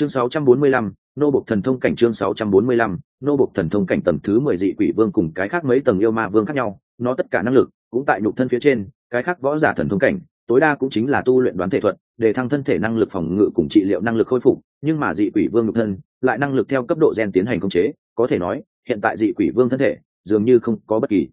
chương 645, nô bộc thần thông cảnh chương 645, nô bộc thần thông cảnh tầng thứ mười dị quỷ vương cùng cái khác mấy tầng yêu ma vương khác nhau nó tất cả năng lực cũng tại nhục thân phía trên cái khác võ giả thần thông cảnh tối đa cũng chính là tu luyện đoán thể thuật để thăng thân thể năng lực phòng ngự cùng trị liệu năng lực khôi phục nhưng mà dị quỷ vương nhục thân lại năng lực theo cấp độ gen tiến hành khống chế có thể nói hiện tại dị quỷ vương thân thể dường như không có bất kỳ.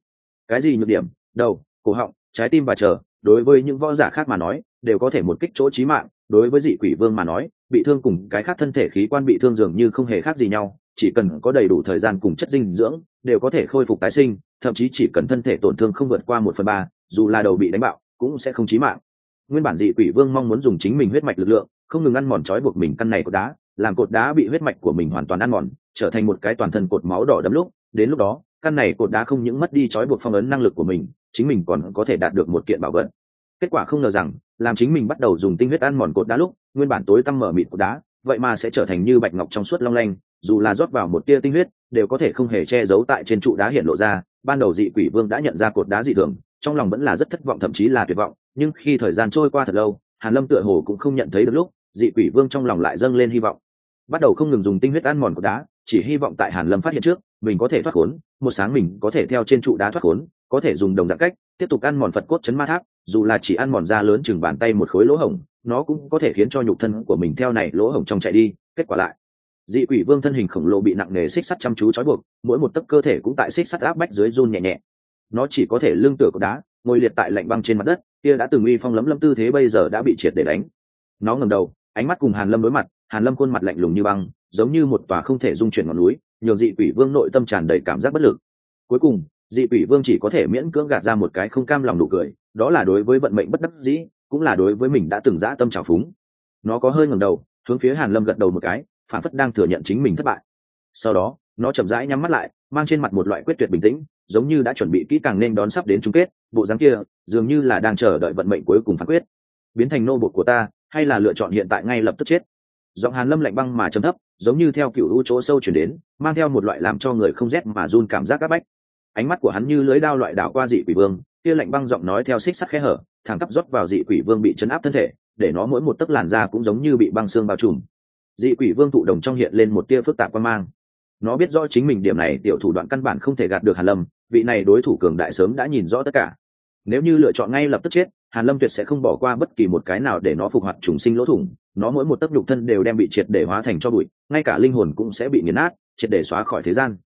Cái gì nhược điểm? Đầu cổ họng trái tim và chờ đối với những võ giả khác mà nói đều có thể một kích chỗ chí mạng đối với dị quỷ vương mà nói, bị thương cùng cái khác thân thể khí quan bị thương dường như không hề khác gì nhau, chỉ cần có đầy đủ thời gian cùng chất dinh dưỡng, đều có thể khôi phục tái sinh, thậm chí chỉ cần thân thể tổn thương không vượt qua một phần ba, dù là đầu bị đánh bạo, cũng sẽ không chí mạng. Nguyên bản dị quỷ vương mong muốn dùng chính mình huyết mạch lực lượng, không ngừng ăn mòn trói buộc mình căn này cột đá, làm cột đá bị huyết mạch của mình hoàn toàn ăn mòn, trở thành một cái toàn thân cột máu đỏ đấm lúc, đến lúc đó, căn này cột đá không những mất đi trói buộc phong ấn năng lực của mình, chính mình còn có thể đạt được một kiện bảo vật kết quả không ngờ rằng, làm chính mình bắt đầu dùng tinh huyết ăn mòn cột đá lúc, nguyên bản tối tăm mở mịt cột đá, vậy mà sẽ trở thành như bạch ngọc trong suốt long lanh, dù là rót vào một tia tinh huyết, đều có thể không hề che giấu tại trên trụ đá hiện lộ ra. Ban đầu dị quỷ vương đã nhận ra cột đá dị thường, trong lòng vẫn là rất thất vọng, thậm chí là tuyệt vọng, nhưng khi thời gian trôi qua thật lâu, hàn lâm tựa hồ cũng không nhận thấy được lúc, dị quỷ vương trong lòng lại dâng lên hy vọng. Bắt đầu không ngừng dùng tinh huyết ăn mòn cột đá, chỉ hy vọng tại hàn lâm phát hiện trước, mình có thể thoát khốn, một sáng mình có thể theo trên trụ đá thoát khốn, có thể dùng đồng dạng cách tiếp tục ăn mòn phật cốt chấn ma tháp, dù là chỉ ăn mòn da lớn chừng bàn tay một khối lỗ hổng, nó cũng có thể khiến cho nhục thân của mình theo này lỗ hổng trong chạy đi. Kết quả lại, dị quỷ vương thân hình khổng lồ bị nặng nề xích sắt chăm chú trói buộc, mỗi một tấc cơ thể cũng tại xích sắt áp bách dưới run nhẹ nhẹ. Nó chỉ có thể lương tựa cột đá, ngồi liệt tại lạnh băng trên mặt đất, kia đã từng uy phong lấm lâm tư thế bây giờ đã bị triệt để đánh. Nó ngầm đầu, ánh mắt cùng hàn lâm đối mặt, hàn lâm khuôn mặt lạnh lùng như băng, giống như một tòa không thể dung chuyển ngọn núi, nhường dị quỷ vương nội tâm tràn đầy cảm giác bất lực. Cuối cùng dị quỷ vương chỉ có thể miễn cưỡng gạt ra một cái không cam lòng nụ cười, đó là đối với vận mệnh bất đắc dĩ, cũng là đối với mình đã từng dã tâm trào phúng. Nó có hơi ngầm đầu, hướng phía hàn lâm gật đầu một cái, phản phất đang thừa nhận chính mình thất bại. Sau đó, nó chậm rãi nhắm mắt lại, mang trên mặt một loại quyết tuyệt bình tĩnh, giống như đã chuẩn bị kỹ càng nên đón sắp đến chung kết, bộ dáng kia, dường như là đang chờ đợi vận mệnh cuối cùng phán quyết. Biến thành nô bột của ta, hay là lựa chọn hiện tại ngay lập tức chết? Giọng hàn lâm lạnh băng mà trầm thấp, giống như theo cựu u chỗ sâu chuyển đến, mang theo một loại làm cho người không rét mà run cảm giác áp bách ánh mắt của hắn như lưới đao loại đảo qua dị quỷ vương, kia lạnh băng giọng nói theo xích sắt khẽ hở, thẳng tắp rót vào dị quỷ vương bị chấn áp thân thể, để nó mỗi một tấc làn da cũng giống như bị băng xương bao trùm. Dị quỷ vương thụ đồng trong hiện lên một tia phức tạp quan mang. Nó biết rõ chính mình điểm này, tiểu thủ đoạn căn bản không thể gạt được hàn lâm, vị này đối thủ cường đại sớm đã nhìn rõ tất cả. Nếu như lựa chọn ngay lập tức chết, hàn lâm tuyệt sẽ không bỏ qua bất kỳ một cái nào để nó phục hoạt trùng sinh lỗ thủng, nó mỗi một tấc nhục thân đều đem bị triệt để hóa thành cho bụi, ngay cả linh hồn cũng sẽ bị nghiền nát, triệt để xóa khỏi thế gian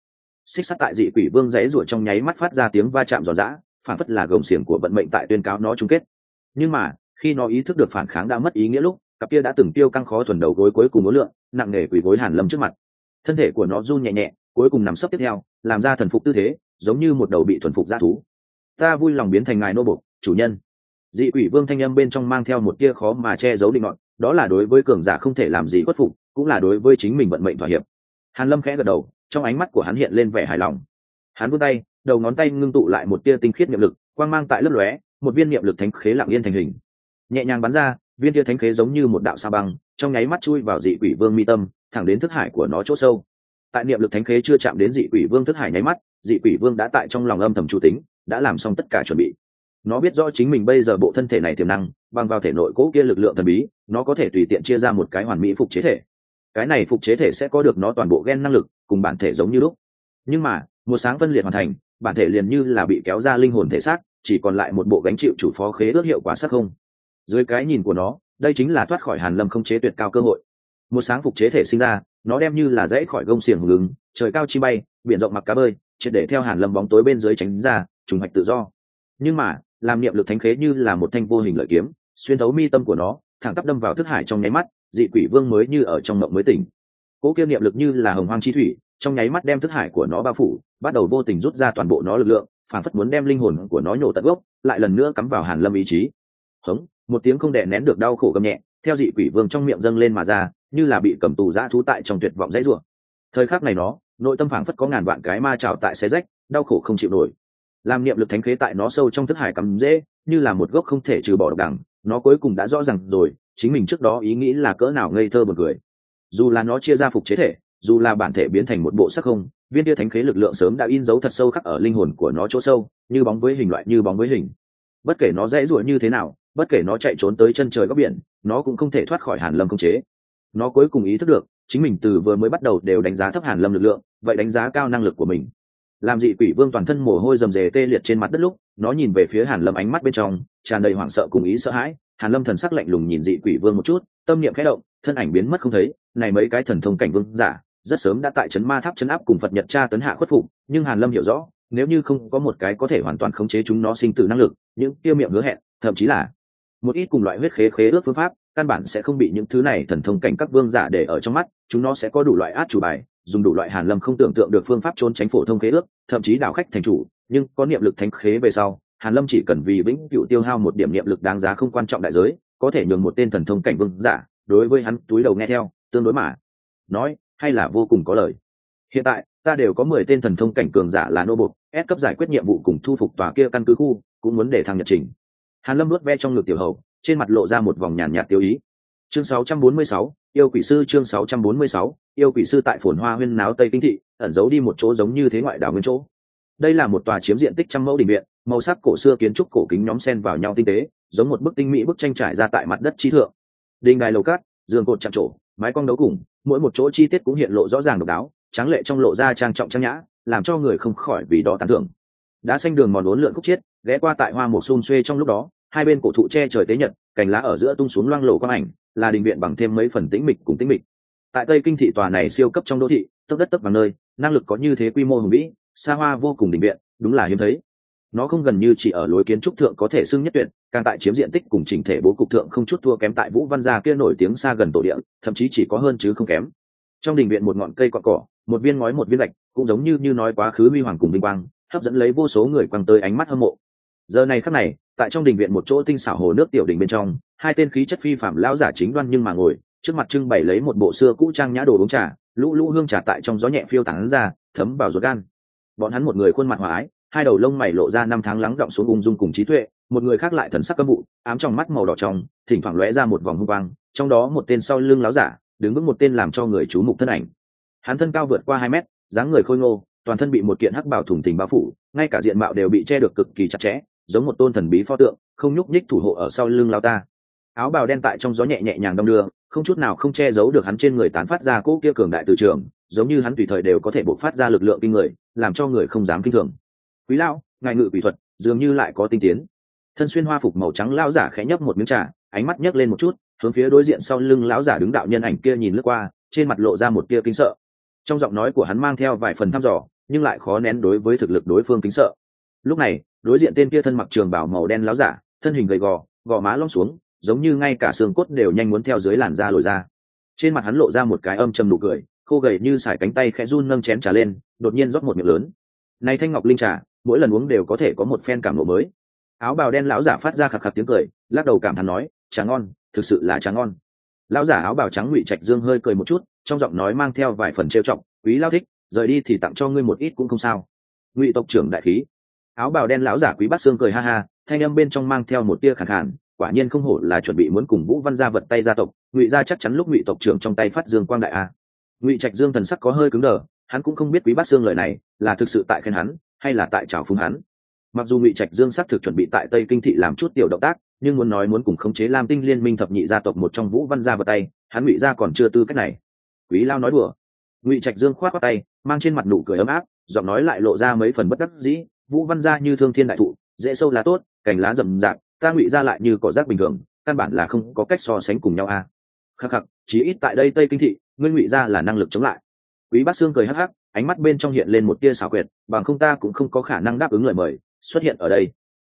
xích sắt tại dị quỷ vương dãy rủa trong nháy mắt phát ra tiếng va chạm giòn giã phản phất là gồng xiềng của vận mệnh tại tuyên cáo nó chung kết. Nhưng mà, khi nó ý thức được phản kháng đã mất ý nghĩa lúc, cặp kia đã từng tiêu căng khó thuần đầu gối cuối cùng mối lượng, nặng nề quỷ gối hàn lâm trước mặt. Thân thể của nó run nhẹ nhẹ, cuối cùng nằm sấp tiếp theo, làm ra thần phục tư thế, giống như một đầu bị thuần phục g thú. Ta vui lòng biến thành ngài nô bộc, chủ nhân. Dị quỷ vương thanh âm bên trong mang theo một tia khó mà che giấu định ngọn đó là đối với cường giả không thể làm gì khuất phục, cũng là đối với chính mình vận mệnh thỏa hiệp. Hàn lâm khẽ gật đầu trong ánh mắt của hắn hiện lên vẻ hài lòng. Hắn vươn tay, đầu ngón tay ngưng tụ lại một tia tinh khiết niệm lực, quang mang tại lớp lóe, một viên niệm lực thánh khế lặng yên thành hình. Nhẹ nhàng bắn ra, viên tia thánh khế giống như một đạo sa băng, trong nháy mắt chui vào dị quỷ vương mi tâm, thẳng đến thức hải của nó chỗ sâu. Tại niệm lực thánh khế chưa chạm đến dị quỷ vương thức hải nháy mắt, dị quỷ vương đã tại trong lòng âm thầm chủ tính, đã làm xong tất cả chuẩn bị. Nó biết rõ chính mình bây giờ bộ thân thể này tiềm năng, bằng vào thể nội cỗ kia lực lượng thần bí, nó có thể tùy tiện chia ra một cái hoàn mỹ phục chế thể cái này phục chế thể sẽ có được nó toàn bộ gen năng lực, cùng bản thể giống như lúc. Nhưng mà một sáng phân liệt hoàn thành, bản thể liền như là bị kéo ra linh hồn thể xác, chỉ còn lại một bộ gánh chịu chủ phó khế ước hiệu quả sắc không. Dưới cái nhìn của nó, đây chính là thoát khỏi hàn lâm không chế tuyệt cao cơ hội. Một sáng phục chế thể sinh ra, nó đem như là dãy khỏi gông xiềng hùng ứng, trời cao chi bay, biển rộng mặc cá bơi, triệt để theo hàn lâm bóng tối bên dưới tránh ra, trùng hoạch tự do. Nhưng mà, làm niệm lực thánh khế như là một thanh vô hình lợi kiếm, xuyên thấu mi tâm của nó, thẳng tắp đâm vào thức hải trong nháy mắt dị quỷ vương mới như ở trong mộng mới tỉnh. Cố kiêm niệm lực như là hồng hoang chi thủy, trong nháy mắt đem thức hải của nó bao phủ, bắt đầu vô tình rút ra toàn bộ nó lực lượng phản phất muốn đem linh hồn của nó nhổ tận gốc, lại lần nữa cắm vào hàn lâm ý chí. Hống, một tiếng không đè nén được đau khổ gầm nhẹ, theo dị quỷ vương trong miệng dâng lên mà ra, như là bị cầm tù giã thú tại trong tuyệt vọng dãy rủa. Thời khắc này nó, nội tâm phảng phất có ngàn vạn cái ma trào tại xé rách, đau khổ không chịu nổi. Làm niệm lực thánh khế tại nó sâu trong thức hải cắm dễ, như là một gốc không thể trừ bỏ độc đẳng, nó cuối cùng đã rõ ràng rồi chính mình trước đó ý nghĩ là cỡ nào ngây thơ một người dù là nó chia ra phục chế thể, dù là bản thể biến thành một bộ sắc không, viên tia thánh khế lực lượng sớm đã in dấu thật sâu khắc ở linh hồn của nó chỗ sâu, như bóng với hình loại, như bóng với hình. Bất kể nó dễ ruổi như thế nào, bất kể nó chạy trốn tới chân trời góc biển, nó cũng không thể thoát khỏi hàn lâm không chế. Nó cuối cùng ý thức được, chính mình từ vừa mới bắt đầu đều đánh giá thấp hàn lâm lực lượng, vậy đánh giá cao năng lực của mình. Làm dị quỷ vương toàn thân mồ hôi rầm rề tê liệt trên mặt đất lúc, nó nhìn về phía hàn lâm ánh mắt bên trong, tràn đầy hoảng sợ cùng ý sợ hãi hàn lâm thần sắc lạnh lùng nhìn dị quỷ vương một chút, tâm niệm khẽ động, thân ảnh biến mất không thấy, này mấy cái thần thông cảnh vương giả, rất sớm đã tại chấn ma tháp chấn áp cùng phật nhật cha tấn hạ khuất phục, nhưng hàn lâm hiểu rõ, nếu như không có một cái có thể hoàn toàn khống chế chúng nó sinh tử năng lực, những tiêu miệng hứa hẹn, thậm chí là một ít cùng loại huyết khế khế ước phương pháp, căn bản sẽ không bị những thứ này thần thông cảnh các vương giả để ở trong mắt, chúng nó sẽ có đủ loại át chủ bài, dùng đủ loại hàn lâm không tưởng tượng được phương pháp trốn tránh phổ thông khế ước, thậm chí đảo khách thành chủ, nhưng có niệm lực thánh khế về sau hàn lâm chỉ cần vì vĩnh cựu tiêu hao một điểm niệm lực đáng giá không quan trọng đại giới có thể nhường một tên thần thông cảnh vương giả đối với hắn túi đầu nghe theo tương đối mà nói hay là vô cùng có lời. Hiện tại ta đều có mười tên thần thông cảnh cường giả là nô bộc, ép cấp giải quyết nhiệm vụ cùng thu phục tòa kia căn cứ khu cũng muốn để thăng nhật trình. Hàn lâm nuốt ve trong ngực tiểu hầu trên mặt lộ ra một vòng nhàn nhạt tiêu ý. Chương 646, yêu quỷ sư chương 646, yêu quỷ sư tại phồn hoa huyên náo tây kinh thị ẩn giấu đi một chỗ giống như thế ngoại đảo nguyên chỗ. Đây là một tòa chiếm diện tích trăm mẫu đình viện màu sắc cổ xưa kiến trúc cổ kính nhóm sen vào nhau tinh tế, giống một bức tinh mỹ bức tranh trải ra tại mặt đất trí thượng. Đình đài lầu cát, giường cột chạm trổ, mái cong đấu cùng, mỗi một chỗ chi tiết cũng hiện lộ rõ ràng độc đáo, tráng lệ trong lộ ra trang trọng trang nhã, làm cho người không khỏi vì đó tán thưởng. Đã xanh đường mòn đốn lượn khúc chiết, ghé qua tại hoa một xun xuê trong lúc đó, hai bên cổ thụ che trời tế nhật, cành lá ở giữa tung xuống loang lổ quang ảnh, là đình viện bằng thêm mấy phần tĩnh mịch cùng tĩnh mịch. Tại tây kinh thị tòa này siêu cấp trong đô thị, tấp đất tấp bằng nơi, năng lực có như thế quy mô hùng vĩ, xa hoa vô cùng đình viện, đúng là hiếm thấy nó không gần như chỉ ở lối kiến trúc thượng có thể xưng nhất tuyệt, càng tại chiếm diện tích cùng chỉnh thể bố cục thượng không chút thua kém tại vũ văn gia kia nổi tiếng xa gần tổ địa, thậm chí chỉ có hơn chứ không kém. Trong đình viện một ngọn cây cọn cỏ một viên ngói một viên lạch cũng giống như như nói quá khứ huy hoàng cùng vinh quang, hấp dẫn lấy vô số người quăng tới ánh mắt hâm mộ. Giờ này khắc này, tại trong đình viện một chỗ tinh xảo hồ nước tiểu đình bên trong, hai tên khí chất phi phạm lão giả chính đoan nhưng mà ngồi, trước mặt trưng bày lấy một bộ xưa cũ trang nhã đồ uống trà, lũ lũ hương trà tại trong gió nhẹ phiêu tán ra, thấm vào ruột gan. Bọn hắn một người khuôn mặt hòa ái hai đầu lông mày lộ ra năm tháng lắng động xuống ung dung cùng trí tuệ, một người khác lại thần sắc cấm vụ, ám trong mắt màu đỏ trong, thỉnh thoảng lóe ra một vòng hung quang, trong đó một tên sau lưng láo giả, đứng vững một tên làm cho người chú mục thân ảnh. Hắn thân cao vượt qua hai mét, dáng người khôi ngô, toàn thân bị một kiện hắc bảo thủng tình bao phủ, ngay cả diện mạo đều bị che được cực kỳ chặt chẽ, giống một tôn thần bí pho tượng, không nhúc nhích thủ hộ ở sau lưng lao ta. Áo bào đen tại trong gió nhẹ nhẹ nhàng đong đưa, không chút nào không che giấu được hắn trên người tán phát ra cỗ kia cường đại từ trường, giống như hắn tùy thời đều có thể bộc phát ra lực lượng kinh người, làm cho người không dám kinh thường quý lão, ngài ngự quỷ thuật, dường như lại có tinh tiến. Thân xuyên hoa phục màu trắng lão giả khẽ nhấp một miếng trà, ánh mắt nhấc lên một chút, hướng phía đối diện sau lưng lão giả đứng đạo nhân ảnh kia nhìn lướt qua, trên mặt lộ ra một tia kính sợ. Trong giọng nói của hắn mang theo vài phần thăm dò, nhưng lại khó nén đối với thực lực đối phương kính sợ. Lúc này, đối diện tên kia thân mặc trường bảo màu đen láo giả, thân hình gầy gò gò má lom xuống, giống như ngay cả xương cốt đều nhanh muốn theo dưới làn da lồi ra. Trên mặt hắn lộ ra một cái âm trầm nụ cười, khô gầy như sải cánh tay khẽ run nâng chén trà lên, đột nhiên rót một miệng lớn. Này thanh ngọc linh trà mỗi lần uống đều có thể có một phen cảm lộ mới. Áo bào đen lão giả phát ra khạc khạc tiếng cười, lắc đầu cảm thán nói, trà ngon, thực sự là trà ngon. Lão giả áo bào trắng ngụy trạch dương hơi cười một chút, trong giọng nói mang theo vài phần trêu trọng quý lao thích, rời đi thì tặng cho ngươi một ít cũng không sao. Ngụy tộc trưởng đại khí. Áo bào đen lão giả quý bát xương cười ha ha, thanh âm bên trong mang theo một tia khẳng khản quả nhiên không hổ là chuẩn bị muốn cùng vũ văn gia vật tay gia tộc, ngụy gia chắc chắn lúc ngụy tộc trưởng trong tay phát dương quang đại a. Ngụy trạch dương thần sắc có hơi cứng đờ, hắn cũng không biết quý bát xương lời này là thực sự tại khen hắn hay là tại trào phúng hắn. Mặc dù ngụy trạch dương xác thực chuẩn bị tại tây kinh thị làm chút tiểu động tác, nhưng muốn nói muốn cùng khống chế lam tinh liên minh thập nhị gia tộc một trong vũ văn gia vật tay, hắn ngụy gia còn chưa tư cách này. Quý lao nói đùa. Ngụy trạch dương khoát qua tay, mang trên mặt nụ cười ấm áp, giọng nói lại lộ ra mấy phần bất đắc dĩ, vũ văn gia như thương thiên đại thụ, dễ sâu lá tốt, cành lá rậm rạp, ta ngụy Gia lại như cỏ rác bình thường, căn bản là không có cách so sánh cùng nhau a. À. khắc khắc, chí ít tại đây tây kinh thị, ngươi ngụy Gia là năng lực chống lại. Quý bác sương cười hắc hắc ánh mắt bên trong hiện lên một tia xảo quyệt, bằng không ta cũng không có khả năng đáp ứng lời mời, xuất hiện ở đây.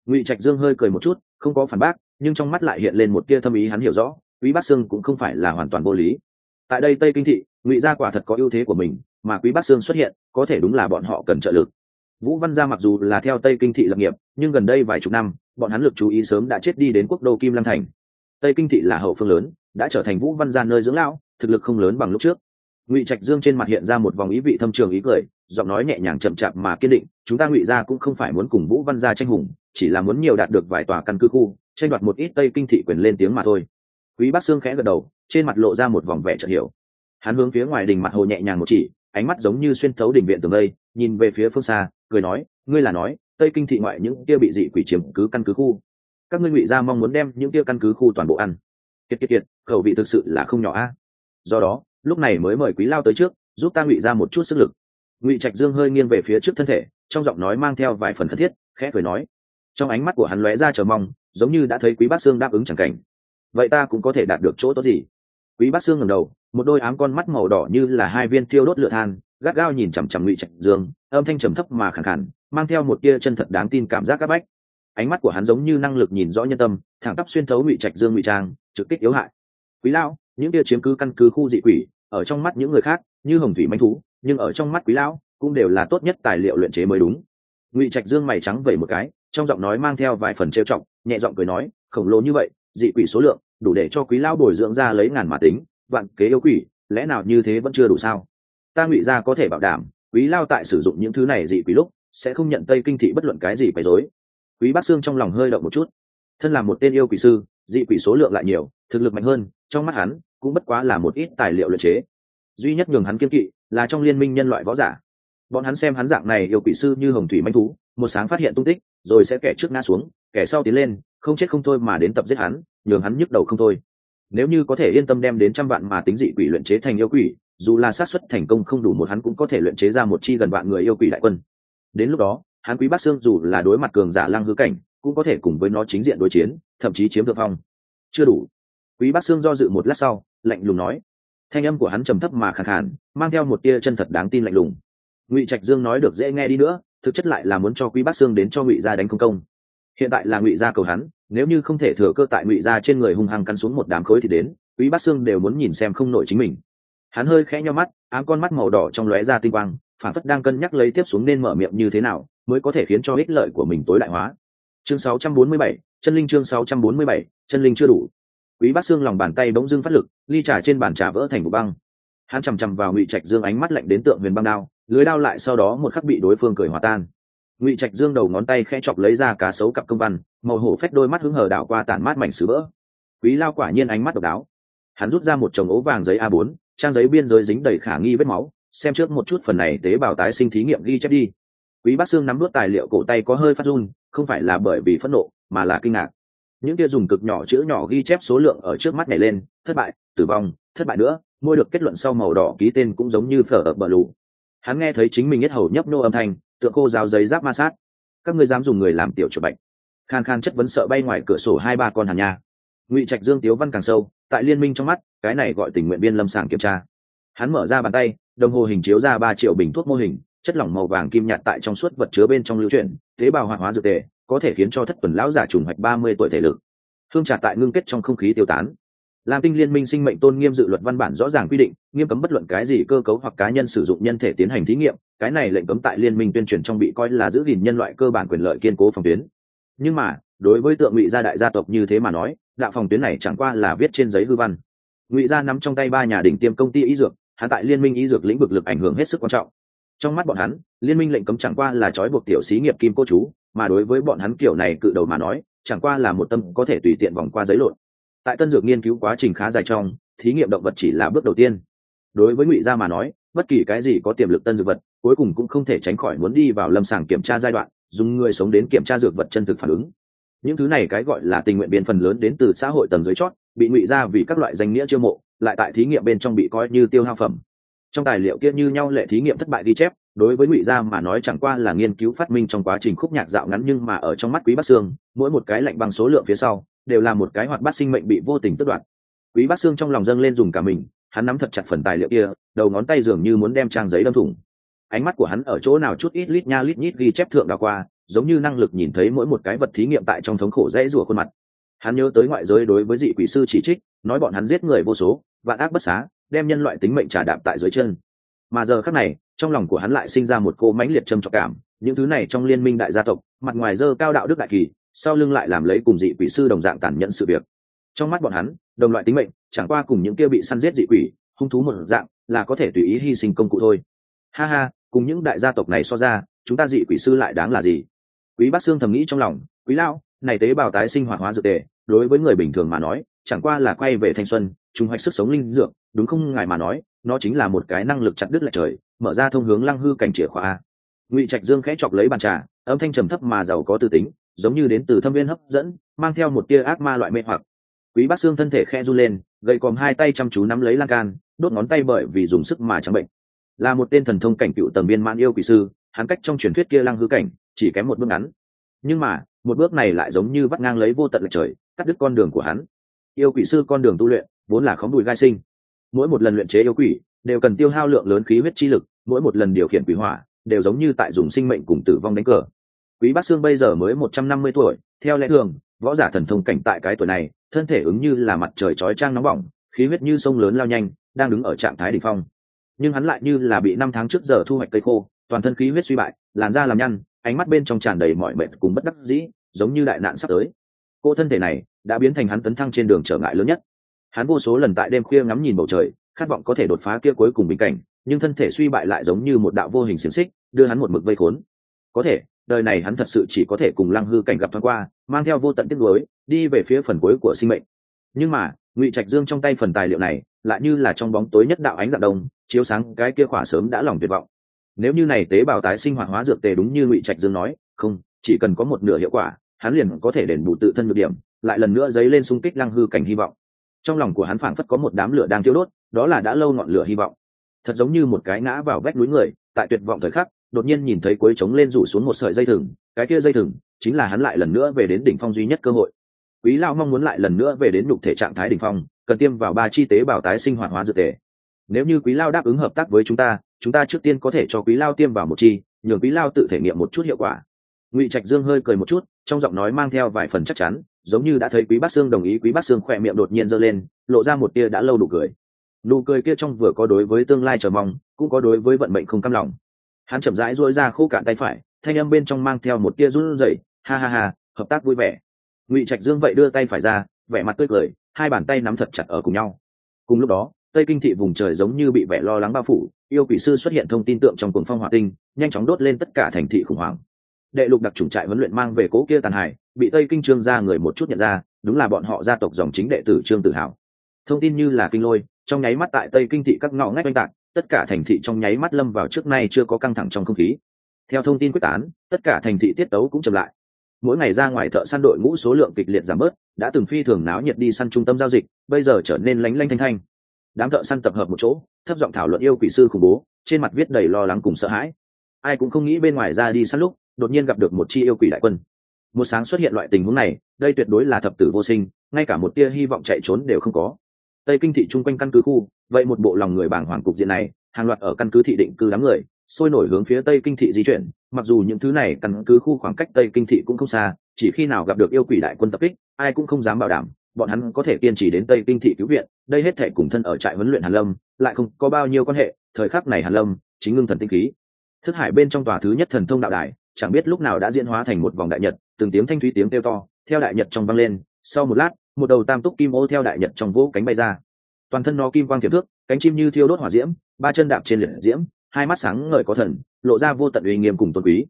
Ngụy trạch dương hơi cười một chút, không có phản bác, nhưng trong mắt lại hiện lên một tia thâm ý hắn hiểu rõ, quý bác sương cũng không phải là hoàn toàn vô lý. Tại đây tây kinh thị, ngụy gia quả thật có ưu thế của mình, mà quý bác sương xuất hiện, có thể đúng là bọn họ cần trợ lực. Vũ văn gia mặc dù là theo tây kinh thị lập nghiệp, nhưng gần đây vài chục năm, bọn hắn lực chú ý sớm đã chết đi đến quốc đô kim lăng thành. Tây kinh thị là hậu phương lớn, đã trở thành vũ văn gia nơi dưỡng lão, thực lực không lớn bằng lúc trước ngụy trạch dương trên mặt hiện ra một vòng ý vị thâm trường ý cười, giọng nói nhẹ nhàng chậm chạp mà kiên định, chúng ta ngụy gia cũng không phải muốn cùng vũ văn gia tranh hùng, chỉ là muốn nhiều đạt được vài tòa căn cứ khu, tranh đoạt một ít tây kinh thị quyền lên tiếng mà thôi. Quý bác sương khẽ gật đầu, trên mặt lộ ra một vòng vẻ chợt hiểu. Hắn hướng phía ngoài đình mặt hồ nhẹ nhàng một chỉ, ánh mắt giống như xuyên thấu đình viện tường đây, nhìn về phía phương xa, cười nói, ngươi là nói, tây kinh thị ngoại những kia bị dị quỷ chiếm cứ căn cứ khu. Các ngươi ngụy gia mong muốn đem những kia căn cứ khu toàn bộ ăn. Kiệt kiệt kiệt, khẩu vị thực sự là không nhỏ a. Do đó lúc này mới mời quý lao tới trước, giúp ta ngụy ra một chút sức lực. Ngụy trạch dương hơi nghiêng về phía trước thân thể, trong giọng nói mang theo vài phần thân thiết, khẽ cười nói. Trong ánh mắt của hắn lóe ra chờ mong, giống như đã thấy quý bác sương đáp ứng chẳng cảnh. Vậy ta cũng có thể đạt được chỗ tốt gì? Quý bác sương ngầm đầu, một đôi ám con mắt màu đỏ như là hai viên tiêu đốt lửa than, gắt gao nhìn chằm chằm ngụy trạch dương, âm thanh trầm thấp mà khẳng khẳng mang theo một tia chân thật đáng tin cảm giác c áp bách. Ánh mắt của hắn giống như năng lực nhìn rõ nhân tâm, thẳng tắp xuyên thấu ngụy trạch dương ngụy trang, trực kích yếu hại. Quý lão, những tia chiếm cứ căn cứ khu dị quỷ ở trong mắt những người khác, như hồng thủy manh thú, nhưng ở trong mắt quý lão cũng đều là tốt nhất tài liệu luyện chế mới đúng. Ngụy trạch dương mày trắng vẩy một cái, trong giọng nói mang theo vài phần trêu trọng nhẹ giọng cười nói, khổng lồ như vậy, dị quỷ số lượng, đủ để cho quý lão bồi dưỡng ra lấy ngàn mà tính, vạn kế yêu quỷ, lẽ nào như thế vẫn chưa đủ sao? Ta ngụy gia có thể bảo đảm, quý lao tại sử dụng những thứ này dị quỷ lúc, sẽ không nhận tây kinh thị bất luận cái gì phải dối quý bác xương trong lòng hơi động một chút. Thân là một tên yêu quỷ sư, dị quỷ số lượng lại nhiều, thực lực mạnh hơn, trong mắt hắn cũng bất quá là một ít tài liệu luyện chế. Duy nhất nhường hắn kiên kỵ là trong liên minh nhân loại võ giả. Bọn hắn xem hắn dạng này yêu quỷ sư như hồng thủy manh thú, một sáng phát hiện tung tích, rồi sẽ kẻ trước ngã xuống, kẻ sau tiến lên, không chết không thôi mà đến tập giết hắn, nhường hắn nhức đầu không thôi. Nếu như có thể yên tâm đem đến trăm vạn mà tính dị quỷ luyện chế thành yêu quỷ, dù là xác suất thành công không đủ một hắn cũng có thể luyện chế ra một chi gần vạn người yêu quỷ đại quân. Đến lúc đó, hắn quý bác xương dù là đối mặt cường giả lang hư cảnh, cũng có thể cùng với nó chính diện đối chiến, thậm chí chiếm thượng phong. Chưa đủ. Quý bác xương do dự một lát sau lạnh lùng nói. Thanh âm của hắn trầm thấp mà khẳng khản mang theo một tia chân thật đáng tin lạnh lùng. Ngụy trạch dương nói được dễ nghe đi nữa thực chất lại là muốn cho quý bác sương đến cho ngụy gia đánh công công. Hiện tại là ngụy gia cầu hắn nếu như không thể thừa cơ tại ngụy gia trên người hung hăng căn xuống một đám khối thì đến quý bác sương đều muốn nhìn xem không nổi chính mình. Hắn hơi khẽ nhau mắt ám con mắt màu đỏ trong lóe ra tinh quang phản phất đang cân nhắc lấy tiếp xuống nên mở miệng như thế nào mới có thể khiến cho ích lợi của mình tối đại hóa. Chương 647, chân linh chương 647, chân linh chưa đủ quý bác xương lòng bàn tay bỗng dưng phát lực, ly trà trên bàn trà vỡ thành một băng. Hắn chằm chằm vào ngụy trạch dương ánh mắt lạnh đến tượng huyền băng đao, lưới đao lại sau đó một khắc bị đối phương cười hòa tan. Ngụy trạch dương đầu ngón tay khẽ chọc lấy ra cá sấu cặp công văn, màu hổ phách đôi mắt hứng hờ đảo qua tản mát mảnh sứ vỡ. Quý lao quả nhiên ánh mắt độc đáo. Hắn rút ra một chồng ố vàng giấy a 4 trang giấy biên giới dính đầy khả nghi vết máu, xem trước một chút phần này tế bào tái sinh thí nghiệm ghi chép đi. Quý bác xương nắm đuốt tài liệu cổ tay có hơi phát run, không phải là bởi vì phẫn nộ, mà là kinh ngạc những kia dùng cực nhỏ chữ nhỏ ghi chép số lượng ở trước mắt này lên, thất bại, tử vong, thất bại nữa mua được kết luận sau màu đỏ ký tên cũng giống như phở ở bờ lù. Hắn nghe thấy chính mình nhất hầu nhấp nô âm thanh, tựa cô giáo giấy giáp ma sát. Các ngươi dám dùng người làm tiểu chuột bệnh khan khan chất vấn sợ bay ngoài cửa sổ hai ba con hàng nhà ngụy trạch dương tiếu văn càng sâu, tại liên minh trong mắt, cái này gọi tình nguyện viên lâm sàng kiểm tra. Hắn mở ra bàn tay, đồng hồ hình chiếu ra ba triệu bình thuốc mô hình, chất lỏng màu vàng kim nhạt tại trong suốt vật chứa bên trong lưu chuyển tế bào hoạt hóa dược tề có thể khiến cho thất tuần lão giả trùng hoạch ba mươi tuổi thể lực. Hương trà tại ngưng kết trong không khí tiêu tán. Lam tinh liên minh sinh mệnh tôn nghiêm dự luật văn bản rõ ràng quy định, nghiêm cấm bất luận cái gì cơ cấu hoặc cá nhân sử dụng nhân thể tiến hành thí nghiệm, cái này lệnh cấm tại liên minh tuyên truyền trong bị coi là giữ gìn nhân loại cơ bản quyền lợi kiên cố phòng tuyến. Nhưng mà, đối với tượng ngụy gia đại gia tộc như thế mà nói, đạo phòng tuyến này chẳng qua là viết trên giấy hư văn. Ngụy gia nắm trong tay ba nhà đỉnh tiêm công ty y dược, hắn tại liên minh y dược lĩnh vực lực ảnh hưởng hết sức quan trọng trong mắt bọn hắn, liên minh lệnh cấm chẳng qua là trói buộc tiểu xí nghiệp kim cô chú, mà đối với bọn hắn kiểu này cự đầu mà nói, chẳng qua là một tâm có thể tùy tiện vòng qua giấy lộn. Tại tân dược nghiên cứu quá trình khá dài trong, thí nghiệm động vật chỉ là bước đầu tiên. Đối với ngụy gia mà nói, bất kỳ cái gì có tiềm lực tân dược vật, cuối cùng cũng không thể tránh khỏi muốn đi vào lâm sàng kiểm tra giai đoạn, dùng người sống đến kiểm tra dược vật chân thực phản ứng. Những thứ này cái gọi là tình nguyện biên phần lớn đến từ xã hội tầng dưới chót, bị ngụy ra vì các loại danh nghĩa chiêu mộ, lại tại thí nghiệm bên trong bị coi như tiêu hao phẩm trong tài liệu kia như nhau lệ thí nghiệm thất bại ghi chép, đối với ngụy gia mà nói chẳng qua là nghiên cứu phát minh trong quá trình khúc nhạc dạo ngắn nhưng mà ở trong mắt quý bát sương, mỗi một cái lạnh bằng số lượng phía sau, đều là một cái hoạt bát sinh mệnh bị vô tình tước đoạt. Quý bát sương trong lòng dâng lên dùng cả mình, hắn nắm thật chặt phần tài liệu kia, đầu ngón tay dường như muốn đem trang giấy đâm thủng. Ánh mắt của hắn ở chỗ nào chút ít lít nha lít nhít ghi chép thượng đã qua, giống như năng lực nhìn thấy mỗi một cái vật thí nghiệm tại trong thống khổ dễ rủa khuôn mặt. Hắn nhớ tới ngoại giới đối với dị quỷ sư chỉ trích, nói bọn hắn giết người vô số, vạn ác bất xá đem nhân loại tính mệnh trả đạm tại dưới chân. Mà giờ khác này trong lòng của hắn lại sinh ra một cô mãnh liệt trầm trọc cảm những thứ này trong liên minh đại gia tộc mặt ngoài dơ cao đạo đức đại kỳ sau lưng lại làm lấy cùng dị quỷ sư đồng dạng tàn nhẫn sự việc. Trong mắt bọn hắn đồng loại tính mệnh chẳng qua cùng những kia bị săn giết dị quỷ hung thú một dạng là có thể tùy ý hy sinh công cụ thôi. Ha ha cùng những đại gia tộc này so ra chúng ta dị quỷ sư lại đáng là gì? Quý bác xương thầm nghĩ trong lòng quý lão, này tế bào tái sinh hoạt hóa dược tề đối với người bình thường mà nói, chẳng qua là quay về thanh xuân, trung hoạch sức sống linh dược, đúng không ngài mà nói, nó chính là một cái năng lực chặt đứt lại trời, mở ra thông hướng lăng hư cảnh chìa khóa. Ngụy trạch dương khẽ chọc lấy bàn trà, âm thanh trầm thấp mà giàu có tư tính, giống như đến từ thâm viên hấp dẫn, mang theo một tia ác ma loại mê hoặc. Quý bác xương thân thể khe run lên, gậy còm hai tay chăm chú nắm lấy lan can, đốt ngón tay bởi vì dùng sức mà trắng bệnh. Là một tên thần thông cảnh cựu tầng viên mãn yêu quỷ sư, hắn cách trong truyền thuyết kia lăng hư cảnh, chỉ kém một bước ngắn. Nhưng mà, một bước này lại giống như vắt ngang lấy vô tận lệch trời cắt đứt con đường của hắn. Yêu quỷ sư con đường tu luyện, vốn là khóm đùi gai sinh. Mỗi một lần luyện chế yêu quỷ, đều cần tiêu hao lượng lớn khí huyết chi lực, mỗi một lần điều khiển quỷ hỏa, đều giống như tại dùng sinh mệnh cùng tử vong đánh cờ. Quý bác xương bây giờ mới một trăm năm mươi tuổi, theo lẽ thường, võ giả thần thông cảnh tại cái tuổi này, thân thể ứng như là mặt trời chói trang nóng bỏng, khí huyết như sông lớn lao nhanh, đang đứng ở trạng thái đ ỉ n h phong. Nhưng hắn lại như là bị năm tháng trước giờ thu hoạch cây khô, toàn thân khí huyết suy bại, làn da làm nhăn, ánh mắt bên trong tràn đầy mọi mệt cùng bất đắc dĩ, giống như đại nạn sắp tới cô thân thể này đã biến thành hắn tấn thăng trên đường trở ngại lớn nhất. Hắn vô số lần tại đêm khuya ngắm nhìn bầu trời, khát vọng có thể đột phá kia cuối cùng bình cảnh, nhưng thân thể suy bại lại giống như một đạo vô hình xiềng xích, đưa hắn một mực vây khốn. Có thể, đời này hắn thật sự chỉ có thể cùng lăng hư cảnh gặp thoáng qua, mang theo vô tận tiếc lối đi về phía phần cuối của sinh mệnh. Nhưng mà, ngụy trạch dương trong tay phần tài liệu này, lại như là trong bóng tối nhất đạo ánh dạng đông, chiếu sáng cái kia khỏa sớm đã lòng tuyệt vọng. Nếu như này tế bào tái sinh hoạt hóa dược tề đúng như ngụy trạch dương nói, không, chỉ cần có một nửa hiệu quả hắn liền có thể đền bù tự thân nhược điểm, lại lần nữa dấy lên xung kích lăng hư cảnh hy vọng. Trong lòng của hắn phảng phất có một đám lửa đang thiêu đốt, đó là đã lâu ngọn lửa hy vọng. Thật giống như một cái ngã vào vách núi người, tại tuyệt vọng thời khắc, đột nhiên nhìn thấy cuối trống lên rủ xuống một sợi dây thừng, cái kia dây thừng chính là hắn lại lần nữa về đến đỉnh phong duy nhất cơ hội. Quý lao mong muốn lại lần nữa về đến đục thể trạng thái đỉnh phong, cần tiêm vào ba chi tế bảo tái sinh hoạt hóa dược thể. Nếu như quý lao đáp ứng hợp tác với chúng ta chúng ta trước tiên có thể cho quý lao tiêm vào một chi, nhường quý lao tự thể nghiệm một chút hiệu quả. Ngụy trạch dương hơi cười một chút trong giọng nói mang theo vài phần chắc chắn, giống như đã thấy quý bác sương đồng ý, quý bác sương khỏe miệng đột nhiên giơ lên, lộ ra một tia đã lâu đủ cười. Nụ cười kia trong vừa có đối với tương lai chờ mong, cũng có đối với vận mệnh không căm lòng. Hắn chậm rãi dỗi ra khô cạn tay phải, thanh âm bên trong mang theo một tia run rẩy, ha ha ha, hợp tác vui vẻ. Ngụy trạch dương vậy đưa tay phải ra, vẻ mặt tươi cười, hai bàn tay nắm thật chặt ở cùng nhau. Cùng lúc đó, tây kinh thị vùng trời giống như bị vẻ lo lắng bao phủ, yêu quỷ sư xuất hiện thông tin tượng trong cuồng phong hỏa tinh, nhanh chóng đốt lên tất cả thành thị khủng hoảng đệ lục đặc chủng trại huấn luyện mang về cố kia tàn hải bị tây kinh trương ra người một chút nhận ra, đúng là bọn họ gia tộc dòng chính đệ tử trương tự hào thông tin như là kinh lôi, trong nháy mắt tại tây kinh thị các ngõ ngách oanh tạc, tất cả thành thị trong nháy mắt lâm vào trước nay chưa có căng thẳng trong không khí. Theo thông tin quyết tán, tất cả thành thị tiết tấu cũng chậm lại. Mỗi ngày ra ngoài thợ săn đội ngũ số lượng kịch liệt giảm bớt, đã từng phi thường náo nhiệt đi săn trung tâm giao dịch, bây giờ trở nên lánh lanh thanh thanh. Đám thợ săn tập hợp một chỗ, thấp giọng thảo luận yêu quỷ sư khủng bố, trên mặt viết đầy lo lắng cùng sợ hãi. Ai cũng không nghĩ bên ngoài ra đi săn lúc đột nhiên gặp được một chi yêu quỷ đại quân. Một sáng xuất hiện loại tình huống này, đây tuyệt đối là thập tử vô sinh, ngay cả một tia hy vọng chạy trốn đều không có. Tây kinh thị chung quanh căn cứ khu, vậy một bộ lòng người bảng hoàng cục diện này, hàng loạt ở căn cứ thị định cư đám người, sôi nổi hướng phía tây kinh thị di chuyển, mặc dù những thứ này căn cứ khu khoảng cách tây kinh thị cũng không xa, chỉ khi nào gặp được yêu quỷ đại quân tập kích, ai cũng không dám bảo đảm, bọn hắn có thể kiên trì đến tây kinh thị cứu viện, đây hết thể cùng thân ở trại huấn luyện hàn lâm, lại không có bao nhiêu quan hệ, thời khắc này hàn lâm, chính ngưng thần tinh khí. Thức hải bên trong tòa thứ nhất thần thông đạo đài chẳng biết lúc nào đã diễn hóa thành một vòng đại nhật, từng tiếng thanh thúy tiếng kêu to, theo đại nhật trong vang lên, sau một lát, một đầu tam túc kim ô theo đại nhật trong vỗ cánh bay ra. Toàn thân nó kim quang thiệp thước, cánh chim như thiêu đốt hỏa diễm, ba chân đạp trên liệt diễm, hai mắt sáng ngời có thần, lộ ra vô tận uy nghiêm cùng tôn quý.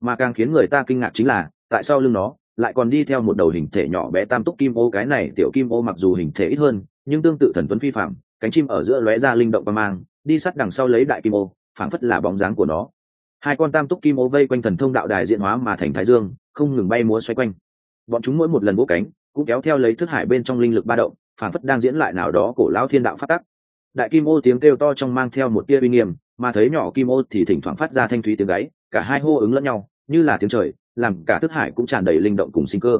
Mà càng khiến người ta kinh ngạc chính là, tại sao lưng nó, lại còn đi theo một đầu hình thể nhỏ bé tam túc kim ô, cái này tiểu kim ô mặc dù hình thể ít hơn, nhưng tương tự thần tuấn phi phạm cánh chim ở giữa lóe ra linh động và mang, đi sát đằng sau lấy đại kim ô, phảng phất là bóng dáng của nó hai con tam túc kim ô vây quanh thần thông đạo đài diện hóa mà thành thái dương, không ngừng bay múa xoay quanh. Bọn chúng mỗi một lần vỗ cánh, cũng kéo theo lấy thức hải bên trong linh lực ba động, phản phất đang diễn lại nào đó cổ lão thiên đạo phát tắc. Đại kim ô tiếng kêu to trong mang theo một tia uy nghiêm, mà thấy nhỏ kim ô thì thỉnh thoảng phát ra thanh thúy tiếng gáy, cả hai hô ứng lẫn nhau, như là tiếng trời, làm cả thức hải cũng tràn đầy linh động cùng sinh cơ.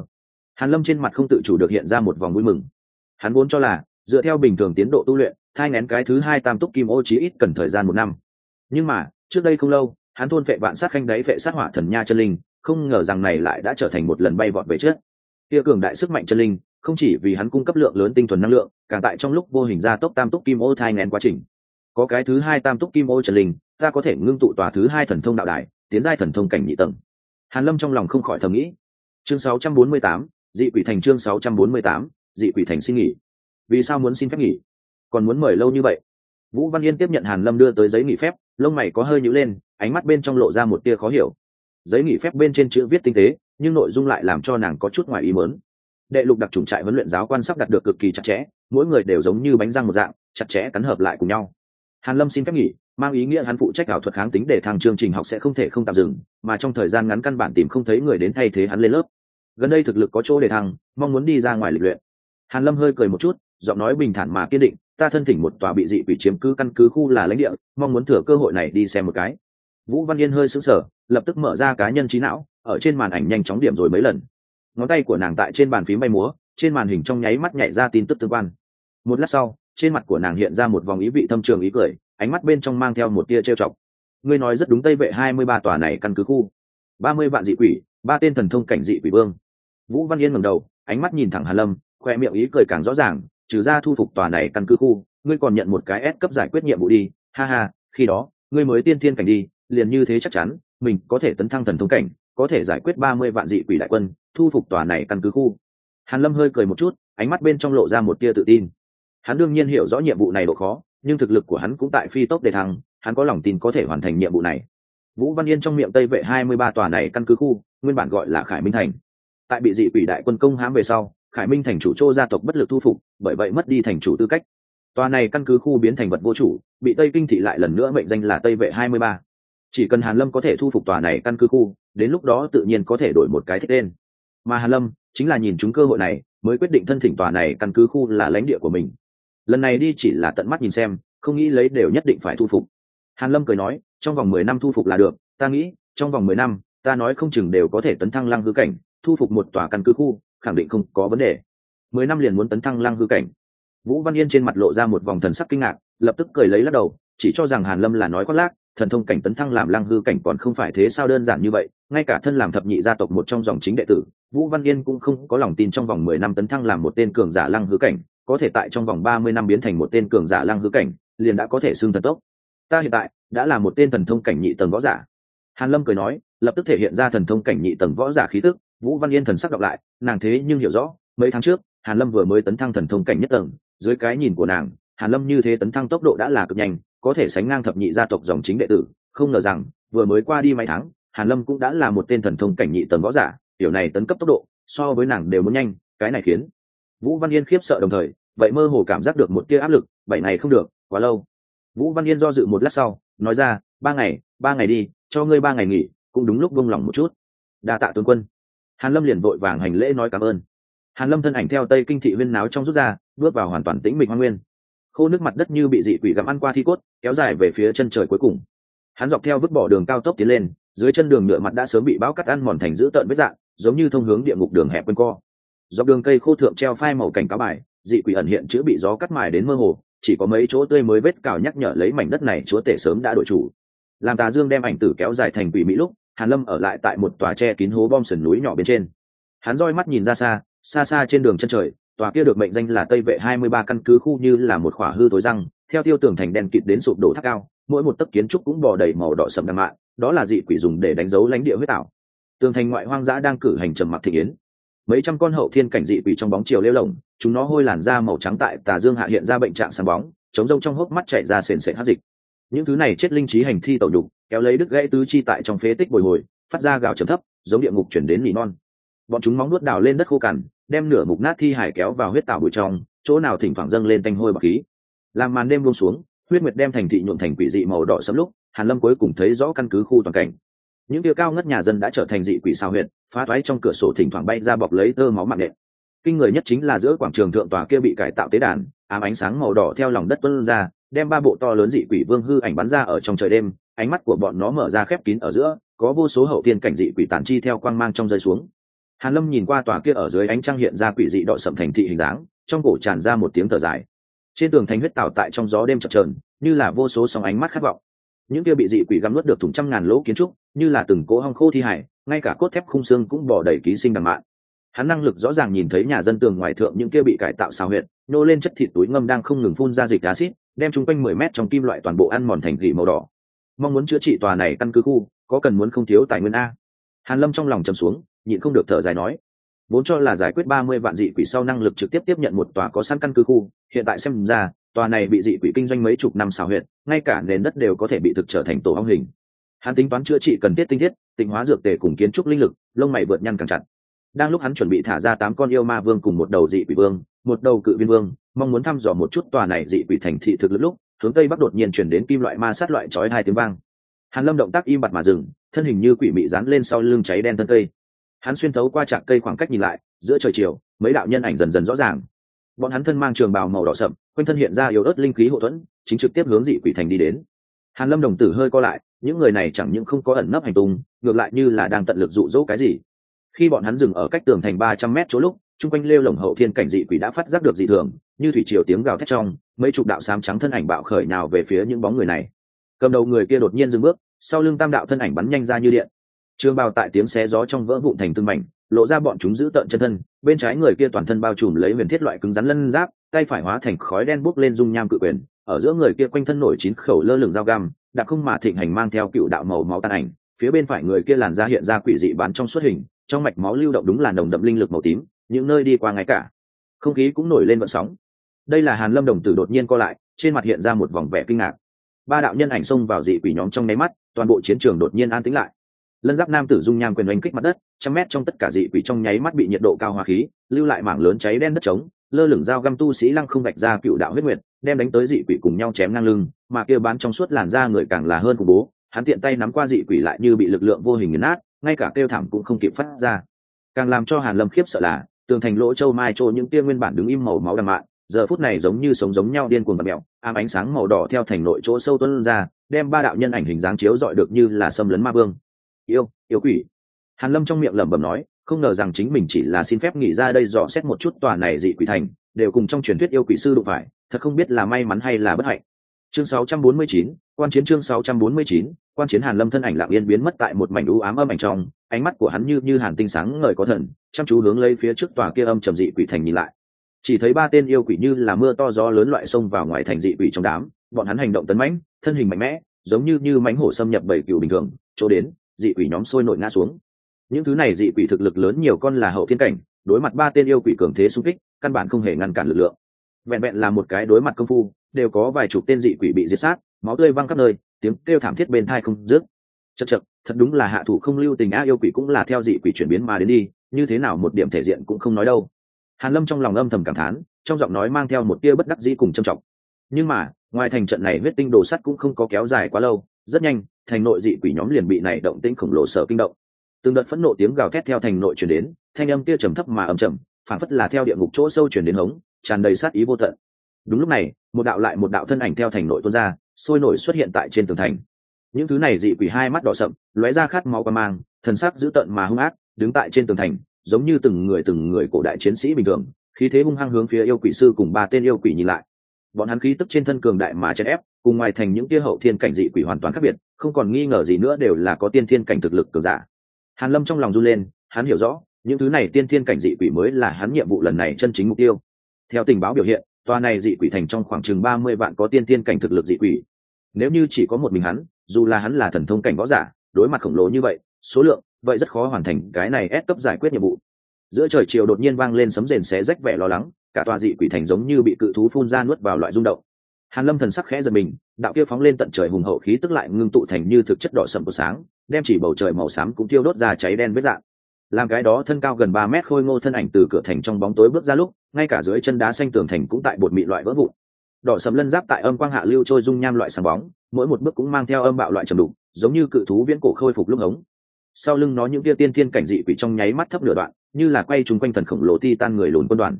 Hàn lâm trên mặt không tự chủ được hiện ra một vòng vui mừng. Hắn vốn cho là, dựa theo bình thường tiến độ tu luyện, thai ngén cái thứ hai tam túc kim ô chí ít cần thời gian một năm. Nhưng mà, trước đây không lâu hắn thôn vệ vạn sát khanh đáy vệ sát hỏa thần nha chân linh không ngờ rằng này lại đã trở thành một lần bay vọt về trước. Kia cường đại sức mạnh chân linh không chỉ vì hắn cung cấp lượng lớn tinh thuần năng lượng càng tại trong lúc vô hình ra tốc tam túc kim ô thai ngén quá trình. Có cái thứ hai tam túc kim ô chân linh ta có thể ngưng tụ tòa thứ hai thần thông đạo đài tiến giai thần thông cảnh nhị tầng. Hàn lâm trong lòng không khỏi thầm nghĩ. Chương 648, dị quỷ thành chương 648, dị quỷ thành xin nghỉ. Vì sao muốn xin phép nghỉ? Còn muốn mời lâu như vậy? Vũ văn yên tiếp nhận hàn lâm đưa tới giấy nghỉ phép, lông mày có hơi nhíu lên, ánh mắt bên trong lộ ra một tia khó hiểu. Giấy nghỉ phép bên trên chữ viết tinh tế, nhưng nội dung lại làm cho nàng có chút ngoài ý mớn đệ lục đặc trùng trại huấn luyện giáo quan sắp đặt được cực kỳ chặt chẽ, mỗi người đều giống như bánh răng một dạng, chặt chẽ cắn hợp lại cùng nhau. Hàn lâm xin phép nghỉ, mang ý nghĩa hắn phụ trách ảo thuật kháng tính để thằng chương trình học sẽ không thể không tạm dừng, mà trong thời gian ngắn căn bản tìm không thấy người đến thay thế hắn lên lớp. Gần đây thực lực có chỗ để thăng, mong muốn đi ra ngoài lịch luyện. Hàn lâm hơi cười một chút giọng nói bình thản mà kiên định, ta thân thỉnh một tòa bị dị quỷ chiếm cứ căn cứ khu là lãnh địa, mong muốn thừa cơ hội này đi xem một cái. Vũ văn yên hơi sững sờ, lập tức mở ra cá nhân trí não, ở trên màn ảnh nhanh chóng điểm rồi mấy lần. Ngón tay của nàng tại trên bàn phím bay múa, trên màn hình trong nháy mắt nhảy ra tin tức tương quan. Một lát sau, trên mặt của nàng hiện ra một vòng ý vị thâm trường ý cười, ánh mắt bên trong mang theo một tia trêu chọc. Ngươi nói rất đúng tây vệ hai mươi ba tòa này căn cứ khu. ba mươi vạn dị quỷ, ba tên thần thông cảnh dị quỷ vương. Vũ văn yên ngầm đầu, ánh mắt nhìn thẳng hà lâm, khoe miệng ý cười càng rõ ràng trừ ra thu phục tòa này căn cứ khu, ngươi còn nhận một cái S cấp giải quyết nhiệm vụ đi. Ha ha, khi đó, ngươi mới tiên thiên cảnh đi, liền như thế chắc chắn, mình có thể tấn thăng thần thông cảnh, có thể giải quyết ba mươi vạn dị quỷ đại quân, thu phục tòa này căn cứ khu. Hàn lâm hơi cười một chút, ánh mắt bên trong lộ ra một tia tự tin. Hắn đương nhiên hiểu rõ nhiệm vụ này độ khó, nhưng thực lực của hắn cũng tại phi tốc đề thăng, hắn có lòng tin có thể hoàn thành nhiệm vụ này. Vũ văn yên trong miệng tây vệ hai mươi ba tòa này căn cứ khu, nguyên bản gọi là khải minh thành. Tại bị dị quỷ đại quân công hãm về sau khải minh thành chủ châu gia tộc bất lực thu phục, bởi vậy mất đi thành chủ tư cách. Tòa này căn cứ khu biến thành vật vô chủ, bị tây kinh thị lại lần nữa mệnh danh là tây vệ hai mươi ba. Chỉ cần hàn lâm có thể thu phục tòa này căn cứ khu, đến lúc đó tự nhiên có thể đổi một cái thích tên. Mà hàn lâm chính là nhìn chúng cơ hội này, mới quyết định thân thỉnh tòa này căn cứ khu là lãnh địa của mình. Lần này đi chỉ là tận mắt nhìn xem, không nghĩ lấy đều nhất định phải thu phục. Hàn lâm cười nói, trong vòng mười năm thu phục là được, ta nghĩ, trong vòng mười năm, ta nói không chừng đều có thể tấn thăng lăng hư cảnh, thu phục một tòa căn cứ khu khẳng định không có vấn đề. Mười năm liền muốn tấn thăng lăng hư cảnh. Vũ văn yên trên mặt lộ ra một vòng thần sắc kinh ngạc, lập tức cười lấy lắc đầu, chỉ cho rằng hàn lâm là nói khoác lác, thần thông cảnh tấn thăng làm lăng hư cảnh còn không phải thế sao đơn giản như vậy, ngay cả thân làm thập nhị gia tộc một trong dòng chính đệ tử, vũ văn yên cũng không có lòng tin trong vòng mười năm tấn thăng làm một tên cường giả lăng hư cảnh, có thể tại trong vòng ba mươi năm biến thành một tên cường giả lăng hư cảnh, liền đã có thể xưng thần tốc. Ta hiện tại đã là một tên thần thông cảnh nhị tầng võ giả. Hàn lâm cười nói, lập tức thể hiện ra thần thông cảnh nhị tầng võ giả khí tức vũ văn yên thần sắc đọc lại, nàng thế nhưng hiểu rõ, mấy tháng trước, hàn lâm vừa mới tấn thăng thần thông cảnh nhất tầng, dưới cái nhìn của nàng, hàn lâm như thế tấn thăng tốc độ đã là cực nhanh, có thể sánh ngang thập nhị gia tộc dòng chính đệ tử, không ngờ rằng, vừa mới qua đi mấy tháng, hàn lâm cũng đã là một tên thần thông cảnh nhị tầng võ giả điều này tấn cấp tốc độ, so với nàng đều muốn nhanh, cái này khiến vũ văn yên khiếp sợ đồng thời, vậy mơ hồ cảm giác được một tia áp lực, bảy này không được, quá lâu. Vũ văn yên do dự một lát sau, nói ra, ba ngày ba ngày đi, cho ngươi ba ngày nghỉ, cũng đúng lúc buông lỏng một chút. Đa tạ tướng quân hàn lâm liền vội vàng hành lễ nói cảm ơn. Hàn lâm thân ảnh theo tây kinh thị viên náo trong rút ra, bước vào hoàn toàn tĩnh mịch hoang nguyên. Khô nước mặt đất như bị dị quỷ gặm ăn qua thi cốt, kéo dài về phía chân trời cuối cùng. Hắn dọc theo vứt bỏ đường cao tốc tiến lên, dưới chân đường nhựa mặt đã sớm bị bão cắt ăn mòn thành dữ tợn vết dạng, giống như thông hướng địa ngục đường hẹp quanh co. Dọc đường cây khô thượng treo phai màu cảnh cáo bài, dị quỷ ẩn hiện chữ bị gió cắt mài đến mơ hồ, chỉ có mấy chỗ tươi mới vết cào nhắc nhở lấy mảnh đất này chúa tể sớm đã đổi chủ. Làm tà dương đem ảnh tử kéo dài thành quỷ mỹ lúc hàn lâm ở lại tại một tòa tre kín hố bom sườn núi nhỏ bên trên. Hắn roi mắt nhìn ra xa xa xa trên đường chân trời, tòa kia được mệnh danh là tây vệ 23 căn cứ khu như là một khỏa hư tối răng, theo tiêu tường thành đen kịt đến sụp đổ tháp cao, mỗi một tấc kiến trúc cũng bò đầy màu đỏ sầm đằng mạ đó là dị quỷ dùng để đánh dấu lãnh địa huyết ảo. Tường thành ngoại hoang dã đang cử hành trầm mặc thị yến mấy trăm con hậu thiên cảnh dị quỷ trong bóng chiều lêu lồng, chúng nó hôi làn da màu trắng tại tà dương hạ hiện ra bệnh trạng sáng bóng, chống rông trong hốc mắt chảy ra sền sệt hát dịch. Những thứ này chết linh trí hành thi tẩu đục kéo lấy đứt gãy tứ chi tại trong phế tích bồi hồi, phát ra gào trầm thấp, giống địa ngục chuyển đến nỉ non. Bọn chúng móng nuốt đào lên đất khô cằn, đem nửa mục nát thi hải kéo vào huyết tạo bụi trong, chỗ nào thỉnh thoảng dâng lên tanh hôi bọc khí. Làm màn đêm buông xuống, huyết nguyệt đem thành thị nhuộm thành quỷ dị màu đỏ sẫm lúc, hàn lâm cuối cùng thấy rõ căn cứ khu toàn cảnh. Những kia cao ngất nhà dân đã trở thành dị quỷ sao huyệt, phá thoái trong cửa sổ thỉnh thoảng bay ra bọc lấy tơ máu mạng nện. Kinh người nhất chính là giữa quảng trường thượng tòa kia bị cải tạo tế đàn, ám ánh sáng màu đỏ theo lòng đất tuôn ra, đem ba bộ to lớn dị quỷ vương hư ảnh bắn ra ở trong trời đêm ánh mắt của bọn nó mở ra khép kín ở giữa, có vô số hậu thiên cảnh dị quỷ tản chi theo quang mang trong rơi xuống. Hàn lâm nhìn qua tòa kia ở dưới ánh trăng hiện ra quỷ dị đọ sậm thành thị hình dáng, trong cổ tràn ra một tiếng thở dài. Trên tường thành huyết tạo tại trong gió đêm chập chờn, như là vô số sóng ánh mắt khát vọng. Những kia bị dị quỷ găm nuốt được thủng trăm ngàn lỗ kiến trúc, như là từng cỗ hong khô thi hải, ngay cả cốt thép khung xương cũng bỏ đầy ký sinh đằng mạn hắn năng lực rõ ràng nhìn thấy nhà dân tường ngoài thượng những kia bị cải tạo xào huyệt, nô lên chất thịt túi ngâm đang không ngừng phun ra dịch acid đem chung quanh mười mét trong kim loại toàn bộ ăn mòn thành gỉ màu đỏ mong muốn chữa trị tòa này căn cứ khu, có cần muốn không thiếu tài nguyên a. Hàn lâm trong lòng trầm xuống, nhịn không được thở dài nói, vốn cho là giải quyết ba mươi vạn dị quỷ sau năng lực trực tiếp tiếp nhận một tòa có sẵn căn cứ khu, hiện tại xem ra, tòa này bị dị quỷ kinh doanh mấy chục năm xào huyện ngay cả nền đất đều có thể bị thực trở thành tổ hong hình. Hắn tính toán chữa trị cần thiết tinh thiết, tịnh hóa dược tề cùng kiến trúc linh lực, lông mày vượt nhăn càng chặt. Đang lúc hắn chuẩn bị thả ra tám con yêu ma vương cùng một đầu dị quỷ vương, một đầu cự viên vương, mong muốn thăm dò một chút tòa này dị quỷ thành thị thực lực lúc hướng tây bắc đột nhiên chuyển đến kim loại ma sát loại chói hai tiếng vang. Hàn lâm động tác im bặt mà dừng, thân hình như quỷ mị dán lên sau lưng cháy đen thân cây. Hắn xuyên thấu qua trạc cây khoảng cách nhìn lại, giữa trời chiều, mấy đạo nhân ảnh dần dần rõ ràng. Bọn hắn thân mang trường bào màu đỏ sậm, quanh thân hiện ra yếu ớt linh khí hậu thuẫn, chính trực tiếp hướng dị quỷ thành đi đến. Hàn lâm đồng tử hơi co lại, những người này chẳng những không có ẩn nấp hành tung, ngược lại như là đang tận lực dụ dỗ cái gì. Khi bọn hắn dừng ở cách tường thành ba trăm mét chỗ lúc chung quanh lêu lồng hậu thiên cảnh dị quỷ đã phát giác được dị thường, như thủy triều tiếng gào thét trong, mấy chục đạo xám trắng thân ảnh bạo khởi nào về phía những bóng người này. Cầm đầu người kia đột nhiên dừng bước, sau lưng tam đạo thân ảnh bắn nhanh ra như điện. Trường bào tại tiếng xé gió trong vỡ vụn thành tương mảnh, lộ ra bọn chúng giữ tợn chân thân, bên trái người kia toàn thân bao trùm lấy huyền thiết loại cứng rắn lân giáp, tay phải hóa thành khói đen bốc lên dung nham cự quyền, ở giữa người kia quanh thân nổi chín khẩu lơ lửng dao găm, đặc không mà thịnh hành mang theo cựu đạo màu máu tan ảnh, phía bên phải người kia làn da hiện ra quỷ dị bán trong suốt hình, trong mạch máu lưu động đúng là nồng đậm linh lực màu tím những nơi đi qua ngay cả. Không khí cũng nổi lên vận sóng. Đây là hàn lâm đồng tử đột nhiên co lại, trên mặt hiện ra một vòng vẻ kinh ngạc. Ba đạo nhân ảnh xông vào dị quỷ nhóm trong nháy mắt, toàn bộ chiến trường đột nhiên an tĩnh lại. Lân giáp nam tử dung nham quyền oanh kích mặt đất, trăm mét trong tất cả dị quỷ trong nháy mắt bị nhiệt độ cao hóa khí, lưu lại mảng lớn cháy đen đất trống, lơ lửng dao găm tu sĩ lăng không vạch ra cựu đạo huyết nguyệt, đem đánh tới dị quỷ cùng nhau chém ngang lưng, mà kia bán trong suốt làn da người càng là hơn khủng bố, hắn tiện tay nắm qua dị quỷ lại như bị lực lượng vô hình nghiền nát, ngay cả kêu thảm cũng không kịp phát ra. Càng làm cho hàn lâm khiếp sợ là tường thành lỗ châu mai trô những tia nguyên bản đứng im màu máu đằng mạn giờ phút này giống như sống giống nhau điên cuồng bật mẹo ám ánh sáng màu đỏ theo thành nội chỗ sâu tuân ra đem ba đạo nhân ảnh hình dáng chiếu dọi được như là xâm lấn ma vương. Yêu yêu quỷ. Hàn lâm trong miệng lẩm bẩm nói không ngờ rằng chính mình chỉ là xin phép nghỉ ra đây dò xét một chút tòa này dị quỷ thành đều cùng trong truyền thuyết yêu quỷ sư đụng phải thật không biết là may mắn hay là bất hạnh. Chương 649, quan chiến chương 649, quan chiến hàn lâm thân ảnh lặng yên biến mất tại một mảnh u ám âm ảnh trong ánh mắt của hắn như như hàn tinh sáng ngời có thần chăm chú hướng lấy phía trước tòa kia âm trầm dị quỷ thành nhìn lại. Chỉ thấy ba tên yêu quỷ như là mưa to gió lớn loại sông vào ngoài thành dị quỷ trong đám bọn hắn hành động tấn mãnh thân hình mạnh mẽ giống như như mãnh hổ xâm nhập bảy cựu bình thường chỗ đến dị quỷ nhóm sôi nổi ngã xuống. Những thứ này dị quỷ thực lực lớn nhiều con là hậu thiên cảnh đối mặt ba tên yêu quỷ cường thế xung kích căn bản không hề ngăn cản lực lượng. Vẹn vẹn là một cái đối mặt công phu đều có vài chục tên dị quỷ bị diệt sát máu tươi văng khắp nơi, tiếng kêu thảm thiết bên thai không dứt. Chật chật thật đúng là hạ thủ không lưu tình a yêu quỷ cũng là theo dị quỷ chuyển biến mà đến đi, như thế nào một điểm thể diện cũng không nói đâu. Hàn lâm trong lòng âm thầm cảm thán, trong giọng nói mang theo một tia bất đắc dĩ cùng trầm trọng. Nhưng mà, ngoài thành trận này huyết tinh đồ sắt cũng không có kéo dài quá lâu, rất nhanh, thành nội dị quỷ nhóm liền bị này động tĩnh khổng lồ sở kinh động. Từng đợt phẫn nộ tiếng gào thét theo thành nội truyền đến, thanh âm kia trầm thấp mà âm trầm phản phất là theo địa ngục chỗ sâu truyền đến hống, tràn đầy sát ý vô tận. Đúng lúc này, một đạo lại một đạo thân ảnh theo thành nội tuôn ra sôi nổi xuất hiện tại trên tường thành. Những thứ này dị quỷ hai mắt đỏ sậm, lóe ra khát máu qua mang, thần sắc dữ tợn mà hung ác, đứng tại trên tường thành, giống như từng người từng người cổ đại chiến sĩ bình thường, khí thế hung hăng hướng phía yêu quỷ sư cùng ba tên yêu quỷ nhìn lại. Bọn hắn khí tức trên thân cường đại mà chèn ép, cùng ngoài thành những tia hậu thiên cảnh dị quỷ hoàn toàn khác biệt, không còn nghi ngờ gì nữa đều là có tiên thiên cảnh thực lực cường giả. Hàn lâm trong lòng run lên, hắn hiểu rõ, những thứ này tiên thiên cảnh dị quỷ mới là hắn nhiệm vụ lần này chân chính mục tiêu. Theo tình báo biểu hiện tòa này dị quỷ thành trong khoảng chừng ba mươi vạn có tiên tiên cảnh thực lực dị quỷ. Nếu như chỉ có một mình hắn, dù là hắn là thần thông cảnh võ giả, đối mặt khổng lồ như vậy, số lượng, vậy rất khó hoàn thành cái này ép cấp giải quyết nhiệm vụ. Giữa trời chiều đột nhiên vang lên sấm rền xé rách vẻ lo lắng, cả tòa dị quỷ thành giống như bị cự thú phun ra nuốt vào loại rung động. Hàn lâm thần sắc khẽ giật mình, đạo kia phóng lên tận trời hùng hậu khí tức lại ngưng tụ thành như thực chất đỏ sậm của sáng, đem chỉ bầu trời màu xám cũng thiêu đốt ra cháy đen vết dạng làm cái đó thân cao gần ba mét khôi ngô thân ảnh từ cửa thành trong bóng tối bước ra lúc, ngay cả dưới chân đá xanh tường thành cũng tại bột mị loại vỡ vụn. Đỏ sầm lân giáp tại âm quang hạ lưu trôi dung nham loại sáng bóng, mỗi một bước cũng mang theo âm bạo loại trầm đục, giống như cự thú viễn cổ khôi phục lúc ống. sau lưng nó những kia tiên thiên cảnh dị quỷ trong nháy mắt thấp nửa đoạn, như là quay trúng quanh thần khổng lồ ti tan người lùn quân đoàn.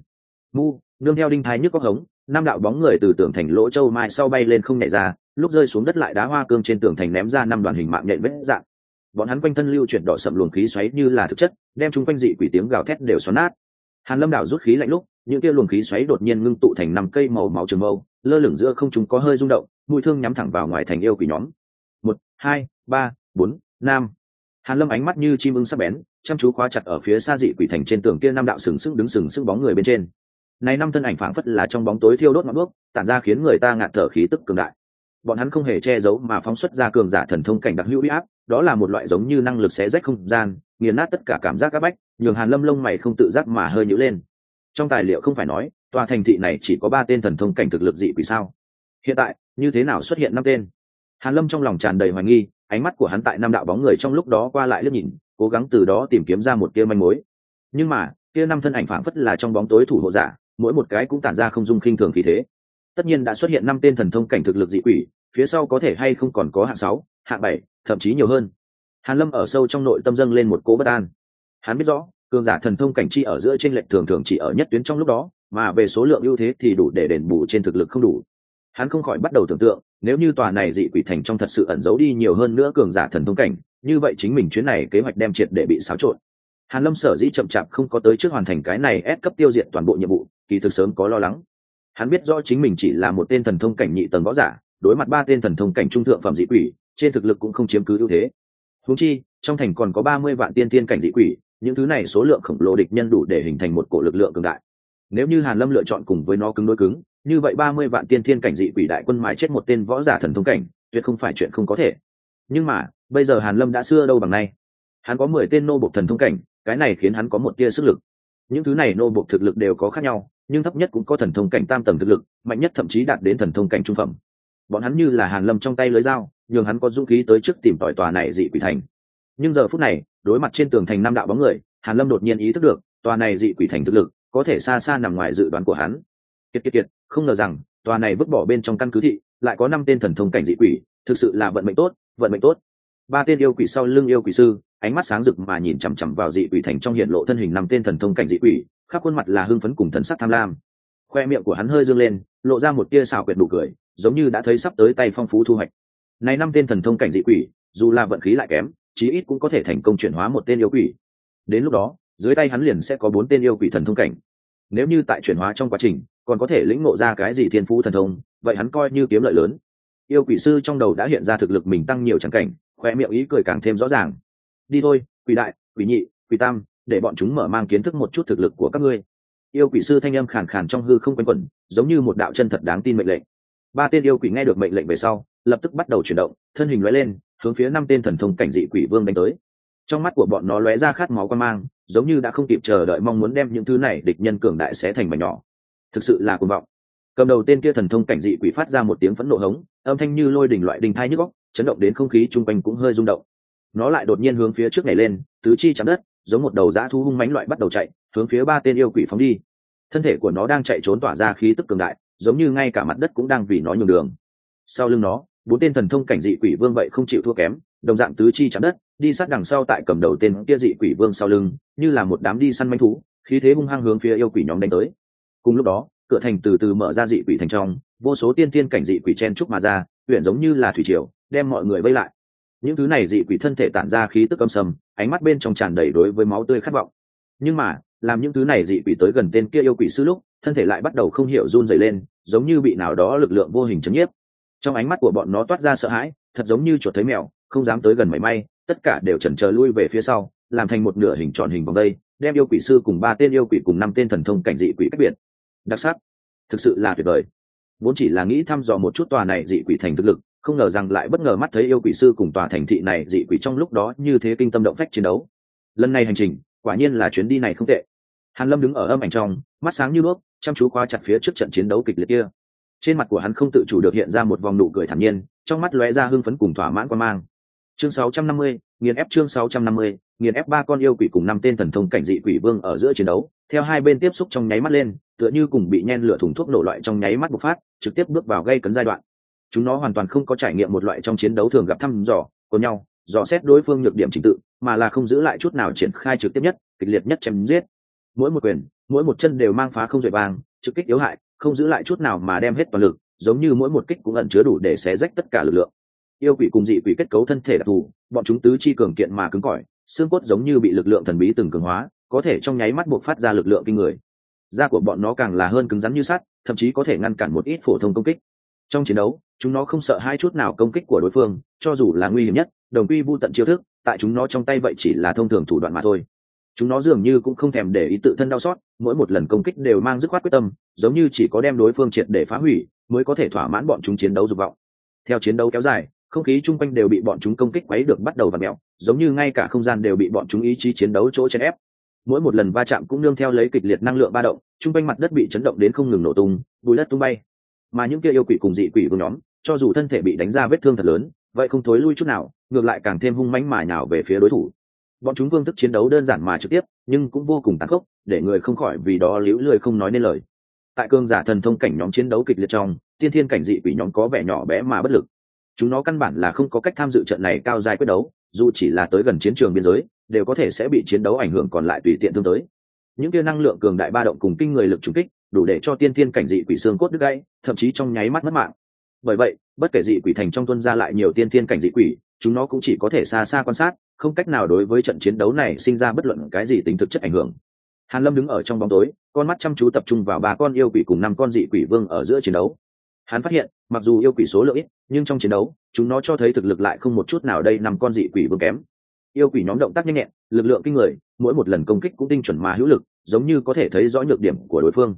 Mu, nương theo đinh thái nhức có hống, năm đạo bóng người từ tường thành lỗ châu mai sau bay lên không nhảy ra, lúc rơi xuống đất lại đá hoa cương trên tường thành ném ra năm đoàn hình mạng nhện vết dạng bọn hắn quanh thân lưu chuyển đỏ sậm luồng khí xoáy như là thực chất, đem chung quanh dị quỷ tiếng gào thét đều xoắn nát. Hàn lâm đảo rút khí lạnh lúc, những kia luồng khí xoáy đột nhiên ngưng tụ thành năm cây màu máu trường mâu, lơ lửng giữa không chúng có hơi rung động, mũi thương nhắm thẳng vào ngoài thành yêu quỷ nhóm. Một, hai, ba, bốn, năm. Hàn lâm ánh mắt như chim ưng sắc bén, chăm chú khóa chặt ở phía xa dị quỷ thành trên tường kia năm đạo sừng sững đứng sừng sững bóng người bên trên. Này năm thân ảnh phảng phất là trong bóng tối thiêu đốt ngọn đuốc, tản ra khiến người ta ngạt thở khí tức cường đại. Bọn hắn không hề che giấu mà phóng xuất ra cường giả thần thông cảnh đặc hữu uy áp đó là một loại giống như năng lực xé rách không gian, nghiền nát tất cả cảm giác áp bách, nhường hàn lâm lông mày không tự giác mà hơi nhữ lên. Trong tài liệu không phải nói, tòa thành thị này chỉ có ba tên thần thông cảnh thực lực dị quỷ sao? Hiện tại, như thế nào xuất hiện năm tên? Hàn lâm trong lòng tràn đầy hoài nghi, ánh mắt của hắn tại năm đạo bóng người trong lúc đó qua lại liếc nhìn, cố gắng từ đó tìm kiếm ra một kia manh mối. Nhưng mà kia năm thân ảnh phảng phất là trong bóng tối thủ hộ giả, mỗi một cái cũng tản ra không dung khinh thường khí thế. Tất nhiên đã xuất hiện năm tên thần thông cảnh thực lực dị quỷ, phía sau có thể hay không còn có hạng sáu hạng bảy, thậm chí nhiều hơn. Hàn lâm ở sâu trong nội tâm dâng lên một cố bất an. Hắn biết rõ, cường giả thần thông cảnh chi ở giữa trên lệnh thường thường chỉ ở nhất tuyến trong lúc đó, mà về số lượng ưu thế thì đủ để đền bù trên thực lực không đủ. Hắn không khỏi bắt đầu tưởng tượng, nếu như tòa này dị quỷ thành trong thật sự ẩn giấu đi nhiều hơn nữa cường giả thần thông cảnh, như vậy chính mình chuyến này kế hoạch đem triệt để bị xáo trộn. Hàn lâm sở dĩ chậm chạp không có tới trước hoàn thành cái này ép cấp tiêu diệt toàn bộ nhiệm vụ, kỳ thực sớm có lo lắng. Hắn biết rõ chính mình chỉ là một tên thần thông cảnh nhị tầng võ giả, đối mặt ba tên thần thông cảnh trung thượng phẩm dị quỷ trên thực lực cũng không chiếm cứ ưu thế. Húng chi, trong thành còn có ba mươi vạn tiên tiên cảnh dị quỷ, những thứ này số lượng khổng lồ địch nhân đủ để hình thành một cổ lực lượng cường đại. Nếu như hàn lâm lựa chọn cùng với nó cứng đối cứng, như vậy ba mươi vạn tiên thiên cảnh dị quỷ đại quân mái chết một tên võ giả thần thông cảnh, tuyệt không phải chuyện không có thể. Nhưng mà, bây giờ hàn lâm đã xưa đâu bằng nay. Hắn có mười tên nô bộc thần thông cảnh, cái này khiến hắn có một tia sức lực. Những thứ này nô bộc thực lực đều có khác nhau, nhưng thấp nhất cũng có thần thông cảnh tam tầng thực lực, mạnh nhất thậm chí đạt đến thần thông cảnh trung phẩm bọn hắn như là hàn lâm trong tay lưới dao, nhường hắn có dũng khí tới trước tìm tỏi tòa này dị quỷ thành. Nhưng giờ phút này, đối mặt trên tường thành năm đạo bóng người, hàn lâm đột nhiên ý thức được, tòa này dị quỷ thành thực lực có thể xa xa nằm ngoài dự đoán của hắn. Kiệt kiệt kiệt, không ngờ rằng, tòa này vứt bỏ bên trong căn cứ thị, lại có năm tên thần thông cảnh dị quỷ, thực sự là vận mệnh tốt, vận mệnh tốt. Ba tên yêu quỷ sau lưng yêu quỷ sư, ánh mắt sáng rực mà nhìn chằm chằm vào dị quỷ thành trong hiện lộ thân hình năm tên thần thông cảnh dị quỷ, khắp khuôn mặt là hưng phấn cùng thần sắc tham lam. Khoe miệng của hắn hơi dương lên, lộ ra một tia xào quyệt đủ cười giống như đã thấy sắp tới tay phong phú thu hoạch. Này năm tên thần thông cảnh dị quỷ, dù là vận khí lại kém, chí ít cũng có thể thành công chuyển hóa một tên yêu quỷ. Đến lúc đó, dưới tay hắn liền sẽ có bốn tên yêu quỷ thần thông cảnh. Nếu như tại chuyển hóa trong quá trình, còn có thể lĩnh ngộ ra cái gì thiên phú thần thông, vậy hắn coi như kiếm lợi lớn. Yêu quỷ sư trong đầu đã hiện ra thực lực mình tăng nhiều trắng cảnh, khoe miệng ý cười càng thêm rõ ràng. Đi thôi, quỷ đại, quỷ nhị, quỷ tam, để bọn chúng mở mang kiến thức một chút thực lực của các ngươi. Yêu quỷ sư thanh âm khàn khàn trong hư không quanh quẩn, giống như một đạo chân thật đáng tin mệnh lệnh ba tên yêu quỷ nghe được mệnh lệnh về sau, lập tức bắt đầu chuyển động, thân hình lóe lên, hướng phía năm tên thần thông cảnh dị quỷ vương đánh tới. Trong mắt của bọn nó lóe ra khát máu quan mang, giống như đã không kịp chờ đợi mong muốn đem những thứ này địch nhân cường đại sẽ thành mảnh nhỏ. Thực sự là cuồng vọng. Cầm đầu tên kia thần thông cảnh dị quỷ phát ra một tiếng phẫn nộ hống, âm thanh như lôi đỉnh loại đình thai nhức góc chấn động đến không khí chung quanh cũng hơi rung động. Nó lại đột nhiên hướng phía trước này lên, tứ chi chạm đất, giống một đầu dã thu hung mánh loại bắt đầu chạy, hướng phía ba tên yêu quỷ phóng đi. Thân thể của nó đang chạy trốn tỏa ra khí tức cường đại giống như ngay cả mặt đất cũng đang vì nó nhường đường. Sau lưng nó, bốn tên thần thông cảnh dị quỷ vương vậy không chịu thua kém, đồng dạng tứ chi chạm đất, đi sát đằng sau tại cầm đầu tên kia dị quỷ vương sau lưng, như là một đám đi săn manh thú, khí thế hung hăng hướng phía yêu quỷ nhóm đánh tới. Cùng lúc đó, cửa thành từ từ mở ra dị quỷ thành trong, vô số tiên tiên cảnh dị quỷ chen trúc mà ra, huyện giống như là thủy triều, đem mọi người vây lại. Những thứ này dị quỷ thân thể tản ra khí tức âm sầm, ánh mắt bên trong tràn đầy đối với máu tươi khát vọng. Nhưng mà, làm những thứ này dị quỷ tới gần tên kia yêu quỷ sư lúc thân thể lại bắt đầu không hiểu run dày lên, giống như bị nào đó lực lượng vô hình chấn nhiếp. Trong ánh mắt của bọn nó toát ra sợ hãi, thật giống như chuột thấy mèo, không dám tới gần mảy may, tất cả đều chần chờ lui về phía sau, làm thành một nửa hình tròn hình vòng đây, đem yêu quỷ sư cùng ba tên yêu quỷ cùng năm tên thần thông cảnh dị quỷ cách biệt. Đặc sắc. Thực sự là tuyệt vời. Vốn chỉ là nghĩ thăm dò một chút tòa này dị quỷ thành thực lực, không ngờ rằng lại bất ngờ mắt thấy yêu quỷ sư cùng tòa thành thị này dị quỷ trong lúc đó như thế kinh tâm động phách chiến đấu. Lần này hành trình, quả nhiên là chuyến đi này không tệ. Hàn lâm đứng ở âm ảnh trong, mắt sáng như đuốc chăm chú khóa chặt phía trước trận chiến đấu kịch liệt kia. Trên mặt của hắn không tự chủ được hiện ra một vòng nụ cười thản nhiên trong mắt lóe ra hưng phấn cùng thỏa mãn quan mang. Chương 650, nghiền ép chương 650, nghiền ép ba con yêu quỷ cùng năm tên thần thông cảnh dị quỷ vương ở giữa chiến đấu. Theo hai bên tiếp xúc trong nháy mắt lên tựa như cùng bị nhen lửa thùng thuốc nổ loại trong nháy mắt bộc phát trực tiếp bước vào gây cấn giai đoạn. Chúng nó hoàn toàn không có trải nghiệm một loại trong chiến đấu thường gặp thăm dò của nhau dò xét đối phương nhược điểm trình tự mà là không giữ lại chút nào triển khai trực tiếp nhất kịch liệt nhất chém giết. Mỗi một quyền mỗi một chân đều mang phá không dội vàng, trực kích yếu hại, không giữ lại chút nào mà đem hết toàn lực, giống như mỗi một kích cũng ẩn chứa đủ để xé rách tất cả lực lượng. Yêu quỷ cùng dị quỷ kết cấu thân thể đặc thù, bọn chúng tứ chi cường kiện mà cứng cỏi, xương cốt giống như bị lực lượng thần bí từng cường hóa, có thể trong nháy mắt buộc phát ra lực lượng kinh người. Da của bọn nó càng là hơn cứng rắn như sắt, thậm chí có thể ngăn cản một ít phổ thông công kích. Trong chiến đấu, chúng nó không sợ hai chút nào công kích của đối phương, cho dù là nguy hiểm nhất, đồng quy vô tận chiêu thức, tại chúng nó trong tay vậy chỉ là thông thường thủ đoạn mà thôi chúng nó dường như cũng không thèm để ý tự thân đau xót, mỗi một lần công kích đều mang dứt khoát quyết tâm, giống như chỉ có đem đối phương triệt để phá hủy, mới có thể thỏa mãn bọn chúng chiến đấu dục vọng. Theo chiến đấu kéo dài, không khí chung quanh đều bị bọn chúng công kích quấy được bắt đầu và mẹo giống như ngay cả không gian đều bị bọn chúng ý chí chiến đấu chỗ chèn ép. Mỗi một lần va chạm cũng nương theo lấy kịch liệt năng lượng ba động, chung quanh mặt đất bị chấn động đến không ngừng nổ tung, bùi đất tung bay. Mà những kia yêu quỷ cùng dị quỷ vương nhóm, cho dù thân thể bị đánh ra vết thương thật lớn, vậy không thối lui chút nào, ngược lại càng thêm hung mãnh mài nào về phía đối thủ bọn chúng vương thức chiến đấu đơn giản mà trực tiếp, nhưng cũng vô cùng tàn khốc, để người không khỏi vì đó liễu lười không nói nên lời. Tại cương giả thần thông cảnh nhóm chiến đấu kịch liệt trong, tiên thiên cảnh dị quỷ nhóm có vẻ nhỏ bé mà bất lực. Chúng nó căn bản là không có cách tham dự trận này cao dài quyết đấu, dù chỉ là tới gần chiến trường biên giới, đều có thể sẽ bị chiến đấu ảnh hưởng còn lại tùy tiện tương tới. Những kia năng lượng cường đại ba động cùng kinh người lực trùng kích, đủ để cho tiên thiên cảnh dị quỷ xương cốt đứt gãy, thậm chí trong nháy mắt mất mạng bởi vậy, bất kể dị quỷ thành trong tuân ra lại nhiều tiên thiên cảnh dị quỷ, chúng nó cũng chỉ có thể xa xa quan sát, không cách nào đối với trận chiến đấu này sinh ra bất luận cái gì tính thực chất ảnh hưởng. Hàn lâm đứng ở trong bóng tối, con mắt chăm chú tập trung vào ba con yêu quỷ cùng năm con dị quỷ vương ở giữa chiến đấu. Hắn phát hiện, mặc dù yêu quỷ số lượng ít, nhưng trong chiến đấu, chúng nó cho thấy thực lực lại không một chút nào đây năm con dị quỷ vương kém. Yêu quỷ nhóm động tác nhanh nhẹn, lực lượng kinh người, mỗi một lần công kích cũng tinh chuẩn mà hữu lực, giống như có thể thấy rõ nhược điểm của đối phương.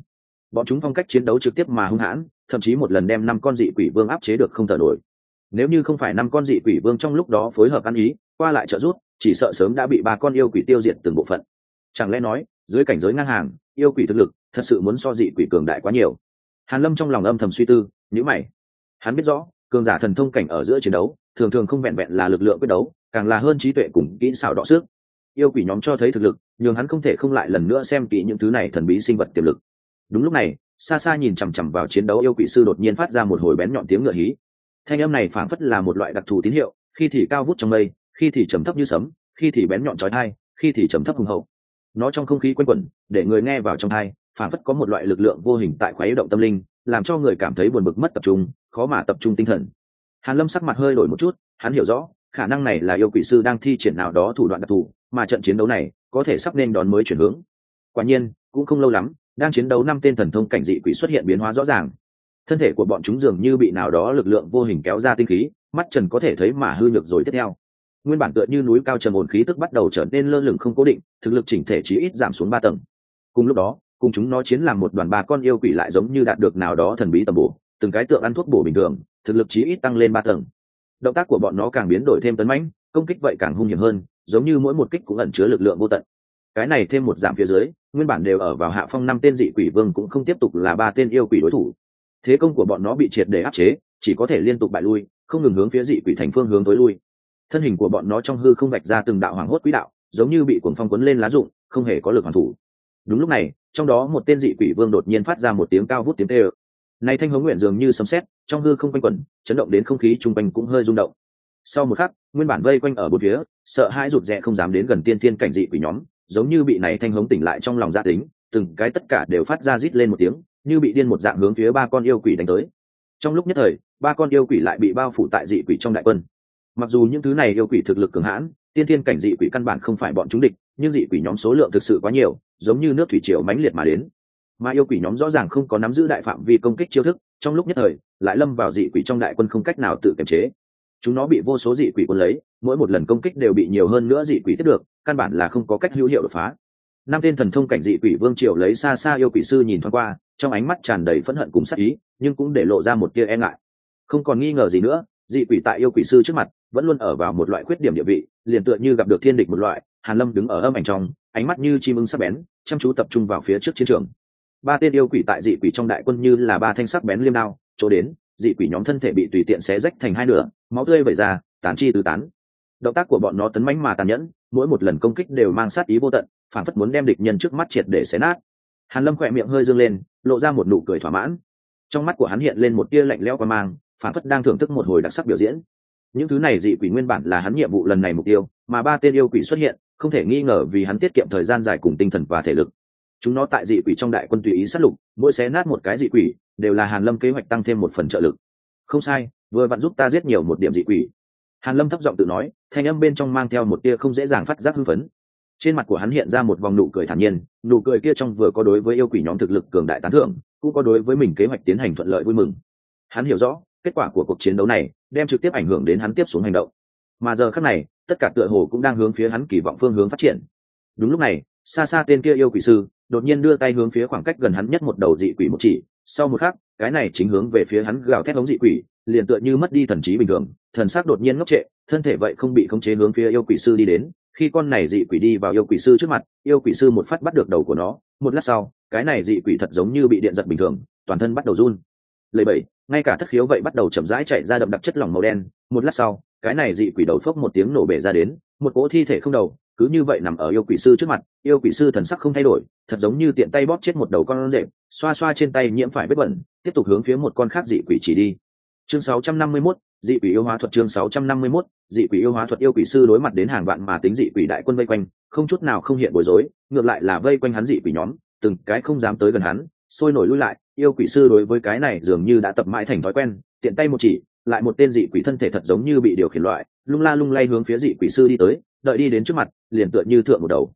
Bọn chúng phong cách chiến đấu trực tiếp mà hung hãn thậm chí một lần đem năm con dị quỷ vương áp chế được không thở nổi. Nếu như không phải năm con dị quỷ vương trong lúc đó phối hợp ăn ý, qua lại trợ giúp, chỉ sợ sớm đã bị ba con yêu quỷ tiêu diệt từng bộ phận. Chẳng lẽ nói, dưới cảnh giới ngang hàng, yêu quỷ thực lực thật sự muốn so dị quỷ cường đại quá nhiều? Hàn lâm trong lòng âm thầm suy tư nhữ mày. Hắn biết rõ, cường giả thần thông cảnh ở giữa chiến đấu, thường thường không vẹn vẹn là lực lượng quyết đấu, càng là hơn trí tuệ cùng kỹ xảo đọ sức. Yêu quỷ nhóm cho thấy thực lực nhưng hắn không thể không lại lần nữa xem kỹ những thứ này thần bí sinh vật tiềm lực. Đúng lúc này xa xa nhìn chằm chằm vào chiến đấu yêu quỷ sư đột nhiên phát ra một hồi bén nhọn tiếng ngựa hí. Thanh âm này phảng phất là một loại đặc thù tín hiệu, khi thì cao vút trong mây, khi thì trầm thấp như sấm, khi thì bén nhọn trói thai khi thì trầm thấp hùng hậu. Nó trong không khí quanh quẩn, để người nghe vào trong thai phảng phất có một loại lực lượng vô hình tại khoái động tâm linh, làm cho người cảm thấy buồn bực mất tập trung, khó mà tập trung tinh thần. Hàn lâm sắc mặt hơi đổi một chút, hắn hiểu rõ, khả năng này là yêu quỷ sư đang thi triển nào đó thủ đoạn đặc thù, mà trận chiến đấu này có thể sắp nên đón mới chuyển hướng. Quả nhiên, cũng không lâu lắm đang chiến đấu năm tên thần thông cảnh dị quỷ xuất hiện biến hóa rõ ràng. Thân thể của bọn chúng dường như bị nào đó lực lượng vô hình kéo ra tinh khí, mắt trần có thể thấy mà hư nhược rồi tiếp theo. Nguyên bản tựa như núi cao trầm ổn khí tức bắt đầu trở nên lơ lửng không cố định, thực lực chỉnh thể chí ít giảm xuống ba tầng. Cùng lúc đó, cùng chúng nó chiến làm một đoàn ba con yêu quỷ lại giống như đạt được nào đó thần bí tầm bổ, từng cái tượng ăn thuốc bổ bình thường, thực lực chí ít tăng lên ba tầng. Động tác của bọn nó càng biến đổi thêm tấn mãnh, công kích vậy càng hung hiểm hơn, giống như mỗi một kích cũng ẩn chứa lực lượng vô tận cái này thêm một giảm phía dưới, nguyên bản đều ở vào hạ phong năm tên dị quỷ vương cũng không tiếp tục là ba tên yêu quỷ đối thủ. Thế công của bọn nó bị triệt để áp chế, chỉ có thể liên tục bại lui, không ngừng hướng phía dị quỷ thành phương hướng tối lui. Thân hình của bọn nó trong hư không vạch ra từng đạo hoàng hốt quỹ đạo, giống như bị cuồng phong quấn lên lá rụng, không hề có lực hoàn thủ. Đúng lúc này, trong đó một tên dị quỷ vương đột nhiên phát ra một tiếng cao vút tiếng tê ơ này thanh hống nguyện dường như sấm sét, trong hư không quanh quẩn, chấn động đến không khí chung quanh cũng hơi rung động. Sau một khắc, nguyên bản vây quanh ở bốn phía, sợ hãi rụt rè không dám đến gần tiên tiên cảnh dị quỷ nhóm giống như bị này thanh hống tỉnh lại trong lòng gia tính, từng cái tất cả đều phát ra rít lên một tiếng, như bị điên một dạng hướng phía ba con yêu quỷ đánh tới. Trong lúc nhất thời, ba con yêu quỷ lại bị bao phủ tại dị quỷ trong đại quân. Mặc dù những thứ này yêu quỷ thực lực cường hãn, tiên thiên cảnh dị quỷ căn bản không phải bọn chúng địch, nhưng dị quỷ nhóm số lượng thực sự quá nhiều, giống như nước thủy triều mãnh liệt mà đến. Mà yêu quỷ nhóm rõ ràng không có nắm giữ đại phạm vi công kích chiêu thức, trong lúc nhất thời, lại lâm vào dị quỷ trong đại quân không cách nào tự kiềm chế chúng nó bị vô số dị quỷ quân lấy, mỗi một lần công kích đều bị nhiều hơn nữa dị quỷ tiếp được, căn bản là không có cách hữu hiệu đột phá. Năm tên thần thông cảnh dị quỷ vương triều lấy xa xa yêu quỷ sư nhìn thoáng qua, trong ánh mắt tràn đầy phẫn hận cùng sắc ý, nhưng cũng để lộ ra một tia e ngại. Không còn nghi ngờ gì nữa, dị quỷ tại yêu quỷ sư trước mặt vẫn luôn ở vào một loại khuyết điểm địa vị, liền tựa như gặp được thiên địch một loại, hàn lâm đứng ở âm ảnh trong, ánh mắt như chim ưng sắc bén, chăm chú tập trung vào phía trước chiến trường. Ba tên yêu quỷ tại dị quỷ trong đại quân như là ba thanh sắc bén liêm đao, chỗ đến dị quỷ nhóm thân thể bị tùy tiện xé rách thành hai nửa, máu tươi vẩy ra, tán chi tứ tán. Động tác của bọn nó tấn mãnh mà tàn nhẫn, mỗi một lần công kích đều mang sát ý vô tận phản phất muốn đem địch nhân trước mắt triệt để xé nát. Hàn lâm khỏe miệng hơi dương lên, lộ ra một nụ cười thỏa mãn. Trong mắt của hắn hiện lên một tia lạnh lẽo qua mang phản phất đang thưởng thức một hồi đặc sắc biểu diễn. Những thứ này dị quỷ nguyên bản là hắn nhiệm vụ lần này mục tiêu, mà ba tên yêu quỷ xuất hiện, không thể nghi ngờ vì hắn tiết kiệm thời gian dài cùng tinh thần và thể lực chúng nó tại dị quỷ trong đại quân tùy ý sát lục, mỗi xé nát một cái dị quỷ, đều là hàn lâm kế hoạch tăng thêm một phần trợ lực. Không sai, vừa vặn giúp ta giết nhiều một điểm dị quỷ. Hàn lâm thấp giọng tự nói, thanh âm bên trong mang theo một tia không dễ dàng phát giác hưng phấn. Trên mặt của hắn hiện ra một vòng nụ cười thản nhiên, nụ cười kia trong vừa có đối với yêu quỷ nhóm thực lực cường đại tán thưởng, cũng có đối với mình kế hoạch tiến hành thuận lợi vui mừng. Hắn hiểu rõ, kết quả của cuộc chiến đấu này đem trực tiếp ảnh hưởng đến hắn tiếp xuống hành động. Mà giờ khác này, tất cả tựa hồ cũng đang hướng phía hắn kỳ vọng phương hướng phát triển. Đúng lúc này, xa xa tên kia yêu quỷ sư đột nhiên đưa tay hướng phía khoảng cách gần hắn nhất một đầu dị quỷ một chỉ. Sau một khắc, cái này chính hướng về phía hắn gào thét hống dị quỷ, liền tựa như mất đi thần trí bình thường, thần sắc đột nhiên ngốc trệ, thân thể vậy không bị khống chế hướng phía yêu quỷ sư đi đến. Khi con này dị quỷ đi vào yêu quỷ sư trước mặt, yêu quỷ sư một phát bắt được đầu của nó. Một lát sau, cái này dị quỷ thật giống như bị điện giật bình thường, toàn thân bắt đầu run. Lấy bảy ngay cả thất khiếu vậy bắt đầu chậm rãi chạy ra đậm đặc chất lỏng màu đen. Một lát sau, cái này dị quỷ đầu phốc một tiếng nổ bể ra đến, một cỗ thi thể không đầu cứ như vậy nằm ở yêu quỷ sư trước mặt yêu quỷ sư thần sắc không thay đổi thật giống như tiện tay bóp chết một đầu con rệp xoa xoa trên tay nhiễm phải vết bẩn tiếp tục hướng phía một con khác dị quỷ chỉ đi. Chương 651, dị quỷ yêu hóa thuật chương 651, dị quỷ yêu hóa thuật yêu quỷ sư đối mặt đến hàng vạn mà tính dị quỷ đại quân vây quanh không chút nào không hiện bối rối ngược lại là vây quanh hắn dị quỷ nhóm từng cái không dám tới gần hắn sôi nổi lui lại yêu quỷ sư đối với cái này dường như đã tập mãi thành thói quen tiện tay một chỉ lại một tên dị quỷ thân thể thật giống như bị điều khiển loại lung la lung lay hướng phía dị quỷ sư đi tới đợi đi đến trước mặt, liền tựa như thượng một đầu.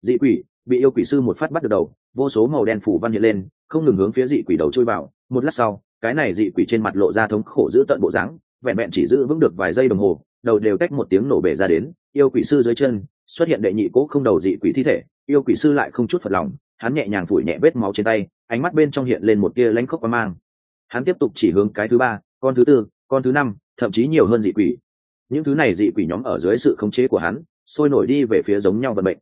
Dị quỷ, bị yêu quỷ sư một phát bắt được đầu, vô số màu đen phủ văn hiện lên, không ngừng hướng phía dị quỷ đầu trôi vào. Một lát sau, cái này dị quỷ trên mặt lộ ra thống khổ giữ tận bộ dáng, vẹn vẹn chỉ giữ vững được vài giây đồng hồ, đầu đều tách một tiếng nổ bể ra đến, yêu quỷ sư dưới chân, xuất hiện đệ nhị cố không đầu dị quỷ thi thể, yêu quỷ sư lại không chút phật lòng, hắn nhẹ nhàng phủi nhẹ vết máu trên tay, ánh mắt bên trong hiện lên một tia lãnh khốc qua mang. Hắn tiếp tục chỉ hướng cái thứ ba, con thứ tư, con thứ năm, thậm chí nhiều hơn dị quỷ những thứ này dị quỷ nhóm ở dưới sự khống chế của hắn sôi nổi đi về phía giống nhau vận mệnh.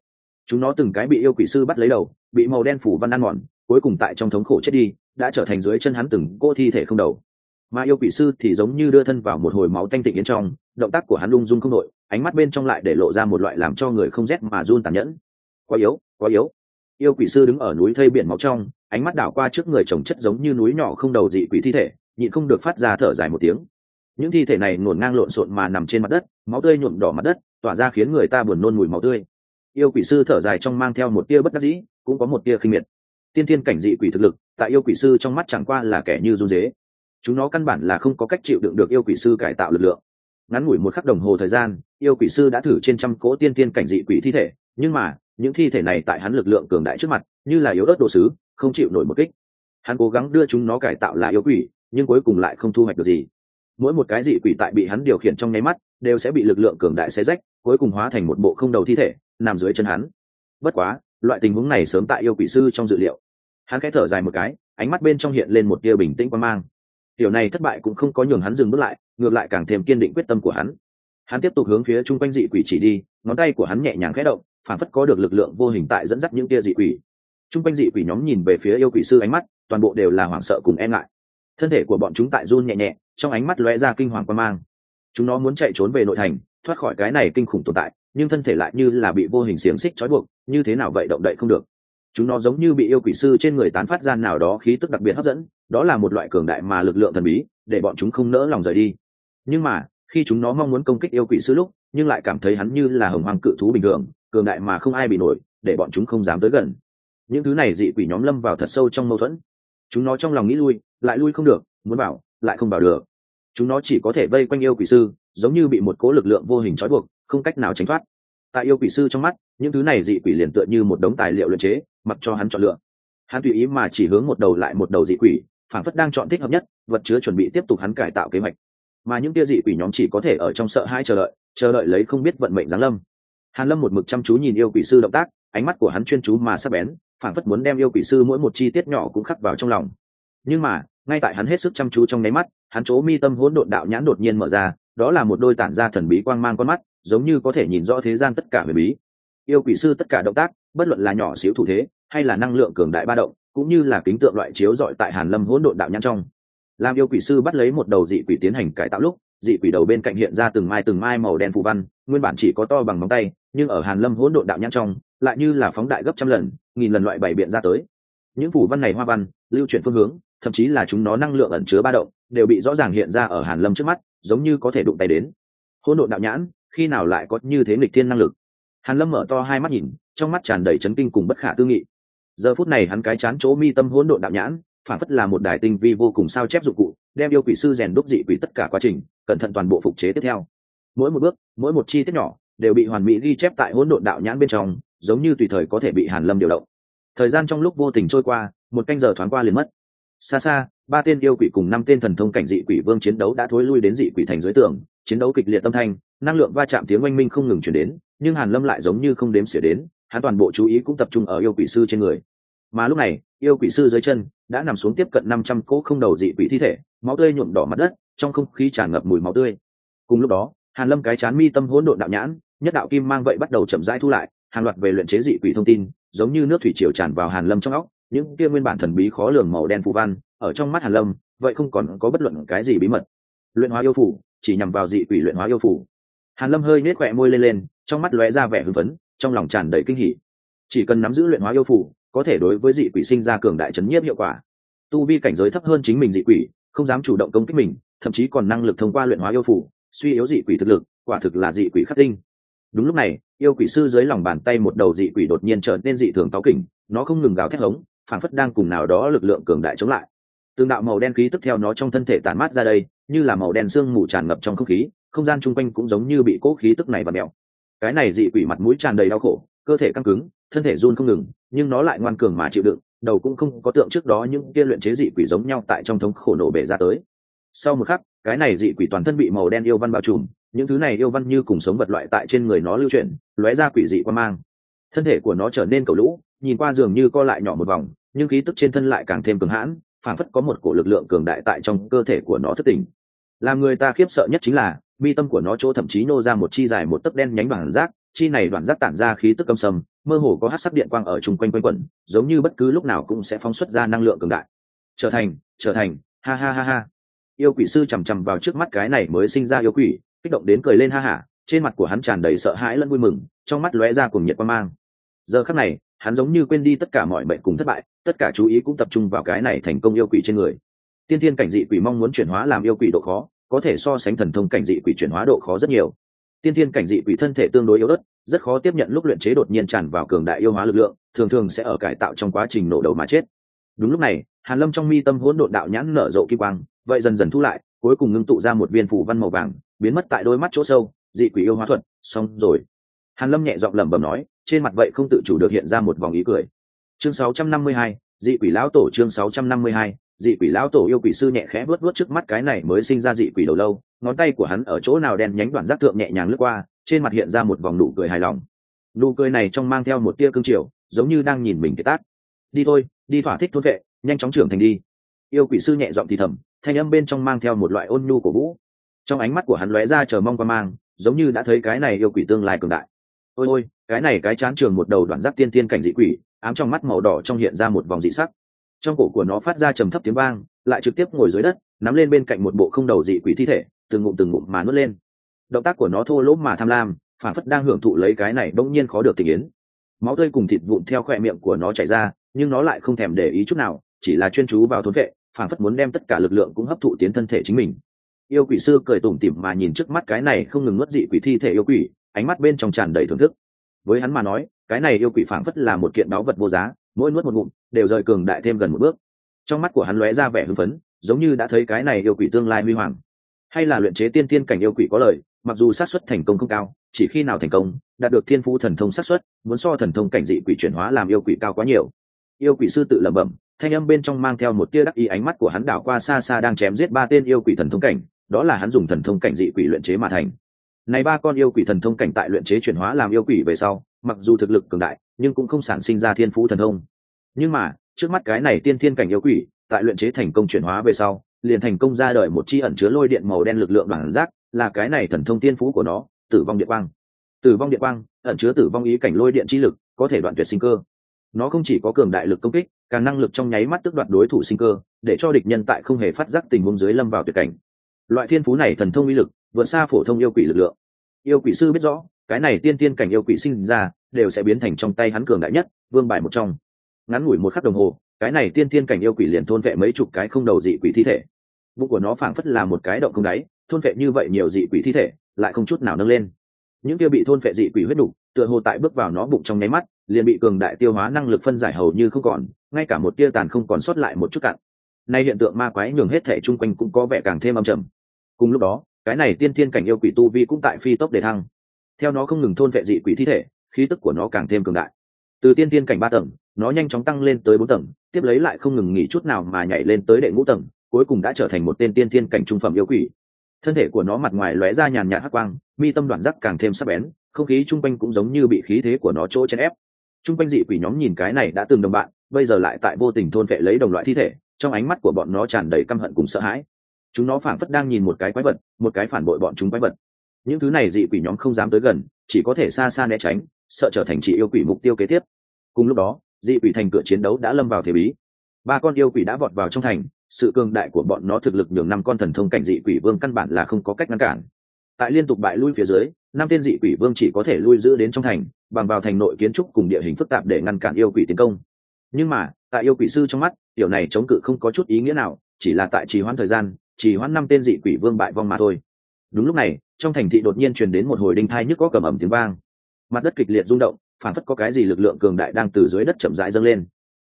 Chúng nó từng cái bị yêu quỷ sư bắt lấy đầu bị màu đen phủ văn ăn mòn cuối cùng tại trong thống khổ chết đi đã trở thành dưới chân hắn từng cô thi thể không đầu. Mà yêu quỷ sư thì giống như đưa thân vào một hồi máu tanh tịnh yên trong động tác của hắn lung dung không nội, ánh mắt bên trong lại để lộ ra một loại làm cho người không rét mà run tàn nhẫn. Quá yếu quá yếu. Yêu quỷ sư đứng ở núi thây biển máu trong ánh mắt đảo qua trước người trồng chất giống như núi nhỏ không đầu dị quỷ thi thể nhịn không được phát ra thở dài một tiếng những thi thể này ngổn ngang lộn xộn mà nằm trên mặt đất, máu tươi nhuộm đỏ mặt đất, tỏa ra khiến người ta buồn nôn mùi máu tươi. Yêu quỷ sư thở dài trong mang theo một tia bất đắc dĩ, cũng có một tia khinh miệt. Tiên tiên cảnh dị quỷ thực lực, tại yêu quỷ sư trong mắt chẳng qua là kẻ như run dế. Chúng nó căn bản là không có cách chịu đựng được yêu quỷ sư cải tạo lực lượng. Ngắn ngủi một khắc đồng hồ thời gian, yêu quỷ sư đã thử trên trăm cỗ tiên tiên cảnh dị quỷ thi thể, nhưng mà, những thi thể này tại hắn lực lượng cường đại trước mặt, như là yếu ớt đồ sứ, không chịu nổi một kích. Hắn cố gắng đưa chúng nó cải tạo là yêu quỷ, nhưng cuối cùng lại không thu hoạch được gì mỗi một cái dị quỷ tại bị hắn điều khiển trong nháy mắt, đều sẽ bị lực lượng cường đại xé rách, cuối cùng hóa thành một bộ không đầu thi thể, nằm dưới chân hắn. Bất quá, loại tình huống này sớm tại yêu quỷ sư trong dự liệu. Hắn khẽ thở dài một cái, ánh mắt bên trong hiện lên một tia bình tĩnh quan mang. Điều này thất bại cũng không có nhường hắn dừng bước lại, ngược lại càng thêm kiên định quyết tâm của hắn. Hắn tiếp tục hướng phía chung quanh dị quỷ chỉ đi, ngón tay của hắn nhẹ nhàng khẽ động, phản phất có được lực lượng vô hình tại dẫn dắt những tia dị quỷ. Chung quanh dị quỷ nhóm nhìn về phía yêu quỷ sư ánh mắt, toàn bộ đều là hoảng sợ cùng e ngại. Thân thể của bọn chúng tại run nhẹ nhẹ trong ánh mắt lóe ra kinh hoàng quan mang. Chúng nó muốn chạy trốn về nội thành, thoát khỏi cái này kinh khủng tồn tại, nhưng thân thể lại như là bị vô hình xiềng xích trói buộc, như thế nào vậy động đậy không được. Chúng nó giống như bị yêu quỷ sư trên người tán phát ra nào đó khí tức đặc biệt hấp dẫn, đó là một loại cường đại mà lực lượng thần bí, để bọn chúng không nỡ lòng rời đi. Nhưng mà, khi chúng nó mong muốn công kích yêu quỷ sư lúc, nhưng lại cảm thấy hắn như là hồng hoàng cự thú bình thường, cường đại mà không ai bị nổi, để bọn chúng không dám tới gần. Những thứ này dị quỷ nhóm lâm vào thật sâu trong mâu thuẫn. Chúng nó trong lòng nghĩ lui, lại lui không được, muốn bảo lại không bảo được. Chúng nó chỉ có thể vây quanh yêu quỷ sư, giống như bị một cố lực lượng vô hình trói buộc, không cách nào tránh thoát. Tại yêu quỷ sư trong mắt, những thứ này dị quỷ liền tựa như một đống tài liệu luyện chế, mặc cho hắn chọn lựa. Hắn tùy ý mà chỉ hướng một đầu lại một đầu dị quỷ phản phất đang chọn thích hợp nhất, vật chứa chuẩn bị tiếp tục hắn cải tạo kế hoạch. Mà những tia dị quỷ nhóm chỉ có thể ở trong sợ hai chờ đợi chờ đợi lấy không biết vận mệnh giáng lâm. Hàn lâm một mực chăm chú nhìn yêu quỷ sư động tác, ánh mắt của hắn chuyên chú mà sắc bén phản phất muốn đem yêu quỷ sư mỗi một chi tiết nhỏ cũng khắc vào trong lòng. Nhưng mà ngay tại hắn hết sức chăm chú trong nháy mắt, hắn chỗ mi tâm hỗn độn đạo nhãn đột nhiên mở ra, đó là một đôi tản ra thần bí quang mang con mắt, giống như có thể nhìn rõ thế gian tất cả về bí. Yêu quỷ sư tất cả động tác, bất luận là nhỏ xíu thủ thế, hay là năng lượng cường đại ba động, cũng như là kính tượng loại chiếu dọi tại hàn lâm hỗn độn đạo nhãn trong. Làm yêu quỷ sư bắt lấy một đầu dị quỷ tiến hành cải tạo lúc, dị quỷ đầu bên cạnh hiện ra từng mai từng mai màu đen phù văn, nguyên bản chỉ có to bằng móng tay, nhưng ở hàn lâm hỗn độn đạo nhãn trong, lại như là phóng đại gấp trăm lần, nghìn lần loại bảy biện ra tới. Những phù văn này hoa văn, lưu chuyển phương hướng thậm chí là chúng nó năng lượng ẩn chứa ba động, đều bị rõ ràng hiện ra ở hàn lâm trước mắt, giống như có thể đụng tay đến. Hỗn độn đạo nhãn, khi nào lại có như thế nghịch thiên năng lực? Hàn lâm mở to hai mắt nhìn, trong mắt tràn đầy chấn kinh cùng bất khả tư nghị. Giờ phút này hắn cái chán chỗ mi tâm hỗn độn đạo nhãn, phản phất là một đài tinh vi vô cùng sao chép dụng cụ, đem yêu quỷ sư rèn đúc dị quỷ tất cả quá trình, cẩn thận toàn bộ phục chế tiếp theo. Mỗi một bước, mỗi một chi tiết nhỏ, đều bị hoàn mỹ ghi chép tại hỗn độn đạo nhãn bên trong, giống như tùy thời có thể bị hàn lâm điều động. Thời gian trong lúc vô tình trôi qua, một canh giờ thoáng qua liền mất xa xa, ba tên yêu quỷ cùng năm tên thần thông cảnh dị quỷ vương chiến đấu đã thối lui đến dị quỷ thành dưới tường, chiến đấu kịch liệt tâm thanh, năng lượng va chạm tiếng oanh minh không ngừng chuyển đến, nhưng hàn lâm lại giống như không đếm xỉa đến, hắn toàn bộ chú ý cũng tập trung ở yêu quỷ sư trên người. Mà lúc này, yêu quỷ sư dưới chân đã nằm xuống tiếp cận năm trăm cỗ không đầu dị quỷ thi thể, máu tươi nhuộm đỏ mặt đất, trong không khí tràn ngập mùi máu tươi. Cùng lúc đó, hàn lâm cái chán mi tâm hỗn độn đạo nhãn, nhất đạo kim mang vậy bắt đầu chậm rãi thu lại, hàng loạt về luyện chế dị quỷ thông tin, giống như nước thủy triều tràn vào hàn lâm trong óc những kia nguyên bản thần bí khó lường màu đen phù văn, ở trong mắt hàn lâm, vậy không còn có bất luận cái gì bí mật. Luyện hóa yêu phủ, chỉ nhằm vào dị quỷ luyện hóa yêu phủ. Hàn lâm hơi nết khỏe môi lên lên, trong mắt lóe ra vẻ hưng phấn, trong lòng tràn đầy kinh hỉ. Chỉ cần nắm giữ luyện hóa yêu phủ, có thể đối với dị quỷ sinh ra cường đại chấn nhiếp hiệu quả. Tu vi cảnh giới thấp hơn chính mình dị quỷ, không dám chủ động công kích mình, thậm chí còn năng lực thông qua luyện hóa yêu phủ, suy yếu dị quỷ thực lực, quả thực là dị quỷ khắc tinh. Đúng lúc này, yêu quỷ sư dưới lòng bàn tay một đầu dị quỷ đột nhiên trở nên dị thường táo kỉnh, nó không ngừng gào thét hống phản phất đang cùng nào đó lực lượng cường đại chống lại. Tương đạo màu đen khí tức theo nó trong thân thể tản mát ra đây, như là màu đen sương mù tràn ngập trong không khí, không gian chung quanh cũng giống như bị cố khí tức này và mèo. Cái này dị quỷ mặt mũi tràn đầy đau khổ, cơ thể căng cứng, thân thể run không ngừng, nhưng nó lại ngoan cường mà chịu đựng, đầu cũng không có tượng trước đó những kia luyện chế dị quỷ giống nhau tại trong thống khổ nổ bể ra tới. Sau một khắc, cái này dị quỷ toàn thân bị màu đen yêu văn bao trùm, những thứ này yêu văn như cùng sống vật loại tại trên người nó lưu chuyển, lóe ra quỷ dị quan mang. Thân thể của nó trở nên cầu lũ nhìn qua dường như co lại nhỏ một vòng, nhưng khí tức trên thân lại càng thêm cường hãn phản phất có một cổ lực lượng cường đại tại trong cơ thể của nó thất tình. Làm người ta khiếp sợ nhất chính là, mi tâm của nó chỗ thậm chí nô ra một chi dài một tấc đen nhánh bằng rác, chi này đoạn rác tản ra khí tức âm sầm, mơ hồ có hát sắc điện quang ở chung quanh quanh quẩn, giống như bất cứ lúc nào cũng sẽ phóng xuất ra năng lượng cường đại. Trở thành trở thành, ha ha ha ha. Yêu quỷ sư chằm chằm vào trước mắt cái này mới sinh ra yêu quỷ, kích động đến cười lên ha hả trên mặt của hắn tràn đầy sợ hãi lẫn vui mừng, trong mắt lóe ra cùng nhiệt quan mang. Giờ khắc này hắn giống như quên đi tất cả mọi bệnh cùng thất bại, tất cả chú ý cũng tập trung vào cái này thành công yêu quỷ trên người. Tiên thiên cảnh dị quỷ mong muốn chuyển hóa làm yêu quỷ độ khó, có thể so sánh thần thông cảnh dị quỷ chuyển hóa độ khó rất nhiều. Tiên thiên cảnh dị quỷ thân thể tương đối yếu ớt, rất khó tiếp nhận lúc luyện chế đột nhiên tràn vào cường đại yêu hóa lực lượng, thường thường sẽ ở cải tạo trong quá trình nổ đầu mà chết. Đúng lúc này, hàn lâm trong mi tâm hỗn độn đạo nhãn nở rộ kim quang, vậy dần dần thu lại, cuối cùng ngưng tụ ra một viên phủ văn màu vàng, biến mất tại đôi mắt chỗ sâu, dị quỷ yêu hóa thuật, xong rồi. Hàn lâm nhẹ giọng lẩm bẩm nói trên mặt vậy không tự chủ được hiện ra một vòng ý cười. Chương 652, dị quỷ lão tổ chương 652, dị quỷ lão tổ yêu quỷ sư nhẹ khẽ vuốt vuốt trước mắt cái này mới sinh ra dị quỷ đầu lâu ngón tay của hắn ở chỗ nào đen nhánh đoạn giác thượng nhẹ nhàng lướt qua trên mặt hiện ra một vòng nụ cười hài lòng. Nụ cười này trong mang theo một tia cương triều giống như đang nhìn mình cái tát đi thôi đi thỏa thích thôn vệ nhanh chóng trưởng thành đi. Yêu quỷ sư nhẹ giọng thì thầm thanh âm bên trong mang theo một loại ôn nhu của vũ. Trong ánh mắt của hắn lóe ra chờ mong qua mang giống như đã thấy cái này yêu quỷ tương lai cường đại. Ôi ôi cái này cái chán trường một đầu đoạn giác tiên tiên cảnh dị quỷ, ám trong mắt màu đỏ trong hiện ra một vòng dị sắc. Trong cổ của nó phát ra trầm thấp tiếng vang, lại trực tiếp ngồi dưới đất, nắm lên bên cạnh một bộ không đầu dị quỷ thi thể, từng ngụm từng ngụm mà nuốt lên. Động tác của nó thô lỗ mà tham lam, phản phất đang hưởng thụ lấy cái này bỗng nhiên khó được tình yến. Máu tươi cùng thịt vụn theo khoe miệng của nó chảy ra, nhưng nó lại không thèm để ý chút nào, chỉ là chuyên chú vào thốn vệ, phản phất muốn đem tất cả lực lượng cũng hấp thụ tiến thân thể chính mình. Yêu quỷ sư cười tủm tỉm mà nhìn trước mắt cái này không ngừng nuốt dị quỷ thi thể yêu quỷ, ánh mắt bên trong tràn đầy thưởng thức với hắn mà nói, cái này yêu quỷ phảng phất là một kiện báu vật vô giá, mỗi nuốt một ngụm, đều rời cường đại thêm gần một bước. Trong mắt của hắn lóe ra vẻ hưng phấn, giống như đã thấy cái này yêu quỷ tương lai huy hoàng. Hay là luyện chế tiên tiên cảnh yêu quỷ có lời, mặc dù xác suất thành công không cao, chỉ khi nào thành công, đạt được thiên phú thần thông xác suất, muốn so thần thông cảnh dị quỷ chuyển hóa làm yêu quỷ cao quá nhiều. Yêu quỷ sư tự lẩm bẩm, thanh âm bên trong mang theo một tia đắc ý ánh mắt của hắn đảo qua xa xa đang chém giết ba tên yêu quỷ thần thông cảnh, đó là hắn dùng thần thông cảnh dị quỷ luyện chế mà thành này ba con yêu quỷ thần thông cảnh tại luyện chế chuyển hóa làm yêu quỷ về sau, mặc dù thực lực cường đại, nhưng cũng không sản sinh ra thiên phú thần thông. Nhưng mà, trước mắt cái này tiên thiên cảnh yêu quỷ, tại luyện chế thành công chuyển hóa về sau, liền thành công ra đời một chi ẩn chứa lôi điện màu đen lực lượng bản giác, là cái này thần thông tiên phú của nó, tử vong điện quang. Tử vong điện quang, ẩn chứa tử vong ý cảnh lôi điện chi lực, có thể đoạn tuyệt sinh cơ. Nó không chỉ có cường đại lực công kích, càng năng lực trong nháy mắt tức đoạt đối thủ sinh cơ, để cho địch nhân tại không hề phát giác tình huống dưới lâm vào tuyệt cảnh. Loại thiên phú này thần thông uy lực vượt xa phổ thông yêu quỷ lực lượng. Yêu quỷ sư biết rõ, cái này tiên tiên cảnh yêu quỷ sinh ra, đều sẽ biến thành trong tay hắn cường đại nhất, vương bài một trong. Ngắn ngủi một khắc đồng hồ, cái này tiên tiên cảnh yêu quỷ liền thôn vệ mấy chục cái không đầu dị quỷ thi thể. Bụng của nó phảng phất là một cái động không đáy, thôn vệ như vậy nhiều dị quỷ thi thể, lại không chút nào nâng lên. Những kia bị thôn vệ dị quỷ huyết đủ tựa hồ tại bước vào nó bụng trong nháy mắt, liền bị cường đại tiêu hóa năng lực phân giải hầu như không còn, ngay cả một tia tàn không còn sót lại một chút cặn. Nay hiện tượng ma quái nhường hết thể chung quanh cũng có vẻ càng thêm âm trầm. Cùng lúc đó cái này tiên thiên cảnh yêu quỷ tu vi cũng tại phi tốc để thăng. Theo nó không ngừng thôn vệ dị quỷ thi thể, khí tức của nó càng thêm cường đại. Từ tiên thiên cảnh ba tầng, nó nhanh chóng tăng lên tới bốn tầng, tiếp lấy lại không ngừng nghỉ chút nào mà nhảy lên tới đệ ngũ tầng, cuối cùng đã trở thành một tên tiên thiên cảnh trung phẩm yêu quỷ. Thân thể của nó mặt ngoài lóe ra nhàn nhạt hắc quang, mi tâm đoạn giác càng thêm sắc bén, không khí chung quanh cũng giống như bị khí thế của nó chỗ chèn ép. Chung quanh dị quỷ nhóm nhìn cái này đã từng đồng bạn, bây giờ lại tại vô tình thôn vệ lấy đồng loại thi thể, trong ánh mắt của bọn nó tràn đầy căm hận cùng sợ hãi chúng nó phảng phất đang nhìn một cái quái vật, một cái phản bội bọn chúng quái vật. Những thứ này dị quỷ nhóm không dám tới gần, chỉ có thể xa xa né tránh, sợ trở thành chỉ yêu quỷ mục tiêu kế tiếp. Cùng lúc đó, dị quỷ thành cửa chiến đấu đã lâm vào thế bí. Ba con yêu quỷ đã vọt vào trong thành, sự cường đại của bọn nó thực lực nhường năm con thần thông cảnh dị quỷ vương căn bản là không có cách ngăn cản. Tại liên tục bại lui phía dưới, năm tên dị quỷ vương chỉ có thể lui giữ đến trong thành, bằng vào thành nội kiến trúc cùng địa hình phức tạp để ngăn cản yêu quỷ tiến công. Nhưng mà, tại yêu quỷ sư trong mắt điều này chống cự không có chút ý nghĩa nào, chỉ là tại trì hoãn thời gian chỉ hoãn năm tên dị quỷ vương bại vong mà thôi. Đúng lúc này, trong thành thị đột nhiên truyền đến một hồi đinh thai nhức có cầm ẩm tiếng vang. Mặt đất kịch liệt rung động, phản phất có cái gì lực lượng cường đại đang từ dưới đất chậm rãi dâng lên.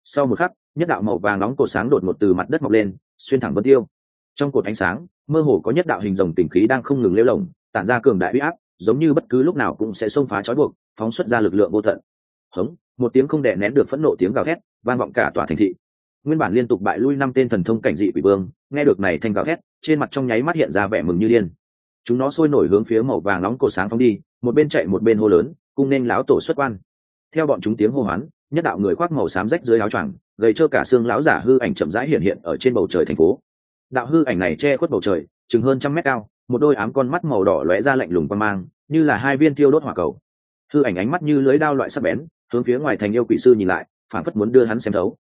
Sau một khắc, nhất đạo màu vàng nóng cột sáng đột ngột từ mặt đất mọc lên, xuyên thẳng vân tiêu. Trong cột ánh sáng, mơ hồ có nhất đạo hình rồng tình khí đang không ngừng lêu lồng, tản ra cường đại huy áp, giống như bất cứ lúc nào cũng sẽ xông phá trói buộc, phóng xuất ra lực lượng vô tận. Hống, một tiếng không đè nén được phẫn nộ tiếng gào thét, vang vọng cả tòa thành thị nguyên bản liên tục bại lui năm tên thần thông cảnh dị quỷ vương, nghe được này thanh gào thét, trên mặt trong nháy mắt hiện ra vẻ mừng như điên. Chúng nó sôi nổi hướng phía màu vàng nóng cổ sáng phóng đi, một bên chạy một bên hô lớn cung nên lão tổ xuất quan. Theo bọn chúng tiếng hô hoán, nhất đạo người khoác màu xám rách dưới áo choàng, gầy trơ cả xương lão giả hư ảnh chậm rãi hiện hiện ở trên bầu trời thành phố. Đạo hư ảnh này che khuất bầu trời, chừng hơn trăm mét cao, một đôi ám con mắt màu đỏ lóe ra lạnh lùng quan mang, như là hai viên tiêu đốt hỏa cầu. Hư ảnh ánh mắt như lưới đao loại sắc bén, hướng phía ngoài thành yêu quỷ sư nhìn lại phản phất muốn đưa hắn xem thấu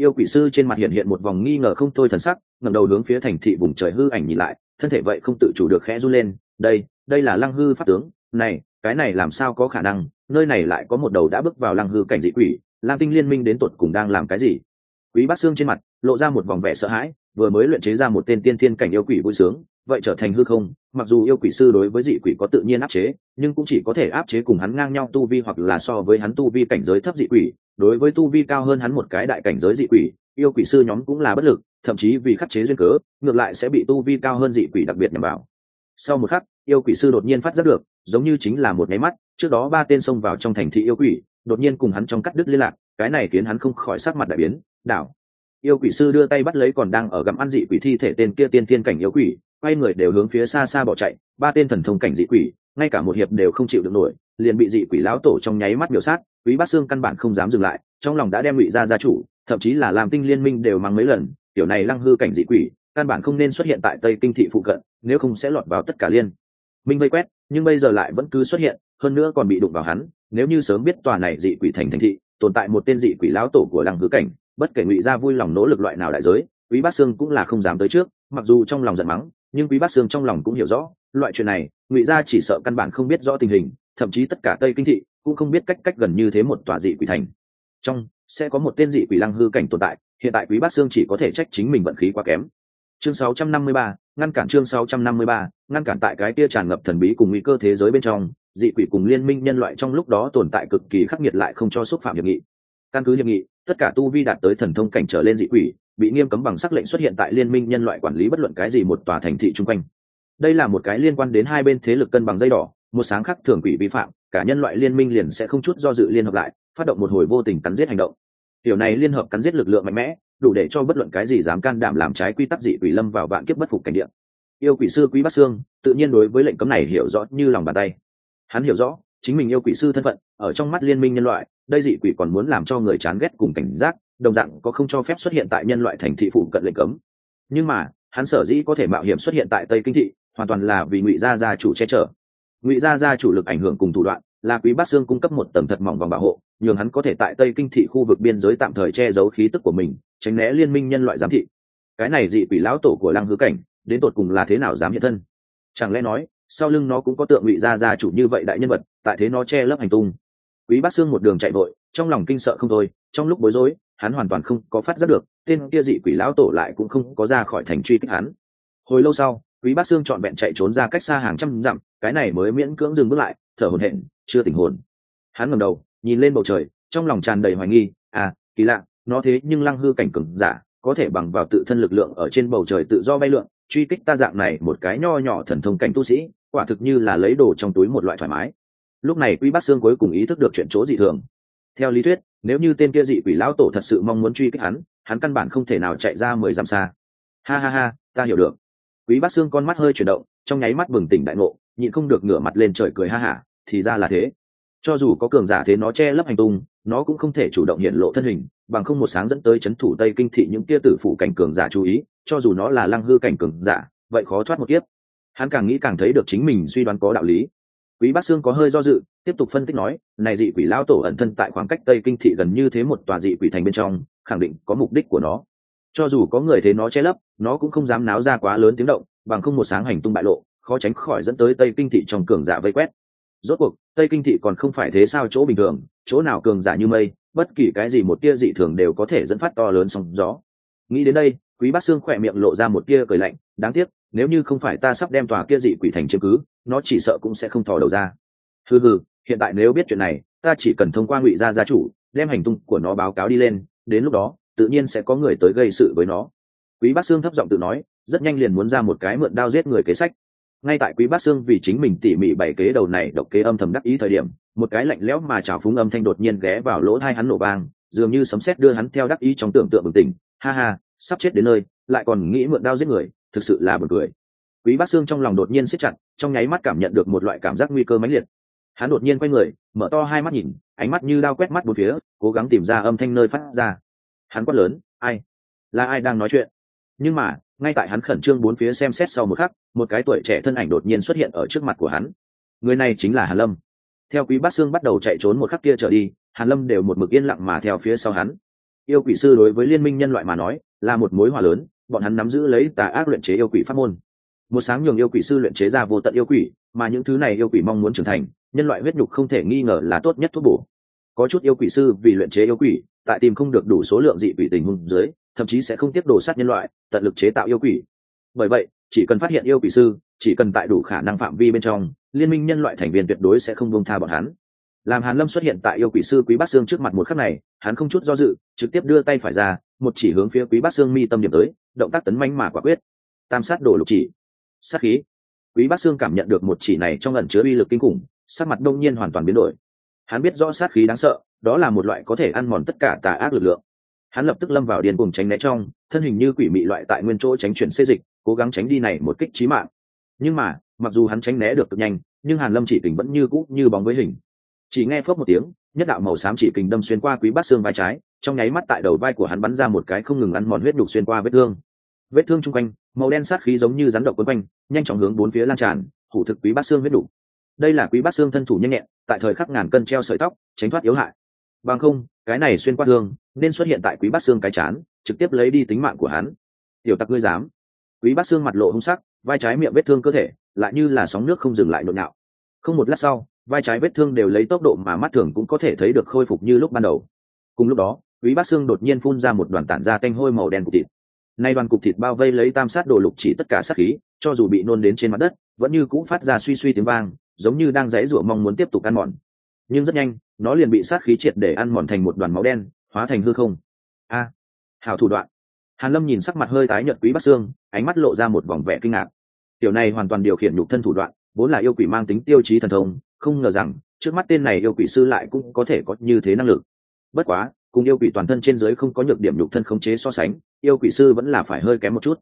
yêu quỷ sư trên mặt hiện hiện một vòng nghi ngờ không thôi thần sắc, ngẩng đầu hướng phía thành thị vùng trời hư ảnh nhìn lại, thân thể vậy không tự chủ được khẽ run lên, đây đây là lăng hư pháp tướng, này, cái này làm sao có khả năng, nơi này lại có một đầu đã bước vào lăng hư cảnh dị quỷ, lam tinh liên minh đến tột cùng đang làm cái gì? Quý Bát xương trên mặt lộ ra một vòng vẻ sợ hãi, vừa mới luyện chế ra một tên tiên thiên cảnh yêu quỷ vui sướng, vậy trở thành hư không, mặc dù yêu quỷ sư đối với dị quỷ có tự nhiên áp chế, nhưng cũng chỉ có thể áp chế cùng hắn ngang nhau tu vi hoặc là so với hắn tu vi cảnh giới thấp dị quỷ đối với tu vi cao hơn hắn một cái đại cảnh giới dị quỷ, yêu quỷ sư nhóm cũng là bất lực, thậm chí vì khắc chế duyên cớ, ngược lại sẽ bị tu vi cao hơn dị quỷ đặc biệt nhằm vào. Sau một khắc, yêu quỷ sư đột nhiên phát giác được, giống như chính là một nháy mắt, trước đó ba tên xông vào trong thành thị yêu quỷ, đột nhiên cùng hắn trong cắt đứt liên lạc, cái này khiến hắn không khỏi sắc mặt đại biến, đảo. Yêu quỷ sư đưa tay bắt lấy còn đang ở gặm ăn dị quỷ thi thể tên kia tiên thiên cảnh yêu quỷ, quay người đều hướng phía xa xa bỏ chạy, ba tên thần thông cảnh dị quỷ, ngay cả một hiệp đều không chịu được nổi, liền bị dị quỷ lão tổ trong nháy mắt biểu sát quý bát xương căn bản không dám dừng lại, trong lòng đã đem ngụy ra gia chủ, thậm chí là làm tinh liên minh đều mang mấy lần tiểu này lăng hư cảnh dị quỷ, căn bản không nên xuất hiện tại tây kinh thị phụ cận, nếu không sẽ lọt vào tất cả liên. Minh vây quét, nhưng bây giờ lại vẫn cứ xuất hiện, hơn nữa còn bị đụng vào hắn, nếu như sớm biết tòa này dị quỷ thành thành thị, tồn tại một tên dị quỷ lão tổ của lăng hư cảnh, bất kể ngụy gia vui lòng nỗ lực loại nào đại giới, quý bát sương cũng là không dám tới trước, mặc dù trong lòng giận mắng, nhưng quý bát sương trong lòng cũng hiểu rõ, loại chuyện này, ngụy gia chỉ sợ căn bản không biết rõ tình hình, thậm chí tất cả tây kinh thị cũng không biết cách cách gần như thế một tòa dị quỷ thành. Trong sẽ có một tên dị quỷ lăng hư cảnh tồn tại hiện tại quý bát xương chỉ có thể trách chính mình vận khí quá kém. Chương 653, ngăn cản chương 653, ngăn cản tại cái kia tràn ngập thần bí cùng nguy cơ thế giới bên trong dị quỷ cùng liên minh nhân loại trong lúc đó tồn tại cực kỳ khắc nghiệt lại không cho xúc phạm hiệp nghị. Căn cứ hiệp nghị tất cả tu vi đạt tới thần thông cảnh trở lên dị quỷ bị nghiêm cấm bằng sắc lệnh xuất hiện tại liên minh nhân loại quản lý bất luận cái gì một tòa thành thị chung quanh. Đây là một cái liên quan đến hai bên thế lực cân bằng dây đỏ một sáng khắc thường quỷ vi phạm, cả nhân loại liên minh liền sẽ không chút do dự liên hợp lại, phát động một hồi vô tình cắn giết hành động. Điều này liên hợp cắn giết lực lượng mạnh mẽ, đủ để cho bất luận cái gì dám can đảm làm trái quy tắc dị quỷ lâm vào vạn kiếp bất phục cảnh địa. Yêu quỷ sư quý bắc sương, tự nhiên đối với lệnh cấm này hiểu rõ như lòng bàn tay. Hắn hiểu rõ, chính mình yêu quỷ sư thân phận, ở trong mắt liên minh nhân loại, đây dị quỷ còn muốn làm cho người chán ghét cùng cảnh giác, đồng dạng có không cho phép xuất hiện tại nhân loại thành thị phụ cận lệnh cấm. Nhưng mà, hắn sở dĩ có thể mạo hiểm xuất hiện tại tây kinh thị, hoàn toàn là vì ngụy gia gia chủ che chở ngụy gia gia chủ lực ảnh hưởng cùng thủ đoạn, là quý bát xương cung cấp một tầm thật mỏng vòng bảo hộ, nhường hắn có thể tại tây kinh thị khu vực biên giới tạm thời che giấu khí tức của mình, tránh né liên minh nhân loại giám thị. Cái này dị quỷ lão tổ của lăng hứa cảnh, đến tột cùng là thế nào dám hiện thân? Chẳng lẽ nói, sau lưng nó cũng có tượng ngụy gia gia chủ như vậy đại nhân vật, tại thế nó che lấp hành tung? Quý Bát xương một đường chạy vội, trong lòng kinh sợ không thôi, trong lúc bối rối, hắn hoàn toàn không có phát giác được, tên kia dị quỷ lão tổ lại cũng không có ra khỏi thành truy kích hắn. Hồi lâu sau quý bác xương trọn vẹn chạy trốn ra cách xa hàng trăm dặm, cái này mới miễn cưỡng dừng bước lại, thở hổn hển, chưa tỉnh hồn. Hắn ngẩng đầu, nhìn lên bầu trời, trong lòng tràn đầy hoài nghi à kỳ lạ, nó thế nhưng lăng hư cảnh cừng giả, có thể bằng vào tự thân lực lượng ở trên bầu trời tự do bay lượn, truy kích ta dạng này một cái nho nhỏ thần thông cảnh tu sĩ, quả thực như là lấy đồ trong túi một loại thoải mái. Lúc này quý bác xương cuối cùng ý thức được chuyện chỗ dị thường. Theo lý thuyết, nếu như tên kia dị quỷ lão tổ thật sự mong muốn truy kích hắn hắn căn bản không thể nào chạy ra mười dặm xa. Ha ha ha, ta hiểu được quý bác xương con mắt hơi chuyển động, trong nháy mắt bừng tỉnh đại ngộ, nhịn không được ngửa mặt lên trời cười ha hả, thì ra là thế. Cho dù có cường giả thế nó che lấp hành tung, nó cũng không thể chủ động hiện lộ thân hình, bằng không một sáng dẫn tới c h ấ n thủ tây kinh thị những kia tử phủ cảnh cường giả chú ý, cho dù nó là lăng hư cảnh cường giả, vậy khó thoát một kiếp. Hắn càng nghĩ càng thấy được chính mình suy đoán có đạo lý. Quý bác sương có hơi do dự, tiếp tục phân tích nói, này dị quỷ lao tổ ẩn thân tại khoảng cách tây kinh thị gần như thế một tòa dị quỷ thành bên trong, khẳng định có mục đích của nó cho dù có người thế nó che lấp, nó cũng không dám náo ra quá lớn tiếng động, bằng không một sáng hành tung bại lộ, khó tránh khỏi dẫn tới tây kinh thị trong cường giả vây quét. Rốt cuộc, tây kinh thị còn không phải thế sao chỗ bình thường, chỗ nào cường giả như mây, bất kỳ cái gì một tia dị thường đều có thể dẫn phát to lớn sóng gió. Nghĩ đến đây, quý bác xương khỏe miệng lộ ra một tia cười lạnh, đáng tiếc, nếu như không phải ta sắp đem tòa kia dị quỷ thành chứng cứ, nó chỉ sợ cũng sẽ không thò đầu ra. Hừ hừ, hiện tại nếu biết chuyện này, ta chỉ cần thông qua ngụy gia gia chủ, đem hành tung của nó báo cáo đi lên, đến lúc đó tự nhiên sẽ có người tới gây sự với nó. Quý bác sương thấp giọng tự nói rất nhanh liền muốn ra một cái mượn đao giết người kế sách. Ngay tại quý bác sương vì chính mình tỉ mỉ bày kế đầu này độc kế âm thầm đắc ý thời điểm một cái lạnh lẽo mà trào phúng âm thanh đột nhiên ghé vào lỗ thai hắn nổ vang, dường như sấm sét đưa hắn theo đắc ý trong tưởng tượng bừng tỉnh. Ha ha sắp chết đến nơi lại còn nghĩ mượn đao giết người thực sự là buồn cười. Quý bác sương trong lòng đột nhiên siết chặt trong nháy mắt cảm nhận được một loại cảm giác nguy cơ mãnh liệt. Hắn đột nhiên quay người mở to hai mắt nhìn ánh mắt như đao quét mắt bốn phía cố gắng tìm ra âm thanh nơi phát ra hắn quát lớn, ai? Là ai đang nói chuyện? Nhưng mà, ngay tại hắn khẩn trương bốn phía xem xét sau một khắc, một cái tuổi trẻ thân ảnh đột nhiên xuất hiện ở trước mặt của hắn. Người này chính là hàn lâm. Theo quý bát sương bắt đầu chạy trốn một khắc kia trở đi, hàn lâm đều một mực yên lặng mà theo phía sau hắn. Yêu quỷ sư đối với liên minh nhân loại mà nói, là một mối hòa lớn, bọn hắn nắm giữ lấy tà ác luyện chế yêu quỷ pháp môn. Một sáng nhường yêu quỷ sư luyện chế ra vô tận yêu quỷ, mà những thứ này yêu quỷ mong muốn trưởng thành, nhân loại huyết nhục không thể nghi ngờ là tốt nhất thuốc bổ. Có chút yêu quỷ sư vì luyện chế yêu quỷ tại tìm không được đủ số lượng dị quỷ tình huống dưới, thậm chí sẽ không tiếp đồ sát nhân loại, tận lực chế tạo yêu quỷ. Bởi vậy, chỉ cần phát hiện yêu quỷ sư, chỉ cần tại đủ khả năng phạm vi bên trong, liên minh nhân loại thành viên tuyệt đối sẽ không buông tha bọn hắn. Làm hàn lâm xuất hiện tại yêu quỷ sư quý bát xương trước mặt một khắc này, hắn không chút do dự, trực tiếp đưa tay phải ra, một chỉ hướng phía quý bát xương mi tâm điểm tới, động tác tấn manh mà quả quyết. Tam sát đổ lục chỉ. Sát khí. Quý bát xương cảm nhận được một chỉ này trong ẩn chứa uy lực kinh khủng, sắc mặt đông nhiên hoàn toàn biến đổi. Hắn biết rõ sát khí đáng sợ đó là một loại có thể ăn mòn tất cả tà ác lực lượng. Hắn lập tức lâm vào điên cùng tránh né trong, thân hình như quỷ mị loại tại nguyên chỗ tránh chuyển xê dịch, cố gắng tránh đi này một kích trí mạng. Nhưng mà, mặc dù hắn tránh né được cực nhanh, nhưng hàn lâm chỉ kình vẫn như cũ như bóng với hình. Chỉ nghe phớp một tiếng, nhất đạo màu xám chỉ kình đâm xuyên qua quý bát xương vai trái, trong nháy mắt tại đầu vai của hắn bắn ra một cái không ngừng ăn mòn huyết đục xuyên qua vết thương. Vết thương chung quanh, màu đen sát khí giống như rắn độc quấn quanh, nhanh chóng hướng bốn phía lan tràn hủ thực quý bát xương huyết đục đây là quý bát xương thân thủ nhanh nhẹn, tại thời khắc ngàn cân treo sợi tóc, tránh thoát yếu hại bằng không, cái này xuyên qua thương nên xuất hiện tại quý bát xương cái chán, trực tiếp lấy đi tính mạng của hắn. Tiểu tặc ngươi dám. Quý bát xương mặt lộ hung sắc, vai trái miệng vết thương cơ thể, lại như là sóng nước không dừng lại nhộn nạo. không một lát sau, vai trái vết thương đều lấy tốc độ mà mắt thường cũng có thể thấy được khôi phục như lúc ban đầu. Cùng lúc đó, quý bát xương đột nhiên phun ra một đoàn tản ra tanh hôi màu đen cục thịt. Nay đoàn cục thịt bao vây lấy tam sát đồ lục chỉ tất cả sát khí, cho dù bị nôn đến trên mặt đất, vẫn như cũng phát ra suy suy tiếng vang, giống như đang dãy rủa mong muốn tiếp tục ăn mòn. Nhưng rất nhanh nó liền bị sát khí triệt để ăn mòn thành một đoàn máu đen, hóa thành hư không. A, hảo thủ đoạn. Hàn lâm nhìn sắc mặt hơi tái nhợt quý bắc xương ánh mắt lộ ra một vòng vẻ kinh ngạc. Tiểu này hoàn toàn điều khiển nhục thân thủ đoạn, vốn là yêu quỷ mang tính tiêu chí thần thông, không ngờ rằng, trước mắt tên này yêu quỷ sư lại cũng có thể có như thế năng lực. Bất quá, cùng yêu quỷ toàn thân trên dưới không có nhược điểm nhục thân khống chế so sánh, yêu quỷ sư vẫn là phải hơi kém một chút.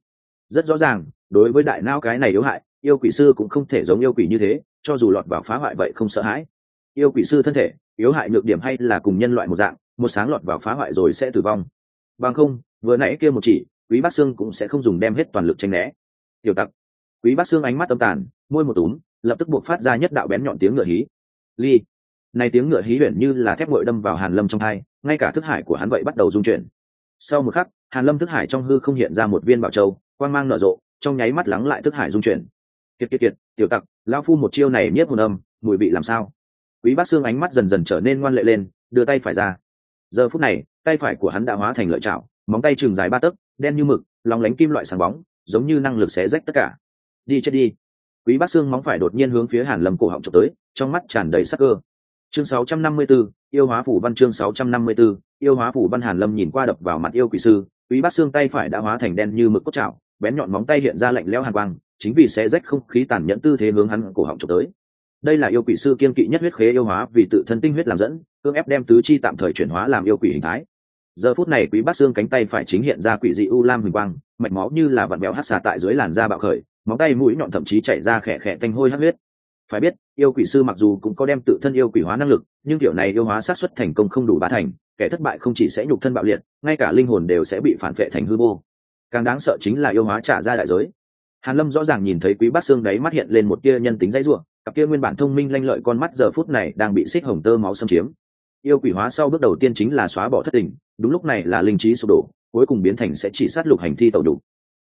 Rất rõ ràng, đối với đại não cái này yếu hại, yêu quỷ sư cũng không thể giống yêu quỷ như thế, cho dù lọt vào phá hoại vậy không sợ hãi yêu quỷ sư thân thể, yếu hại nhược điểm hay là cùng nhân loại một dạng, một sáng lọt vào phá hoại rồi sẽ tử vong. Bằng không, vừa nãy kia một chỉ, quý bác xương cũng sẽ không dùng đem hết toàn lực tranh né. Tiểu tặc. Quý bác xương ánh mắt âm tàn, môi một túm, lập tức buộc phát ra nhất đạo bén nhọn tiếng ngựa hí. Ly. Này tiếng ngựa hí huyền như là thép ngội đâm vào hàn lâm trong hai, ngay cả thức hải của hắn vậy bắt đầu rung chuyển. Sau một khắc, hàn lâm thức hải trong hư không hiện ra một viên bảo châu, quang mang nở rộ, trong nháy mắt lắng lại thức hải rung chuyển. Kiệt kiệt kiệt, tiểu tặc, lão phu một chiêu này nhất hồn âm, mùi vị làm sao? Quý bác xương ánh mắt dần dần trở nên ngoan lệ lên đưa tay phải ra. Giờ phút này tay phải của hắn đã hóa thành lợi chảo móng tay trường dài ba tấc đen như mực lóng lánh kim loại sáng bóng giống như năng lực xé rách tất cả. Đi chết đi. Quý bác xương móng phải đột nhiên hướng phía hàn lâm cổ họng trộm tới trong mắt tràn đầy sắc cơ. Chương 654, yêu hóa phủ văn chương 654, yêu hóa phủ văn hàn lâm nhìn qua đập vào mặt yêu quỷ sư quý bác xương tay phải đã hóa thành đen như mực cốt chảo bén nhọn móng tay hiện ra lạnh lẽo hàn quang chính vì xé rách không khí tàn nhẫn tư thế hướng hắn cổ họng trộm tới đây là yêu quỷ sư kiên kỵ nhất huyết khế yêu hóa vì tự thân tinh huyết làm dẫn, cưỡng ép đem tứ chi tạm thời chuyển hóa làm yêu quỷ hình thái. Giờ phút này quý bác xương cánh tay phải chính hiện ra quỷ dị u lam hình quang, mạch máu như là vặn béo hát xà tại dưới làn da bạo khởi, móng tay mũi nhọn thậm chí chảy ra khẽ khẽ tanh hôi hát huyết. Phải biết, yêu quỷ sư mặc dù cũng có đem tự thân yêu quỷ hóa năng lực, nhưng kiểu này yêu hóa sát xuất thành công không đủ bá thành, kẻ thất bại không chỉ sẽ nhục thân bạo liệt, ngay cả linh hồn đều sẽ bị phản vệ thành hư vô. Càng đáng sợ chính là yêu hóa trả ra đại giới. Hàn lâm rõ ràng nhìn thấy quý bác xương đấy mắt hiện lên một tia nhân tính dãy ruộng cặp kia nguyên bản thông minh lanh lợi con mắt giờ phút này đang bị xích hồng tơ máu xâm chiếm. Yêu quỷ hóa sau bước đầu tiên chính là xóa bỏ thất tình, đúng lúc này là linh trí sụp đổ, cuối cùng biến thành sẽ chỉ sát lục hành thi tẩu đủ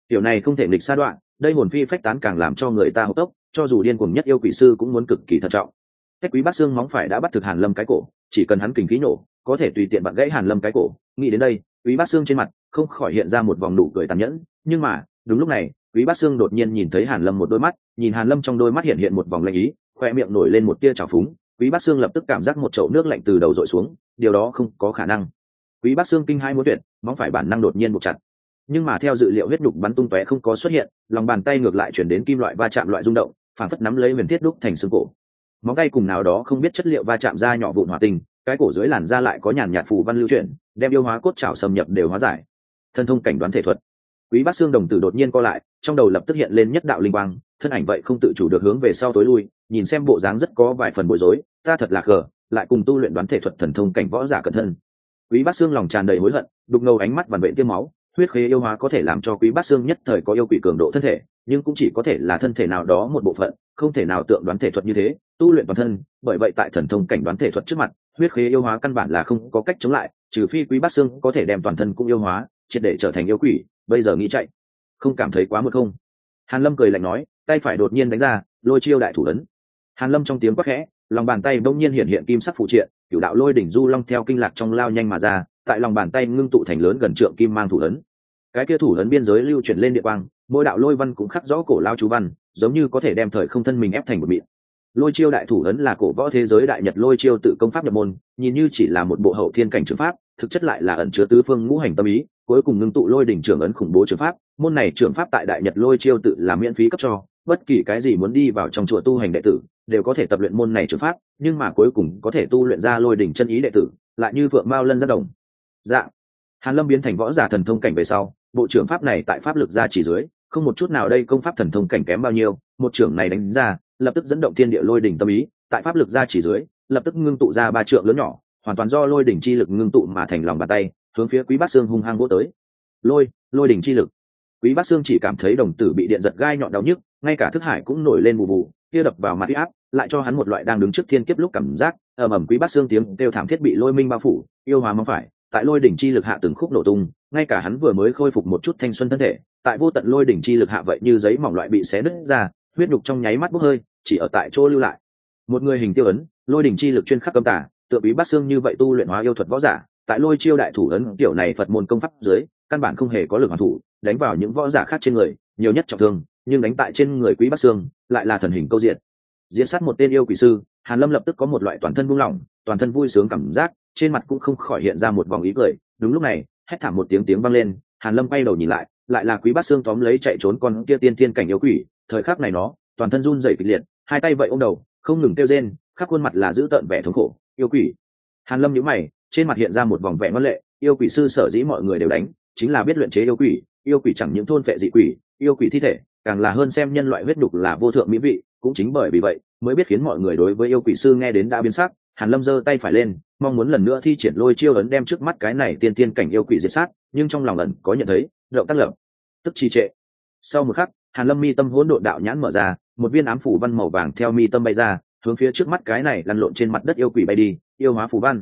điều này không thể nghịch xa đoạn, đây hồn phi phách tán càng làm cho người ta hốc tốc cho dù điên cuồng nhất yêu quỷ sư cũng muốn cực kỳ thận trọng. Cách quý bác xương móng phải đã bắt thực hàn lâm cái cổ, chỉ cần hắn kình khí nổ, có thể tùy tiện bạn gãy hàn lâm cái cổ. Nghĩ đến đây, quý bác xương trên mặt không khỏi hiện ra một vòng nụ cười tàn nhẫn, nhưng mà, đúng lúc này quý bác Sương đột nhiên nhìn thấy hàn lâm một đôi mắt nhìn hàn lâm trong đôi mắt hiện hiện một vòng lạnh ý khoe miệng nổi lên một tia trào phúng. Quý bác Sương lập tức cảm giác một chậu nước lạnh từ đầu dội xuống điều đó không có khả năng. Quý bác Sương kinh hai muốn tuyệt móng phải bản năng đột nhiên buộc chặt. Nhưng mà theo dự liệu huyết nhục bắn tung tóe không có xuất hiện lòng bàn tay ngược lại chuyển đến kim loại va chạm loại rung động phản phất nắm lấy huyền thiết đúc thành xương cổ. Móng tay cùng nào đó không biết chất liệu va chạm ra nhỏ vụn hỏa tình, cái cổ dưới làn da lại có nhàn nhạt phù văn lưu chuyển đem yêu hóa cốt trào xâm nhập đều hóa giải. Thân thông cảnh đoán thể thuật. Quý bác xương đồng tử đột nhiên co lại trong đầu lập tức hiện lên nhất đạo linh quang, thân ảnh vậy không tự chủ được hướng về sau tối lui, nhìn xem bộ dáng rất có vài phần bối rối, ta thật là khờ, lại cùng tu luyện đoán thể thuật thần thông cảnh võ giả cẩn thân quý bát xương lòng tràn đầy hối hận, đục ngầu ánh mắt vằn vệ tiêm máu, huyết khế yêu hóa có thể làm cho quý bát xương nhất thời có yêu quỷ cường độ thân thể, nhưng cũng chỉ có thể là thân thể nào đó một bộ phận, không thể nào tượng đoán thể thuật như thế, tu luyện toàn thân, bởi vậy tại thần thông cảnh đoán thể thuật trước mặt, huyết khế yêu hóa căn bản là không có cách chống lại, trừ phi quý bát xương có thể đem toàn thân cũng yêu hóa, triệt để trở thành yêu quỷ, bây giờ nghĩ chạy không cảm thấy quá một không? Hàn lâm cười lạnh nói, tay phải đột nhiên đánh ra, lôi chiêu đại thủ ấn. Hàn lâm trong tiếng quắc khẽ, lòng bàn tay bỗng nhiên hiện hiện kim sắc phụ triện, cửu đạo lôi đỉnh du long theo kinh lạc trong lao nhanh mà ra, tại lòng bàn tay ngưng tụ thành lớn gần trượng kim mang thủ ấn. Cái kia thủ ấn biên giới lưu chuyển lên địa quang, mỗi đạo lôi văn cũng khắc rõ cổ lao chú văn, giống như có thể đem thời không thân mình ép thành một miệng. Lôi chiêu đại thủ ấn là cổ võ thế giới đại nhật lôi chiêu tự công pháp nhập môn, nhìn như chỉ là một bộ hậu thiên cảnh trường pháp, thực chất lại là ẩn chứa tứ phương ngũ hành tâm ý cuối cùng ngưng tụ lôi đỉnh trưởng ấn khủng bố trường pháp, môn này trường pháp tại đại nhật lôi chiêu tự là miễn phí cấp cho, bất kỳ cái gì muốn đi vào trong chùa tu hành đệ tử, đều có thể tập luyện môn này trường pháp, nhưng mà cuối cùng có thể tu luyện ra lôi đỉnh chân ý đệ tử, lại như vượng mao lân ra đồng. Dạ. Hàn lâm biến thành võ giả thần thông cảnh về sau, bộ trưởng pháp này tại pháp lực ra chỉ dưới, không một chút nào đây công pháp thần thông cảnh kém bao nhiêu, một trưởng này đánh ra, lập tức dẫn động thiên địa lôi đỉnh tâm ý, tại pháp lực ra chỉ dưới, lập tức ngưng tụ ra ba trượng lớn nhỏ, hoàn toàn do lôi đỉnh chi lực ngưng tụ mà thành lòng bàn tay hướng phía quý bác xương hung hăng vỗ tới. Lôi lôi đỉnh chi lực. Quý bác xương chỉ cảm thấy đồng tử bị điện giật gai nhọn đau nhức, ngay cả thức hải cũng nổi lên bù bù, kia đập vào mặt áp, lại cho hắn một loại đang đứng trước thiên kiếp lúc cảm giác, ầm ầm quý bác xương tiếng kêu thảm thiết bị lôi minh bao phủ, yêu hóa mong phải, tại lôi đỉnh chi lực hạ từng khúc nổ tung, ngay cả hắn vừa mới khôi phục một chút thanh xuân thân thể, tại vô tận lôi đỉnh chi lực hạ vậy như giấy mỏng loại bị xé nứt ra, huyết nhục trong nháy mắt bốc hơi, chỉ ở tại chỗ lưu lại. Một người hình tiêu ấn, lôi đỉnh chi lực chuyên khắc âm tả tựa bí bát xương như vậy tu luyện hóa yêu thuật võ giả tại lôi chiêu đại thủ ấn kiểu này phật môn công pháp dưới, căn bản không hề có lực hoàn thủ, đánh vào những võ giả khác trên người, nhiều nhất trọng thương, nhưng đánh tại trên người quý bát xương lại là thần hình câu diện. Diễn sát một tên yêu quỷ sư, hàn lâm lập tức có một loại toàn thân buông lỏng, toàn thân vui sướng cảm giác, trên mặt cũng không khỏi hiện ra một vòng ý cười. Đúng lúc này, hét thảm một tiếng tiếng vang lên, hàn lâm quay đầu nhìn lại lại là quý bát xương tóm lấy chạy trốn con kia tiên thiên cảnh yêu quỷ, thời khắc này nó, toàn thân run rẩy kịch liệt, hai tay vậy ôm đầu, không ngừng kêu rên, khắp khuôn mặt là giữ tợn vẻ thống khổ, yêu quỷ. Hàn lâm nhíu mày trên mặt hiện ra một vòng vẻ ngoan lệ, yêu quỷ sư sở dĩ mọi người đều đánh, chính là biết luyện chế yêu quỷ yêu quỷ chẳng những thôn phệ dị quỷ, yêu quỷ thi thể, càng là hơn xem nhân loại huyết đục là vô thượng mỹ vị, cũng chính bởi vì vậy, mới biết khiến mọi người đối với yêu quỷ sư nghe đến đã biến sắc. Hàn lâm giơ tay phải lên, mong muốn lần nữa thi triển lôi chiêu ấn đem trước mắt cái này tiên tiên cảnh yêu quỷ diệt sát, nhưng trong lòng ẩn có nhận thấy, động tác lập, tức trì trệ. Sau một khắc, hàn lâm mi tâm hỗn độn đạo nhãn mở ra, một viên ám phủ văn màu vàng theo mi tâm bay ra, hướng phía trước mắt cái này lăn lộn trên mặt đất yêu quỷ bay đi, yêu hóa phù văn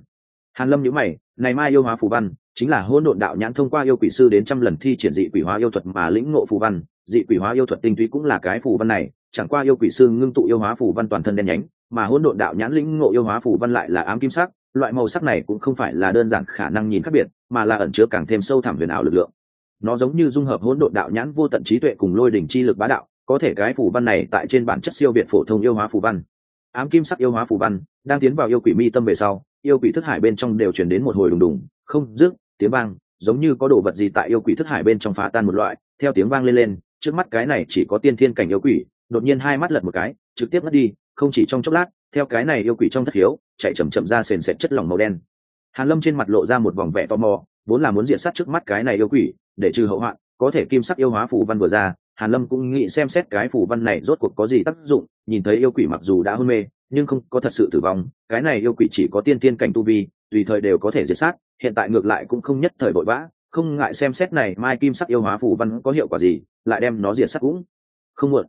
hàn lâm nhíu mày, này mai yêu hóa phù văn, chính là hỗn độn đạo nhãn thông qua yêu quỷ sư đến trăm lần thi triển dị quỷ hóa yêu thuật mà lĩnh ngộ phù văn. Dị quỷ hóa yêu thuật tinh túy cũng là cái phù văn này, chẳng qua yêu quỷ sư ngưng tụ yêu hóa phù văn toàn thân đen nhánh, mà hỗn độn đạo nhãn lĩnh ngộ yêu hóa phù văn lại là ám kim sắc. Loại màu sắc này cũng không phải là đơn giản khả năng nhìn khác biệt, mà là ẩn chứa càng thêm sâu thẳm huyền ảo lực lượng. Nó giống như dung hợp hỗn độn đạo nhãn vô tận trí tuệ cùng lôi đỉnh chi lực bá đạo, có thể cái phù văn này tại trên bản chất siêu việt phổ thông yêu hóa phù văn. Ám kim sắc yêu hóa phù văn đang tiến vào yêu quỷ mi tâm về sau yêu quỷ thức hải bên trong đều chuyển đến một hồi đùng đùng, không dứt tiếng vang, giống như có đồ vật gì tại yêu quỷ thức hải bên trong phá tan một loại, theo tiếng vang lên lên, trước mắt cái này chỉ có tiên thiên cảnh yêu quỷ, đột nhiên hai mắt lật một cái, trực tiếp mất đi, không chỉ trong chốc lát, theo cái này yêu quỷ trong thất hiếu, chạy chậm chậm ra sền sệt chất lỏng màu đen. Hàn lâm trên mặt lộ ra một vòng vẻ tò mò, vốn là muốn diện sát trước mắt cái này yêu quỷ, để trừ hậu hoạn có thể kim sắc yêu hóa phù văn vừa ra hàn lâm cũng nghĩ xem xét cái phù văn này rốt cuộc có gì tác dụng nhìn thấy yêu quỷ mặc dù đã hôn mê nhưng không có thật sự tử vong cái này yêu quỷ chỉ có tiên tiên cảnh tu vi tùy thời đều có thể diệt sát hiện tại ngược lại cũng không nhất thời vội vã không ngại xem xét này mai kim sắc yêu hóa phù văn có hiệu quả gì lại đem nó diệt sát cũng không muộn.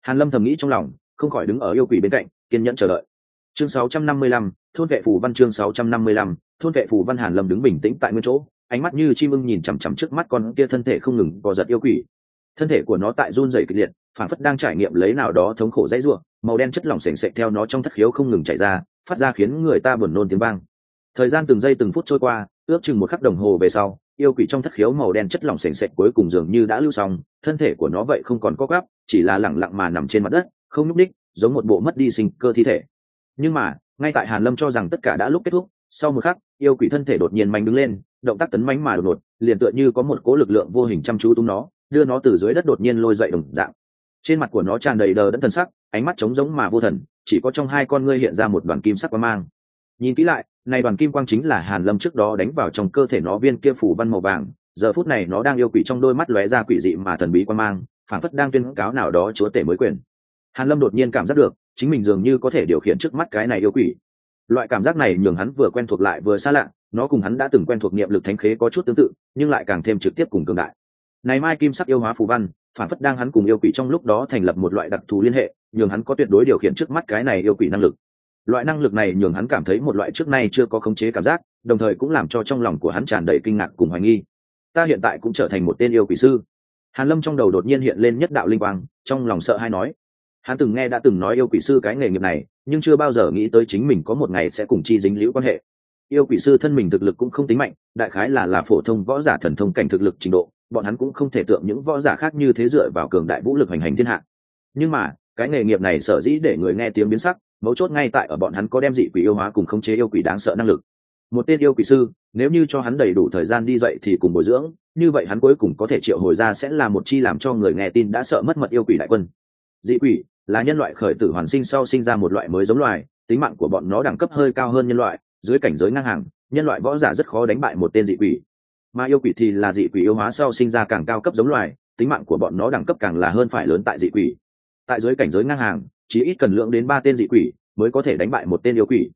Hàn lâm thầm nghĩ trong lòng không khỏi đứng ở yêu quỷ bên cạnh kiên nhẫn chờ đợi. Chương 655, thôn vệ phù văn chương 655, thôn vệ phù văn hàn lâm đứng bình tĩnh tại nguyên chỗ ánh mắt như chim ưng nhìn chằm chằm trước mắt con kia thân thể không ngừng co giật yêu quỷ thân thể của nó tại run rẩy kịch liệt phản phất đang trải nghiệm lấy nào đó thống khổ dãy ruộng màu đen chất lỏng sền sệt theo nó trong thất khiếu không ngừng chảy ra, phát ra khiến người ta buồn nôn tiếng vang. Thời gian từng giây từng phút trôi qua, ước chừng một khắc đồng hồ về sau, yêu quỷ trong thất khiếu màu đen chất lỏng sền sệt cuối cùng dường như đã lưu xong, thân thể của nó vậy không còn có gắp chỉ là lẳng lặng mà nằm trên mặt đất, không nhúc ních giống một bộ mất đi sinh cơ thi thể. Nhưng mà, ngay tại hàn lâm cho rằng tất cả đã lúc kết thúc, sau một khắc, yêu quỷ thân thể đột nhiên mạnh đứng lên, động tác tấn mánh mà đột ngột, liền tựa như có một cố lực lượng vô hình chăm chú tung nó đưa nó từ dưới đất đột nhiên lôi dậy đồng dạng. Trên mặt của nó tràn đầy đờ đẫn thần sắc, ánh mắt trống giống mà vô thần, chỉ có trong hai con ngươi hiện ra một đoàn kim sắc quang mang. Nhìn kỹ lại, này đoàn kim quang chính là hàn lâm trước đó đánh vào trong cơ thể nó viên kia phủ văn màu vàng. Giờ phút này nó đang yêu quỷ trong đôi mắt lóe ra quỷ dị mà thần bí quang mang phản phất đang tuyên cáo nào đó chúa tể mới quyền. Hàn lâm đột nhiên cảm giác được, chính mình dường như có thể điều khiển trước mắt cái này yêu quỷ. Loại cảm giác này nhường hắn vừa quen thuộc lại vừa xa lạ, nó cùng hắn đã từng quen thuộc niệm lực thánh khế có chút tương tự, nhưng lại càng thêm trực tiếp cùng cường đại này mai kim sắc yêu hóa phù văn, phản phất đang hắn cùng yêu quỷ trong lúc đó thành lập một loại đặc thù liên hệ, nhường hắn có tuyệt đối điều khiển trước mắt cái này yêu quỷ năng lực. Loại năng lực này nhường hắn cảm thấy một loại trước nay chưa có khống chế cảm giác, đồng thời cũng làm cho trong lòng của hắn tràn đầy kinh ngạc cùng hoài nghi. Ta hiện tại cũng trở thành một tên yêu quỷ sư. Hàn lâm trong đầu đột nhiên hiện lên nhất đạo linh quang, trong lòng sợ hay nói. Hắn từng nghe đã từng nói yêu quỷ sư cái nghề nghiệp này, nhưng chưa bao giờ nghĩ tới chính mình có một ngày sẽ cùng chi dính liễu quan hệ. Yêu quỷ sư thân mình thực lực cũng không tính mạnh, đại khái là là phổ thông võ giả thần thông cảnh thực lực trình độ bọn hắn cũng không thể tượng những võ giả khác như thế dựa vào cường đại vũ lực hành hành thiên hạ. Nhưng mà, cái nghề nghiệp này sở dĩ để người nghe tiếng biến sắc, mấu chốt ngay tại ở bọn hắn có đem dị quỷ yêu hóa cùng khống chế yêu quỷ đáng sợ năng lực. Một tên yêu quỷ sư, nếu như cho hắn đầy đủ thời gian đi dậy thì cùng bồi dưỡng, như vậy hắn cuối cùng có thể triệu hồi ra sẽ là một chi làm cho người nghe tin đã sợ mất mật yêu quỷ đại quân. Dị quỷ là nhân loại khởi tử hoàn sinh sau sinh ra một loại mới giống loài, tính mạng của bọn nó đẳng cấp hơi cao hơn nhân loại, dưới cảnh giới ngang hàng, nhân loại võ giả rất khó đánh bại một tên dị quỷ mà yêu quỷ thì là dị quỷ yêu hóa sau sinh ra càng cao cấp giống loài, tính mạng của bọn nó đẳng cấp càng là hơn phải lớn tại dị quỷ. Tại dưới cảnh giới ngang hàng, chỉ ít cần lượng đến ba tên dị quỷ mới có thể đánh bại một tên yêu quỷ.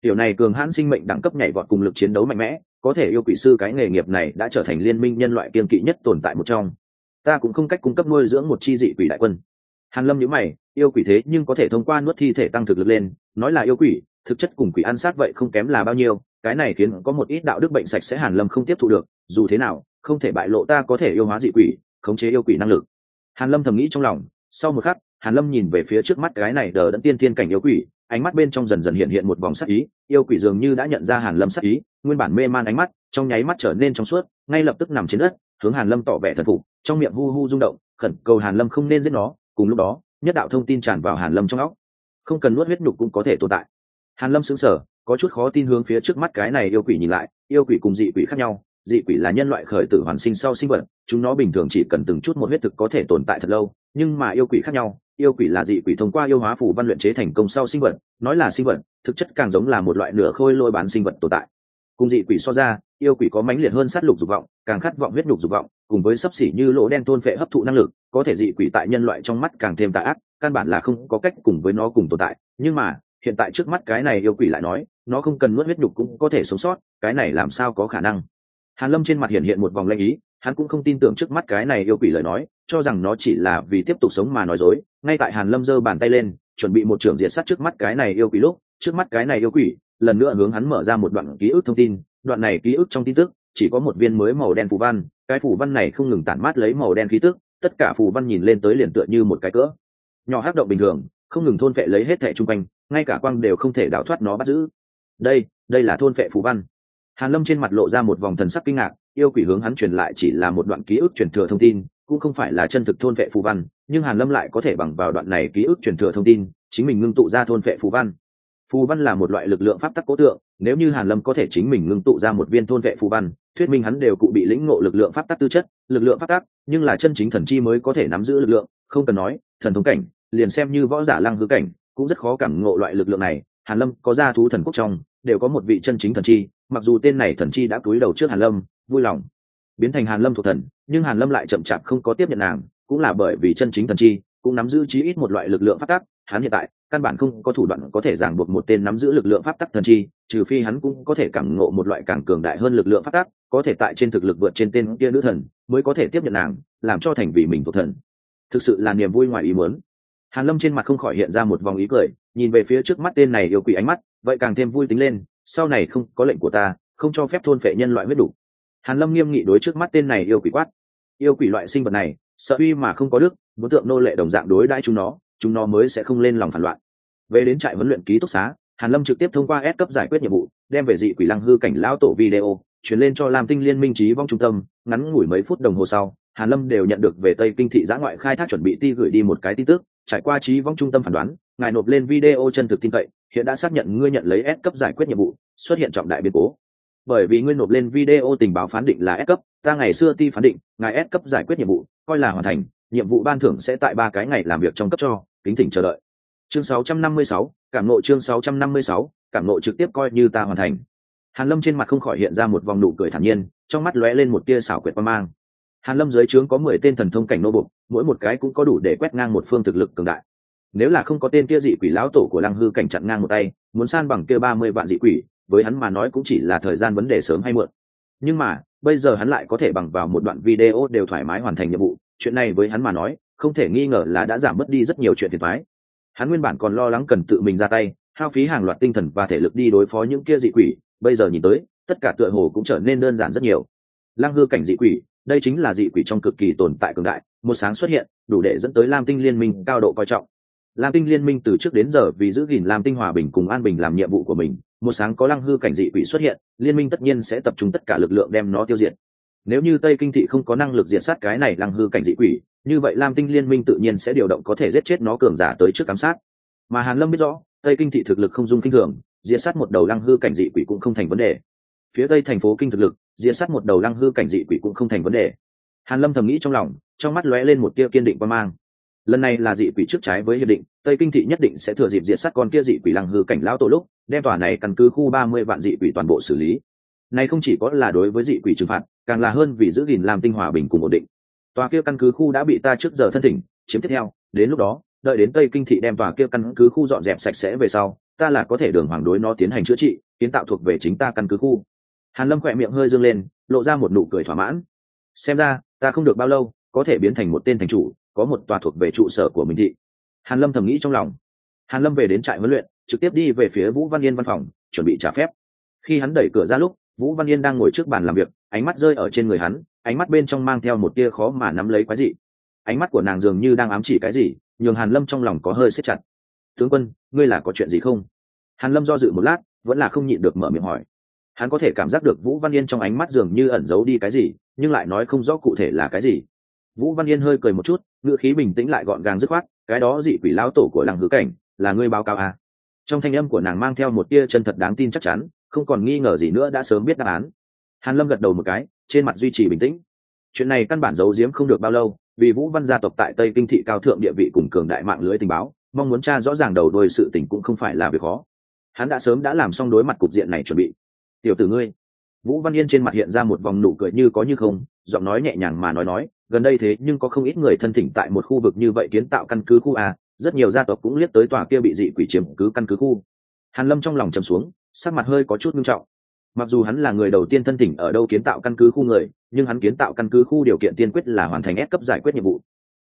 Tiểu này cường hãn sinh mệnh đẳng cấp nhảy vọt cùng lực chiến đấu mạnh mẽ, có thể yêu quỷ sư cái nghề nghiệp này đã trở thành liên minh nhân loại kiên kỵ nhất tồn tại một trong. Ta cũng không cách cung cấp nuôi dưỡng một chi dị quỷ đại quân. Hàn lâm nhíu mày, yêu quỷ thế nhưng có thể thông qua nuốt thi thể tăng thực lực lên, nói là yêu quỷ, thực chất cùng quỷ ăn sát vậy không kém là bao nhiêu, cái này khiến có một ít đạo đức bệnh sạch sẽ hàn lâm không tiếp thu được dù thế nào, không thể bại lộ ta có thể yêu hóa dị quỷ, khống chế yêu quỷ năng lực. Hàn lâm thầm nghĩ trong lòng, sau một khắc, hàn lâm nhìn về phía trước mắt cái này đờ đẫn tiên thiên cảnh yêu quỷ, ánh mắt bên trong dần dần hiện hiện một vòng sắc ý, yêu quỷ dường như đã nhận ra hàn lâm sắc ý, nguyên bản mê man ánh mắt, trong nháy mắt trở nên trong suốt, ngay lập tức nằm trên đất, hướng hàn lâm tỏ vẻ thần phục, trong miệng hu hu rung động, khẩn cầu hàn lâm không nên giết nó, cùng lúc đó, nhất đạo thông tin tràn vào hàn lâm trong óc. Không cần nuốt huyết nhục cũng có thể tồn tại. Hàn lâm sững sờ, có chút khó tin hướng phía trước mắt cái này yêu quỷ nhìn lại, yêu quỷ cùng dị quỷ khác nhau dị quỷ là nhân loại khởi tử hoàn sinh sau sinh vật, chúng nó bình thường chỉ cần từng chút một huyết thực có thể tồn tại thật lâu, nhưng mà yêu quỷ khác nhau, yêu quỷ là dị quỷ thông qua yêu hóa phủ văn luyện chế thành công sau sinh vật, nói là sinh vật, thực chất càng giống là một loại nửa khôi lôi bán sinh vật tồn tại. Cùng dị quỷ so ra, yêu quỷ có mãnh liệt hơn sát lục dục vọng, càng khát vọng huyết nhục dục vọng, cùng với sấp xỉ như lỗ đen tôn phệ hấp thụ năng lực, có thể dị quỷ tại nhân loại trong mắt càng thêm tà ác, căn bản là không có cách cùng với nó cùng tồn tại, nhưng mà, hiện tại trước mắt cái này yêu quỷ lại nói, nó không cần nuốt huyết nhục cũng có thể sống sót, cái này làm sao có khả năng? Hàn lâm trên mặt hiện hiện một vòng lanh ý, hắn cũng không tin tưởng trước mắt cái này yêu quỷ lời nói, cho rằng nó chỉ là vì tiếp tục sống mà nói dối. Ngay tại hàn lâm giơ bàn tay lên, chuẩn bị một trường diệt sát trước mắt cái này yêu quỷ lúc, trước mắt cái này yêu quỷ, lần nữa hướng hắn mở ra một đoạn ký ức thông tin. Đoạn này ký ức trong tin tức, chỉ có một viên mới màu đen phù văn, cái phù văn này không ngừng tản mát lấy màu đen khí tức, tất cả phù văn nhìn lên tới liền tựa như một cái cỡ nhỏ hắc động bình thường, không ngừng thôn phệ lấy hết thẻ chung quanh, ngay cả quang đều không thể đảo thoát nó bắt giữ. Đây đây là thôn phệ phù văn hàn lâm trên mặt lộ ra một vòng thần sắc kinh ngạc, yêu quỷ hướng hắn truyền lại chỉ là một đoạn ký ức truyền thừa thông tin, cũng không phải là chân thực thôn vệ phù văn, nhưng hàn lâm lại có thể bằng vào đoạn này ký ức truyền thừa thông tin, chính mình ngưng tụ ra thôn vệ phù văn. Phù văn là một loại lực lượng pháp tắc cố tượng, nếu như hàn lâm có thể chính mình ngưng tụ ra một viên thôn vệ phù văn, thuyết minh hắn đều cụ bị lĩnh ngộ lực lượng pháp tắc tư chất, lực lượng pháp tắc, nhưng là chân chính thần chi mới có thể nắm giữ lực lượng, không cần nói, thần thống cảnh, liền xem như võ giả lăng hư cảnh, cũng rất khó cảm ngộ loại lực lượng này. Hàn lâm có gia thú thần quốc trong, đều có một vị chân chính thần chi mặc dù tên này thần chi đã cúi đầu trước hàn lâm, vui lòng. Biến thành hàn lâm thuộc thần, nhưng hàn lâm lại chậm chạp không có tiếp nhận nàng, cũng là bởi vì chân chính thần chi, cũng nắm giữ chí ít một loại lực lượng pháp tắc. Hắn hiện tại, căn bản không có thủ đoạn có thể ràng buộc một tên nắm giữ lực lượng pháp tắc thần chi, trừ phi hắn cũng có thể cảm ngộ một loại càng cường đại hơn lực lượng pháp tắc, có thể tại trên thực lực vượt trên tên kia nữ thần, mới có thể tiếp nhận nàng, làm cho thành vì mình thuộc thần. Thực sự là niềm vui ngoài ý muốn. Hàn lâm trên mặt không khỏi hiện ra một vòng ý cười, nhìn về phía trước mắt tên này yêu quỷ ánh mắt, vậy càng thêm vui tính lên sau này không có lệnh của ta, không cho phép thôn phệ nhân loại huyết đủ. Hàn lâm nghiêm nghị đối trước mắt tên này yêu quỷ quát. Yêu quỷ loại sinh vật này, sợ uy mà không có đức, muốn tượng nô lệ đồng dạng đối đãi chúng nó chúng nó mới sẽ không lên lòng phản loạn. Về đến trại huấn luyện ký túc xá, hàn lâm trực tiếp thông qua S cấp giải quyết nhiệm vụ, đem về dị quỷ lăng hư cảnh lão tổ video, chuyển lên cho lam tinh liên minh trí vong trung tâm, ngắn ngủi mấy phút đồng hồ sau, hàn lâm đều nhận được về tây kinh thị giã ngoại khai thác chuẩn bị ti gửi đi một cái tin tức, trải qua trí vong trung tâm phản đoán ngài nộp lên video chân thực tin cậy hiện đã xác nhận ngươi nhận lấy S cấp giải quyết nhiệm vụ xuất hiện trọng đại biến cố. Bởi vì ngươi nộp lên video tình báo phán định là S cấp ta ngày xưa ti phán định ngài S cấp giải quyết nhiệm vụ coi là hoàn thành nhiệm vụ ban thưởng sẽ tại ba cái ngày làm việc trong cấp cho kính thỉnh chờ đợi. Chương 656, cảm nộ chương 656, cảm nộ trực tiếp coi như ta hoàn thành. Hàn lâm trên mặt không khỏi hiện ra một vòng nụ cười thản nhiên trong mắt lóe lên một tia xảo quyệt qua mang. Hàn lâm dưới trướng có mười tên thần thông cảnh nô bục mỗi một cái cũng có đủ để quét ngang một phương thực lực cường đại nếu là không có tên kia dị quỷ lão tổ của lăng hư cảnh chặn ngang một tay, muốn san bằng kia ba mươi vạn dị quỷ, với hắn mà nói cũng chỉ là thời gian vấn đề sớm hay muộn. Nhưng mà, bây giờ hắn lại có thể bằng vào một đoạn video đều thoải mái hoàn thành nhiệm vụ, chuyện này với hắn mà nói, không thể nghi ngờ là đã giảm mất đi rất nhiều chuyện phiền thái hắn nguyên bản còn lo lắng cần tự mình ra tay, hao phí hàng loạt tinh thần và thể lực đi đối phó những kia dị quỷ, bây giờ nhìn tới, tất cả tựa hồ cũng trở nên đơn giản rất nhiều. Lăng hư cảnh dị quỷ, đây chính là dị quỷ trong cực kỳ tồn tại cường đại, một sáng xuất hiện, đủ để dẫn tới lam tinh liên minh cao độ coi trọng lam tinh liên minh từ trước đến giờ vì giữ gìn lam tinh hòa bình cùng an bình làm nhiệm vụ của mình, một sáng có lăng hư cảnh dị quỷ xuất hiện, liên minh tất nhiên sẽ tập trung tất cả lực lượng đem nó tiêu diệt. Nếu như tây kinh thị không có năng lực diệt sát cái này lăng hư cảnh dị quỷ, như vậy lam tinh liên minh tự nhiên sẽ điều động có thể giết chết nó cường giả tới trước giám sát. Mà hàn lâm biết rõ, tây kinh thị thực lực không dung kinh thường, diệt sát một đầu lăng hư cảnh dị quỷ cũng không thành vấn đề. Phía tây thành phố kinh thực lực, diệt sát một đầu lăng hư cảnh dị quỷ cũng không thành vấn đề. Hàn lâm thầm nghĩ trong lòng, trong mắt lóe lên một tia kiên định và mang lần này là dị quỷ trước trái với hiệp định, tây kinh thị nhất định sẽ thừa dịp diệt sát con kia dị quỷ lăng hư cảnh lão tổ lúc, đem tòa này căn cứ khu ba mươi vạn dị quỷ toàn bộ xử lý. Này không chỉ có là đối với dị quỷ trừng phạt, càng là hơn vì giữ gìn làm tinh hòa bình cùng ổn định. Tòa kia căn cứ khu đã bị ta trước giờ thân thỉnh, chiếm tiếp theo, đến lúc đó, đợi đến tây kinh thị đem tòa kia căn cứ khu dọn dẹp sạch sẽ về sau, ta là có thể đường hoàng đối nó tiến hành chữa trị, kiến tạo thuộc về chính ta căn cứ khu. Hàn lâm khỏe miệng hơi dương lên, lộ ra một nụ cười thỏa mãn. Xem ra, ta không được bao lâu, có thể biến thành một tên thành chủ có một tòa thuộc về trụ sở của mình thị. Hàn lâm thầm nghĩ trong lòng. Hàn lâm về đến trại huấn luyện, trực tiếp đi về phía vũ văn yên văn phòng, chuẩn bị trả phép. Khi hắn đẩy cửa ra lúc, vũ văn yên đang ngồi trước bàn làm việc, ánh mắt rơi ở trên người hắn, ánh mắt bên trong mang theo một tia khó mà nắm lấy quái gì ánh mắt của nàng dường như đang ám chỉ cái gì, nhường hàn lâm trong lòng có hơi xếp chặt. Tướng quân, ngươi là có chuyện gì không? Hàn lâm do dự một lát, vẫn là không nhịn được mở miệng hỏi. Hắn có thể cảm giác được vũ văn yên trong ánh mắt dường như ẩn giấu đi cái gì, nhưng lại nói không rõ cụ thể là cái gì. Vũ văn yên hơi cười một chút ngựa khí bình tĩnh lại gọn gàng dứt khoát, cái đó dị quỷ lao tổ của làng hữu cảnh, là ngươi báo cáo à. trong thanh âm của nàng mang theo một tia chân thật đáng tin chắc chắn, không còn nghi ngờ gì nữa đã sớm biết đáp án. Hàn lâm gật đầu một cái, trên mặt duy trì bình tĩnh. Chuyện này căn bản giấu giếm không được bao lâu, vì vũ văn gia tộc tại tây kinh thị cao thượng địa vị cùng cường đại mạng lưới tình báo, mong muốn tra rõ ràng đầu đuôi sự tình cũng không phải là việc khó. Hắn đã sớm đã làm xong đối mặt cục diện này chuẩn bị. Tiểu tử ngươi. Vũ văn yên trên mặt hiện ra một vòng nụ cười như có như không, giọng nói nhẹ nhàng mà nói nói gần đây thế nhưng có không ít người thân thỉnh tại một khu vực như vậy kiến tạo căn cứ khu a, rất nhiều gia tộc cũng liếc tới tòa kia bị dị quỷ chiếm cứ căn cứ khu. Hàn lâm trong lòng trầm xuống, sắc mặt hơi có chút nghiêm trọng. Mặc dù hắn là người đầu tiên thân thỉnh ở đâu kiến tạo căn cứ khu người, nhưng hắn kiến tạo căn cứ khu điều kiện tiên quyết là hoàn thành ép cấp giải quyết nhiệm vụ.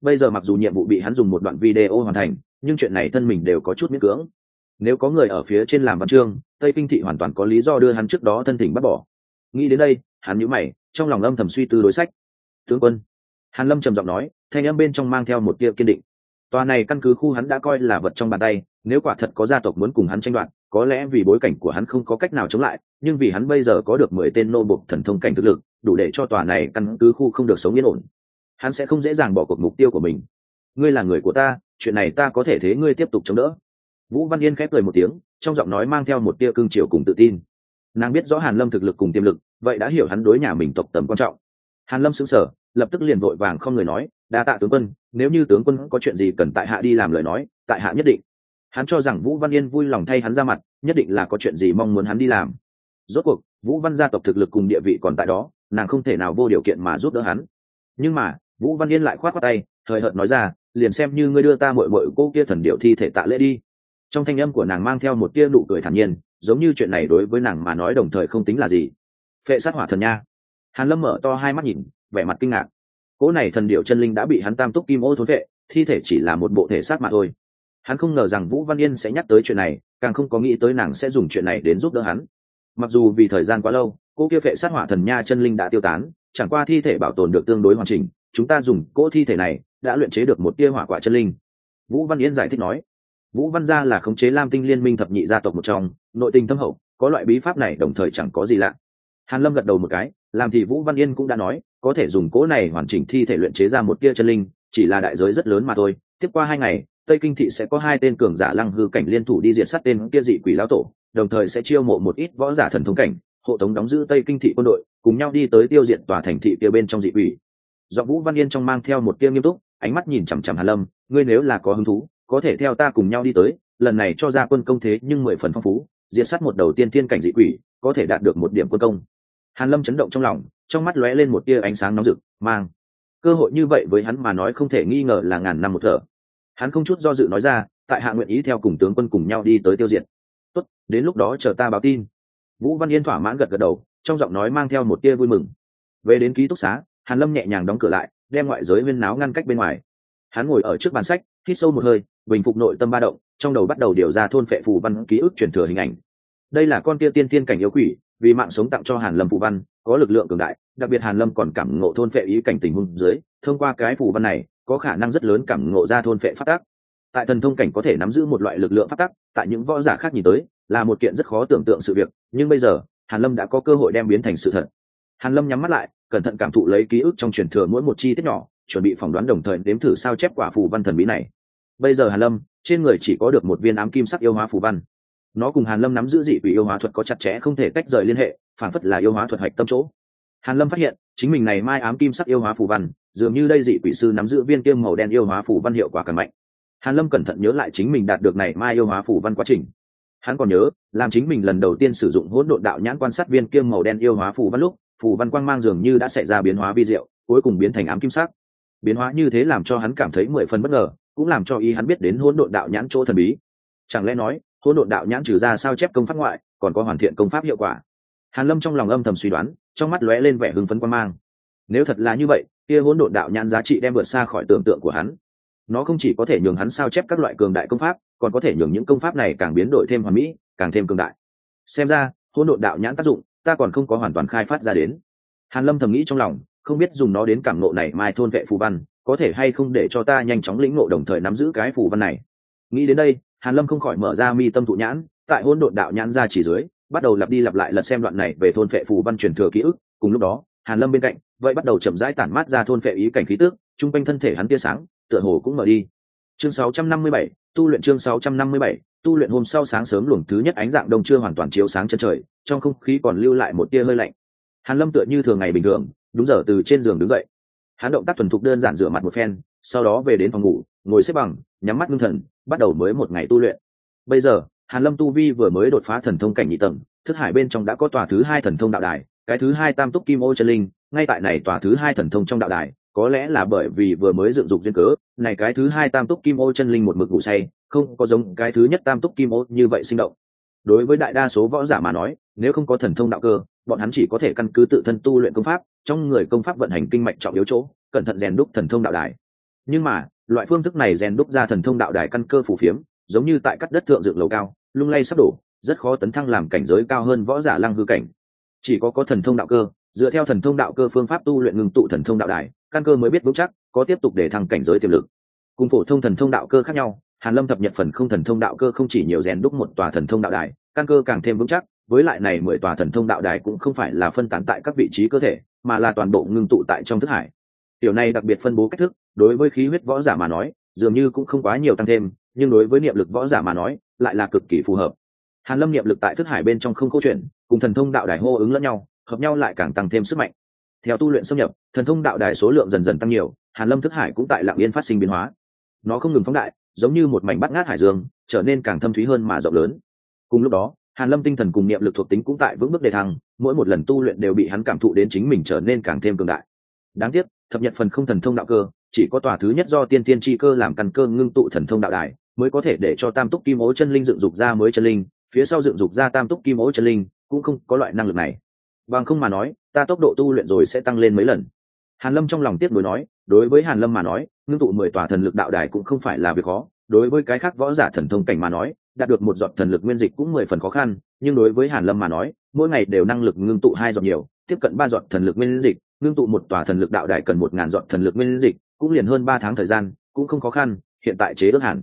Bây giờ mặc dù nhiệm vụ bị hắn dùng một đoạn video hoàn thành, nhưng chuyện này thân mình đều có chút miễn cưỡng. Nếu có người ở phía trên làm văn chương, tây kinh thị hoàn toàn có lý do đưa hắn trước đó thân thỉnh bắt bỏ. Nghĩ đến đây, hắn nhíu mày, trong lòng âm thầm suy tư đối sách. Tướng quân hàn lâm trầm giọng nói, thanh âm bên trong mang theo một tia kiên định. Tòa này căn cứ khu hắn đã coi là vật trong bàn tay, nếu quả thật có gia tộc muốn cùng hắn tranh đoạt, có lẽ vì bối cảnh của hắn không có cách nào chống lại, nhưng vì hắn bây giờ có được mười tên nô bộc thần thông cảnh thực lực, đủ để cho tòa này căn cứ khu không được sống yên ổn. Hắn sẽ không dễ dàng bỏ cuộc mục tiêu của mình. Ngươi là người của ta, chuyện này ta có thể thế ngươi tiếp tục chống đỡ. Vũ văn yên khép cười một tiếng, trong giọng nói mang theo một tia cương triều cùng tự tin. Nàng biết rõ hàn lâm thực lực cùng tiềm lực, vậy đã hiểu hắn đối nhà mình tộc tầm quan trọng hàn lâm sững sờ, lập tức liền vội vàng không người nói, đa tạ tướng quân, nếu như tướng quân có chuyện gì cần tại hạ đi làm lời nói, tại hạ nhất định. Hắn cho rằng vũ văn yên vui lòng thay hắn ra mặt, nhất định là có chuyện gì mong muốn hắn đi làm. Rốt cuộc, vũ văn gia tộc thực lực cùng địa vị còn tại đó, nàng không thể nào vô điều kiện mà giúp đỡ hắn. Nhưng mà, vũ văn yên lại khoát khoát tay thời hợt nói ra, liền xem như ngươi đưa ta mội mội cô kia thần điệu thi thể tạ lễ đi. Trong thanh âm của nàng mang theo một tia nụ cười thản nhiên, giống như chuyện này đối với nàng mà nói đồng thời không tính là gì. Phệ sát hỏa thần nha hàn lâm mở to hai mắt nhìn, vẻ mặt kinh ngạc. Cỗ này thần điệu chân linh đã bị hắn tam túc kim ô thốn vệ, thi thể chỉ là một bộ thể xác mà thôi. Hắn không ngờ rằng vũ văn yên sẽ nhắc tới chuyện này, càng không có nghĩ tới nàng sẽ dùng chuyện này đến giúp đỡ hắn. Mặc dù vì thời gian quá lâu cô kia vệ sát hỏa thần nha chân linh đã tiêu tán, chẳng qua thi thể bảo tồn được tương đối hoàn chỉnh, chúng ta dùng cỗ thi thể này đã luyện chế được một tia hỏa quả chân linh. Vũ văn yên giải thích nói. Vũ văn gia là khống chế lam tinh liên minh thập nhị gia tộc một trong, nội tình thâm hậu, có loại bí pháp này đồng thời chẳng có gì lạ. Hàn lâm gật đầu một cái làm thì vũ văn yên cũng đã nói, có thể dùng cỗ này hoàn chỉnh thi thể luyện chế ra một tia chân linh, chỉ là đại giới rất lớn mà thôi. Tiếp qua hai ngày, tây kinh thị sẽ có hai tên cường giả lăng hư cảnh liên thủ đi diệt sát tên kia dị quỷ lão tổ, đồng thời sẽ chiêu mộ một ít võ giả thần thông cảnh, hộ tống đóng giữ tây kinh thị quân đội, cùng nhau đi tới tiêu diệt tòa thành thị kia bên trong dị quỷ. Do vũ văn yên trong mang theo một tia nghiêm túc, ánh mắt nhìn chằm chằm hàn lâm, ngươi nếu là có hứng thú, có thể theo ta cùng nhau đi tới, lần này cho ra quân công thế nhưng mười phần phong phú, diệt sát một đầu tiên thiên cảnh dị quỷ, có thể đạt được một điểm quân công hàn lâm chấn động trong lòng, trong mắt lóe lên một tia ánh sáng nóng rực, mang. Cơ hội như vậy với hắn mà nói không thể nghi ngờ là ngàn năm một thở. Hắn không chút do dự nói ra, tại hạ nguyện ý theo cùng tướng quân cùng nhau đi tới tiêu diệt. Tốt, đến lúc đó chờ ta báo tin. Vũ văn yên thỏa mãn gật gật đầu, trong giọng nói mang theo một tia vui mừng. Về đến ký túc xá, hàn lâm nhẹ nhàng đóng cửa lại, đem ngoại giới huyên náo ngăn cách bên ngoài. Hắn ngồi ở trước bàn sách, hít sâu một hơi, bình phục nội tâm ba động, trong đầu bắt đầu điều ra thôn phệ phù văn ký ức truyền thừa hình ảnh. Đây là con kia tiên tiên cảnh yêu quỷ vì mạng sống tặng cho hàn lâm phù văn, có lực lượng cường đại, đặc biệt hàn lâm còn cảm ngộ thôn phệ ý cảnh tình huống dưới, thông qua cái phù văn này, có khả năng rất lớn cảm ngộ ra thôn phệ phát tác tại thần thông cảnh có thể nắm giữ một loại lực lượng phát tác tại những võ giả khác nhìn tới, là một kiện rất khó tưởng tượng sự việc, nhưng bây giờ, hàn lâm đã có cơ hội đem biến thành sự thật. Hàn lâm nhắm mắt lại, cẩn thận cảm thụ lấy ký ức trong truyền thừa mỗi một chi tiết nhỏ, chuẩn bị phỏng đoán đồng thời đếm thử sao chép quả phù văn thần bí này. Bây giờ hàn lâm, trên người chỉ có được một viên ám kim sắc yêu hóa phù văn nó cùng hàn lâm nắm giữ dị quỷ yêu hóa thuật có chặt chẽ không thể tách rời liên hệ phản phất là yêu hóa thuật hoạch tâm chỗ. Hàn lâm phát hiện, chính mình này mai ám kim sắc yêu hóa phù văn, dường như đây dị quỷ sư nắm giữ viên kim màu đen yêu hóa phù văn hiệu quả càng mạnh. Hàn lâm cẩn thận nhớ lại chính mình đạt được này mai yêu hóa phù văn quá trình. Hắn còn nhớ, làm chính mình lần đầu tiên sử dụng hỗn độn đạo nhãn quan sát viên kim màu đen yêu hóa phù văn lúc, phù văn quang mang dường như đã xảy ra biến hóa vi diệu, cuối cùng biến thành ám kim sắc. Biến hóa như thế làm cho hắn cảm thấy mười phần bất ngờ, cũng làm cho ý hắn biết đến hỗn độn đạo nhãn chỗ thần bí. Chẳng lẽ nói hỗn độn đạo nhãn trừ ra sao chép công pháp ngoại, còn có hoàn thiện công pháp hiệu quả. Hàn lâm trong lòng âm thầm suy đoán, trong mắt lóe lên vẻ hưng phấn quan mang. Nếu thật là như vậy, kia hỗn độn đạo nhãn giá trị đem vượt xa khỏi tưởng tượng của hắn. Nó không chỉ có thể nhường hắn sao chép các loại cường đại công pháp, còn có thể nhường những công pháp này càng biến đổi thêm hoàn mỹ, càng thêm cường đại. Xem ra, hỗn độn đạo nhãn tác dụng, ta còn không có hoàn toàn khai phát ra đến. Hàn lâm thầm nghĩ trong lòng, không biết dùng nó đến cảm nộ này mai thôn vệ phù văn, có thể hay không để cho ta nhanh chóng lĩnh ngộ đồng thời nắm giữ cái phù văn này. Nghĩ đến đây hàn lâm không khỏi mở ra mi tâm thụ nhãn tại hỗn độn đạo nhãn ra chỉ dưới bắt đầu lặp đi lặp lại lật xem đoạn này về thôn phệ phù văn truyền thừa ký ức. Cùng lúc đó hàn lâm bên cạnh vậy bắt đầu chậm rãi tản mát ra thôn phệ ý cảnh khí tước trung quanh thân thể hắn tia sáng tựa hồ cũng mở đi. Chương 657, tu luyện chương 657, tu luyện hôm sau sáng sớm luồng thứ nhất ánh dạng đông chưa hoàn toàn chiếu sáng chân trời trong không khí còn lưu lại một tia hơi lạnh. Hàn lâm tựa như thường ngày bình thường đúng giờ từ trên giường đứng dậy. Hắn động tác thuần thục đơn giản rửa mặt một phen sau đó về đến phòng ngủ ngồi xếp bằng, nhắm mắt ngưng thần, bắt đầu mới một ngày tu luyện. Bây giờ, hàn lâm tu vi vừa mới đột phá thần thông cảnh nhị tầng, thức hải bên trong đã có tòa thứ hai thần thông đạo đài, cái thứ hai tam túc kim ô chân linh, ngay tại này tòa thứ hai thần thông trong đạo đài, có lẽ là bởi vì vừa mới dựng dục duyên cớ, này cái thứ hai tam túc kim ô chân linh một mực ngủ say, không có giống cái thứ nhất tam túc kim ô như vậy sinh động. Đối với đại đa số võ giả mà nói, nếu không có thần thông đạo cơ, bọn hắn chỉ có thể căn cứ tự thân tu luyện công pháp, trong người công pháp vận hành kinh mạch trọng yếu chỗ, cẩn thận rèn đúc thần thông đạo đài nhưng mà, loại phương thức này rèn đúc ra thần thông đạo đài căn cơ phủ phiếm, giống như tại cắt đất thượng dựng lầu cao, lung lay sắp đổ, rất khó tấn thăng làm cảnh giới cao hơn võ giả lăng hư cảnh. Chỉ có có thần thông đạo cơ, dựa theo thần thông đạo cơ phương pháp tu luyện ngừng tụ thần thông đạo đài, căn cơ mới biết vững chắc, có tiếp tục để thăng cảnh giới tiềm lực. Cùng phổ thông thần thông đạo cơ khác nhau, hàn lâm thập nhật phần không thần thông đạo cơ không chỉ nhiều rèn đúc một tòa thần thông đạo đài, căn cơ càng thêm vững chắc, với lại này mười tòa thần thông đạo đài cũng không phải là phân tán tại các vị trí cơ thể, mà là toàn bộ ngưng tụ tại trong thức hải. Điều này đặc biệt phân bố cách thức đối với khí huyết võ giả mà nói, dường như cũng không quá nhiều tăng thêm, nhưng đối với niệm lực võ giả mà nói, lại là cực kỳ phù hợp. Hàn lâm niệm lực tại thức hải bên trong không câu chuyện, cùng thần thông đạo đài hô ứng lẫn nhau, hợp nhau lại càng tăng thêm sức mạnh. Theo tu luyện xâm nhập, thần thông đạo đài số lượng dần dần tăng nhiều, hàn lâm thức hải cũng tại lạng yên phát sinh biến hóa. Nó không ngừng phóng đại, giống như một mảnh bắt ngát hải dương, trở nên càng thâm thúy hơn mà rộng lớn. Cùng lúc đó, hàn lâm tinh thần cùng niệm lực thuộc tính cũng tại vững bước đề thăng, mỗi một lần tu luyện đều bị hắn cảm thụ đến chính mình trở nên càng thêm cường đại. Đáng tiếc, thập nhật phần không thần thông đạo cơ chỉ có tòa thứ nhất do tiên tiên chi cơ làm căn cơ ngưng tụ thần thông đạo đài, mới có thể để cho tam túc kim ố chân linh dựng dục ra mới chân linh, phía sau dựng dục ra tam túc kim ố chân linh, cũng không có loại năng lực này. Bằng không mà nói, ta tốc độ tu luyện rồi sẽ tăng lên mấy lần. Hàn lâm trong lòng tiếc nuối nói, đối với hàn lâm mà nói, ngưng tụ mười tòa thần lực đạo đài cũng không phải là việc khó. Đối với cái khác võ giả thần thông cảnh mà nói, đạt được một giọt thần lực nguyên dịch cũng mười phần khó khăn, nhưng đối với hàn lâm mà nói, mỗi ngày đều năng lực ngưng tụ hai giọt nhiều, tiếp cận ba giọt thần lực nguyên dịch, ngưng tụ một tòa thần lực đạo đài cần một ngàn giọt thần lực nguyên dịch cũng liền hơn ba tháng thời gian, cũng không khó khăn, hiện tại chế ước hẳn.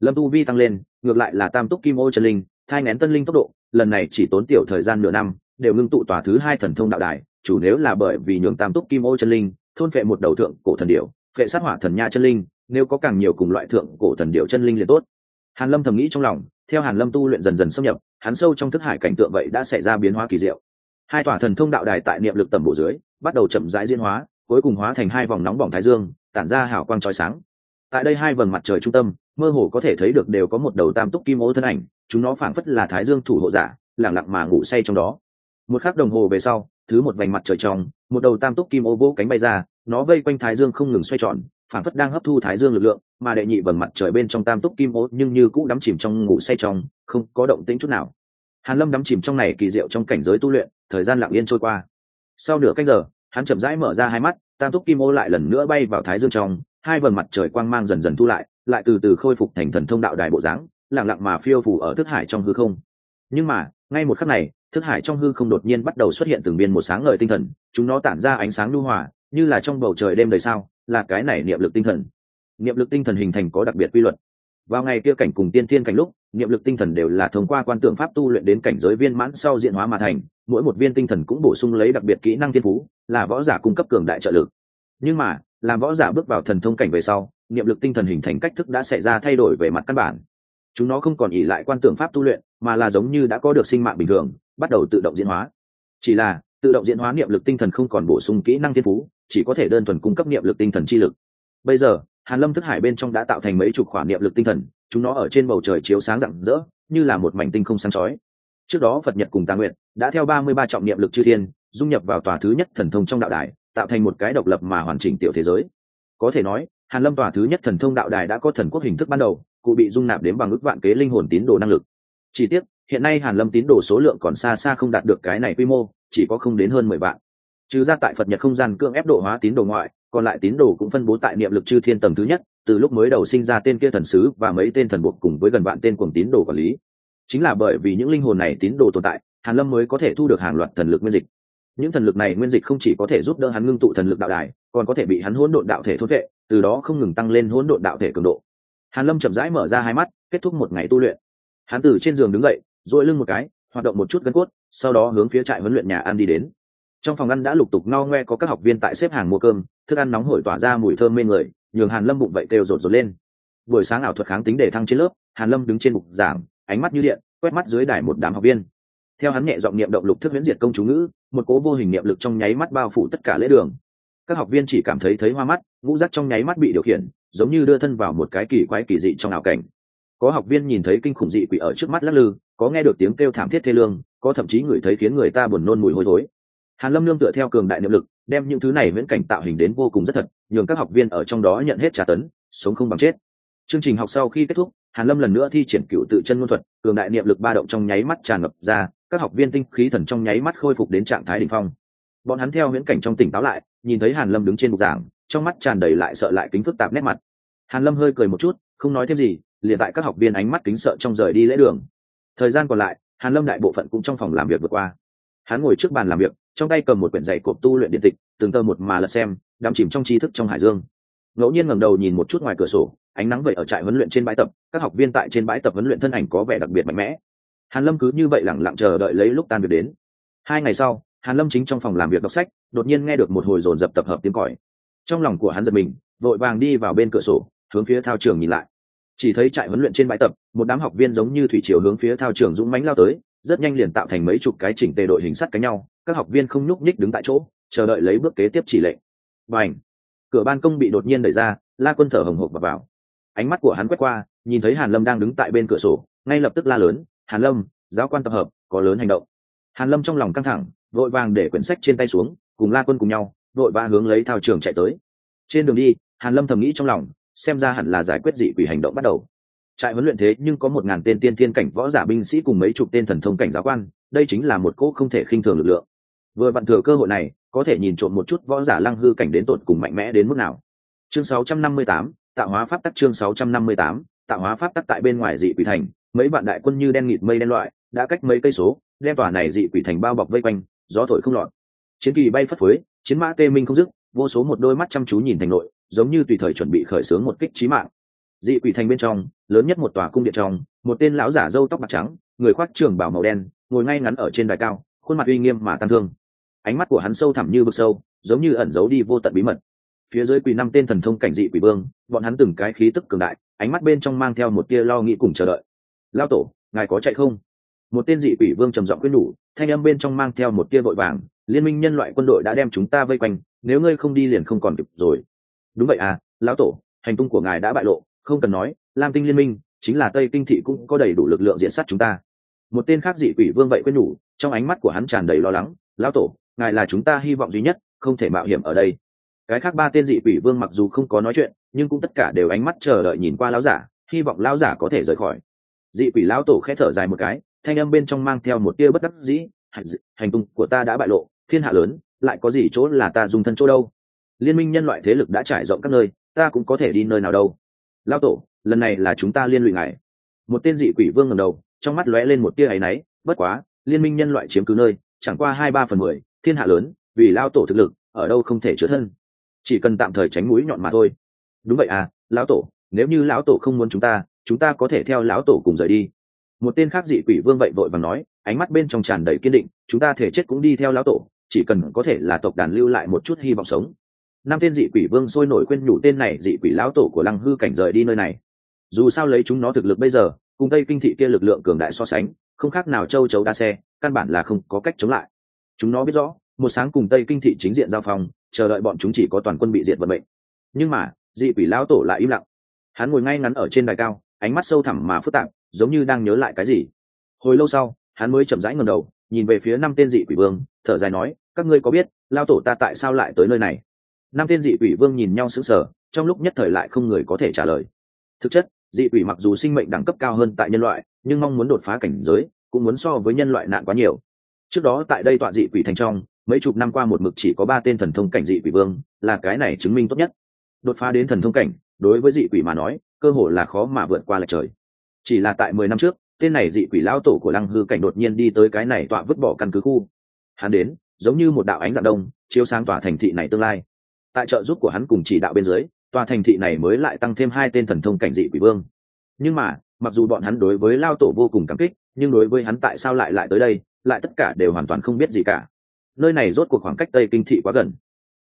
Lâm tu vi tăng lên, ngược lại là tam túc kim ô chân linh, thai ngén tân linh tốc độ, lần này chỉ tốn tiểu thời gian nửa năm, đều ngưng tụ tòa thứ hai thần thông đạo đài, chủ nếu là bởi vì nhường tam túc kim ô chân linh, thôn phệ một đầu thượng cổ thần điểu, phệ sát hỏa thần nha chân linh, nếu có càng nhiều cùng loại thượng cổ thần điểu chân linh liền tốt. Hàn lâm thầm nghĩ trong lòng, theo hàn lâm tu luyện dần dần xâm nhập, hắn sâu trong thức hải cảnh tượng vậy đã xảy ra biến hóa kỳ diệu. Hai tòa thần thông đạo đài tại niệm lực tầm bổ dưới, bắt đầu chậm rãi diễn hóa, cuối cùng hóa thành hai vòng nóng bỏng thái dương tản ra hào quang chói sáng. Tại đây hai vầng mặt trời trung tâm, mơ hồ có thể thấy được đều có một đầu tam túc kim ô thân ảnh, chúng nó phảng phất là thái dương thủ hộ giả, lẳng lặng mà ngủ say trong đó. Một khắc đồng hồ về sau, thứ một vành mặt trời trong, một đầu tam túc kim ô vỗ cánh bay ra, nó vây quanh thái dương không ngừng xoay tròn, phảng phất đang hấp thu thái dương lực lượng, mà đệ nhị vầng mặt trời bên trong tam túc kim ô nhưng như cũ đắm chìm trong ngủ say trong, không có động tĩnh chút nào. Hàn lâm đắm chìm trong này kỳ diệu trong cảnh giới tu luyện, thời gian lặng yên trôi qua. Sau nửa cách giờ, hắn chậm rãi mở ra hai mắt tam túc kim ô lại lần nữa bay vào thái dương trong, hai vầng mặt trời quang mang dần dần thu lại lại từ từ khôi phục thành thần thông đạo đài bộ dáng, lặng lặng mà phiêu phù ở thức hải trong hư không. Nhưng mà, ngay một khắc này, thức hải trong hư không đột nhiên bắt đầu xuất hiện từng biên một sáng ngời tinh thần, chúng nó tản ra ánh sáng lưu hòa, như là trong bầu trời đêm đầy sao, là cái này niệm lực tinh thần. Niệm lực tinh thần hình thành có đặc biệt quy luật. Vào ngày kia cảnh cùng tiên thiên cảnh lúc, niệm lực tinh thần đều là thông qua quan tượng pháp tu luyện đến cảnh giới viên mãn sau diện hóa mà thành mỗi một viên tinh thần cũng bổ sung lấy đặc biệt kỹ năng thiên phú, là võ giả cung cấp cường đại trợ lực. Nhưng mà, làm võ giả bước vào thần thông cảnh về sau, niệm lực tinh thần hình thành cách thức đã xảy ra thay đổi về mặt căn bản. Chúng nó không còn ỉ lại quan tưởng pháp tu luyện, mà là giống như đã có được sinh mạng bình thường, bắt đầu tự động diễn hóa. Chỉ là, tự động diễn hóa niệm lực tinh thần không còn bổ sung kỹ năng thiên phú, chỉ có thể đơn thuần cung cấp niệm lực tinh thần chi lực. Bây giờ, hàn lâm thức hải bên trong đã tạo thành mấy chục khoản niệm lực tinh thần, chúng nó ở trên bầu trời chiếu sáng rạng rỡ, như là một mảnh tinh không sáng chói trước đó phật nhật cùng tà nguyện đã theo ba mươi ba trọng niệm lực chư thiên dung nhập vào tòa thứ nhất thần thông trong đạo đài tạo thành một cái độc lập mà hoàn chỉnh tiểu thế giới. Có thể nói hàn lâm tòa thứ nhất thần thông đạo đài đã có thần quốc hình thức ban đầu cụ bị dung nạp đến bằng ước vạn kế linh hồn tín đồ năng lực. Chi tiết, hiện nay hàn lâm tín đồ số lượng còn xa xa không đạt được cái này quy mô chỉ có không đến hơn mười vạn. Trừ ra tại phật nhật không gian cưỡng ép độ hóa tín đồ ngoại còn lại tín đồ cũng phân bố tại niệm lực chư thiên tầng thứ nhất từ lúc mới đầu sinh ra tên kia thần sứ và mấy tên thần buộc cùng với gần vạn tên cuồng tín đồ quản lý chính là bởi vì những linh hồn này tín đồ tồn tại, hàn lâm mới có thể thu được hàng loạt thần lực nguyên dịch. Những thần lực này nguyên dịch không chỉ có thể giúp đỡ hắn ngưng tụ thần lực đạo đài, còn có thể bị hắn hỗn độn đạo thể thốt vệ, từ đó không ngừng tăng lên hỗn độn đạo thể cường độ. Hàn lâm chậm rãi mở ra hai mắt, kết thúc một ngày tu luyện. Hắn từ trên giường đứng dậy, duỗi lưng một cái, hoạt động một chút gân cốt, sau đó hướng phía trại huấn luyện nhà ăn đi đến. Trong phòng ăn đã lục tục no ngoe có các học viên tại xếp hàng mua cơm, thức ăn nóng hổi tỏa ra mùi thơm mê người, nhường hàn lâm bụng vậy kêu rột rột lên. Buổi sáng ảo thuật kháng tính để thăng trên lớp, hàn lâm đứng trên bục giảng ánh mắt như điện, quét mắt dưới đài một đám học viên. Theo hắn nhẹ giọng niệm động lục thức miễn diệt công chú ngữ, một cố vô hình niệm lực trong nháy mắt bao phủ tất cả lễ đường. Các học viên chỉ cảm thấy thấy hoa mắt, ngũ rắc trong nháy mắt bị điều khiển, giống như đưa thân vào một cái kỳ quái kỳ dị trong ảo cảnh. Có học viên nhìn thấy kinh khủng dị quỷ ở trước mắt lắc lư, có nghe được tiếng kêu thảm thiết thê lương, có thậm chí người thấy khiến người ta buồn nôn mùi hôi thối. Hàn lâm lương tựa theo cường đại niệm lực, đem những thứ này viễn cảnh tạo hình đến vô cùng rất thật, nhường các học viên ở trong đó nhận hết trả tấn, sống không bằng chết. Chương trình học sau khi kết thúc hàn lâm lần nữa thi triển cựu tự chân ngôn thuật, cường đại niệm lực ba động trong nháy mắt tràn ngập ra, các học viên tinh khí thần trong nháy mắt khôi phục đến trạng thái đỉnh phong. Bọn hắn theo Huyễn cảnh trong tỉnh táo lại, nhìn thấy hàn lâm đứng trên bục giảng, trong mắt tràn đầy lại sợ lại kính phức tạp nét mặt. Hàn lâm hơi cười một chút, không nói thêm gì, liền tại các học viên ánh mắt kính sợ trong rời đi lễ đường. Thời gian còn lại, hàn lâm đại bộ phận cũng trong phòng làm việc vượt qua. Hắn ngồi trước bàn làm việc, trong tay cầm một quyển dạy cộp tu luyện điện tịch, từng tờ một mà lật xem, đắm chìm trong tri thức trong hải dương. Ngẫu nhiên ngẩng đầu nhìn một chút ngoài cửa sổ ánh nắng vậy ở trại huấn luyện trên bãi tập, các học viên tại trên bãi tập huấn luyện thân ảnh có vẻ đặc biệt mạnh mẽ. Hàn lâm cứ như vậy lẳng lặng chờ đợi lấy lúc tan việc đến. Hai ngày sau, hàn lâm chính trong phòng làm việc đọc sách, đột nhiên nghe được một hồi dồn dập tập hợp tiếng còi. Trong lòng của hắn giật mình, vội vàng đi vào bên cửa sổ, hướng phía thao trường nhìn lại. Chỉ thấy trại huấn luyện trên bãi tập, một đám học viên giống như thủy triều hướng phía thao trường dũng mãnh lao tới, rất nhanh liền tạo thành mấy chục cái chỉnh tề đội hình sắt cánh nhau, các học viên không nhúc nhích đứng tại chỗ, chờ đợi lấy bước kế tiếp chỉ lệnh. Và ảnh cửa ban công bị đột nhiên đẩy ra, la quân thở hồng hộc và vào ánh mắt của hắn quét qua nhìn thấy hàn lâm đang đứng tại bên cửa sổ ngay lập tức la lớn hàn lâm giáo quan tập hợp có lớn hành động. Hàn lâm trong lòng căng thẳng vội vàng để quyển sách trên tay xuống cùng la quân cùng nhau vội vã hướng lấy thao trường chạy tới. Trên đường đi hàn lâm thầm nghĩ trong lòng xem ra hẳn là giải quyết dị quỷ hành động bắt đầu. Trại huấn luyện thế nhưng có một ngàn tên tiên thiên cảnh võ giả binh sĩ cùng mấy chục tên thần thông cảnh giáo quan đây chính là một cỗ không thể khinh thường lực lượng. Vừa vặn thừa cơ hội này có thể nhìn trộm một chút võ giả lăng hư cảnh đến tột cùng mạnh mẽ đến mức nào. Chương 658, tạo hóa pháp tắc chương 658, tạo hóa pháp tắc tại bên ngoài dị quỷ thành mấy vạn đại quân như đen nghịt mây đen loại đã cách mấy cây số đem tòa này dị quỷ thành bao bọc vây quanh gió thổi không lọt. Chiến kỳ bay phất phới chiến mã tê minh không dứt vô số một đôi mắt chăm chú nhìn thành nội giống như tùy thời chuẩn bị khởi xướng một kích trí mạng. Dị quỷ thành bên trong lớn nhất một tòa cung điện trong một tên lão giả râu tóc bạc trắng người khoác trường bảo màu đen ngồi ngay ngắn ở trên đài cao khuôn mặt uy nghiêm mà tăng thương. Ánh mắt của hắn sâu thẳm như vực sâu giống như ẩn giấu đi vô tận bí mật phía dưới quỳ năm tên thần thông cảnh dị quỷ vương, bọn hắn từng cái khí tức cường đại, ánh mắt bên trong mang theo một tia lo nghĩ cùng chờ đợi. Lao tổ, ngài có chạy không? Một tên dị quỷ vương trầm giọng quyết nhủ, thanh âm bên trong mang theo một tia vội vàng, liên minh nhân loại quân đội đã đem chúng ta vây quanh, nếu ngươi không đi liền không còn kịp rồi. Đúng vậy à lão tổ, hành tung của ngài đã bại lộ, không cần nói, lam tinh liên minh, chính là tây kinh thị cũng có đầy đủ lực lượng diện sát chúng ta. Một tên khác dị quỷ vương vậy quyết nhủ, trong ánh mắt của hắn tràn đầy lo lắng, lão tổ, ngài là chúng ta hy vọng duy nhất, không thể mạo hiểm ở đây cái khác ba tên dị quỷ vương mặc dù không có nói chuyện, nhưng cũng tất cả đều ánh mắt chờ đợi nhìn qua lão giả, hy vọng lão giả có thể rời khỏi. Dị quỷ lão tổ khẽ thở dài một cái, thanh âm bên trong mang theo một tia bất đắc dĩ hành tung của ta đã bại lộ, thiên hạ lớn, lại có gì chỗ là ta dùng thân chỗ đâu? Liên minh nhân loại thế lực đã trải rộng các nơi, ta cũng có thể đi nơi nào đâu? Lão tổ, lần này là chúng ta liên lụy ngài. Một tên dị quỷ vương ngầm đầu, trong mắt lóe lên một tia áy náy, bất quá, liên minh nhân loại chiếm cứ nơi, chẳng qua hai ba phần mười, thiên hạ lớn, vì lao tổ thực lực, ở đâu không thể chứa thân chỉ cần tạm thời tránh mũi nhọn mà thôi. Đúng vậy à lão tổ, nếu như lão tổ không muốn chúng ta chúng ta có thể theo lão tổ cùng rời đi. Một tên khác dị quỷ vương vậy vội và nói, ánh mắt bên trong tràn đầy kiên định, chúng ta thể chết cũng đi theo lão tổ, chỉ cần có thể là tộc đàn lưu lại một chút hy vọng sống. Năm tên dị quỷ vương sôi nổi khuyên nhủ tên này dị quỷ lão tổ của lăng hư cảnh rời đi nơi này. Dù sao lấy chúng nó thực lực bây giờ, cùng tây kinh thị kia lực lượng cường đại so sánh, không khác nào châu chấu đa xe, căn bản là không có cách chống lại. Chúng nó biết rõ, một sáng cùng tây kinh thị chính diện giao phòng chờ đợi bọn chúng chỉ có toàn quân bị diệt vận mệnh. Nhưng mà, dị quỷ lão tổ lại im lặng. Hắn ngồi ngay ngắn ở trên đài cao, ánh mắt sâu thẳm mà phức tạp, giống như đang nhớ lại cái gì. Hồi lâu sau, hắn mới chậm rãi ngầm đầu, nhìn về phía năm tên dị quỷ vương, thở dài nói, các ngươi có biết lao tổ ta tại sao lại tới nơi này? Năm tên dị quỷ vương nhìn nhau sững sờ, trong lúc nhất thời lại không người có thể trả lời. Thực chất, dị quỷ mặc dù sinh mệnh đẳng cấp cao hơn tại nhân loại, nhưng mong muốn đột phá cảnh giới, cũng muốn so với nhân loại nạn quá nhiều. Trước đó tại đây tọa dị quỷ thành trong mấy chục năm qua một mực chỉ có ba tên thần thông cảnh dị quỷ vương, là cái này chứng minh tốt nhất. Đột phá đến thần thông cảnh, đối với dị quỷ mà nói, cơ hội là khó mà vượt qua lệch trời. Chỉ là tại mười năm trước, tên này dị quỷ lão tổ của lăng hư cảnh đột nhiên đi tới cái này tọa vứt bỏ căn cứ khu. Hắn đến, giống như một đạo ánh dạng đông, chiếu sáng tòa thành thị này tương lai. Tại trợ giúp của hắn cùng chỉ đạo bên dưới, tòa thành thị này mới lại tăng thêm hai tên thần thông cảnh dị quỷ vương. Nhưng mà, mặc dù bọn hắn đối với lao tổ vô cùng cảm kích, nhưng đối với hắn tại sao lại lại tới đây, lại tất cả đều hoàn toàn không biết gì cả nơi này rốt cuộc khoảng cách tây kinh thị quá gần.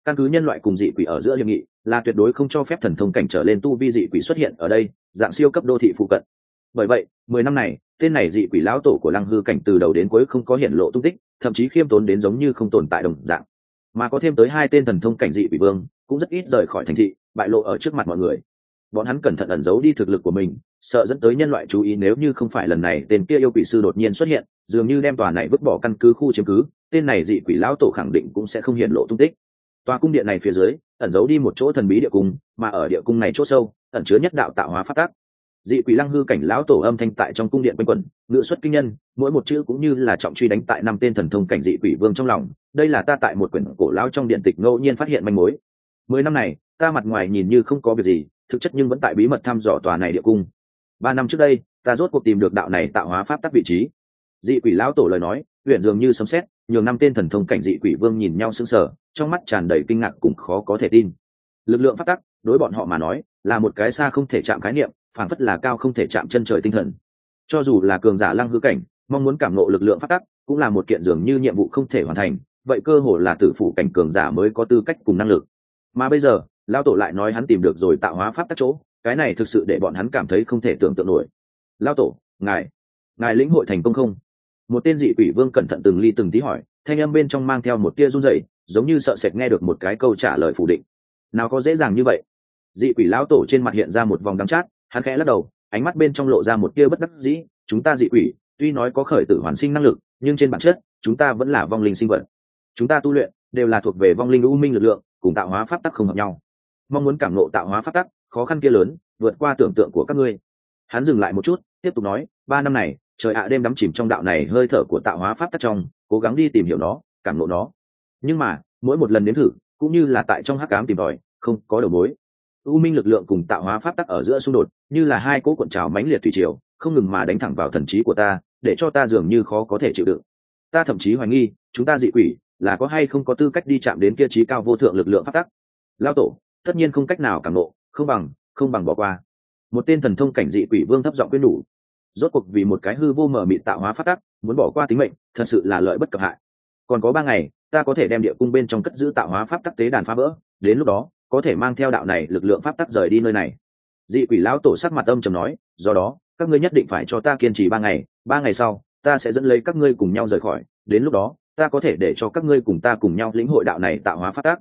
Căn cứ nhân loại cùng dị quỷ ở giữa hiệp nghị, là tuyệt đối không cho phép thần thông cảnh trở lên tu vi dị quỷ xuất hiện ở đây, dạng siêu cấp đô thị phụ cận. Bởi vậy, mười năm này, tên này dị quỷ lão tổ của lăng hư cảnh từ đầu đến cuối không có hiện lộ tung tích, thậm chí khiêm tốn đến giống như không tồn tại đồng dạng. Mà có thêm tới hai tên thần thông cảnh dị quỷ vương, cũng rất ít rời khỏi thành thị, bại lộ ở trước mặt mọi người bọn hắn cẩn thận ẩn giấu đi thực lực của mình, sợ dẫn tới nhân loại chú ý nếu như không phải lần này tên kia yêu quỷ sư đột nhiên xuất hiện, dường như đem tòa này vứt bỏ căn cứ khu chiếm cứ, tên này dị quỷ lão tổ khẳng định cũng sẽ không hiện lộ tung tích. Tòa cung điện này phía dưới, ẩn giấu đi một chỗ thần bí địa cung, mà ở địa cung này chỗ sâu, ẩn chứa nhất đạo tạo hóa phát tác dị quỷ lăng hư cảnh lão tổ âm thanh tại trong cung điện quanh quẩn, ngự xuất kinh nhân, mỗi một chữ cũng như là trọng truy đánh tại năm tên thần thông cảnh dị quỷ vương trong lòng, đây là ta tại một quyển cổ lão trong điện tịch ngẫu nhiên phát hiện manh mối. Mười năm này, ta mặt ngoài nhìn như không có việc gì thực chất nhưng vẫn tại bí mật thăm dò tòa này địa cung. Ba năm trước đây, ta rốt cuộc tìm được đạo này tạo hóa pháp tắc vị trí. Dị quỷ lão tổ lời nói huyện dường như sấm xét nhường năm tên thần thông cảnh dị quỷ vương nhìn nhau sững sờ, trong mắt tràn đầy kinh ngạc cùng khó có thể tin. Lực lượng pháp tắc, đối bọn họ mà nói, là một cái xa không thể chạm khái niệm phản phất là cao không thể chạm chân trời tinh thần. Cho dù là cường giả lăng hư cảnh, mong muốn cảm nộ lực lượng pháp tắc, cũng là một kiện dường như nhiệm vụ không thể hoàn thành, vậy cơ hồ là tử phụ cảnh cường giả mới có tư cách cùng năng lực. Mà bây giờ lao tổ lại nói hắn tìm được rồi tạo hóa pháp tắc chỗ, cái này thực sự để bọn hắn cảm thấy không thể tưởng tượng nổi. Lao tổ, ngài ngài lĩnh hội thành công không? Một tên dị quỷ vương cẩn thận từng ly từng tí hỏi, thanh âm bên trong mang theo một tia run rẩy, giống như sợ sệt nghe được một cái câu trả lời phủ định. Nào có dễ dàng như vậy? Dị quỷ lão tổ trên mặt hiện ra một vòng đắng chát, hắn khẽ lắc đầu, ánh mắt bên trong lộ ra một tia bất đắc dĩ, chúng ta dị quỷ, tuy nói có khởi tử hoàn sinh năng lực, nhưng trên bản chất, chúng ta vẫn là vong linh sinh vật. Chúng ta tu luyện, đều là thuộc về vong linh u minh lực lượng, cùng tạo hóa pháp tắc không hợp nhau mong muốn cảm nộ tạo hóa pháp tắc, khó khăn kia lớn, vượt qua tưởng tượng của các ngươi. Hắn dừng lại một chút, tiếp tục nói, ba năm này, trời ạ, đêm đắm chìm trong đạo này hơi thở của tạo hóa pháp tắc trong, cố gắng đi tìm hiểu nó, cảm nộ nó. Nhưng mà, mỗi một lần đến thử, cũng như là tại trong hắc cám tìm tòi, không có đầu mối. U minh lực lượng cùng tạo hóa pháp tắc ở giữa xung đột, như là hai cỗ cuộn trào mãnh liệt thủy triều, không ngừng mà đánh thẳng vào thần trí của ta, để cho ta dường như khó có thể chịu đựng. Ta thậm chí hoài nghi, chúng ta dị quỷ, là có hay không có tư cách đi chạm đến kia trí cao vô thượng lực lượng pháp tắc? Lao tổ tất nhiên không cách nào cảm nộ không bằng không bằng bỏ qua. Một tên thần thông cảnh dị quỷ vương thấp giọng quyết đủ. Rốt cuộc vì một cái hư vô mờ mịt tạo hóa phát tắc muốn bỏ qua tính mệnh thật sự là lợi bất cập hại. Còn có ba ngày ta có thể đem địa cung bên trong cất giữ tạo hóa pháp tắc tế đàn phá vỡ đến lúc đó có thể mang theo đạo này lực lượng pháp tắc rời đi nơi này. Dị quỷ lão tổ sắc mặt âm trầm nói do đó các ngươi nhất định phải cho ta kiên trì ba ngày ba ngày sau ta sẽ dẫn lấy các ngươi cùng nhau rời khỏi đến lúc đó ta có thể để cho các ngươi cùng ta cùng nhau lĩnh hội đạo này tạo hóa phát tác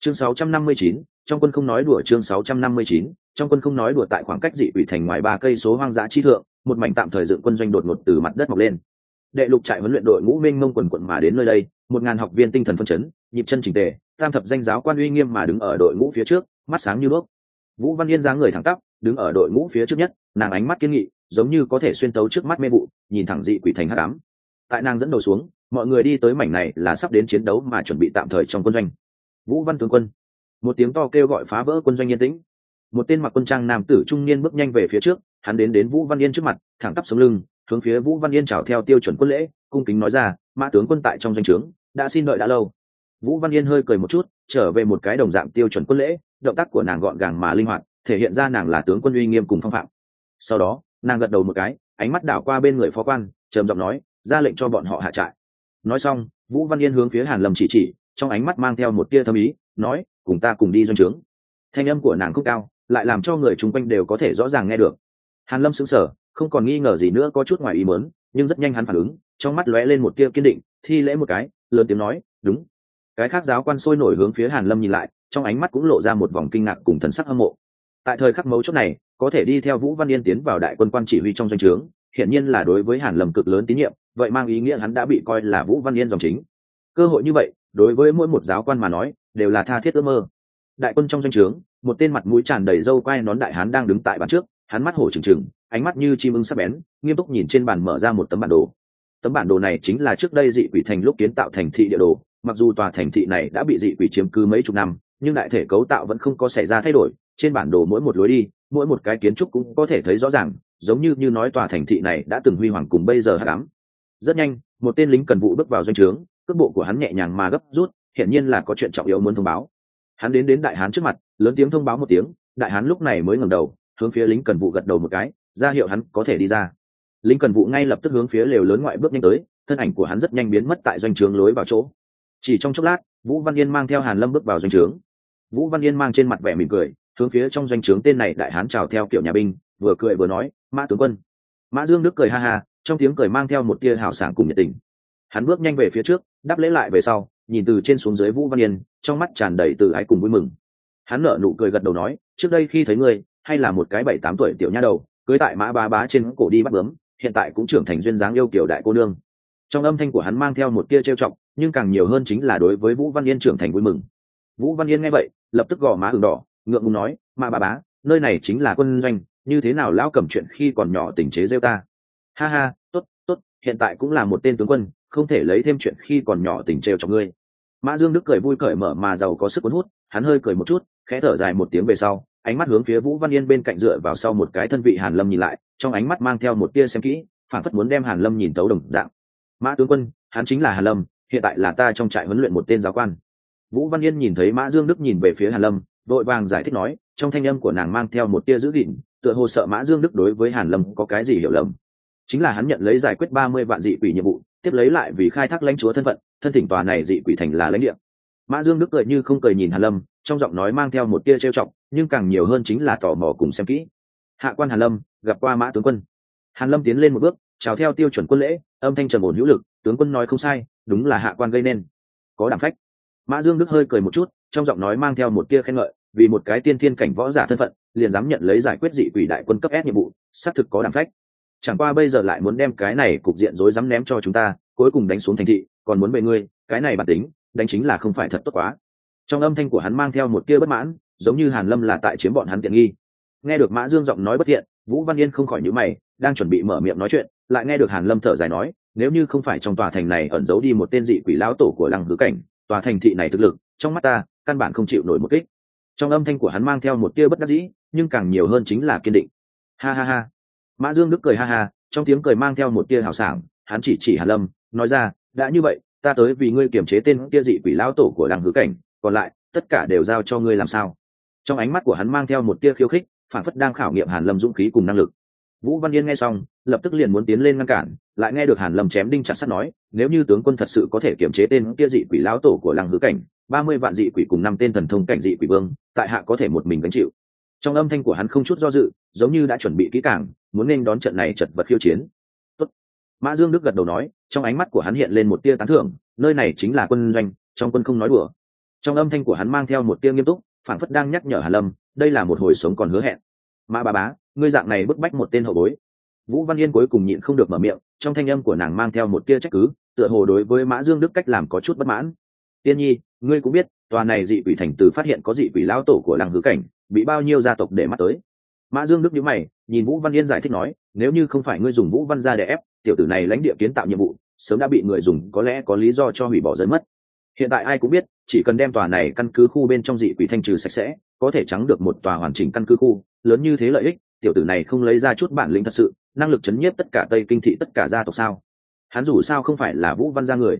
chương 659, trong quân không nói đùa chương 659, trong quân không nói đùa tại khoảng cách dị quỷ thành ngoài ba cây số hoang dã chi thượng một mảnh tạm thời dựng quân doanh đột ngột từ mặt đất mọc lên. Đệ lục trại huấn luyện đội ngũ minh mông quần quận mà đến nơi đây một ngàn học viên tinh thần phân chấn nhịp chân chỉnh tề tam thập danh giáo quan uy nghiêm mà đứng ở đội ngũ phía trước mắt sáng như đuốc. Vũ văn yên dáng người thẳng tắp đứng ở đội ngũ phía trước nhất nàng ánh mắt kiên nghị giống như có thể xuyên tấu trước mắt mê vụ nhìn thẳng dị quỷ thành hắc ám. Tại nàng dẫn đầu xuống mọi người đi tới mảnh này là sắp đến chiến đấu mà chuẩn bị tạm thời trong quân doanh. Vũ văn tướng quân một tiếng to kêu gọi phá vỡ quân doanh yên tĩnh. Một tên mặc quân trang nam tử trung niên bước nhanh về phía trước, hắn đến đến vũ văn yên trước mặt, thẳng tắp sống lưng, hướng phía vũ văn yên chào theo tiêu chuẩn quân lễ, cung kính nói ra, mã tướng quân tại trong doanh trướng, đã xin đợi đã lâu. Vũ văn yên hơi cười một chút, trở về một cái đồng dạng tiêu chuẩn quân lễ, động tác của nàng gọn gàng mà linh hoạt, thể hiện ra nàng là tướng quân uy nghiêm cùng phong phạm. Sau đó, nàng gật đầu một cái, ánh mắt đảo qua bên người phó quan, trầm giọng nói, ra lệnh cho bọn họ hạ trại. Nói xong, vũ văn yên hướng phía hàn lâm chỉ chỉ, trong ánh mắt mang theo một tia thâm ý, nói cùng ta cùng đi doanh trướng. Thanh âm của nàng không cao, lại làm cho người chung quanh đều có thể rõ ràng nghe được. Hàn lâm sững sờ, không còn nghi ngờ gì nữa, có chút ngoài ý muốn, nhưng rất nhanh hắn phản ứng, trong mắt lóe lên một tia kiên định, thi lễ một cái, lớn tiếng nói, đúng. Cái khác giáo quan sôi nổi hướng phía hàn lâm nhìn lại, trong ánh mắt cũng lộ ra một vòng kinh ngạc cùng thần sắc hâm mộ. Tại thời khắc mấu chốt này, có thể đi theo vũ văn yên tiến vào đại quân quan chỉ huy trong doanh trướng hiện nhiên là đối với hàn lâm cực lớn tín nhiệm, vậy mang ý nghĩa hắn đã bị coi là vũ văn yên dòng chính. Cơ hội như vậy, đối với mỗi một giáo quan mà nói đều là tha thiết ước mơ. Đại quân trong doanh trướng, một tên mặt mũi tràn đầy râu quai nón đại hán đang đứng tại bàn trước, hắn mắt hổ trừng trừng, ánh mắt như chim ưng sắc bén, nghiêm túc nhìn trên bàn mở ra một tấm bản đồ. Tấm bản đồ này chính là trước đây dị quỷ thành lúc kiến tạo thành thị địa đồ, mặc dù tòa thành thị này đã bị dị quỷ chiếm cứ mấy chục năm, nhưng đại thể cấu tạo vẫn không có xảy ra thay đổi, trên bản đồ mỗi một lối đi, mỗi một cái kiến trúc cũng có thể thấy rõ ràng, giống như như nói tòa thành thị này đã từng huy hoàng cùng bây giờ hát đám rất nhanh, một tên lính cần vụ bước vào doanh trướng, cước bộ của hắn nhẹ nhàng mà gấp rút hiển nhiên là có chuyện trọng yếu muốn thông báo. Hắn đến đến đại hán trước mặt, lớn tiếng thông báo một tiếng, đại hán lúc này mới ngẩng đầu, hướng phía lính cần vụ gật đầu một cái, ra hiệu hắn có thể đi ra. Lính cần vụ ngay lập tức hướng phía lều lớn ngoại bước nhanh tới, thân ảnh của hắn rất nhanh biến mất tại doanh trướng lối vào chỗ. Chỉ trong chốc lát, vũ văn yên mang theo hàn lâm bước vào doanh trướng. Vũ văn yên mang trên mặt vẻ mỉm cười, hướng phía trong doanh trướng tên này đại hán chào theo kiểu nhà binh, vừa cười vừa nói, mã tướng quân. Mã dương đức cười ha ha, trong tiếng cười mang theo một tia hào sảng cùng nhiệt tình. Hắn bước nhanh về phía trước, đáp lễ lại về sau nhìn từ trên xuống dưới vũ văn yên, trong mắt tràn đầy từ ái cùng vui mừng. Hắn nở nụ cười gật đầu nói, trước đây khi thấy ngươi, hay là một cái bảy tám tuổi tiểu nha đầu, cưới tại mã ba bá trên cổ đi bắt bướm, hiện tại cũng trưởng thành duyên dáng yêu kiểu đại cô nương. Trong âm thanh của hắn mang theo một tia trêu trọng nhưng càng nhiều hơn chính là đối với vũ văn yên trưởng thành vui mừng. Vũ văn yên nghe vậy, lập tức gò má ửng đỏ, ngượng ngùng nói, mã ba bá, nơi này chính là quân doanh, như thế nào lão cầm chuyện khi còn nhỏ tình chế rêu ta? Ha ha, tốt tốt, hiện tại cũng là một tên tướng quân, không thể lấy thêm chuyện khi còn nhỏ tình trêu cho ngươi mã dương đức cười vui cởi mở mà giàu có sức cuốn hút, hắn hơi cười một chút, khẽ thở dài một tiếng về sau, ánh mắt hướng phía vũ văn yên bên cạnh dựa vào sau một cái thân vị hàn lâm nhìn lại, trong ánh mắt mang theo một tia xem kỹ, phản phất muốn đem hàn lâm nhìn tấu đồng dạng. Mã tướng quân, hắn chính là hàn lâm, hiện tại là ta trong trại huấn luyện một tên giáo quan. Vũ văn yên nhìn thấy mã dương đức nhìn về phía hàn lâm, vội vàng giải thích nói, trong thanh âm của nàng mang theo một tia giữ gìn tựa hồ sợ mã dương đức đối với hàn lâm có cái gì hiểu lầm. Chính là hắn nhận lấy giải quyết ba mươi vạn dị quỷ nhiệm vụ tiếp lấy lại vì khai thác lãnh chúa thân phận, thân thỉnh tòa này dị quỷ thành là lãnh địa. Mã dương đức cười như không cười nhìn hàn lâm, trong giọng nói mang theo một tia trêu chọc, nhưng càng nhiều hơn chính là tò mò cùng xem kỹ. Hạ quan hàn lâm, gặp qua mã tướng quân. Hàn lâm tiến lên một bước, chào theo tiêu chuẩn quân lễ, âm thanh trầm ổn hữu lực, tướng quân nói không sai, đúng là hạ quan gây nên. Có đảm phách. Mã dương đức hơi cười một chút, trong giọng nói mang theo một tia khen ngợi, vì một cái tiên thiên cảnh võ giả thân phận, liền dám nhận lấy giải quyết dị quỷ đại quân cấp ép nhiệm vụ, xác thực có đảm phách chẳng qua bây giờ lại muốn đem cái này cục diện rối dám ném cho chúng ta, cuối cùng đánh xuống thành thị, còn muốn bệ ngươi, cái này bản tính, đánh chính là không phải thật tốt quá. Trong âm thanh của hắn mang theo một tia bất mãn, giống như hàn lâm là tại chiếm bọn hắn tiện nghi. Nghe được mã dương giọng nói bất thiện, vũ văn yên không khỏi nhíu mày, đang chuẩn bị mở miệng nói chuyện, lại nghe được hàn lâm thở dài nói, nếu như không phải trong tòa thành này ẩn giấu đi một tên dị quỷ lão tổ của lăng hứa cảnh, tòa thành thị này thực lực, trong mắt ta, căn bản không chịu nổi một kích. Trong âm thanh của hắn mang theo một tia bất đắc dĩ, nhưng càng nhiều hơn chính là kiên định. Ha ha ha mã dương đức cười ha ha, trong tiếng cười mang theo một tia hào sảng, hắn chỉ chỉ hàn lâm, nói ra, đã như vậy, ta tới vì ngươi kiềm chế tên kia dị quỷ lão tổ của đằng hứa cảnh, còn lại, tất cả đều giao cho ngươi làm sao? Trong ánh mắt của hắn mang theo một tia khiêu khích, phản phất đang khảo nghiệm hàn lâm dũng khí cùng năng lực. Vũ văn yên nghe xong, lập tức liền muốn tiến lên ngăn cản, lại nghe được hàn lâm chém đinh chặt sắt nói, nếu như tướng quân thật sự có thể kiểm chế tên kia dị quỷ lão tổ của lăng hứa cảnh, ba mươi vạn dị quỷ cùng năm tên thần thông cảnh dị quỷ vương, tại hạ có thể một mình gánh chịu. Trong âm thanh của hắn không chút do dự, giống như đã chuẩn bị kỹ càng muốn nên đón trận này chật vật khiêu chiến. Tốt. mã dương đức gật đầu nói, trong ánh mắt của hắn hiện lên một tia tán thưởng, nơi này chính là quân doanh, trong quân không nói đùa. Trong âm thanh của hắn mang theo một tia nghiêm túc phản phất đang nhắc nhở hà lâm, đây là một hồi sống còn hứa hẹn. Mã bà bá, ngươi dạng này bức bách một tên hậu bối. Vũ văn yên cuối cùng nhịn không được mở miệng, trong thanh âm của nàng mang theo một tia trách cứ, tựa hồ đối với mã dương đức cách làm có chút bất mãn. Tiên nhi, ngươi cũng biết, tòa này dị quỷ thành từ phát hiện có dị quỷ lão tổ của làng hứa cảnh, bị bao nhiêu gia tộc để mắt tới. Mã dương đức nhíu mày nhìn vũ văn yên giải thích nói nếu như không phải ngươi dùng vũ văn ra để ép tiểu tử này lãnh địa kiến tạo nhiệm vụ sớm đã bị người dùng có lẽ có lý do cho hủy bỏ rơi mất. Hiện tại ai cũng biết chỉ cần đem tòa này căn cứ khu bên trong dị quỷ thanh trừ sạch sẽ có thể trắng được một tòa hoàn chỉnh căn cứ khu lớn như thế lợi ích tiểu tử này không lấy ra chút bản lĩnh thật sự năng lực chấn nhiếp tất cả tây kinh thị tất cả gia tộc sao? Hắn dù sao không phải là vũ văn gia người.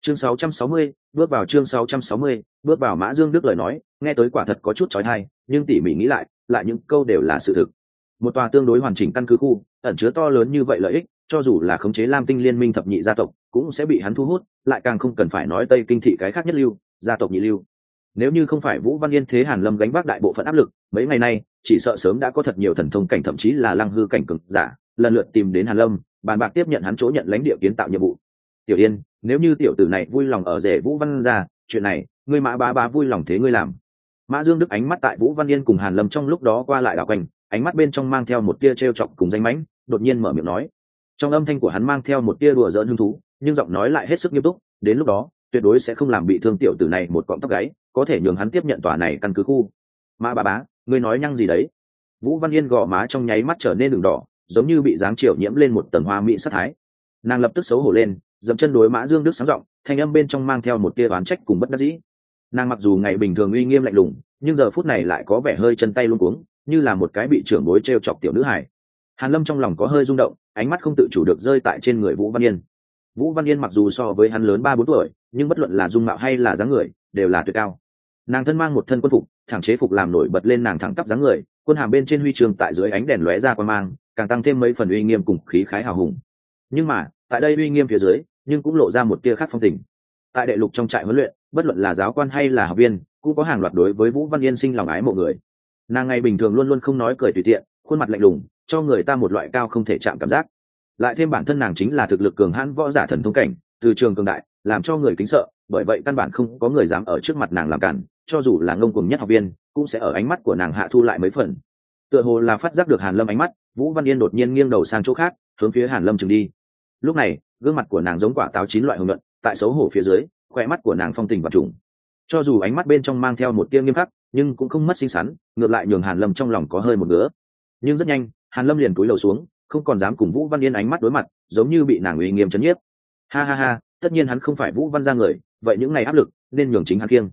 Chương 660, bước vào chương 660, bước vào mã dương đức lời nói nghe tới quả thật có chút trói thai nhưng tỉ mỉ nghĩ lại lại những câu đều là sự thực một tòa tương đối hoàn chỉnh căn cứ khu, ẩn chứa to lớn như vậy lợi ích, cho dù là khống chế lam tinh liên minh thập nhị gia tộc, cũng sẽ bị hắn thu hút, lại càng không cần phải nói tây kinh thị cái khác nhất lưu, gia tộc nhị lưu. Nếu như không phải vũ văn yên thế hàn lâm gánh vác đại bộ phận áp lực, mấy ngày nay, chỉ sợ sớm đã có thật nhiều thần thông cảnh thậm chí là lăng hư cảnh cực giả, lần lượt tìm đến hàn lâm, bàn bạc tiếp nhận hắn chỗ nhận lãnh địa kiến tạo nhiệm vụ. Tiểu yên, nếu như tiểu tử này vui lòng ở rể vũ văn ra, chuyện này, ngươi mã ba ba vui lòng thế ngươi làm. Mã dương đức ánh mắt tại vũ văn yên cùng hàn lâm trong lúc đó qua lại đảo quanh ánh mắt bên trong mang theo một tia trêu chọc cùng danh mãnh, đột nhiên mở miệng nói. Trong âm thanh của hắn mang theo một tia đùa giỡn hứng thú, nhưng giọng nói lại hết sức nghiêm túc, đến lúc đó, tuyệt đối sẽ không làm bị thương tiểu tử này một cọng tóc gáy, có thể nhường hắn tiếp nhận tòa này căn cứ khu. Mã bà bá, ngươi nói nhăng gì đấy? Vũ văn yên gò má trong nháy mắt trở nên đường đỏ, giống như bị dáng chiều nhiễm lên một tầng hoa mỹ sát thái. Nàng lập tức xấu hổ lên, dậm chân đối mã dương đức sáng giọng, thanh âm bên trong mang theo một tia oán trách cùng bất đắc dĩ. Nàng mặc dù ngày bình thường uy nghiêm lạnh lùng nhưng giờ phút này lại có vẻ hơi chân tay luôn cuống, như là một cái bị trưởng bối t r e o chọc tiểu nữ hải hàn lâm trong lòng có hơi rung động, ánh mắt không tự chủ được rơi tại trên người vũ văn yên. Vũ văn yên mặc dù so với hắn lớn ba bốn tuổi, nhưng bất luận là dung mạo hay là dáng người, đều là tuyệt cao. Nàng thân mang một thân quân phục, thẳng chế phục làm nổi bật lên nàng thẳng tắp dáng người, quân hàm bên trên huy trường tại dưới ánh đèn lóe ra qua mang, càng tăng thêm mấy phần uy nghiêm cùng khí khái hào hùng. Nhưng mà, tại đây uy nghiêm phía dưới, nhưng cũng lộ ra một tia khác phong tình. Tại đệ lục trong trại huấn luyện, bất luận là giáo quan hay là học viên cũng có hàng loạt đối với vũ văn yên sinh lòng ái mộ người. Nàng ngày bình thường luôn luôn không nói cười tùy tiện, khuôn mặt lạnh lùng, cho người ta một loại cao không thể chạm cảm giác. Lại thêm bản thân nàng chính là thực lực cường hãn võ giả thần thông cảnh, từ trường cường đại, làm cho người kính sợ, bởi vậy căn bản không có người dám ở trước mặt nàng làm cản, cho dù là ngông cùng nhất học viên, cũng sẽ ở ánh mắt của nàng hạ thu lại mấy phần. Tựa hồ là phát giác được hàn lâm ánh mắt, vũ văn yên đột nhiên nghiêng đầu sang chỗ khác, hướng phía hàn lâm chừng đi. Lúc này, gương mặt của nàng giống quả táo chín loại hồng nhuận, tại xấu hổ phía dưới khoe mắt của nàng phong tình và trùng cho dù ánh mắt bên trong mang theo một tia nghiêm khắc, nhưng cũng không mất xinh xắn, ngược lại nhường hàn lâm trong lòng có hơi một ngứa. Nhưng rất nhanh, hàn lâm liền cúi đầu xuống, không còn dám cùng vũ văn yên ánh mắt đối mặt, giống như bị nàng uy nghiêm chấn nhiếp. Ha ha ha, tất nhiên hắn không phải vũ văn ra người, vậy những ngày áp lực, nên nhường chính hắn kiêng.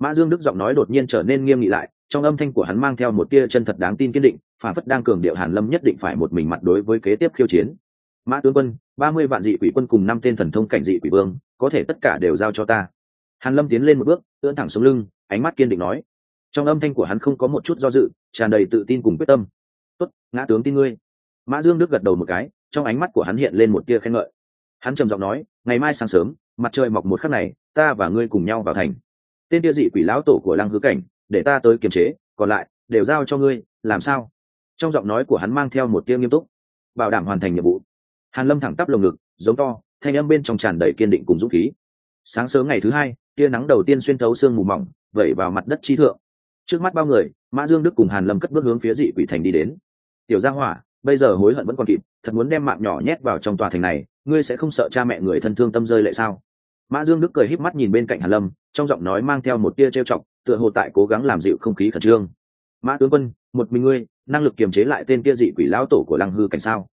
Mã dương đức giọng nói đột nhiên trở nên nghiêm nghị lại, trong âm thanh của hắn mang theo một tia chân thật đáng tin kiên định, phản phất đang cường điệu hàn lâm nhất định phải một mình mặt đối với kế tiếp khiêu chiến. Mã tướng quân, ba mươi vạn dị quỷ quân cùng năm tên thần thông cảnh dị quỷ vương, có thể tất cả đều giao cho ta hàn lâm tiến lên một bước, ưỡn thẳng xuống lưng, ánh mắt kiên định nói. Trong âm thanh của hắn không có một chút do dự, tràn đầy tự tin cùng quyết tâm. Tốt, ngã tướng tin ngươi. Mã dương đức gật đầu một cái, trong ánh mắt của hắn hiện lên một tia khen ngợi. Hắn trầm giọng nói, ngày mai sáng sớm, mặt trời mọc một khắc này, ta và ngươi cùng nhau vào thành. Tên tia dị quỷ lão tổ của lăng hứa cảnh, để ta tới kiềm chế, còn lại, đều giao cho ngươi, làm sao? Trong giọng nói của hắn mang theo một tia nghiêm túc. Bảo đảm hoàn thành nhiệm vụ. Hàn lâm thẳng tắp lồng ngực, giống to, thanh âm bên trong tràn đầy kiên định cùng dũng khí sáng sớm ngày thứ hai, tia nắng đầu tiên xuyên thấu sương mù mỏng, vẩy vào mặt đất chi thượng. Trước mắt bao người, mã dương đức cùng hàn lâm cất bước hướng phía dị quỷ thành đi đến. Tiểu gia hỏa, bây giờ hối hận vẫn còn kịp, thật muốn đem mạng nhỏ nhét vào trong tòa thành này, ngươi sẽ không sợ cha mẹ người thân thương tâm rơi lệ sao? Mã dương đức cười híp mắt nhìn bên cạnh hàn lâm, trong giọng nói mang theo một tia trêu chọc, tựa hồ tại cố gắng làm dịu không khí khẩn trương. Mã tướng quân, một mình ngươi, năng lực kiềm chế lại tên kia dị quỷ lão tổ của lăng hư cảnh sao?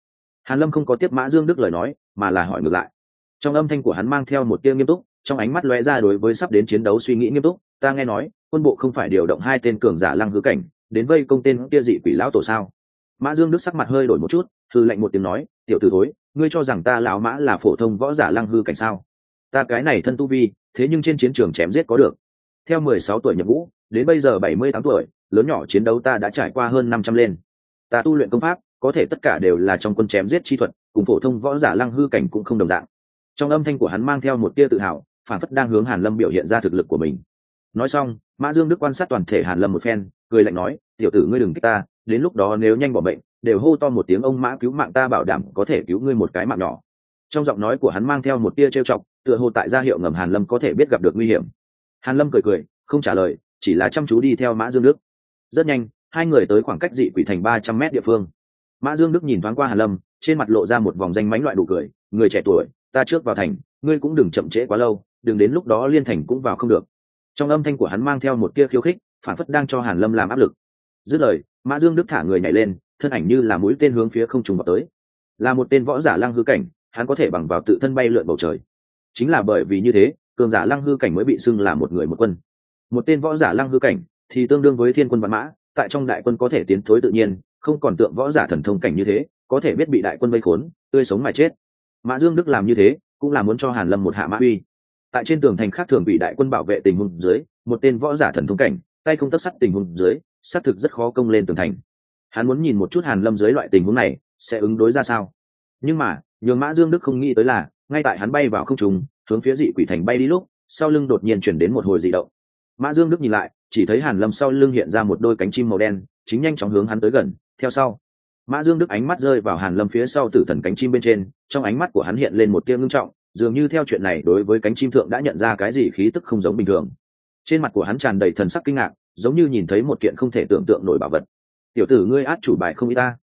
Hàn lâm không có tiếp mã dương đức lời nói, mà là hỏi ngược lại. Trong âm thanh của hắn mang theo một tia nghiêm túc trong ánh mắt lóe ra đối với sắp đến chiến đấu suy nghĩ nghiêm túc, ta nghe nói, quân bộ không phải điều động hai tên cường giả lăng hư cảnh, đến vây công tên kia dị quỷ lão tổ sao? Mã dương đức sắc mặt hơi đổi một chút thư lệnh một tiếng nói, tiểu tử thối, ngươi cho rằng ta lão mã là phổ thông võ giả lăng hư cảnh sao? Ta cái này thân tu vi, thế nhưng trên chiến trường chém giết có được. Theo mười sáu tuổi nhập ngũ, đến bây giờ bảy mươi tám tuổi, lớn nhỏ chiến đấu ta đã trải qua hơn năm trăm lên. Ta tu luyện công pháp, có thể tất cả đều là trong quân chém giết chi thuật, cùng phổ thông võ giả lăng hư cảnh cũng không đồng dạng. Trong âm thanh của hắn mang theo một tia tự hào phản phất đang hướng hàn lâm biểu hiện ra thực lực của mình. Nói xong, mã dương đức quan sát toàn thể hàn lâm một phen, cười lạnh nói, tiểu tử ngươi đừng kích ta, đến lúc đó nếu nhanh bỏ bệnh đều hô to một tiếng ông mã cứu mạng ta bảo đảm có thể cứu ngươi một cái mạng nhỏ. Trong giọng nói của hắn mang theo một tia trêu chọc, tựa hồ tại gia hiệu ngầm hàn lâm có thể biết gặp được nguy hiểm. Hàn lâm cười cười, không trả lời, chỉ là chăm chú đi theo mã dương đức. Rất nhanh, hai người tới khoảng cách dị quỷ thành ba trăm mét địa phương. Mã dương đức nhìn thoáng qua hàn lâm, trên mặt lộ ra một vòng danh mánh loại đủ cười, người trẻ tuổi, ta trước vào thành, ngươi cũng đừng chậm trễ quá lâu đừng đến lúc đó liên thành cũng vào không được. Trong âm thanh của hắn mang theo một tia khiêu khích, phản phất đang cho hàn lâm làm áp lực. Dứt lời, mã dương đức thả người nhảy lên, thân ảnh như là mũi tên hướng phía không trùng vào tới. Là một tên võ giả lăng hư cảnh, hắn có thể bằng vào tự thân bay lượn bầu trời. Chính là bởi vì như thế, cường giả lăng hư cảnh mới bị xưng là một người một quân. Một tên võ giả lăng hư cảnh thì tương đương với thiên quân văn mã, tại trong đại quân có thể tiến thối tự nhiên, không còn tượng võ giả thần thông cảnh như thế, có thể biết bị đại quân vây khốn, tươi sống mà chết. Mã dương đức làm như thế, cũng là muốn cho hàn lâm một hạ mã uy tại trên tường thành khác thường bị đại quân bảo vệ tình huống dưới, một tên võ giả thần thông cảnh, tay không tất sắt tình huống dưới, xác thực rất khó công lên tường thành. Hắn muốn nhìn một chút hàn lâm dưới loại tình huống này, sẽ ứng đối ra sao? Nhưng mà, nhường mã dương đức không nghĩ tới là, ngay tại hắn bay vào không trùng hướng phía dị quỷ thành bay đi lúc, sau lưng đột nhiên chuyển đến một hồi dị động. Mã dương đức nhìn lại, chỉ thấy hàn lâm sau lưng hiện ra một đôi cánh chim màu đen, chính nhanh chóng hướng hắn tới gần. Theo sau, mã dương đức ánh mắt rơi vào hàn lâm phía sau tử thần cánh chim bên trên, trong ánh mắt của hắn hiện lên một tia ngưng trọng dường như theo chuyện này đối với cánh chim thượng đã nhận ra cái gì khí tức không giống bình thường. Trên mặt của hắn tràn đầy thần sắc kinh ngạc, giống như nhìn thấy một kiện không thể tưởng tượng nổi bảo vật. Tiểu tử ngươi át chủ bài không y ta.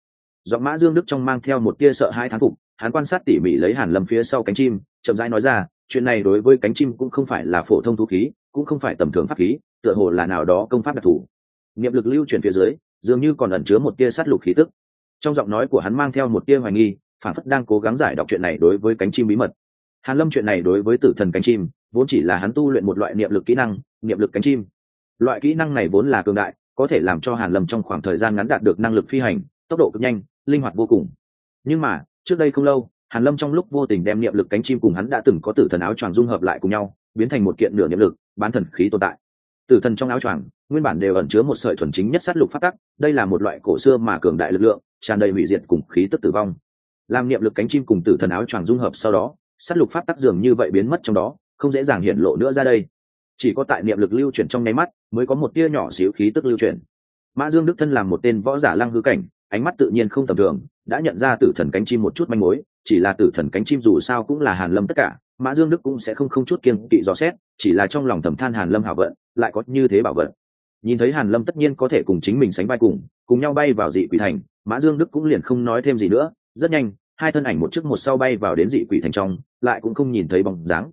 Giọng mã dương đức trong mang theo một tia sợ hai thán phục, hắn quan sát tỉ mỉ lấy hàn lâm phía sau cánh chim, chậm rãi nói ra, chuyện này đối với cánh chim cũng không phải là phổ thông thú khí, cũng không phải tầm thường pháp khí, tựa hồ là nào đó công pháp đặc thù. Niệm lực lưu truyền phía dưới, dường như còn ẩn chứa một tia sát lục khí tức. Trong giọng nói của hắn mang theo một tia hoài nghi, phản phất đang cố gắng giải đọc chuyện này đối với cánh chim bí mật hàn lâm chuyện này đối với tử thần cánh chim, vốn chỉ là hắn tu luyện một loại niệm lực kỹ năng, niệm lực cánh chim. Loại kỹ năng này vốn là cường đại, có thể làm cho hàn lâm trong khoảng thời gian ngắn đạt được năng lực phi hành, tốc độ cực nhanh, linh hoạt vô cùng. Nhưng mà, trước đây không lâu, hàn lâm trong lúc vô tình đem niệm lực cánh chim cùng hắn đã từng có tử thần áo choàng dung hợp lại cùng nhau, biến thành một kiện nửa niệm lực, bán thần khí tồn tại. Tử thần trong áo choàng, nguyên bản đều ẩn chứa một sợi thuần chính nhất sát lục phát tắc, đây là một loại cổ xưa mà cường đại lực lượng, tràn đầy hủy diệt cùng khí tức tử vong. Làm niệm lực cánh chim cùng tử thần áo choàng dung hợp sau đó sát lục pháp tắc dường như vậy biến mất trong đó, không dễ dàng hiện lộ nữa ra đây. Chỉ có tại niệm lực lưu chuyển trong nháy mắt, mới có một tia nhỏ xíu khí tức lưu chuyển. Mã dương đức thân làm một tên võ giả lăng hư cảnh, ánh mắt tự nhiên không tầm thường, đã nhận ra tử thần cánh chim một chút manh mối, chỉ là tử thần cánh chim dù sao cũng là hàn lâm tất cả, mã dương đức cũng sẽ không không chút kiên kỵ dò xét, chỉ là trong lòng thầm than hàn lâm hảo vận, lại có như thế bảo vận. Nhìn thấy hàn lâm tất nhiên có thể cùng chính mình sánh vai cùng cùng nhau bay vào dị quỷ thành, mã dương đức cũng liền không nói thêm gì nữa, rất nhanh, hai thân ảnh một trước một sau bay vào đến dị quỷ thành trong lại cũng không nhìn thấy bóng dáng.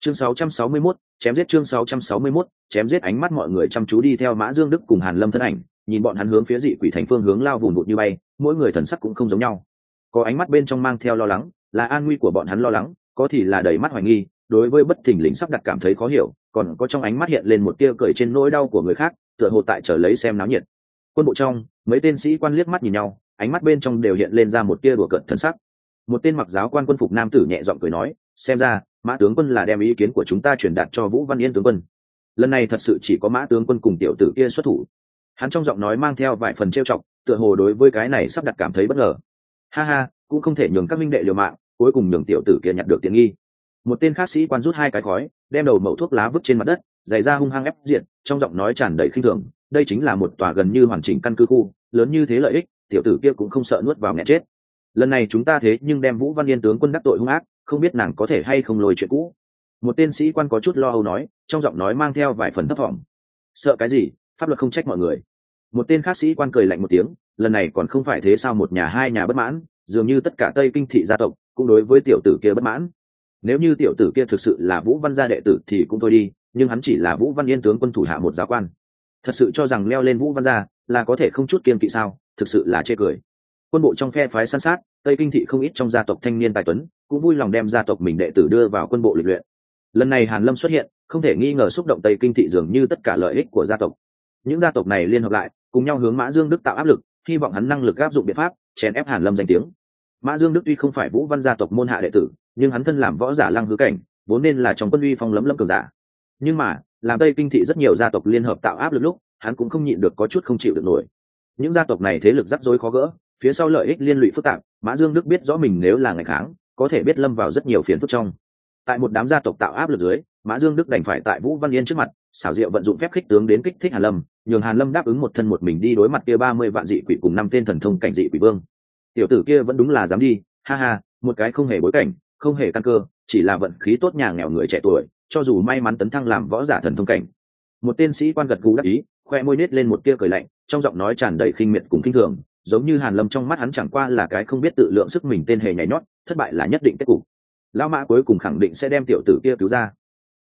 Chương 661, chém giết chương 661, chém giết ánh mắt mọi người chăm chú đi theo mã dương đức cùng hàn lâm thân ảnh nhìn bọn hắn hướng phía dị quỷ thành phương hướng lao vùn vụt như bay mỗi người thần sắc cũng không giống nhau. Có ánh mắt bên trong mang theo lo lắng là an nguy của bọn hắn lo lắng có thì là đầy mắt hoài nghi đối với bất thình lình sắp đặt cảm thấy khó hiểu còn có trong ánh mắt hiện lên một tia cười trên nỗi đau của người khác tựa hồ tại chờ lấy xem náo nhiệt. Quân bộ trong mấy tên sĩ quan liếc mắt nhìn nhau ánh mắt bên trong đều hiện lên ra một tia đùa cợt thân sắc một tên mặc giáo quan quân phục nam tử nhẹ giọng cười nói, xem ra, mã tướng quân là đem ý kiến của chúng ta truyền đạt cho vũ văn yên tướng quân. Lần này thật sự chỉ có mã tướng quân cùng tiểu tử kia xuất thủ. Hắn trong giọng nói mang theo vài phần trêu chọc, tựa hồ đối với cái này sắp đặt cảm thấy bất ngờ. Ha ha, cũng không thể nhường các minh đệ liều mạng, cuối cùng nhường tiểu tử kia nhặt được tiện nghi. Một tên khác sĩ quan rút hai cái khói, đem đầu mẩu thuốc lá vứt trên mặt đất, giày ra hung hăng ép diện trong giọng nói tràn đầy khinh thường, đây chính là một tòa gần như hoàn chỉnh căn cứ khu, lớn như thế lợi ích, tiểu tử kia cũng không sợ nuốt vào nghẹn chết lần này chúng ta thế nhưng đem vũ văn yên tướng quân đắc tội hung ác, không biết nàng có thể hay không lôi chuyện cũ. Một tên sĩ quan có chút lo âu nói, trong giọng nói mang theo vài phần thấp thỏm sợ cái gì? Pháp luật không trách mọi người. Một tên khác sĩ quan cười lạnh một tiếng, lần này còn không phải thế sao một nhà hai nhà bất mãn, dường như tất cả tây kinh thị gia tộc cũng đối với tiểu tử kia bất mãn. Nếu như tiểu tử kia thực sự là vũ văn gia đệ tử thì cũng thôi đi, nhưng hắn chỉ là vũ văn yên tướng quân thủ hạ một giáo quan. Thật sự cho rằng leo lên vũ văn gia là có thể không chút kiên kỵ sao, thực sự là chê cười quân bộ trong phe phái săn sát, tây kinh thị không ít trong gia tộc thanh niên tài tuấn cũng vui lòng đem gia tộc mình đệ tử đưa vào quân bộ lịch luyện. Lần này hàn lâm xuất hiện, không thể nghi ngờ xúc động tây kinh thị dường như tất cả lợi ích của gia tộc. Những gia tộc này liên hợp lại, cùng nhau hướng mã dương đức tạo áp lực, hy vọng hắn năng lực áp dụng biện pháp, chèn ép hàn lâm danh tiếng. Mã dương đức tuy không phải vũ văn gia tộc môn hạ đệ tử, nhưng hắn thân làm võ giả lăng hứa cảnh, vốn nên là trong quân uy phong lấm lấm cường giả. Nhưng mà, làm tây kinh thị rất nhiều gia tộc liên hợp tạo áp lực lúc, hắn cũng không nhịn được có chút không chịu được nổi. Những gia tộc này thế lực rắc rối khó gỡ phía sau lợi ích liên lụy phức tạp, mã dương đức biết rõ mình nếu là ngày kháng, có thể biết lâm vào rất nhiều phiền phức trong. Tại một đám gia tộc tạo áp lực dưới, mã dương đức đành phải tại vũ văn yên trước mặt, xảo diệu vận dụng phép khích tướng đến kích thích hàn lâm, nhường hàn lâm đáp ứng một thân một mình đi đối mặt kia ba mươi vạn dị quỷ cùng năm tên thần thông cảnh dị quỷ vương. Tiểu tử kia vẫn đúng là dám đi, ha ha, một cái không hề bối cảnh, không hề căn cơ, chỉ là vận khí tốt nhà nghèo người trẻ tuổi, cho dù may mắn tấn thăng làm võ giả thần thông cảnh. Một tên sĩ quan gật gù đắc ý, khoe môi nết lên một tia cười lạnh, trong giọng nói tràn đầy khinh miệt cùng khinh thường giống như hàn lâm trong mắt hắn chẳng qua là cái không biết tự lượng sức mình tên hề nhảy nhót, thất bại là nhất định kết cục. Lão mã cuối cùng khẳng định sẽ đem tiểu tử kia cứu ra.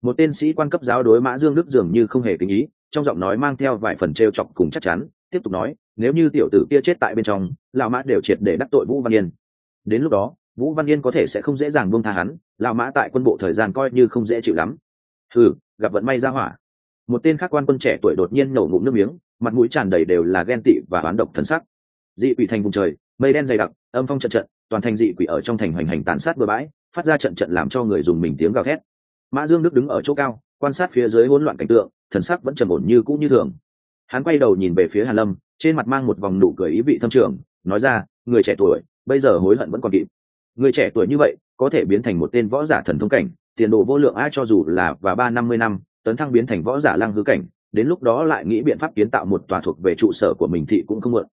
Một tên sĩ quan cấp giáo đối mã dương đức dường như không hề kinh ý, trong giọng nói mang theo vài phần t chọc cùng chắc chắn, tiếp tục nói, nếu như tiểu tử kia chết tại bên trong, lão mã đều triệt để đắc tội vũ văn yên. Đến lúc đó, vũ văn yên có thể sẽ không dễ dàng buông tha hắn, lão mã tại quân bộ thời gian coi như không dễ chịu lắm. Thử gặp vận may ra hỏa. Một tên khác quan quân trẻ tuổi đột nhiên nổ ngụm nước miếng, mặt mũi tràn đầy đều là ghen tị và oán độc thân sắc dị quỷ thành vùng trời, mây đen dày đặc, âm phong trận trận, toàn thành dị quỷ ở trong thành hoành hành tàn sát bừa bãi, phát ra trận trận làm cho người dùng mình tiếng gào thét. Mã dương đức đứng ở chỗ cao, quan sát phía dưới hỗn loạn cảnh tượng, thần sắc vẫn trầm ổn như cũ như thường. Hắn quay đầu nhìn về phía hàn lâm, trên mặt mang một vòng nụ cười ý vị thâm trường, nói ra, người trẻ tuổi, bây giờ hối hận vẫn còn kịp. Người trẻ tuổi như vậy, có thể biến thành một tên võ giả thần thông cảnh, tiền đồ vô lượng ai cho dù là và ba năm mươi năm, tấn thăng biến thành võ giả lăng hư cảnh, đến lúc đó lại nghĩ biện pháp kiến tạo một tòa thuộc về trụ sở của mình thị cũng không mượn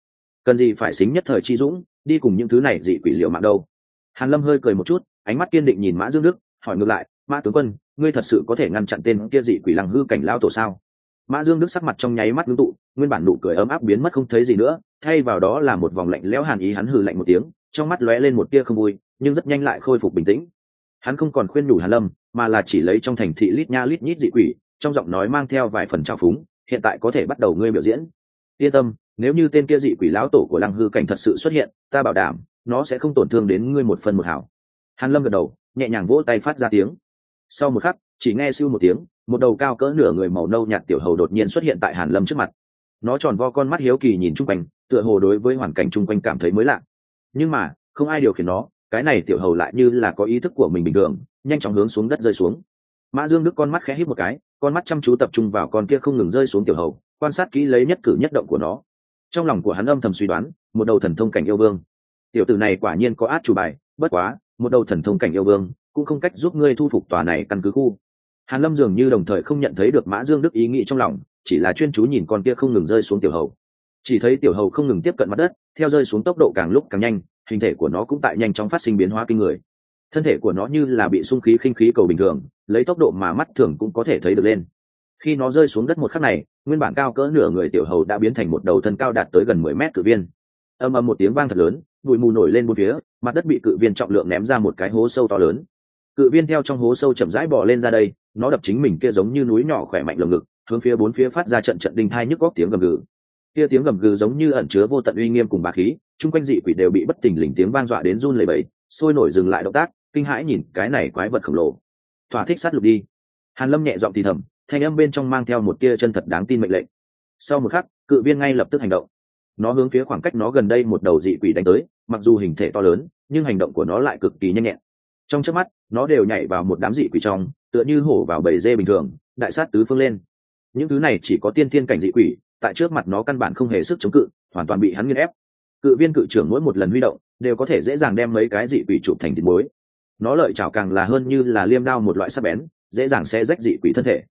cần gì phải xính nhất thời chi dũng, đi cùng những thứ này dị quỷ liệu mạng đâu. Hàn lâm hơi cười một chút, ánh mắt kiên định nhìn mã dương đức, hỏi ngược lại, mã tướng quân, ngươi thật sự có thể ngăn chặn tên kia dị quỷ lăng hư cảnh lao tổ sao? Mã dương đức sắc mặt trong nháy mắt ngưng tụ, nguyên bản nụ cười ấm áp biến mất không thấy gì nữa, thay vào đó là một vòng lạnh lẽo hàn ý hắn hừ lạnh một tiếng, trong mắt lóe lên một tia không vui, nhưng rất nhanh lại khôi phục bình tĩnh. Hắn không còn khuyên nhủ hàn lâm, mà là chỉ lấy trong thành thị lít nha lít nhít dị quỷ, trong giọng nói mang theo vài phần trào phúng, hiện tại có thể bắt đầu ngươi biểu diễn. Yên tâm nếu như tên kia dị quỷ lão tổ của lăng hư cảnh thật sự xuất hiện, ta bảo đảm, nó sẽ không tổn thương đến ngươi một phần một hảo. Hàn lâm gật đầu, nhẹ nhàng vỗ tay phát ra tiếng. Sau một khắc, chỉ nghe siêu một tiếng, một đầu cao cỡ nửa người màu nâu nhạt tiểu hầu đột nhiên xuất hiện tại hàn lâm trước mặt. Nó tròn vo con mắt hiếu kỳ nhìn chung quanh, tựa hồ đối với hoàn cảnh chung quanh cảm thấy mới lạ. Nhưng mà, không ai điều khiển nó, cái này tiểu hầu lại như là có ý thức của mình bình thường, nhanh chóng hướng xuống đất rơi xuống. Mã dương đức con mắt khẽ hít một cái, con mắt chăm chú tập trung vào con kia không ngừng rơi xuống tiểu hầu, quan sát kỹ lấy nhất cử nhất động của nó trong lòng của hắn âm thầm suy đoán, một đầu thần thông cảnh yêu vương. Tiểu tử này quả nhiên có át chủ bài, bất quá, một đầu thần thông cảnh yêu vương cũng không cách giúp ngươi thu phục tòa này căn cứ khu. Hàn lâm dường như đồng thời không nhận thấy được mã dương đức ý nghĩ trong lòng, chỉ là chuyên chú nhìn con kia không ngừng rơi xuống tiểu hầu. Chỉ thấy tiểu hầu không ngừng tiếp cận mặt đất, theo rơi xuống tốc độ càng lúc càng nhanh, hình thể của nó cũng tại nhanh chóng phát sinh biến hóa kinh người. Thân thể của nó như là bị sung khí khinh khí cầu bình thường, lấy tốc độ mà mắt thường cũng có thể thấy được lên khi nó rơi xuống đất một khắc này, nguyên bản cao cỡ nửa người tiểu hầu đã biến thành một đầu thân cao đạt tới gần mười mét cự viên. Âm âm một tiếng vang thật lớn, bụi mù nổi lên bốn phía, mặt đất bị cự viên trọng lượng ném ra một cái hố sâu to lớn. Cự viên theo trong hố sâu chậm rãi bỏ lên ra đây, nó đập chính mình kia giống như núi nhỏ khỏe mạnh lồng ngực, hướng phía bốn phía phát ra trận trận đinh thai nhức góc tiếng gầm gừ. Kia tiếng gầm gừ giống như ẩn chứa vô tận uy nghiêm cùng bà khí, chung quanh dị quỷ đều bị bất tình lình tiếng vang dọa đến run lẩy bẩy, sôi nổi dừng lại động tác, kinh hãi nhìn cái này quái vật khổng lồ. Thỏa thích sát lục đi. Hàn lâm nhẹ giọng thì thầm thanh âm bên trong mang theo một tia chân thật đáng tin mệnh lệnh. Sau một khắc, cự viên ngay lập tức hành động. Nó hướng phía khoảng cách nó gần đây một đầu dị quỷ đánh tới, mặc dù hình thể to lớn, nhưng hành động của nó lại cực kỳ nhanh nhẹn. Trong chớp mắt, nó đều nhảy vào một đám dị quỷ trong, tựa như hổ vào bầy dê bình thường, đại sát tứ phương lên. Những thứ này chỉ có tiên thiên cảnh dị quỷ, tại trước mặt nó căn bản không hề sức chống cự, hoàn toàn bị hắn nghiên ép. Cự viên cự trưởng mỗi một lần huy động, đều có thể dễ dàng đem mấy cái dị quỷ chụp thành thịt muối. Nó lợi chảo càng là hơn như là liêm đao một loại sắc bén, dễ dàng sẽ rách dị quỷ thân thể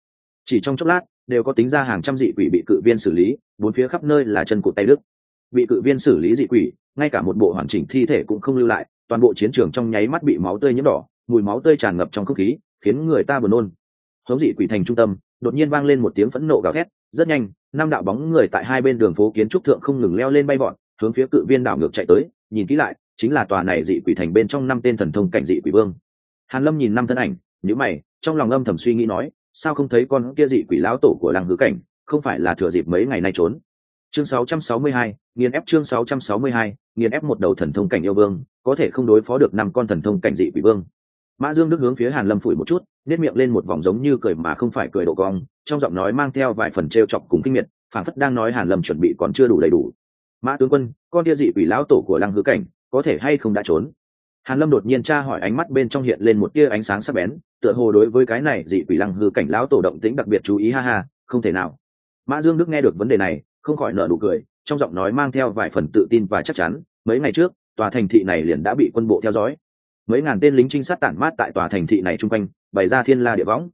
chỉ trong chốc lát, đều có tính ra hàng trăm dị quỷ bị cự viên xử lý, bốn phía khắp nơi là chân cụt tay đức bị cự viên xử lý dị quỷ, ngay cả một bộ hoàn chỉnh thi thể cũng không lưu lại, toàn bộ chiến trường trong nháy mắt bị máu tươi nhiễm đỏ, mùi máu tươi tràn ngập trong không khí, khiến người ta buồn nôn. Hống dị quỷ thành trung tâm, đột nhiên vang lên một tiếng phẫn nộ gào thét, rất nhanh, năm đạo bóng người tại hai bên đường phố kiến trúc thượng không ngừng leo lên bay bọn hướng phía cự viên đảo ngược chạy tới, nhìn kỹ lại, chính là tòa này dị quỷ thành bên trong năm tên thần thông cảnh dị quỷ vương. Hàn lâm nhìn năm thân ảnh nhữ mày, trong lòng âm thầm suy nghĩ nói sao không thấy con kia dị quỷ lão tổ của lăng hứa cảnh không phải là thừa dịp mấy ngày nay trốn? Chương 662, nghiền ép chương 662, nghiền ép một đầu thần thông cảnh yêu vương có thể không đối phó được năm con thần thông cảnh dị quỷ vương. Mã dương đức hướng phía hàn lâm phủi một chút nét miệng lên một vòng giống như cười mà không phải cười độ cong trong giọng nói mang theo vài phần trêu chọc cùng kinh miệt phản phất đang nói hàn lâm chuẩn bị còn chưa đủ đầy đủ. Mã tướng quân con kia dị quỷ lão tổ của lăng hứa cảnh có thể hay không đã trốn? Hàn lâm đột nhiên tra hỏi ánh mắt bên trong hiện lên một tia ánh sáng sắc bén, tựa hồ đối với cái này dị quỷ lăng hư cảnh lão tổ động tĩnh đặc biệt chú ý, ha ha, không thể nào. Mã dương đức nghe được vấn đề này, không khỏi nở nụ cười, trong giọng nói mang theo vài phần tự tin và chắc chắn, mấy ngày trước, tòa thành thị này liền đã bị quân bộ theo dõi. Mấy ngàn tên lính trinh sát tản mát tại tòa thành thị này chung quanh, bày ra thiên la địa võng.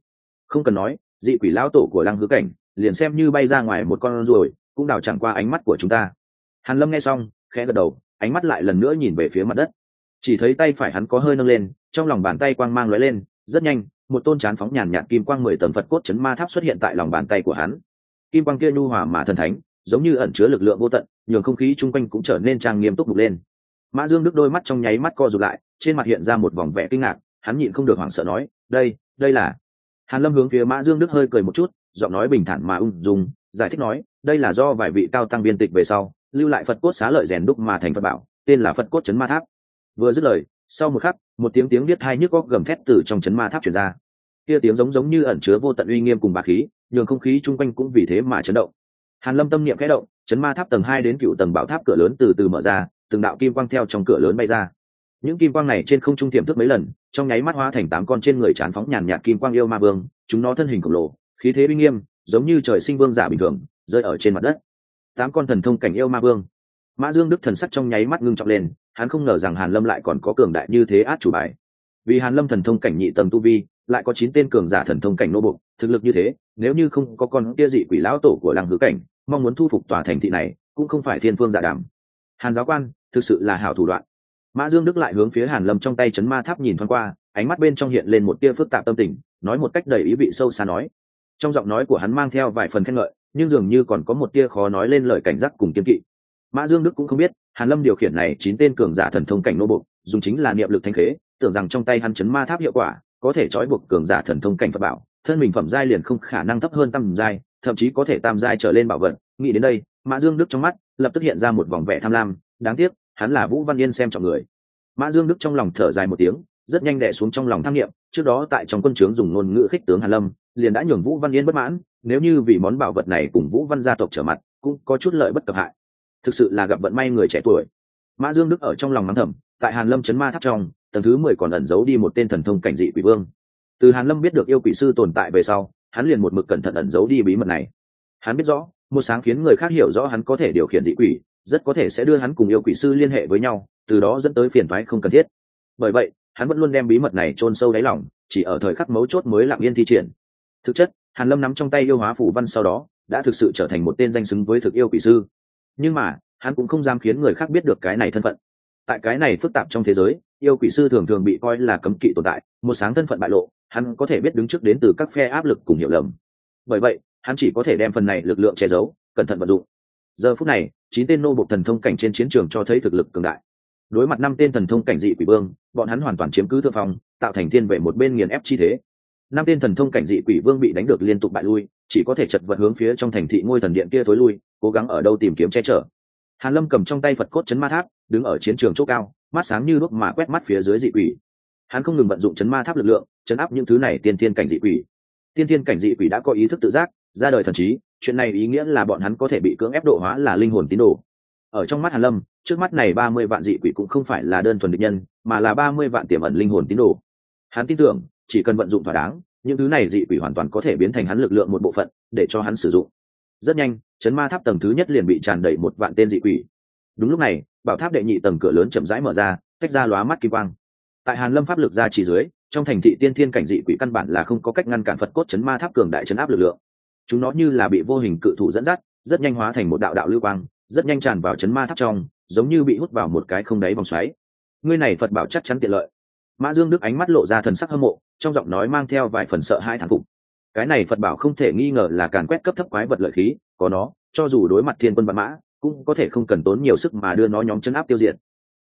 Không cần nói, dị quỷ lão tổ của lăng hư cảnh, liền xem như bay ra ngoài một con ruồi, cũng đào chẳng qua ánh mắt của chúng ta. Hàn lâm nghe xong, khẽ gật đầu, ánh mắt lại lần nữa nhìn về phía mặt đất chỉ thấy tay phải hắn có hơi nâng lên, trong lòng bàn tay quang mang lóe lên, rất nhanh, một tôn chán phóng nhàn nhạt kim quang mười tầng phật cốt chấn ma tháp xuất hiện tại lòng bàn tay của hắn. Kim quang kia nhu hòa mà thần thánh, giống như ẩn chứa lực lượng vô tận, nhường không khí chung quanh cũng trở nên trang nghiêm túc đục lên. Mã dương đức đôi mắt trong nháy mắt co rụt lại, trên mặt hiện ra một vòng vẻ kinh ngạc, hắn nhịn không được hoảng sợ nói, đây đây là hàn lâm hướng phía mã dương đức hơi cười một chút, giọng nói bình thản mà ung dung, giải thích nói, đây là do vài vị cao tăng biên tịch về sau, lưu lại phật cốt xá lợi rèn đúc mà thành phật bảo, tên là phật cốt chấn ma tháp vừa dứt lời, sau một khắc, một tiếng tiếng biết hai nhức góc gầm thét từ trong chấn ma tháp truyền ra. Kia tiếng giống giống như ẩn chứa vô tận uy nghiêm cùng bà khí, nhường không khí chung quanh cũng vì thế mà chấn động. Hàn lâm tâm niệm khẽ động, chấn ma tháp tầng hai đến cựu tầng bảo tháp cửa lớn từ từ mở ra, từng đạo kim quang theo trong cửa lớn bay ra. Những kim quang này trên không trung tiềm thức mấy lần, trong nháy mắt hóa thành tám con trên người chán phóng nhàn nhạt kim quang yêu ma vương, chúng nó thân hình khổng lồ, khí thế uy nghiêm, giống như trời sinh vương giả bình thường, rơi ở trên mặt đất. Tám con thần thông cảnh yêu ma vương. Mã dương đức thần sắc trong nháy mắt ngưng trọng lên hắn không ngờ rằng hàn lâm lại còn có cường đại như thế át chủ bài. Vì hàn lâm thần thông cảnh nhị tầng tu vi, lại có chín tên cường giả thần thông cảnh nô bục thực lực như thế, nếu như không có con kia dị quỷ lão tổ của làng hứa cảnh, mong muốn thu phục tòa thành thị này, cũng không phải thiên phương dạ giả đảm hàn giáo quan, thực sự là hảo thủ đoạn. Mã dương đức lại hướng phía hàn lâm trong tay chấn ma tháp nhìn thoáng qua, ánh mắt bên trong hiện lên một tia phức tạp tâm tình, nói một cách đầy ý vị sâu xa nói. Trong giọng nói của hắn mang theo vài phần khen ngợi, nhưng dường như còn có một tia khó nói lên lời cảnh giác cùng kiên kỵ mã dương đức cũng không biết, hàn lâm điều khiển này chín tên cường giả thần thông cảnh nô bộ dùng chính là niệm lực thanh khế, tưởng rằng trong tay hắn chấn ma tháp hiệu quả, có thể trói buộc cường giả thần thông cảnh phật bảo, thân mình phẩm giai liền không khả năng thấp hơn tam giai, thậm chí có thể tam giai trở lên bảo vật. Nghĩ đến đây, mã dương đức trong mắt lập tức hiện ra một vòng vẻ tham lam, đáng tiếc, hắn là vũ văn yên xem trọng người. Mã dương đức trong lòng thở dài một tiếng, rất nhanh đẻ xuống trong lòng tham nghiệm trước đó tại trong quân trướng dùng ngôn ngữ khích tướng hàn lâm, liền đã nhường vũ văn yên bất mãn, nếu như vì món bảo vật này cùng vũ văn gia tộc trở mặt, cũng có chút lợi bất cập hại thực sự là gặp vận may người trẻ tuổi. Mã dương đức ở trong lòng mắng thầm, tại hàn lâm chấn ma tháp trong, tầng thứ mười còn ẩn giấu đi một tên thần thông cảnh dị quỷ vương. Từ hàn lâm biết được yêu quỷ sư tồn tại về sau, hắn liền một mực cẩn thận ẩn giấu đi bí mật này. Hắn biết rõ, một sáng khiến người khác hiểu rõ hắn có thể điều khiển dị quỷ, rất có thể sẽ đưa hắn cùng yêu quỷ sư liên hệ với nhau, từ đó dẫn tới phiền toái không cần thiết. Bởi vậy, hắn vẫn luôn đem bí mật này chôn sâu đáy lòng, chỉ ở thời khắc mấu chốt mới lặng yên thi triển. Thực chất, hàn lâm nắm trong tay yêu hóa phủ văn sau đó, đã thực sự trở thành một tên danh xứng với thực yêu quỷ sư nhưng mà, hắn cũng không dám khiến người khác biết được cái này thân phận. Tại cái này phức tạp trong thế giới, yêu quỷ sư thường thường bị coi là cấm kỵ tồn tại, một sáng thân phận bại lộ, hắn có thể biết đứng trước đến từ các phe áp lực cùng hiểu lầm. Bởi vậy, hắn chỉ có thể đem phần này lực lượng che giấu, cẩn thận vận dụng. Giờ phút này, chín tên nô bộc thần thông cảnh trên chiến trường cho thấy thực lực cường đại. Đối mặt năm tên thần thông cảnh dị quỷ vương, bọn hắn hoàn toàn chiếm cứ thượng phong, tạo thành thiên vệ một bên nghiền ép chi thế. Năm tên thần thông cảnh dị quỷ vương bị đánh được liên tục bại lui, chỉ có thể chật vật hướng phía trong thành thị ngôi thần điện kia thối lui cố gắng ở đâu tìm kiếm che chở. Hàn lâm cầm trong tay phật cốt chấn ma tháp, đứng ở chiến trường chỗ cao, mắt sáng như đuốc mà quét mắt phía dưới dị quỷ. Hắn không ngừng vận dụng chấn ma tháp lực lượng, chấn áp những thứ này tiên thiên cảnh dị quỷ. Tiên thiên cảnh dị quỷ đã có ý thức tự giác, ra đời thần trí, chuyện này ý nghĩa là bọn hắn có thể bị cưỡng ép độ hóa là linh hồn tín đồ. Ở trong mắt hàn lâm, trước mắt này ba mươi vạn dị quỷ cũng không phải là đơn thuần địch nhân, mà là ba mươi vạn tiềm ẩn linh hồn tín đồ. Hắn tin tưởng, chỉ cần vận dụng thỏa đáng, những thứ này dị quỷ hoàn toàn có thể biến thành hắn lực lượng một bộ phận, để cho hắn sử dụng rất nhanh, chấn ma tháp tầng thứ nhất liền bị tràn đầy một vạn tên dị quỷ. Đúng lúc này, bảo tháp đệ nhị tầng cửa lớn chậm rãi mở ra, tách ra lóa mắt kỳ quang. Tại hàn lâm pháp lực ra chỉ dưới, trong thành thị tiên thiên cảnh dị quỷ căn bản là không có cách ngăn cản phật cốt chấn ma tháp cường đại chấn áp lực lượng. Chúng nó như là bị vô hình cự thủ dẫn dắt, rất nhanh hóa thành một đạo đạo lưu quang, rất nhanh tràn vào chấn ma tháp trong, giống như bị hút vào một cái không đáy vòng xoáy. Ngươi này phật bảo chắc chắn tiện lợi. Mã dương đức ánh mắt lộ ra thần sắc hâm mộ, trong giọng nói mang theo vài phần sợ hai thằng phục cái này phật bảo không thể nghi ngờ là càn quét cấp thấp quái vật lợi khí, có nó, cho dù đối mặt thiên quân văn mã, cũng có thể không cần tốn nhiều sức mà đưa nó nhóm chân áp tiêu diệt.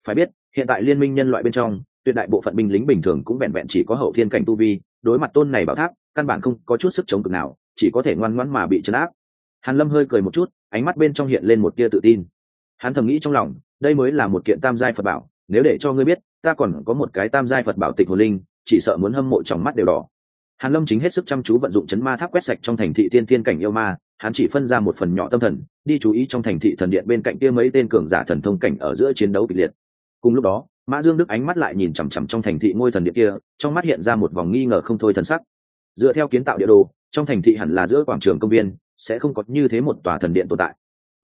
Phải biết, hiện tại liên minh nhân loại bên trong, tuyệt đại bộ phận binh lính bình thường cũng vẹn vẹn chỉ có hậu thiên cảnh tu vi, đối mặt tôn này bảo tháp, căn bản không có chút sức chống cực nào, chỉ có thể ngoan ngoãn mà bị chấn áp. Hàn lâm hơi cười một chút, ánh mắt bên trong hiện lên một tia tự tin. Hắn thầm nghĩ trong lòng, đây mới là một kiện tam giai phật bảo, nếu để cho ngươi biết, ta còn có một cái tam giai phật bảo tịch hồn linh, chỉ sợ muốn hâm mộ trong mắt đều đỏ hàn lâm chính hết sức chăm chú vận dụng chấn ma tháp quét sạch trong thành thị tiên thiên cảnh yêu ma, hắn chỉ phân ra một phần nhỏ tâm thần, đi chú ý trong thành thị thần điện bên cạnh kia mấy tên cường giả thần thông cảnh ở giữa chiến đấu kịch liệt. Cùng lúc đó, mã dương đức ánh mắt lại nhìn chằm chằm trong thành thị ngôi thần điện kia, trong mắt hiện ra một vòng nghi ngờ không thôi thần sắc. Dựa theo kiến tạo địa đồ, trong thành thị hẳn là giữa quảng trường công viên, sẽ không có như thế một tòa thần điện tồn tại.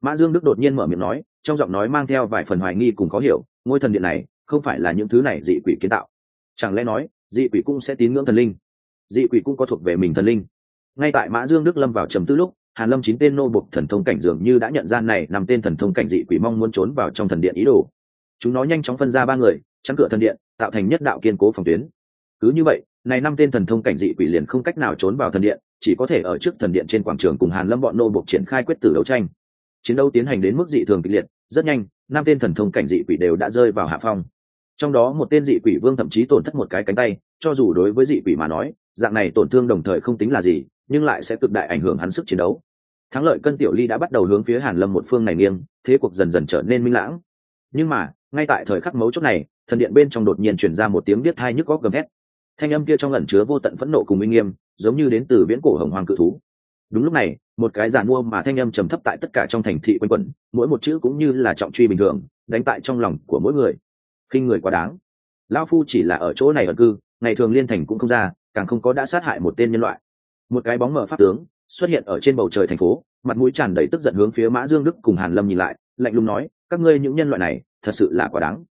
Mã dương đức đột nhiên mở miệng nói, trong giọng nói mang theo vài phần hoài nghi cùng khó hiểu, ngôi thần điện này không phải là những thứ này dị quỷ kiến tạo. Chẳng lẽ nói, dị quỷ cũng sẽ tín ngưỡng thần linh? Dị quỷ cũng có thuộc về mình thần linh. Ngay tại mã dương đức lâm vào trầm tư lúc, hàn lâm chín tên nô bộc thần thông cảnh dường như đã nhận ra này nằm tên thần thông cảnh dị quỷ mong muốn trốn vào trong thần điện ý đồ. Chúng nó nhanh chóng phân ra ba người, chắn cửa thần điện, tạo thành nhất đạo kiên cố phòng tuyến. Cứ như vậy, này năm tên thần thông cảnh dị quỷ liền không cách nào trốn vào thần điện, chỉ có thể ở trước thần điện trên quảng trường cùng hàn lâm bọn nô bộc triển khai quyết tử đấu tranh. Chiến đấu tiến hành đến mức dị thường kịch liệt, rất nhanh, năm tên thần thông cảnh dị quỷ đều đã rơi vào hạ phong. Trong đó một tên dị quỷ vương thậm chí tổn thất một cái cánh tay, cho dù đối với dị quỷ mà nói dạng này tổn thương đồng thời không tính là gì, nhưng lại sẽ cực đại ảnh hưởng hắn sức chiến đấu. Thắng lợi cân tiểu ly đã bắt đầu hướng phía hàn lâm một phương này nghiêng, thế cuộc dần dần trở nên minh lãng. Nhưng mà, ngay tại thời khắc mấu chốt này, thần điện bên trong đột nhiên chuyển ra một tiếng biết thai nhức góc gầm hét thanh âm kia trong ẩn chứa vô tận phẫn nộ cùng minh nghiêm, giống như đến từ viễn cổ hồng hoàng cự thú. Đúng lúc này, một cái giàn mua mà thanh âm trầm thấp tại tất cả trong thành thị quanh quẩn, mỗi một chữ cũng như là trọng truy bình thường, đánh tại trong lòng của mỗi người. Khinh người quá đáng. Lão phu chỉ là ở chỗ này ẩn cư, ngày thường liên thành cũng không ra càng không có đã sát hại một tên nhân loại. Một cái bóng mở pháp tướng xuất hiện ở trên bầu trời thành phố mặt mũi tràn đầy tức giận hướng phía mã dương đức cùng hàn lâm nhìn lại lạnh lùng nói các ngươi những nhân loại này thật sự là quá đáng.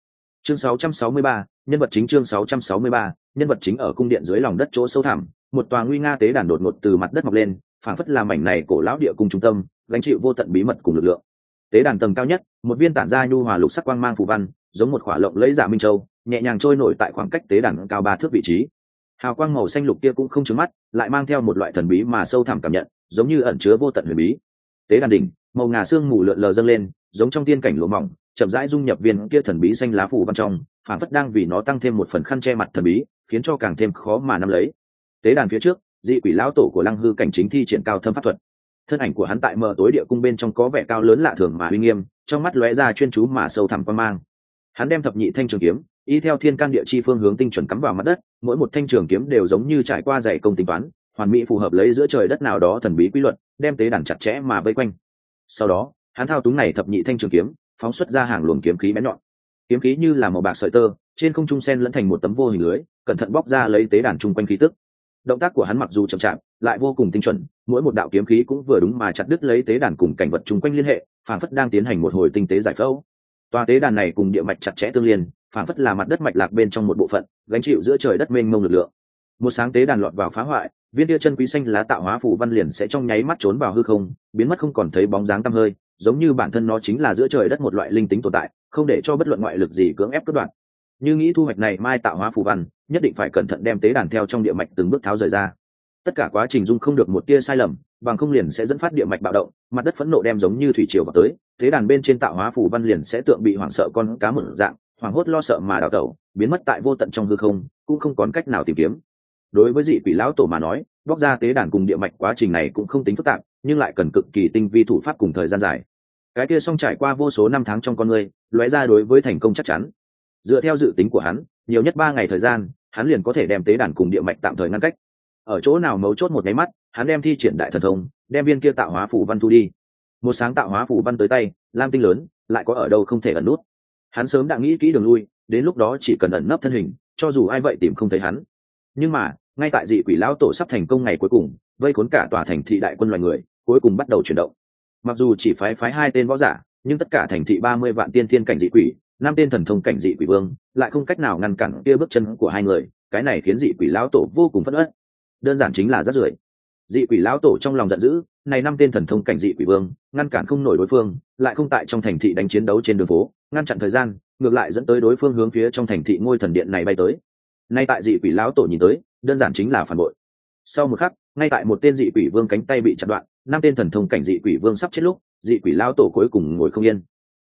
Chương 663, nhân vật chính chương 663, nhân vật chính ở cung điện dưới lòng đất chỗ sâu thẳm một tòa nguy nga tế đàn đột ngột từ mặt đất mọc lên phảng phất làm mảnh này cổ lão địa cung trung tâm gánh chịu vô tận bí mật cùng lực lượng. Tế đàn tầng cao nhất một viên tản ra nhu hòa lục sắc quang mang phù văn giống một khỏa lộng lấy giả minh châu nhẹ nhàng trôi nổi tại khoảng cách tế đàn cao ba thước vị trí hào quang màu xanh lục kia cũng không trứng mắt, lại mang theo một loại thần bí mà sâu thẳm cảm nhận, giống như ẩn chứa vô tận huyền bí. Tế đàn đỉnh, màu ngà xương mù lượn lờ dâng lên, giống trong tiên cảnh lỗ mỏng, chậm rãi dung nhập viên kia thần bí xanh lá phủ văn trong phản phất đang vì nó tăng thêm một phần khăn che mặt thần bí, khiến cho càng thêm khó mà nắm lấy. Tế đàn phía trước, dị quỷ lão tổ của lăng hư cảnh chính thi triển cao thâm pháp thuật. Thân ảnh của hắn tại mờ tối địa cung bên trong có vẻ cao lớn lạ thường mà uy nghiêm, trong mắt lóe ra chuyên chú mà sâu thẳm quan mang. Hắn đem thập nhị thanh trường kiếm y theo thiên can địa chi phương hướng tinh chuẩn cắm vào mặt đất, mỗi một thanh trường kiếm đều giống như trải qua dạy công tính toán, hoàn mỹ phù hợp lấy giữa trời đất nào đó thần bí quy luật, đem tế đàn chặt chẽ mà vây quanh. Sau đó, hắn thao túng này thập nhị thanh trường kiếm, phóng xuất ra hàng luồng kiếm khí bén nhọn. Kiếm khí như là màu bạc sợi tơ, trên không trung sen lẫn thành một tấm vô hình lưới, cẩn thận bóc ra lấy tế đàn chung quanh khí tức. Động tác của hắn mặc dù chậm chạp, lại vô cùng tinh chuẩn, mỗi một đạo kiếm khí cũng vừa đúng mà chặt đứt lấy tế đàn cùng cảnh vật chung quanh liên hệ phản phất đang tiến hành một hồi tinh tế giải phẫu tòa tế đàn này cùng địa mạch chặt chẽ tương liên phản phất là mặt đất mạch lạc bên trong một bộ phận, gánh chịu giữa trời đất mênh mông lực lượng. Một sáng tế đàn lọt vào phá hoại, viên tia chân quý xanh lá tạo hóa phủ văn liền sẽ trong nháy mắt trốn vào hư không, biến mất không còn thấy bóng dáng tăm hơi, giống như bản thân nó chính là giữa trời đất một loại linh tính tồn tại, không để cho bất luận ngoại lực gì cưỡng ép cất đoạn. Như nghĩ thu hoạch này mai tạo hóa phù văn, nhất định phải cẩn thận đem tế đàn theo trong địa mạch từng bước tháo rời ra. Tất cả quá trình dung không được một tia sai lầm bằng không liền sẽ dẫn phát địa mạch bạo động, mặt đất phẫn nộ đem giống như thủy triều vào tới tế đàn bên trên tạo hóa phù văn liền sẽ tượng bị hoảng sợ con cá mở dạng, hoảng hốt lo sợ mà đào tẩu, biến mất tại vô tận trong hư không, cũng không còn cách nào tìm kiếm. Đối với dị quỷ lão tổ mà nói, bóc ra tế đàn cùng địa mạch quá trình này cũng không tính phức tạp, nhưng lại cần cực kỳ tinh vi thủ pháp cùng thời gian dài. Cái kia xong trải qua vô số năm tháng trong con người, lóe ra đối với thành công chắc chắn. Dựa theo dự tính của hắn, nhiều nhất ba ngày thời gian, hắn liền có thể đem tế đàn cùng địa mạch tạm thời ngăn cách. Ở chỗ nào mấu chốt một máy mắt hắn đem thi triển đại thần thông, đem viên kia tạo hóa phủ văn thu đi. Một sáng tạo hóa phủ văn tới tay, lam tinh lớn, lại có ở đâu không thể ẩn nút. Hắn sớm đã nghĩ kỹ đường lui, đến lúc đó chỉ cần ẩn nấp thân hình, cho dù ai vậy tìm không thấy hắn. Nhưng mà, ngay tại dị quỷ lão tổ sắp thành công ngày cuối cùng, vây cuốn cả tòa thành thị đại quân loài người, cuối cùng bắt đầu chuyển động. Mặc dù chỉ phái phái hai tên võ giả, nhưng tất cả thành thị ba mươi vạn tiên thiên cảnh dị quỷ, năm tên thần thông cảnh dị quỷ vương, lại không cách nào ngăn cản kia bước chân của hai người, cái này khiến dị quỷ lão tổ vô cùng phẫn uất. Đơn giản chính là rất rưởi dị quỷ lão tổ trong lòng giận dữ, này năm tên thần thông cảnh dị quỷ vương, ngăn cản không nổi đối phương, lại không tại trong thành thị đánh chiến đấu trên đường phố, ngăn chặn thời gian, ngược lại dẫn tới đối phương hướng phía trong thành thị ngôi thần điện này bay tới. Nay tại dị quỷ lão tổ nhìn tới, đơn giản chính là phản bội. Sau một khắc, ngay tại một tên dị quỷ vương cánh tay bị chặt đoạn, năm tên thần thông cảnh dị quỷ vương sắp chết lúc, dị quỷ lão tổ cuối cùng ngồi không yên.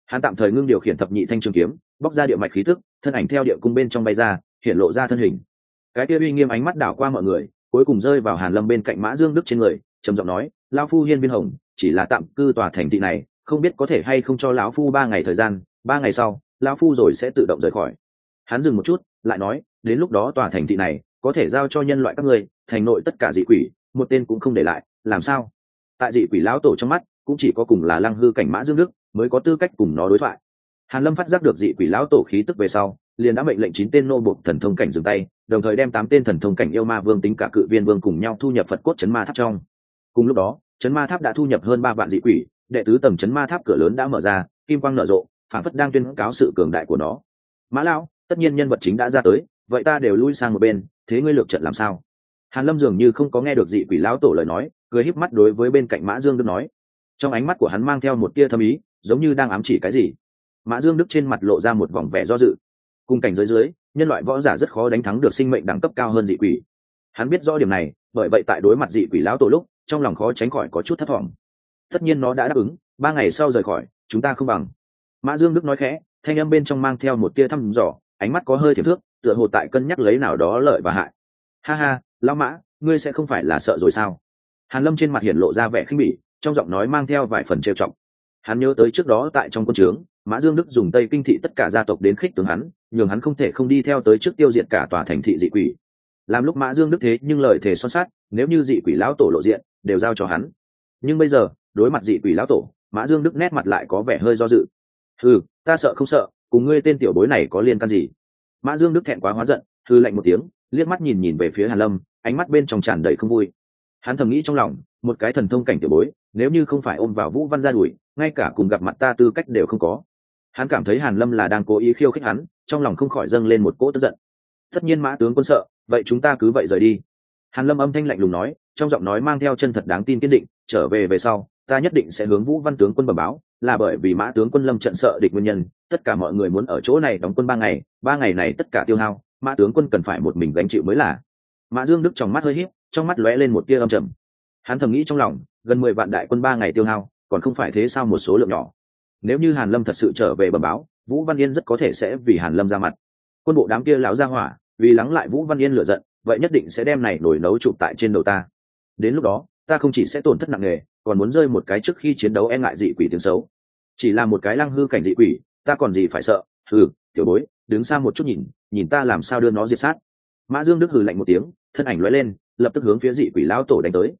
Hắn tạm thời ngưng điều khiển thập nhị thanh trường kiếm, bóc ra địa mạch khí tức, thân ảnh theo địa cung bên trong bay ra, hiện lộ ra thân hình. Cái kia uy nghiêm ánh mắt đảo qua mọi người cuối cùng rơi vào hàn lâm bên cạnh mã dương đức trên người, trầm giọng nói, lão phu hiên viên hồng, chỉ là tạm cư tòa thành thị này, không biết có thể hay không cho lão phu ba ngày thời gian, ba ngày sau, lão phu rồi sẽ tự động rời khỏi. Hắn dừng một chút, lại nói, đến lúc đó tòa thành thị này có thể giao cho nhân loại các ngươi, thành nội tất cả dị quỷ, một tên cũng không để lại, làm sao? Tại dị quỷ lão tổ trong mắt, cũng chỉ có cùng là lăng hư cảnh mã dương đức mới có tư cách cùng nó đối thoại. Hàn lâm phát giác được dị quỷ lão tổ khí tức về sau liền đã mệnh lệnh chín tên nô buộc thần thông cảnh dừng tay, đồng thời đem tám tên thần thông cảnh yêu ma vương tính cả cự viên vương cùng nhau thu nhập phật cốt chấn ma tháp trong. Cùng lúc đó, chấn ma tháp đã thu nhập hơn ba vạn dị quỷ, đệ tứ tầng chấn ma tháp cửa lớn đã mở ra, kim quang nở rộ, phản phất đang tuyên cáo sự cường đại của nó. Mã lão, tất nhiên nhân vật chính đã ra tới, vậy ta đều lui sang một bên, thế ngươi lược trận làm sao? Hàn lâm dường như không có nghe được dị quỷ lão tổ lời nói, cười híp mắt đối với bên cạnh mã dương đức nói. Trong ánh mắt của hắn mang theo một tia thâm ý, giống như đang ám chỉ cái gì. Mã dương đức trên mặt lộ ra một vòng vẻ do dự cùng cảnh giới dưới, nhân loại võ giả rất khó đánh thắng được sinh mệnh đẳng cấp cao hơn dị quỷ. Hắn biết rõ điểm này, bởi vậy tại đối mặt dị quỷ lão tổ lúc, trong lòng khó tránh khỏi có chút thất vọng. Tất nhiên nó đã đáp ứng, ba ngày sau rời khỏi, chúng ta không bằng. Mã dương đức nói khẽ, thanh âm bên trong mang theo một tia thăm dò, ánh mắt có hơi thiệp thước, tựa hồ tại cân nhắc lấy nào đó lợi và hại. Ha ha, lão mã, ngươi sẽ không phải là sợ rồi sao? Hàn lâm trên mặt hiện lộ ra vẻ khinh bỉ, trong giọng nói mang theo vài phần trêu trọng hắn nhớ tới trước đó tại trong quân trướng mã dương đức dùng tây kinh thị tất cả gia tộc đến khích tướng hắn, nhường hắn không thể không đi theo tới trước tiêu diệt cả tòa thành thị dị quỷ. Làm lúc mã dương đức thế nhưng lời thề son sát nếu như dị quỷ lão tổ lộ diện, đều giao cho hắn. Nhưng bây giờ, đối mặt dị quỷ lão tổ, mã dương đức nét mặt lại có vẻ hơi do dự. Ừ ta sợ không sợ, cùng ngươi tên tiểu bối này có liên can gì? Mã dương đức thẹn quá hóa giận thư lạnh một tiếng, liếc mắt nhìn nhìn về phía hàn lâm, ánh mắt bên trong tràn đầy không vui. Hắn thầm nghĩ trong lòng, một cái thần thông cảnh tiểu bối, nếu như không phải ôm vào vũ văn ra đuổi, ngay cả cùng gặp mặt ta tư cách đều không có hắn cảm thấy hàn lâm là đang cố ý khiêu khích hắn, trong lòng không khỏi dâng lên một cỗ tức giận. Tất nhiên mã tướng quân sợ, vậy chúng ta cứ vậy rời đi. Hàn lâm âm thanh lạnh lùng nói, trong giọng nói mang theo chân thật đáng tin kiên định, trở về về sau, ta nhất định sẽ hướng vũ văn tướng quân bẩm báo, là bởi vì mã tướng quân lâm trận sợ địch nguyên nhân, tất cả mọi người muốn ở chỗ này đóng quân ba ngày ba ngày này tất cả tiêu hao, mã tướng quân cần phải một mình gánh chịu mới là. Mã dương đức trong mắt hơi híp, trong mắt lóe lên một tia âm trầm. Hắn thầm nghĩ trong lòng, gần mười vạn đại quân ba ngày tiêu hao, còn không phải thế sao một số lượng nhỏ nếu như hàn lâm thật sự trở về bẩm báo, vũ văn yên rất có thể sẽ vì hàn lâm ra mặt. Quân bộ đám kia lão ra hỏa, vì lắng lại vũ văn yên lựa giận, vậy nhất định sẽ đem này nổi nấu chụp tại trên đầu ta. Đến lúc đó, ta không chỉ sẽ tổn thất nặng nề, còn muốn rơi một cái trước khi chiến đấu e ngại dị quỷ tiếng xấu. Chỉ là một cái lăng hư cảnh dị quỷ, ta còn gì phải sợ? Hừ, tiểu bối, đứng xa một chút nhìn nhìn ta làm sao đưa nó diệt sát. Mã dương đức hừ lạnh một tiếng, thân ảnh lóe lên, lập tức hướng phía dị quỷ lão tổ đánh tới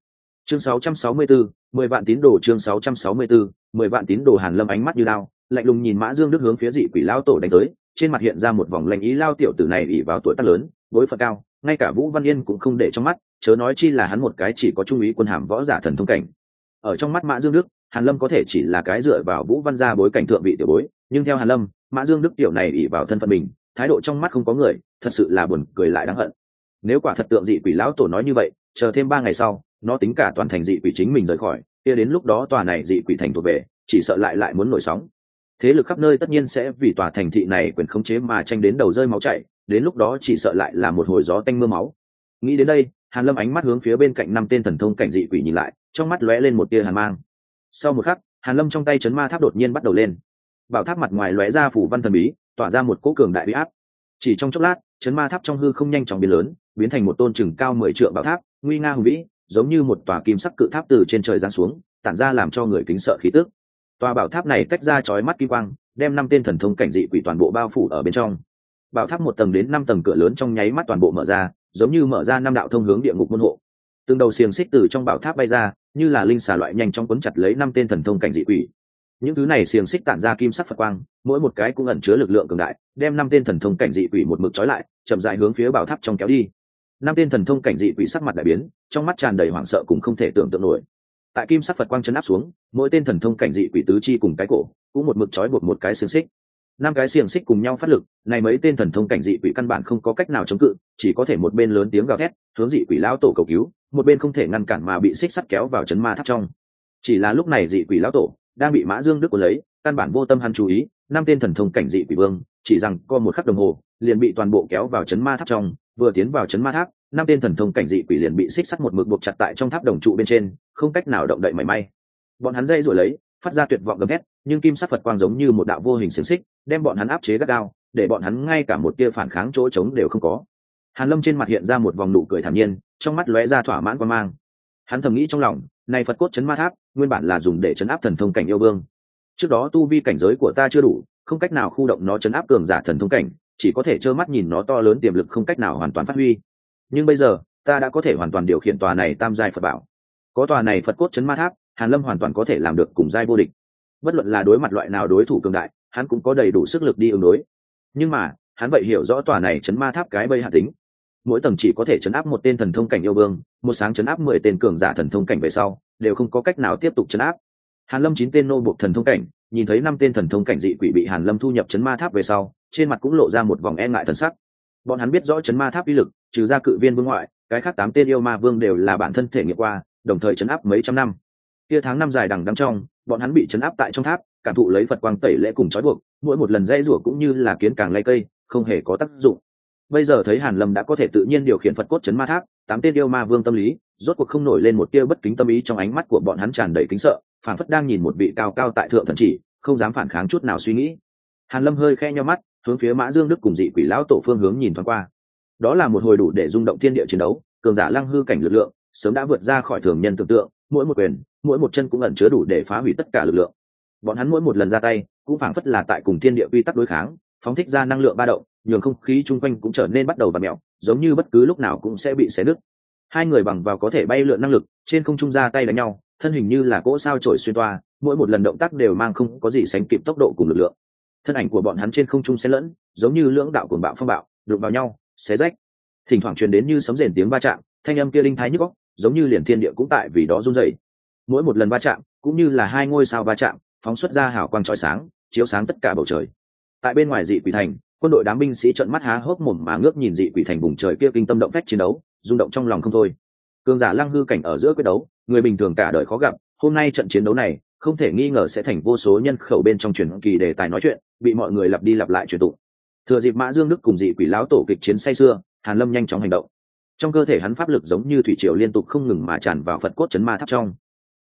chương 664, mười vạn tín đồ chương 664, mười vạn tín đồ hàn lâm ánh mắt như lao lạnh lùng nhìn mã dương đức hướng phía dị quỷ lão tổ đánh tới trên mặt hiện ra một vòng lạnh ý lao tiểu tử này ỷ vào tuổi tác lớn bối phận cao ngay cả vũ văn yên cũng không để trong mắt chớ nói chi là hắn một cái chỉ có trung ý quân hàm võ giả thần thông cảnh. Ở trong mắt mã dương đức hàn lâm có thể chỉ là cái dựa vào vũ văn gia bối cảnh thượng vị tiểu bối nhưng theo hàn lâm mã dương đức tiểu này ỷ vào thân phận mình thái độ trong mắt không có người thật sự là buồn cười lại đáng hận. Nếu quả thật tượng dị quỷ lão tổ nói như vậy chờ thêm ba ngày sau nó tính cả toàn thành dị quỷ chính mình rời khỏi, kia đến lúc đó tòa này dị quỷ thành thuộc về, chỉ sợ lại lại muốn nổi sóng. Thế lực khắp nơi tất nhiên sẽ vì tòa thành thị này quyền khống chế mà tranh đến đầu rơi máu chảy, đến lúc đó chỉ sợ lại là một hồi gió tanh mưa máu. Nghĩ đến đây, hàn lâm ánh mắt hướng phía bên cạnh năm tên thần thông cảnh dị quỷ nhìn lại, trong mắt lóe lên một tia hàn mang. Sau một khắc, hàn lâm trong tay chấn ma tháp đột nhiên bắt đầu lên. Bảo tháp mặt ngoài lóe ra phủ văn thần bí, tỏa ra một cỗ cường đại uy áp. Chỉ trong chốc lát, chấn ma tháp trong hư không nhanh chóng biến lớn, biến thành một tôn chừng cao mười trượng bảo tháp, nguy nga hùng vĩ giống như một tòa kim sắc cự tháp từ trên trời giáng xuống, tản ra làm cho người kính sợ khí tức. Tòa bảo tháp này tách ra chói mắt kim quang, đem năm tên thần thông cảnh dị quỷ toàn bộ bao phủ ở bên trong. Bảo tháp một tầng đến năm tầng cửa lớn trong nháy mắt toàn bộ mở ra, giống như mở ra năm đạo thông hướng địa ngục môn hộ. Từng đầu xiềng xích từ trong bảo tháp bay ra, như là linh xà loại nhanh chóng cuốn chặt lấy năm tên thần thông cảnh dị quỷ. Những thứ này xiềng xích tản ra kim sắc phật quang, mỗi một cái cũng ẩn chứa lực lượng cường đại, đem năm tên thần thông cảnh dị quỷ một mực trói lại, chậm dại hướng phía bảo tháp trong kéo đi năm tên thần thông cảnh dị quỷ sắc mặt đại biến, trong mắt tràn đầy hoảng sợ cũng không thể tưởng tượng nổi. Tại kim sắc phật quang chấn áp xuống, mỗi tên thần thông cảnh dị quỷ tứ chi cùng cái cổ, cũng một mực trói buộc một cái xiềng xích. Năm cái xiềng xích cùng nhau phát lực, này mấy tên thần thông cảnh dị quỷ căn bản không có cách nào chống cự, chỉ có thể một bên lớn tiếng gào thét, hướng dị quỷ lão tổ cầu cứu, một bên không thể ngăn cản mà bị xích sắt kéo vào chấn ma tháp trong. Chỉ là lúc này dị quỷ lão tổ đang bị mã dương đức của lấy, căn bản vô tâm hắn chú ý, năm tên thần thông cảnh dị quỷ vương, chỉ rằng có một khắc đồng hồ liền bị toàn bộ kéo vào chấn ma tháp trong, vừa tiến vào chấn ma tháp, năm tên thần thông cảnh dị quỷ liền bị xích sắt một mực buộc chặt tại trong tháp đồng trụ bên trên, không cách nào động đậy mảy may. Bọn hắn dây rồi lấy, phát ra tuyệt vọng gầm hét nhưng kim sắc phật quang giống như một đạo vô hình xiềng xích, đem bọn hắn áp chế gắt gao, để bọn hắn ngay cả một tia phản kháng chỗ trống đều không có. Hàn lâm trên mặt hiện ra một vòng nụ cười thản nhiên, trong mắt lóe ra thỏa mãn quan mang. Hắn thầm nghĩ trong lòng, này phật cốt chấn ma tháp, nguyên bản là dùng để chấn áp thần thông cảnh yêu vương. Trước đó tu vi cảnh giới của ta chưa đủ, không cách nào khu động nó chấn áp cường giả thần thông cảnh chỉ có thể trơ mắt nhìn nó to lớn tiềm lực không cách nào hoàn toàn phát huy. Nhưng bây giờ, ta đã có thể hoàn toàn điều khiển tòa này tam giai phật bảo. Có tòa này phật cốt chấn ma tháp, hàn lâm hoàn toàn có thể làm được cùng giai vô địch. Bất luận là đối mặt loại nào đối thủ cường đại, hắn cũng có đầy đủ sức lực đi ứng đối. Nhưng mà, hắn vậy hiểu rõ tòa này chấn ma tháp cái bây hạ tính. Mỗi tầng chỉ có thể chấn áp một tên thần thông cảnh yêu vương, một sáng chấn áp mười tên cường giả thần thông cảnh về sau, đều không có cách nào tiếp tục chấn áp. Hàn lâm chín tên nô buộc thần thông cảnh, nhìn thấy năm tên thần thông cảnh dị quỷ bị hàn lâm thu nhập chấn ma tháp về sau trên mặt cũng lộ ra một vòng e ngại thần sắc. Bọn hắn biết rõ chấn ma tháp uy lực, trừ ra cự viên vương ngoại, cái khác tám tên yêu ma vương đều là bản thân thể nghiệm qua, đồng thời chấn áp mấy trăm năm. Kia tháng năm dài đằng đằng trong, bọn hắn bị chấn áp tại trong tháp, cảm thụ lấy phật quang tẩy lễ cùng trói buộc, mỗi một lần dây rủa cũng như là kiến càng lay cây, không hề có tác dụng. Bây giờ thấy hàn lâm đã có thể tự nhiên điều khiển phật cốt chấn ma tháp, tám tên yêu ma vương tâm lý, rốt cuộc không nổi lên một tia bất kính tâm ý trong ánh mắt của bọn hắn tràn đầy kính sợ phản phất đang nhìn một vị cao cao tại thượng thần chỉ, không dám phản kháng chút nào suy nghĩ. Hàn lâm hơi khe nho mắt hướng phía mã dương đức cùng dị quỷ lão tổ phương hướng nhìn thoáng qua. Đó là một hồi đủ để rung động thiên địa chiến đấu, cường giả lăng hư cảnh lực lượng, sớm đã vượt ra khỏi thường nhân tưởng tượng, mỗi một quyền, mỗi một chân cũng ẩn chứa đủ để phá hủy tất cả lực lượng. Bọn hắn mỗi một lần ra tay, cũng phảng phất là tại cùng thiên địa quy tắc đối kháng, phóng thích ra năng lượng ba động, nhường không khí chung quanh cũng trở nên bắt đầu và mẹo, giống như bất cứ lúc nào cũng sẽ bị xé nứt. Hai người bằng vào có thể bay lượn năng lực, trên không trung ra tay đánh nhau, thân hình như là cỗ sao trổi xuyên toa, mỗi một lần động tác đều mang không có gì sánh kịp tốc độ cùng lực lượng thân ảnh của bọn hắn trên không trung xen lẫn, giống như lưỡng đạo cuồng bạo phong bạo, đụng vào nhau, xé rách. Thỉnh thoảng truyền đến như sấm rền tiếng va chạm, thanh âm kia linh thái nhức góc giống như liền thiên địa cũng tại vì đó run rẩy. Mỗi một lần va chạm, cũng như là hai ngôi sao va chạm, phóng xuất ra hào quang trói sáng, chiếu sáng tất cả bầu trời. Tại bên ngoài dị quỷ thành, quân đội đám binh sĩ trợn mắt há hốc mồm mà ngước nhìn dị quỷ thành vùng trời kia kinh tâm động phách chiến đấu, rung động trong lòng không thôi. Cường giả lăng hư cảnh ở giữa quyết đấu, người bình thường cả đời khó gặp, hôm nay trận chiến đấu này không thể nghi ngờ sẽ thành vô số nhân khẩu bên trong truyền kỳ đề tài nói chuyện, bị mọi người lặp đi lặp lại truyền tụng. Thừa dịp mã dương đức cùng dị quỷ lão tổ kịch chiến say xưa hàn lâm nhanh chóng hành động. Trong cơ thể hắn pháp lực giống như thủy triều liên tục không ngừng mà tràn vào phật cốt chấn ma tháp trong.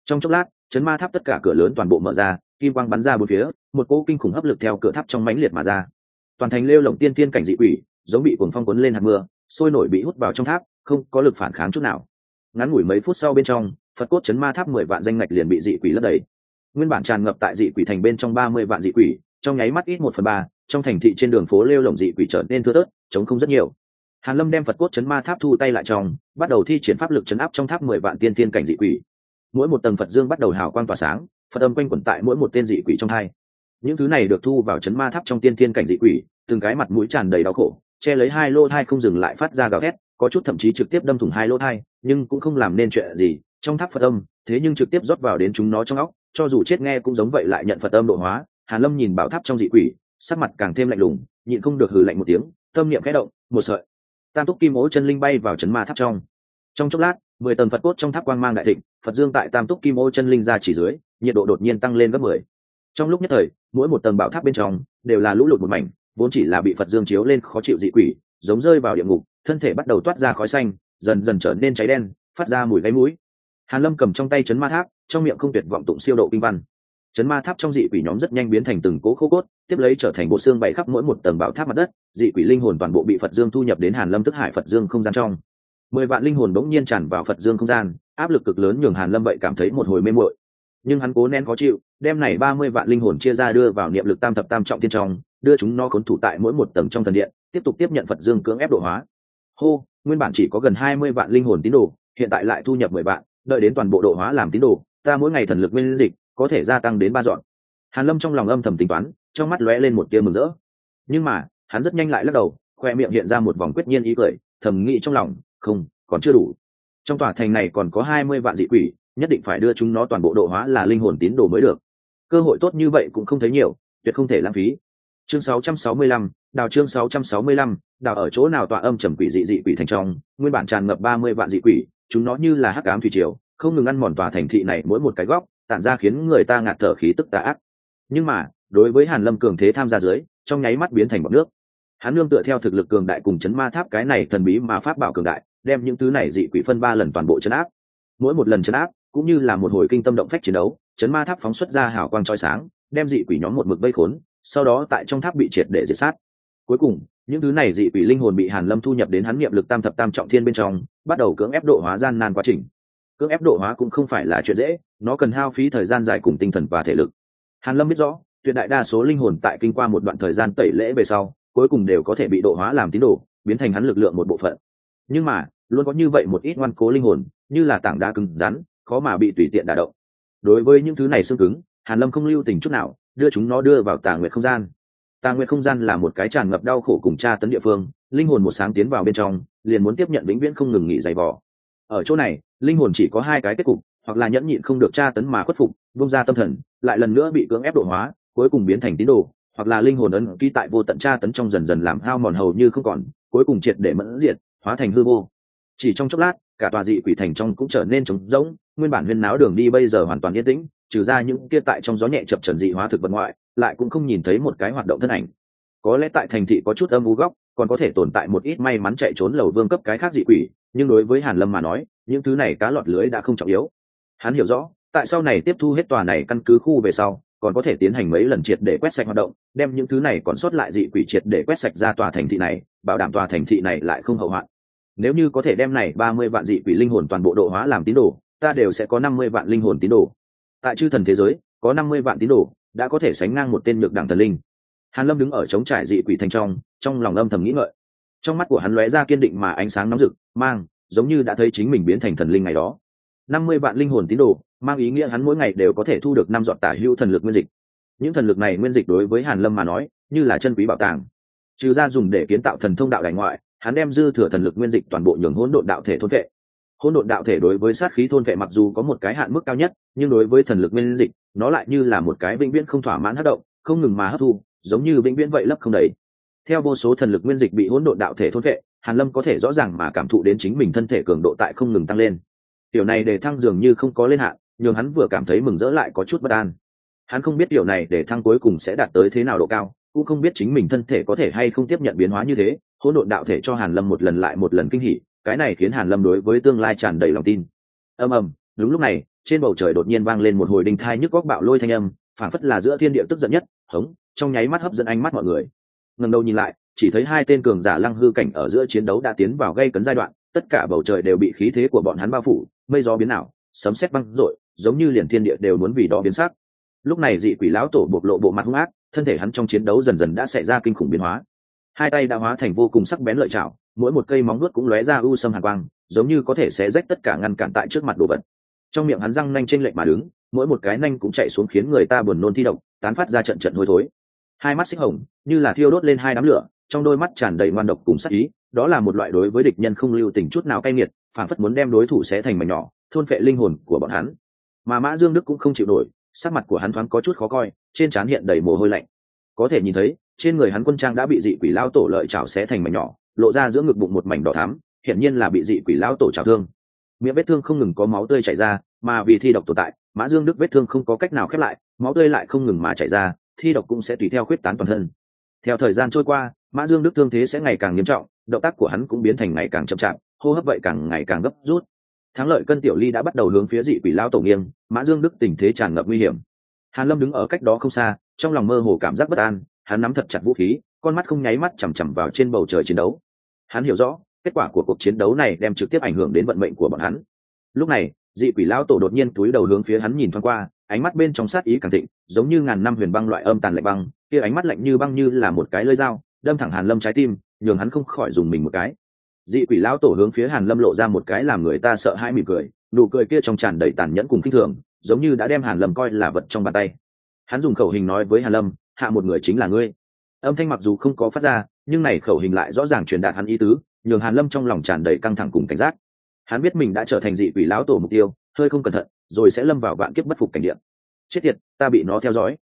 Trong chốc lát, chấn ma tháp tất cả cửa lớn toàn bộ mở ra, kim quang bắn ra bốn phía, một cỗ kinh khủng hấp lực theo cửa tháp trong mãnh liệt mà ra. Toàn thành lêu lồng tiên tiên cảnh dị quỷ, giống bị cuồng phong cuốn lên hạt mưa, sôi nổi bị hút vào trong tháp, không có lực phản kháng chút nào. Ngắn ngủi mấy phút sau bên trong, phật cốt chấn ma tháp mười vạn danh ngạch liền bị dị quỷ lấp đầy nguyên bản tràn ngập tại dị quỷ thành bên trong ba mươi vạn dị quỷ, trong nháy mắt ít một phần ba, trong thành thị trên đường phố lêu lồng dị quỷ trở nên thưa tớt chống không rất nhiều. Hàn lâm đem phật cốt chấn ma tháp thu tay lại trong, bắt đầu thi triển pháp lực chấn áp trong tháp mười vạn tiên tiên cảnh dị quỷ. Mỗi một tầng phật dương bắt đầu hào quang tỏa sáng, phật âm quanh quẩn tại mỗi một tên dị quỷ trong hai. Những thứ này được thu vào chấn ma tháp trong tiên tiên cảnh dị quỷ, từng cái mặt mũi tràn đầy đau khổ, che lấy hai lô thai không dừng lại phát ra gào thét, có chút thậm chí trực tiếp đâm thủng hai lô thai, nhưng cũng không làm nên chuyện gì, trong tháp phật âm, thế nhưng trực tiếp rót vào đến chúng nó trong óc cho dù chết nghe cũng giống vậy lại nhận phật âm độ hóa. Hàn lâm nhìn bảo tháp trong dị quỷ, sắc mặt càng thêm lạnh lùng, nhịn không được hừ lạnh một tiếng, tâm niệm khẽ động, một sợi tam túc kim ố chân linh bay vào chấn ma tháp trong. Trong chốc lát, mười tầng phật cốt trong tháp quang mang đại thịnh, phật dương tại tam túc kim ô chân linh ra chỉ dưới, nhiệt độ đột nhiên tăng lên gấp mười. Trong lúc nhất thời, mỗi một tầng bảo tháp bên trong đều là lũ lụt một mảnh, vốn chỉ là bị phật dương chiếu lên khó chịu dị quỷ, giống rơi vào địa ngục, thân thể bắt đầu toát ra khói xanh, dần dần trở nên cháy đen, phát ra mùi gáy mũi hàn lâm cầm trong tay chấn ma tháp, trong miệng không tuyệt vọng tụng siêu độ kinh văn. Chấn ma tháp trong dị quỷ nhóm rất nhanh biến thành từng cố khô cốt, tiếp lấy trở thành bộ xương bày khắp mỗi một tầng bảo tháp mặt đất, dị quỷ linh hồn toàn bộ bị phật dương thu nhập đến hàn lâm tức hải phật dương không gian trong. Mười vạn linh hồn bỗng nhiên tràn vào phật dương không gian, áp lực cực lớn nhường hàn lâm vậy cảm thấy một hồi mê muội. Nhưng hắn cố nén khó chịu, đem này ba mươi vạn linh hồn chia ra đưa vào niệm lực tam thập tam trọng thiên trong, đưa chúng nó khốn thủ tại mỗi một tầng trong thần điện, tiếp tục tiếp nhận phật dương cưỡng ép độ hóa. Hô, nguyên bản chỉ có gần hai mươi vạn linh hồn tín đồ, hiện tại lại thu nhập mười vạn đợi đến toàn bộ độ hóa làm tín đồ ta mỗi ngày thần lực nguyên dịch có thể gia tăng đến ba dọn. Hàn lâm trong lòng âm thầm tính toán trong mắt lóe lên một tia mừng rỡ. Nhưng mà hắn rất nhanh lại lắc đầu khoe miệng hiện ra một vòng quyết nhiên ý cười thầm nghĩ trong lòng không còn chưa đủ. Trong tòa thành này còn có hai mươi vạn dị quỷ nhất định phải đưa chúng nó toàn bộ độ hóa là linh hồn tín đồ mới được. Cơ hội tốt như vậy cũng không thấy nhiều tuyệt không thể lãng phí. Chương 665, đào chương 665, đào ở chỗ nào tọa âm trầm quỷ dị dị quỷ thành trong nguyên bản tràn ngập ba mươi vạn dị quỷ chúng nó như là hắc ám thủy triều, không ngừng ăn mòn tòa thành thị này mỗi một cái góc, tản ra khiến người ta ngạt thở khí tức tà ác. Nhưng mà, đối với hàn lâm cường thế tham gia dưới, trong nháy mắt biến thành bọt nước. Hắn nương tựa theo thực lực cường đại cùng chấn ma tháp cái này thần bí mà pháp bảo cường đại, đem những thứ này dị quỷ phân ba lần toàn bộ chấn áp. Mỗi một lần chấn áp, cũng như là một hồi kinh tâm động phách chiến đấu, chấn ma tháp phóng xuất ra hào quang chói sáng, đem dị quỷ nhóm một mực vây khốn, sau đó tại trong tháp bị triệt để diệt sát. Cuối cùng, những thứ này dị quỷ linh hồn bị hàn lâm thu nhập đến hắn niệm lực tam thập tam trọng thiên bên trong bắt đầu cưỡng ép độ hóa gian nan quá trình. Cưỡng ép độ hóa cũng không phải là chuyện dễ, nó cần hao phí thời gian dài cùng tinh thần và thể lực. Hàn lâm biết rõ, tuyệt đại đa số linh hồn tại kinh qua một đoạn thời gian tẩy lễ về sau, cuối cùng đều có thể bị độ hóa làm tín đồ, biến thành hắn lực lượng một bộ phận. Nhưng mà, luôn có như vậy một ít ngoan cố linh hồn, như là tảng đá cứng rắn, khó mà bị tùy tiện đả động. Đối với những thứ này xương cứng, hàn lâm không lưu tình chút nào, đưa chúng nó đưa vào tà nguyệt không gian tà nguyện không gian là một cái tràn ngập đau khổ cùng tra tấn địa phương, linh hồn một sáng tiến vào bên trong, liền muốn tiếp nhận vĩnh viễn không ngừng nghỉ dày vỏ ở chỗ này, linh hồn chỉ có hai cái kết cục, hoặc là nhẫn nhịn không được tra tấn mà khuất phục, vung ra tâm thần, lại lần nữa bị cưỡng ép độ hóa, cuối cùng biến thành tín đồ, hoặc là linh hồn ấn ký tại vô tận tra tấn trong dần dần làm hao mòn hầu như không còn, cuối cùng triệt để mẫn diệt, hóa thành hư vô. Chỉ trong chốc lát, cả tòa dị quỷ thành trong cũng trở nên trống rỗng nguyên bản huyên náo đường đi bây giờ hoàn toàn yên tĩnh, trừ ra những kia tại trong gió nhẹ chập trần dị hóa thực vật ngoại, lại cũng không nhìn thấy một cái hoạt động thân ảnh. Có lẽ tại thành thị có chút âm u góc, còn có thể tồn tại một ít may mắn chạy trốn lầu vương cấp cái khác dị quỷ, nhưng đối với hàn lâm mà nói, những thứ này cá lọt lưới đã không trọng yếu. Hắn hiểu rõ, tại sau này tiếp thu hết tòa này căn cứ khu về sau, còn có thể tiến hành mấy lần triệt để quét sạch hoạt động, đem những thứ này còn sót lại dị quỷ triệt để quét sạch ra tòa thành thị này, bảo đảm tòa thành thị này lại không hậu hoạn. Nếu như có thể đem này ba mươi vạn dị quỷ linh hồn toàn bộ độ hóa làm tín đồ ta đều sẽ có năm mươi vạn linh hồn tín đồ. Tại chư thần thế giới, có năm mươi vạn tín đồ đã có thể sánh ngang một tên nhược đẳng thần linh. Hàn lâm đứng ở chống trải dị quỷ thành trong trong lòng âm thầm nghĩ ngợi. Trong mắt của hắn lóe ra kiên định mà ánh sáng nóng rực, mang, giống như đã thấy chính mình biến thành thần linh ngày đó. Năm mươi vạn linh hồn tín đồ, mang ý nghĩa hắn mỗi ngày đều có thể thu được năm giọt tả hữu thần lực nguyên dịch. Những thần lực này nguyên dịch đối với hàn lâm mà nói, như là chân quý bảo tàng. Trừ ra dùng để kiến tạo thần thông đạo đại ngoại, hắn đem dư thừa thần lực nguyên dịch toàn bộ nhường hỗn độn đạo thể thôn vệ hỗn độn đạo thể đối với sát khí thôn vệ mặc dù có một cái hạn mức cao nhất, nhưng đối với thần lực nguyên dịch, nó lại như là một cái vĩnh viễn không thỏa mãn hấp động, không ngừng mà hấp thu, giống như vĩnh viễn vậy lấp không đầy. Theo vô số thần lực nguyên dịch bị hỗn độn đạo thể thôn vệ, hàn lâm có thể rõ ràng mà cảm thụ đến chính mình thân thể cường độ tại không ngừng tăng lên. Điều này để thăng dường như không có lên hạn nhưng hắn vừa cảm thấy mừng rỡ lại có chút bất an. Hắn không biết điều này để thăng cuối cùng sẽ đạt tới thế nào độ cao, cũng không biết chính mình thân thể có thể hay không tiếp nhận biến hóa như thế, hỗn độn đạo thể cho hàn lâm một lần lại một lần kinh hỉ cái này khiến hàn lâm đối với tương lai tràn đầy lòng tin. Ầm ầm, đúng lúc này, trên bầu trời đột nhiên vang lên một hồi đinh thai nhức góc bạo lôi thanh âm, phảng phất là giữa thiên địa tức giận nhất, hống, trong nháy mắt hấp dẫn ánh mắt mọi người. Ngẩng đầu nhìn lại, chỉ thấy hai tên cường giả lăng hư cảnh ở giữa chiến đấu đã tiến vào gây cấn giai đoạn, tất cả bầu trời đều bị khí thế của bọn hắn bao phủ, mây gió biến ảo, sấm sét băng rội giống như liền thiên địa đều muốn vì đó biến sắc. Lúc này dị quỷ lão tổ bộc lộ bộ mặt hung ác, thân thể hắn trong chiến đấu dần dần đã xảy ra kinh khủng biến hóa. Hai tay đã hóa thành vô cùng sắc bén lợi chảo mỗi một cây móng nuốt cũng lóe ra u sâm hàn quang, giống như có thể xé rách tất cả ngăn cản tại trước mặt đồ vật. Trong miệng hắn răng nanh trên lệch mà đứng, mỗi một cái nanh cũng chạy xuống khiến người ta buồn nôn thi độc, tán phát ra trận trận hôi thối. Hai mắt xích hồng, như là thiêu đốt lên hai đám lửa, trong đôi mắt tràn đầy ngoan độc cùng sắc ý, đó là một loại đối với địch nhân không lưu tình chút nào cay nghiệt phản phất muốn đem đối thủ xé thành mảnh nhỏ, thôn phệ linh hồn của bọn hắn. Mà mã dương đức cũng không chịu nổi, sắc mặt của hắn thoáng có chút khó coi, trên trán hiện đầy mồ hôi lạnh. Có thể nhìn thấy, trên người hắn quân trang đã bị dị quỷ lao tổ lợi chảo xé thành mảnh nhỏ lộ ra giữa ngực bụng một mảnh đỏ thắm, hiển nhiên là bị dị quỷ lao tổ trào thương. Miệng vết thương không ngừng có máu tươi chảy ra, mà vì thi độc tồn tại, mã dương đức vết thương không có cách nào khép lại, máu tươi lại không ngừng mà chảy ra, thi độc cũng sẽ tùy theo khuyết tán toàn thân. Theo thời gian trôi qua, mã dương đức thương thế sẽ ngày càng nghiêm trọng, động tác của hắn cũng biến thành ngày càng chậm chạp, hô hấp vậy càng ngày càng gấp rút. Thắng lợi cân tiểu ly đã bắt đầu hướng phía dị quỷ lao tổ nghiêng, mã dương đức tình thế tràn ngập nguy hiểm. Hàn lâm đứng ở cách đó không xa, trong lòng mơ hồ cảm giác bất an, hắn nắm thật chặt vũ khí con mắt không nháy mắt chằm chằm vào trên bầu trời chiến đấu. Hắn hiểu rõ, kết quả của cuộc chiến đấu này đem trực tiếp ảnh hưởng đến vận mệnh của bọn hắn. Lúc này, dị quỷ lão tổ đột nhiên túi đầu hướng phía hắn nhìn thoáng qua, ánh mắt bên trong sát ý càng thịnh, giống như ngàn năm huyền băng loại âm tàn lạnh băng, kia ánh mắt lạnh như băng như là một cái lưỡi dao, đâm thẳng hàn lâm trái tim, nhường hắn không khỏi dùng mình một cái. Dị quỷ lão tổ hướng phía hàn lâm lộ ra một cái làm người ta sợ hãi mỉm cười, nụ cười kia trong tràn đầy tàn nhẫn cùng kinh thường, giống như đã đem hàn lâm coi là vật trong bàn tay. Hắn dùng khẩu hình nói với hàn lâm, hạ một người chính là ngươi âm thanh mặc dù không có phát ra, nhưng này khẩu hình lại rõ ràng truyền đạt hắn ý tứ, nhường hàn lâm trong lòng tràn đầy căng thẳng cùng cảnh giác. Hắn biết mình đã trở thành dị quỷ lão tổ mục tiêu, hơi không cẩn thận, rồi sẽ lâm vào vạn kiếp bất phục cảnh địa. Chết tiệt, ta bị nó theo dõi.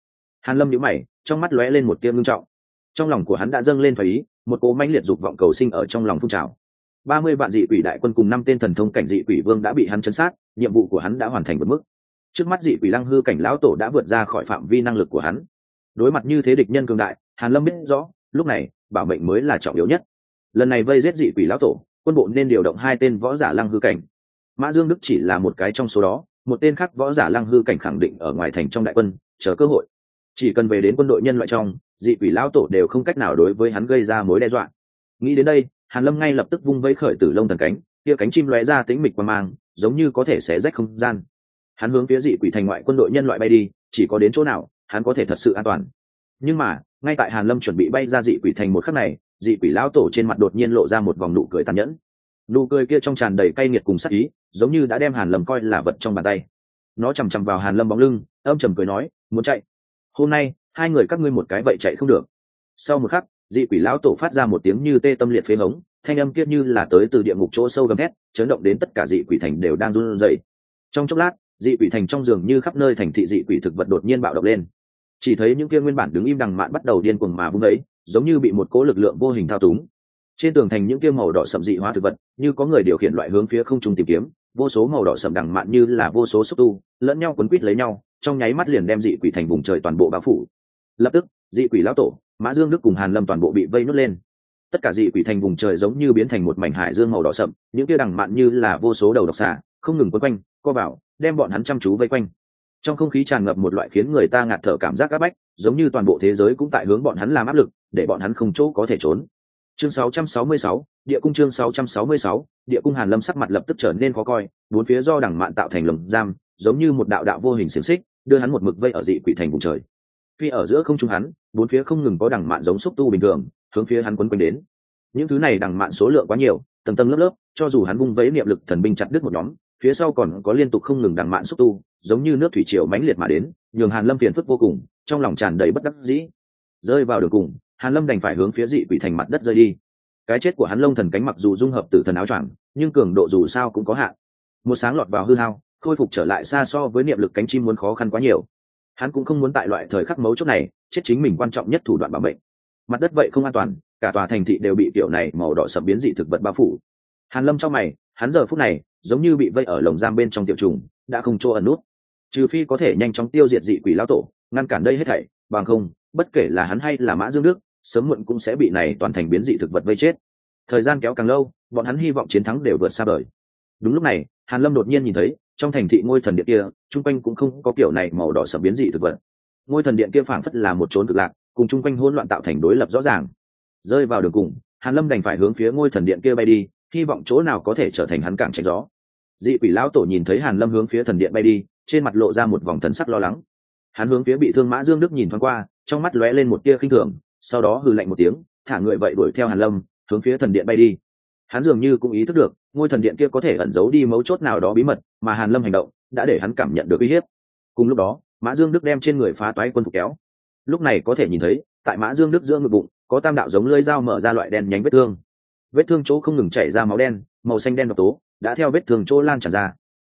Hàn lâm nhíu mày, trong mắt lóe lên một tia ngưng trọng. Trong lòng của hắn đã dâng lên phải ý, một cố mãnh liệt dục vọng cầu sinh ở trong lòng phun trào. Ba mươi vạn dị quỷ đại quân cùng năm tên thần thông cảnh dị quỷ vương đã bị hắn chấn sát, nhiệm vụ của hắn đã hoàn thành vượt mức. Trước mắt dị quỷ lăng hư cảnh lão tổ đã vượt ra khỏi phạm vi năng lực của hắn. Đối mặt như thế địch nhân cường đại hàn lâm biết rõ, lúc này, bảo mệnh mới là trọng yếu nhất. Lần này vây giết dị quỷ lão tổ, quân bộ nên điều động hai tên võ giả lăng hư cảnh. Mã dương đức chỉ là một cái trong số đó, một tên khác võ giả lăng hư cảnh khẳng định ở ngoài thành trong đại quân, chờ cơ hội. Chỉ cần về đến quân đội nhân loại trong, dị quỷ lão tổ đều không cách nào đối với hắn gây ra mối đe dọa. Nghĩ đến đây, hàn lâm ngay lập tức vung vẫy khởi tử lông thần cánh, kia cánh chim lóe ra tính mịch qua mang, giống như có thể xé rách không gian. Hắn hướng phía dị quỷ thành ngoại quân đội nhân loại bay đi, chỉ có đến chỗ nào, hắn có thể thật sự an toàn. Nhưng mà ngay tại hàn lâm chuẩn bị bay ra dị quỷ thành một khắc này, dị quỷ lão tổ trên mặt đột nhiên lộ ra một vòng nụ cười tàn nhẫn. Nụ cười kia trong tràn đầy cay nghiệt cùng sắc ý, giống như đã đem hàn lâm coi là vật trong bàn tay. Nó chằm chằm vào hàn lâm bóng lưng, âm trầm cười nói, muốn chạy? Hôm nay, hai người các ngươi một cái vậy chạy không được. Sau một khắc, dị quỷ lão tổ phát ra một tiếng như tê tâm liệt phế ngống thanh âm kia như là tới từ địa ngục chỗ sâu gầm thét, chấn động đến tất cả dị quỷ thành đều đang run rẩy. Trong chốc lát, dị quỷ thành trong giường như khắp nơi thành thị dị quỷ thực vật đột nhiên bạo động lên chỉ thấy những kia nguyên bản đứng im đằng mạn bắt đầu điên cuồng mà vung ấy, giống như bị một cố lực lượng vô hình thao túng. Trên tường thành những kia màu đỏ sậm dị hóa thực vật, như có người điều khiển loại hướng phía không trung tìm kiếm, vô số màu đỏ sậm đằng mạn như là vô số xúc tu, lẫn nhau quấn quít lấy nhau, trong nháy mắt liền đem dị quỷ thành vùng trời toàn bộ bao phủ. Lập tức, dị quỷ lão tổ, mã dương đức cùng hàn lâm toàn bộ bị vây nuốt lên. Tất cả dị quỷ thành vùng trời giống như biến thành một mảnh hải dương màu đỏ sậm, những kia đằng mạn như là vô số đầu độc xà không ngừng quấn quanh, co vào, đem bọn hắn chăm chú vây quanh trong không khí tràn ngập một loại khiến người ta ngạt thở cảm giác áp bách giống như toàn bộ thế giới cũng tại hướng bọn hắn làm áp lực để bọn hắn không chỗ có thể trốn. Chương 666, địa cung chương 666, địa cung hàn lâm sắc mặt lập tức trở nên khó coi bốn phía do đẳng mạn tạo thành lồng giam giống như một đạo đạo vô hình xiềng xích đưa hắn một mực vây ở dị quỷ thành vùng trời. Phi ở giữa không trung hắn bốn phía không ngừng có đẳng mạn giống xúc tu bình thường hướng phía hắn quấn quanh đến. Những thứ này đẳng mạn số lượng quá nhiều tầng tầng lớp lớp cho dù hắn vung vẫy niệm lực thần binh chặt đứt một nhóm phía sau còn có liên tục không ngừng đằng mạn xúc tu giống như nước thủy triều mãnh liệt mà đến, nhường hàn lâm phiền phức vô cùng, trong lòng tràn đầy bất đắc dĩ. Rơi vào đường cùng, hàn lâm đành phải hướng phía dị quỷ thành mặt đất rơi đi. Cái chết của hắn lông thần cánh mặc dù dung hợp tử thần áo choàng, nhưng cường độ dù sao cũng có hạn. Một sáng lọt vào hư hao, khôi phục trở lại xa so với niệm lực cánh chim muốn khó khăn quá nhiều. Hắn cũng không muốn tại loại thời khắc mấu chốt này, chết chính mình quan trọng nhất thủ đoạn bảo mệnh. Mặt đất vậy không an toàn, cả tòa thành thị đều bị tiểu này màu đỏ sập biến dị thực vật bao phủ. Hàn lâm trong mày, hắn giờ phút này, giống như bị vây ở lồng giam bên trong tiểu trùng, đã không chỗ ẩn nút trừ phi có thể nhanh chóng tiêu diệt dị quỷ lão tổ, ngăn cản đây hết thảy, bằng không, bất kể là hắn hay là mã dương đức, sớm muộn cũng sẽ bị này toàn thành biến dị thực vật vây chết. Thời gian kéo càng lâu, bọn hắn hy vọng chiến thắng đều vượt xa đời đúng lúc này, hàn lâm đột nhiên nhìn thấy, trong thành thị ngôi thần điện kia, chung quanh cũng không có kiểu này màu đỏ sẩm biến dị thực vật. Ngôi thần điện kia phảng phất là một chốn cực lạc, cùng chung quanh hỗn loạn tạo thành đối lập rõ ràng. Rơi vào đường cùng, hàn lâm đành phải hướng phía ngôi thần điện kia bay đi, hy vọng chỗ nào có thể trở thành hắn cảng tránh gió. Dị quỷ lão tổ nhìn thấy hàn lâm hướng phía thần điện bay đi trên mặt lộ ra một vòng thần sắc lo lắng. Hắn hướng phía bị thương mã dương đức nhìn thoáng qua, trong mắt lóe lên một tia khinh thường, sau đó hừ lạnh một tiếng, thả người vậy đuổi theo hàn lâm, hướng phía thần điện bay đi. Hắn dường như cũng ý thức được, ngôi thần điện kia có thể ẩn giấu đi mấu chốt nào đó bí mật, mà hàn lâm hành động đã để hắn cảm nhận được uy hiếp. Cùng lúc đó, mã dương đức đem trên người phá toái quân phục kéo. Lúc này có thể nhìn thấy, tại mã dương đức giữa ngực bụng, có tam đạo giống lưỡi dao mở ra loại đen nhánh vết thương. Vết thương chỗ không ngừng chảy ra máu đen, màu xanh đen độc tố đã theo vết thương chỗ lan tràn ra.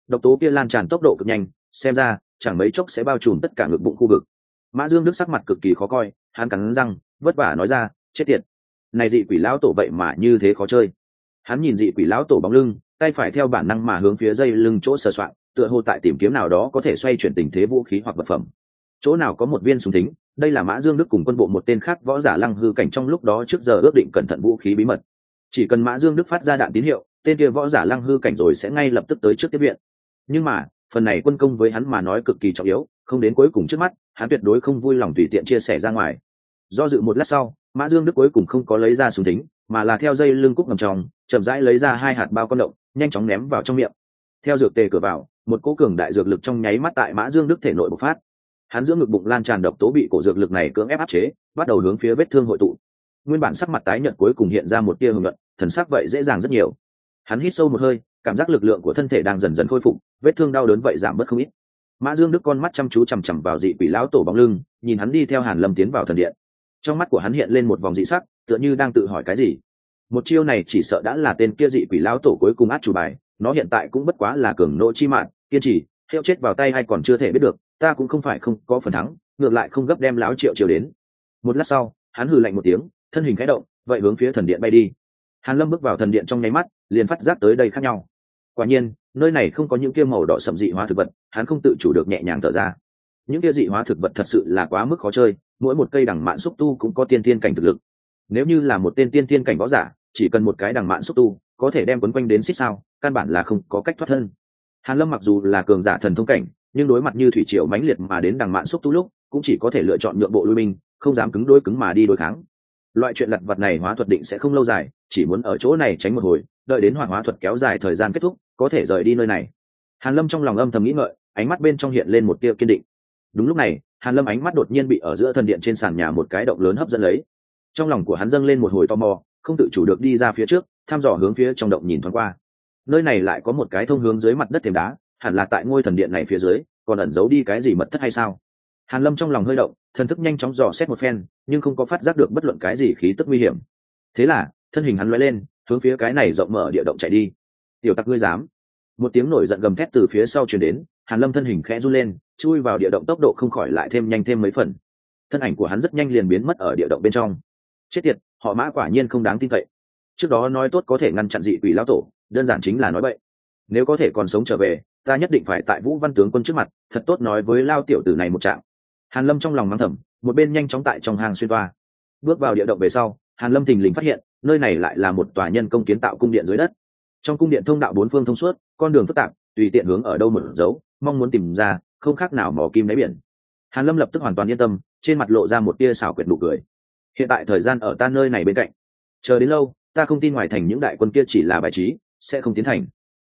Độc tố kia lan tràn tốc độ cực nhanh xem ra, chẳng mấy chốc sẽ bao trùm tất cả ngực bụng khu vực. Mã dương đức sắc mặt cực kỳ khó coi, hắn cắn răng, vất vả nói ra, chết tiệt. Này dị quỷ lão tổ vậy mà như thế khó chơi. Hắn nhìn dị quỷ lão tổ bóng lưng, tay phải theo bản năng mà hướng phía dây lưng chỗ sờ soạn, tựa hồ tại tìm kiếm nào đó có thể xoay chuyển tình thế vũ khí hoặc vật phẩm. Chỗ nào có một viên súng thính, đây là mã dương đức cùng quân bộ một tên khác võ giả lăng hư cảnh trong lúc đó trước giờ ước định cẩn thận vũ khí bí mật. Chỉ cần mã dương đức phát ra đạn tín hiệu, tên kia võ giả lăng hư cảnh rồi sẽ ngay lập tức tới trước tiếp viện. Nhưng mà phần này quân công với hắn mà nói cực kỳ trọng yếu không đến cuối cùng trước mắt hắn tuyệt đối không vui lòng tùy tiện chia sẻ ra ngoài. Do dự một lát sau mã dương đức cuối cùng không có lấy ra súng tính, mà là theo dây lưng cúc ngầm tròng chậm rãi lấy ra hai hạt bao con động nhanh chóng ném vào trong miệng. Theo dược tề cửa vào một cố cường đại dược lực trong nháy mắt tại mã dương đức thể nội bộc phát. Hắn giữa ngực bụng lan tràn độc tố bị cổ dược lực này cưỡng ép áp chế bắt đầu hướng phía vết thương hội tụ. Nguyên bản sắc mặt tái nhợt cuối cùng hiện ra một tia hưởng luận thần sắc vậy dễ dàng rất nhiều. Hắn hít sâu một hơi cảm giác lực lượng của thân thể đang dần dần khôi phục, vết thương đau đớn vậy giảm bớt không ít. Mã dương đức con mắt chăm chú chằm chằm vào dị quỷ lão tổ bóng lưng, nhìn hắn đi theo hàn lâm tiến vào thần điện. Trong mắt của hắn hiện lên một vòng dị sắc, tựa như đang tự hỏi cái gì. Một chiêu này chỉ sợ đã là tên kia dị quỷ lão tổ cuối cùng át chủ bài, nó hiện tại cũng bất quá là cường nộ chi mạng, kiên trì hiệu chết vào tay hay còn chưa thể biết được, ta cũng không phải không có phần thắng, ngược lại không gấp đem lão triệu triều đến. Một lát sau, hắn hừ lạnh một tiếng, thân hình khẽ động, vậy hướng phía thần điện bay đi. Hàn lâm bước vào thần điện trong nháy mắt, liền phát giác tới đây khác nhau quả nhiên, nơi này không có những kia màu đỏ sậm dị hóa thực vật, hắn không tự chủ được nhẹ nhàng thở ra. Những kia dị hóa thực vật thật sự là quá mức khó chơi, mỗi một cây đằng mạn xúc tu cũng có tiên tiên cảnh thực lực. Nếu như là một tên tiên tiên cảnh võ giả, chỉ cần một cái đằng mạn xúc tu, có thể đem quấn quanh đến xích sao, căn bản là không có cách thoát thân. Hàn lâm mặc dù là cường giả thần thông cảnh, nhưng đối mặt như thủy triều mãnh liệt mà đến đằng mạn xúc tu lúc, cũng chỉ có thể lựa chọn nhượng bộ lui binh, không dám cứng đôi cứng mà đi đối kháng loại chuyện lặt vật này hóa thuật định sẽ không lâu dài, chỉ muốn ở chỗ này tránh một hồi, đợi đến hoàn hóa thuật kéo dài thời gian kết thúc, có thể rời đi nơi này. Hàn lâm trong lòng âm thầm nghĩ ngợi, ánh mắt bên trong hiện lên một tia kiên định. Đúng lúc này, hàn lâm ánh mắt đột nhiên bị ở giữa thần điện trên sàn nhà một cái động lớn hấp dẫn lấy. Trong lòng của hắn dâng lên một hồi tò mò, không tự chủ được đi ra phía trước, thăm dò hướng phía trong động nhìn thoáng qua. Nơi này lại có một cái thông hướng dưới mặt đất thềm đá, hẳn là tại ngôi thần điện này phía dưới, còn ẩn giấu đi cái gì mật thất hay sao? Hàn lâm trong lòng hơi động, thần thức nhanh chóng dò xét một phen, nhưng không có phát giác được bất luận cái gì khí tức nguy hiểm. Thế là, thân hình hắn lóe lên, hướng phía cái này rộng mở địa động chạy đi. Tiểu tặc ngươi dám? Một tiếng nổi giận gầm thét từ phía sau truyền đến, hàn lâm thân hình khẽ run lên, chui vào địa động tốc độ không khỏi lại thêm nhanh thêm mấy phần. Thân ảnh của hắn rất nhanh liền biến mất ở địa động bên trong. Chết tiệt, họ mã quả nhiên không đáng tin cậy. Trước đó nói tốt có thể ngăn chặn dị quỷ lão tổ, đơn giản chính là nói vậy nếu có thể còn sống trở về, ta nhất định phải tại vũ văn tướng quân trước mặt, thật tốt nói với lao tiểu tử này một trạng hàn lâm trong lòng mắng thầm, một bên nhanh chóng tại trong hàng xuyên toa. Bước vào địa động về sau, hàn lâm thình lình phát hiện, nơi này lại là một tòa nhân công kiến tạo cung điện dưới đất. Trong cung điện thông đạo bốn phương thông suốt, con đường phức tạp, tùy tiện hướng ở đâu một dấu, mong muốn tìm ra, không khác nào mò kim đáy biển. Hàn lâm lập tức hoàn toàn yên tâm, trên mặt lộ ra một tia xảo quyệt nụ cười. Hiện tại thời gian ở ta nơi này bên cạnh. Chờ đến lâu, ta không tin ngoài thành những đại quân kia chỉ là bài trí, sẽ không tiến thành.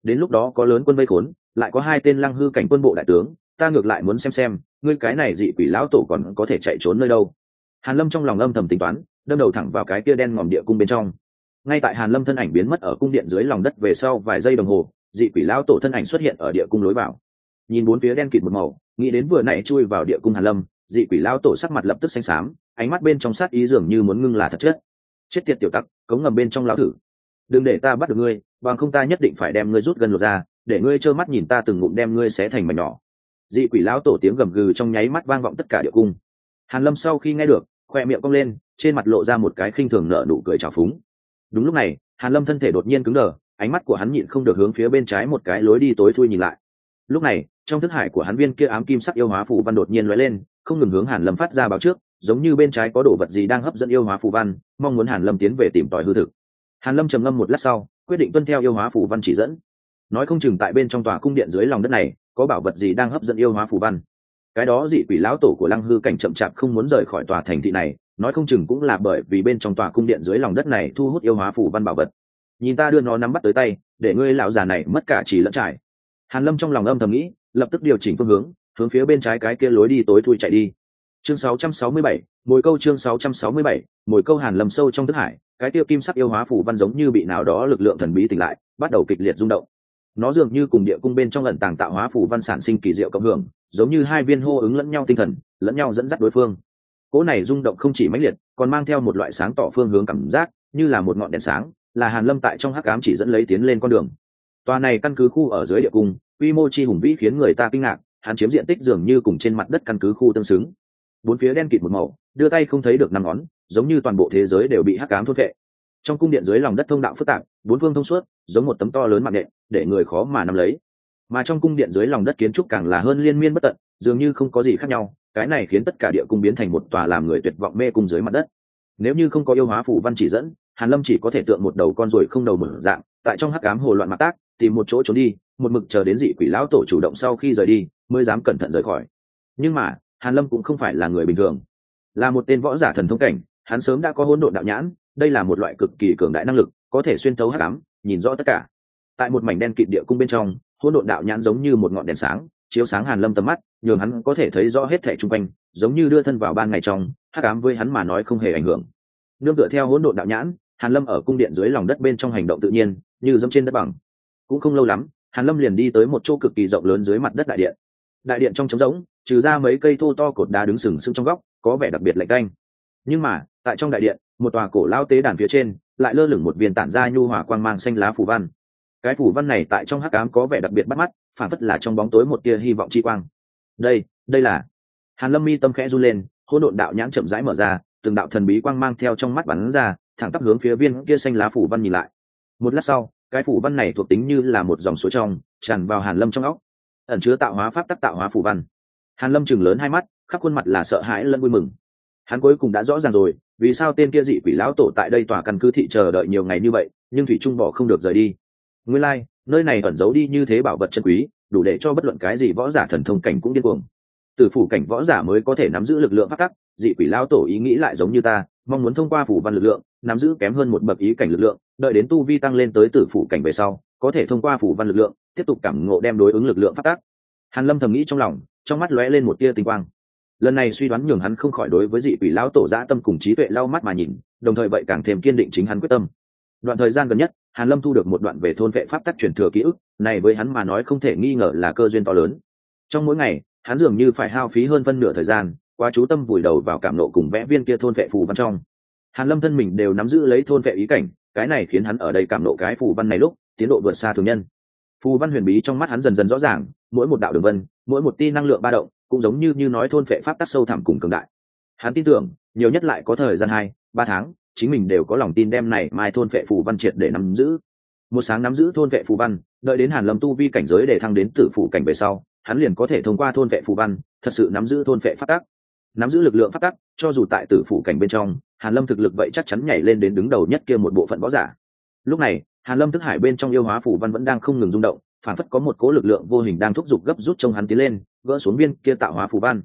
Đến lúc đó có lớn quân vây khốn, lại có hai tên lăng hư cảnh quân bộ đại tướng, ta ngược lại muốn xem xem ngươi cái này dị quỷ lão tổ còn có thể chạy trốn nơi đâu? Hàn lâm trong lòng âm thầm tính toán, đâm đầu thẳng vào cái kia đen ngòm địa cung bên trong. Ngay tại hàn lâm thân ảnh biến mất ở cung điện dưới lòng đất về sau vài giây đồng hồ, dị quỷ lão tổ thân ảnh xuất hiện ở địa cung lối vào. Nhìn bốn phía đen kịt một màu, nghĩ đến vừa nãy chui vào địa cung hàn lâm, dị quỷ lão tổ sắc mặt lập tức xanh xám, ánh mắt bên trong sát ý dường như muốn ngưng là thật chết. chết tiệt tiểu tặc, cống ngầm bên trong lão thử đừng để ta bắt được ngươi, bằng không ta nhất định phải đem ngươi rút gần lột ra, để ngươi trơ mắt nhìn ta từng ngụm đem ngươi xé thành mảnh nhỏ dị quỷ lão tổ tiếng gầm gừ trong nháy mắt vang vọng tất cả địa cung. Hàn lâm sau khi nghe được, khoe miệng cong lên, trên mặt lộ ra một cái khinh thường nở nụ cười trào phúng. Đúng lúc này, hàn lâm thân thể đột nhiên cứng đờ, ánh mắt của hắn nhịn không được hướng phía bên trái một cái lối đi tối thui nhìn lại. Lúc này, trong thức hải của hắn viên kia ám kim sắc yêu hóa phù văn đột nhiên lóe lên, không ngừng hướng hàn lâm phát ra báo trước, giống như bên trái có đồ vật gì đang hấp dẫn yêu hóa phù văn, mong muốn hàn lâm tiến về tìm tòi hư thực. Hàn lâm trầm ngâm một lát sau, quyết định tuân theo yêu hóa phù văn chỉ dẫn. Nói không chừng tại bên trong tòa cung điện dưới lòng đất này có bảo vật gì đang hấp dẫn yêu hóa phù văn? Cái đó dị quỷ lão tổ của lăng hư cảnh chậm chạp không muốn rời khỏi tòa thành thị này nói không chừng cũng là bởi vì bên trong tòa cung điện dưới lòng đất này thu hút yêu hóa phù văn bảo vật. Nhìn ta đưa nó nắm bắt tới tay để ngươi lão già này mất cả chỉ lẫn trải. Hàn lâm trong lòng âm thầm nghĩ lập tức điều chỉnh phương hướng hướng phía bên trái cái kia lối đi tối thui chạy đi. Chương 667, mồi câu chương 667, mồi câu hàn lâm sâu trong thức hải cái tiêu kim sắc yêu hóa phù văn giống như bị nào đó lực lượng thần bí tỉnh lại bắt đầu kịch liệt rung động nó dường như cùng địa cung bên trong ẩn tàng tạo hóa phủ văn sản sinh kỳ diệu cộng hưởng, giống như hai viên hô ứng lẫn nhau tinh thần, lẫn nhau dẫn dắt đối phương. Cỗ này rung động không chỉ mãnh liệt, còn mang theo một loại sáng tỏ phương hướng cảm giác, như là một ngọn đèn sáng, là hàn lâm tại trong hắc ám chỉ dẫn lấy tiến lên con đường. Tòa này căn cứ khu ở dưới địa cung, quy mô chi hùng vĩ khiến người ta kinh ngạc, hắn chiếm diện tích dường như cùng trên mặt đất căn cứ khu tương xứng. Bốn phía đen kịt một màu, đưa tay không thấy được năm ngón, giống như toàn bộ thế giới đều bị hắc ám thôn vệ trong cung điện dưới lòng đất thông đạo phức tạp, bốn phương thông suốt, giống một tấm to lớn mạng nện, để người khó mà nắm lấy. Mà trong cung điện dưới lòng đất kiến trúc càng là hơn liên miên bất tận, dường như không có gì khác nhau, cái này khiến tất cả địa cung biến thành một tòa làm người tuyệt vọng mê cung dưới mặt đất. Nếu như không có yêu hóa phủ văn chỉ dẫn, hàn lâm chỉ có thể tượng một đầu con ruồi không đầu mở dạng, tại trong hắc ám hồ loạn mạc tác, tìm một chỗ trốn đi, một mực chờ đến dị quỷ lão tổ chủ động sau khi rời đi, mới dám cẩn thận rời khỏi. Nhưng mà, hàn lâm cũng không phải là người bình thường. Là một tên võ giả thần thông cảnh, hắn sớm đã có hỗn độn đạo nhãn đây là một loại cực kỳ cường đại năng lực, có thể xuyên thấu hắc ám, nhìn rõ tất cả. Tại một mảnh đen kịt địa cung bên trong, hỗn độn đạo nhãn giống như một ngọn đèn sáng, chiếu sáng hàn lâm tầm mắt, nhường hắn có thể thấy rõ hết thẻ chung quanh, giống như đưa thân vào ban ngày trong, hắc ám với hắn mà nói không hề ảnh hưởng. Nương tựa theo hỗn độn đạo nhãn, hàn lâm ở cung điện dưới lòng đất bên trong hành động tự nhiên, như dẫm trên đất bằng. Cũng không lâu lắm, hàn lâm liền đi tới một chỗ cực kỳ rộng lớn dưới mặt đất đại điện. Đại điện trong trống rỗng, trừ ra mấy cây thô to cột đá đứng sừng sững trong góc, có vẻ đặc biệt lạnh canh nhưng mà, tại trong đại điện một tòa cổ lao tế đàn phía trên, lại lơ lửng một viên tản ra nhu hòa quang mang xanh lá phủ văn. Cái phủ văn này tại trong hắc ám có vẻ đặc biệt bắt mắt, phản phất là trong bóng tối một tia hy vọng chi quang. Đây đây là. Hàn lâm mi tâm khẽ run lên, hỗn độn đạo nhãn chậm rãi mở ra, từng đạo thần bí quang mang theo trong mắt bắn ra, thẳng tắp hướng phía viên kia xanh lá phủ văn nhìn lại. Một lát sau, cái phủ văn này thuộc tính như là một dòng suối trong, tràn vào hàn lâm trong óc. Ẩn chứa tạo hóa pháp tắc tạo hóa phủ văn. Hàn lâm chừng lớn hai mắt, khắp khuôn mặt là sợ hãi lẫn vui mừng hắn cuối cùng đã rõ ràng rồi vì sao tên kia dị quỷ lão tổ tại đây tòa căn cứ thị chờ đợi nhiều ngày như vậy nhưng thủy trung bỏ không được rời đi. Nguyên lai、like, nơi này ẩn giấu đi như thế bảo vật chân quý đủ để cho bất luận cái gì võ giả thần thông cảnh cũng điên cuồng. Từ phủ cảnh võ giả mới có thể nắm giữ lực lượng phát tắc dị quỷ lão tổ ý nghĩ lại giống như ta mong muốn thông qua phủ văn lực lượng nắm giữ kém hơn một bậc ý cảnh lực lượng đợi đến tu vi tăng lên tới tử phủ cảnh về sau có thể thông qua phủ văn lực lượng tiếp tục cảm ngộ đem đối ứng lực lượng phát tác hàn lâm thầm nghĩ trong lòng trong mắt lóe lên một tia tinh quang lần này suy đoán nhường hắn không khỏi đối với dị quỷ lão tổ dã tâm cùng trí tuệ lau mắt mà nhìn, đồng thời vậy càng thêm kiên định chính hắn quyết tâm. Đoạn thời gian gần nhất, hàn lâm thu được một đoạn về thôn vệ pháp tắc truyền thừa ký ức, này với hắn mà nói không thể nghi ngờ là cơ duyên to lớn. Trong mỗi ngày, hắn dường như phải hao phí hơn phân nửa thời gian, quá chú tâm vùi đầu vào cảm nộ cùng vẽ viên kia thôn vệ phù văn trong. Hàn lâm thân mình đều nắm giữ lấy thôn vệ ý cảnh, cái này khiến hắn ở đây cảm nộ cái phù văn này lúc, tiến độ vượt xa thường nhân. Phù văn huyền bí trong mắt hắn dần dần rõ ràng, mỗi một đạo đường vân mỗi một tia năng lượng ba động cũng giống như như nói thôn vệ pháp tắc sâu thẳm cùng cường đại. Hắn tin tưởng, nhiều nhất lại có thời gian hai, ba tháng, chính mình đều có lòng tin đem này mai thôn vệ phù văn triệt để nắm giữ. Một sáng nắm giữ thôn vệ phù văn, đợi đến hàn lâm tu vi cảnh giới để thăng đến tử phủ cảnh về sau, hắn liền có thể thông qua thôn vệ phù văn, thật sự nắm giữ thôn vệ phát tắc. Nắm giữ lực lượng phát tắc, cho dù tại tử phủ cảnh bên trong, hàn lâm thực lực vậy chắc chắn nhảy lên đến đứng đầu nhất kia một bộ phận võ giả. Lúc này, hàn lâm thức hải bên trong yêu hóa phù văn vẫn đang không ngừng rung động phản phất có một cố lực lượng vô hình đang thúc giục gấp rút trong hắn tiến lên, gỡ xuống viên kia tạo hóa phù văn.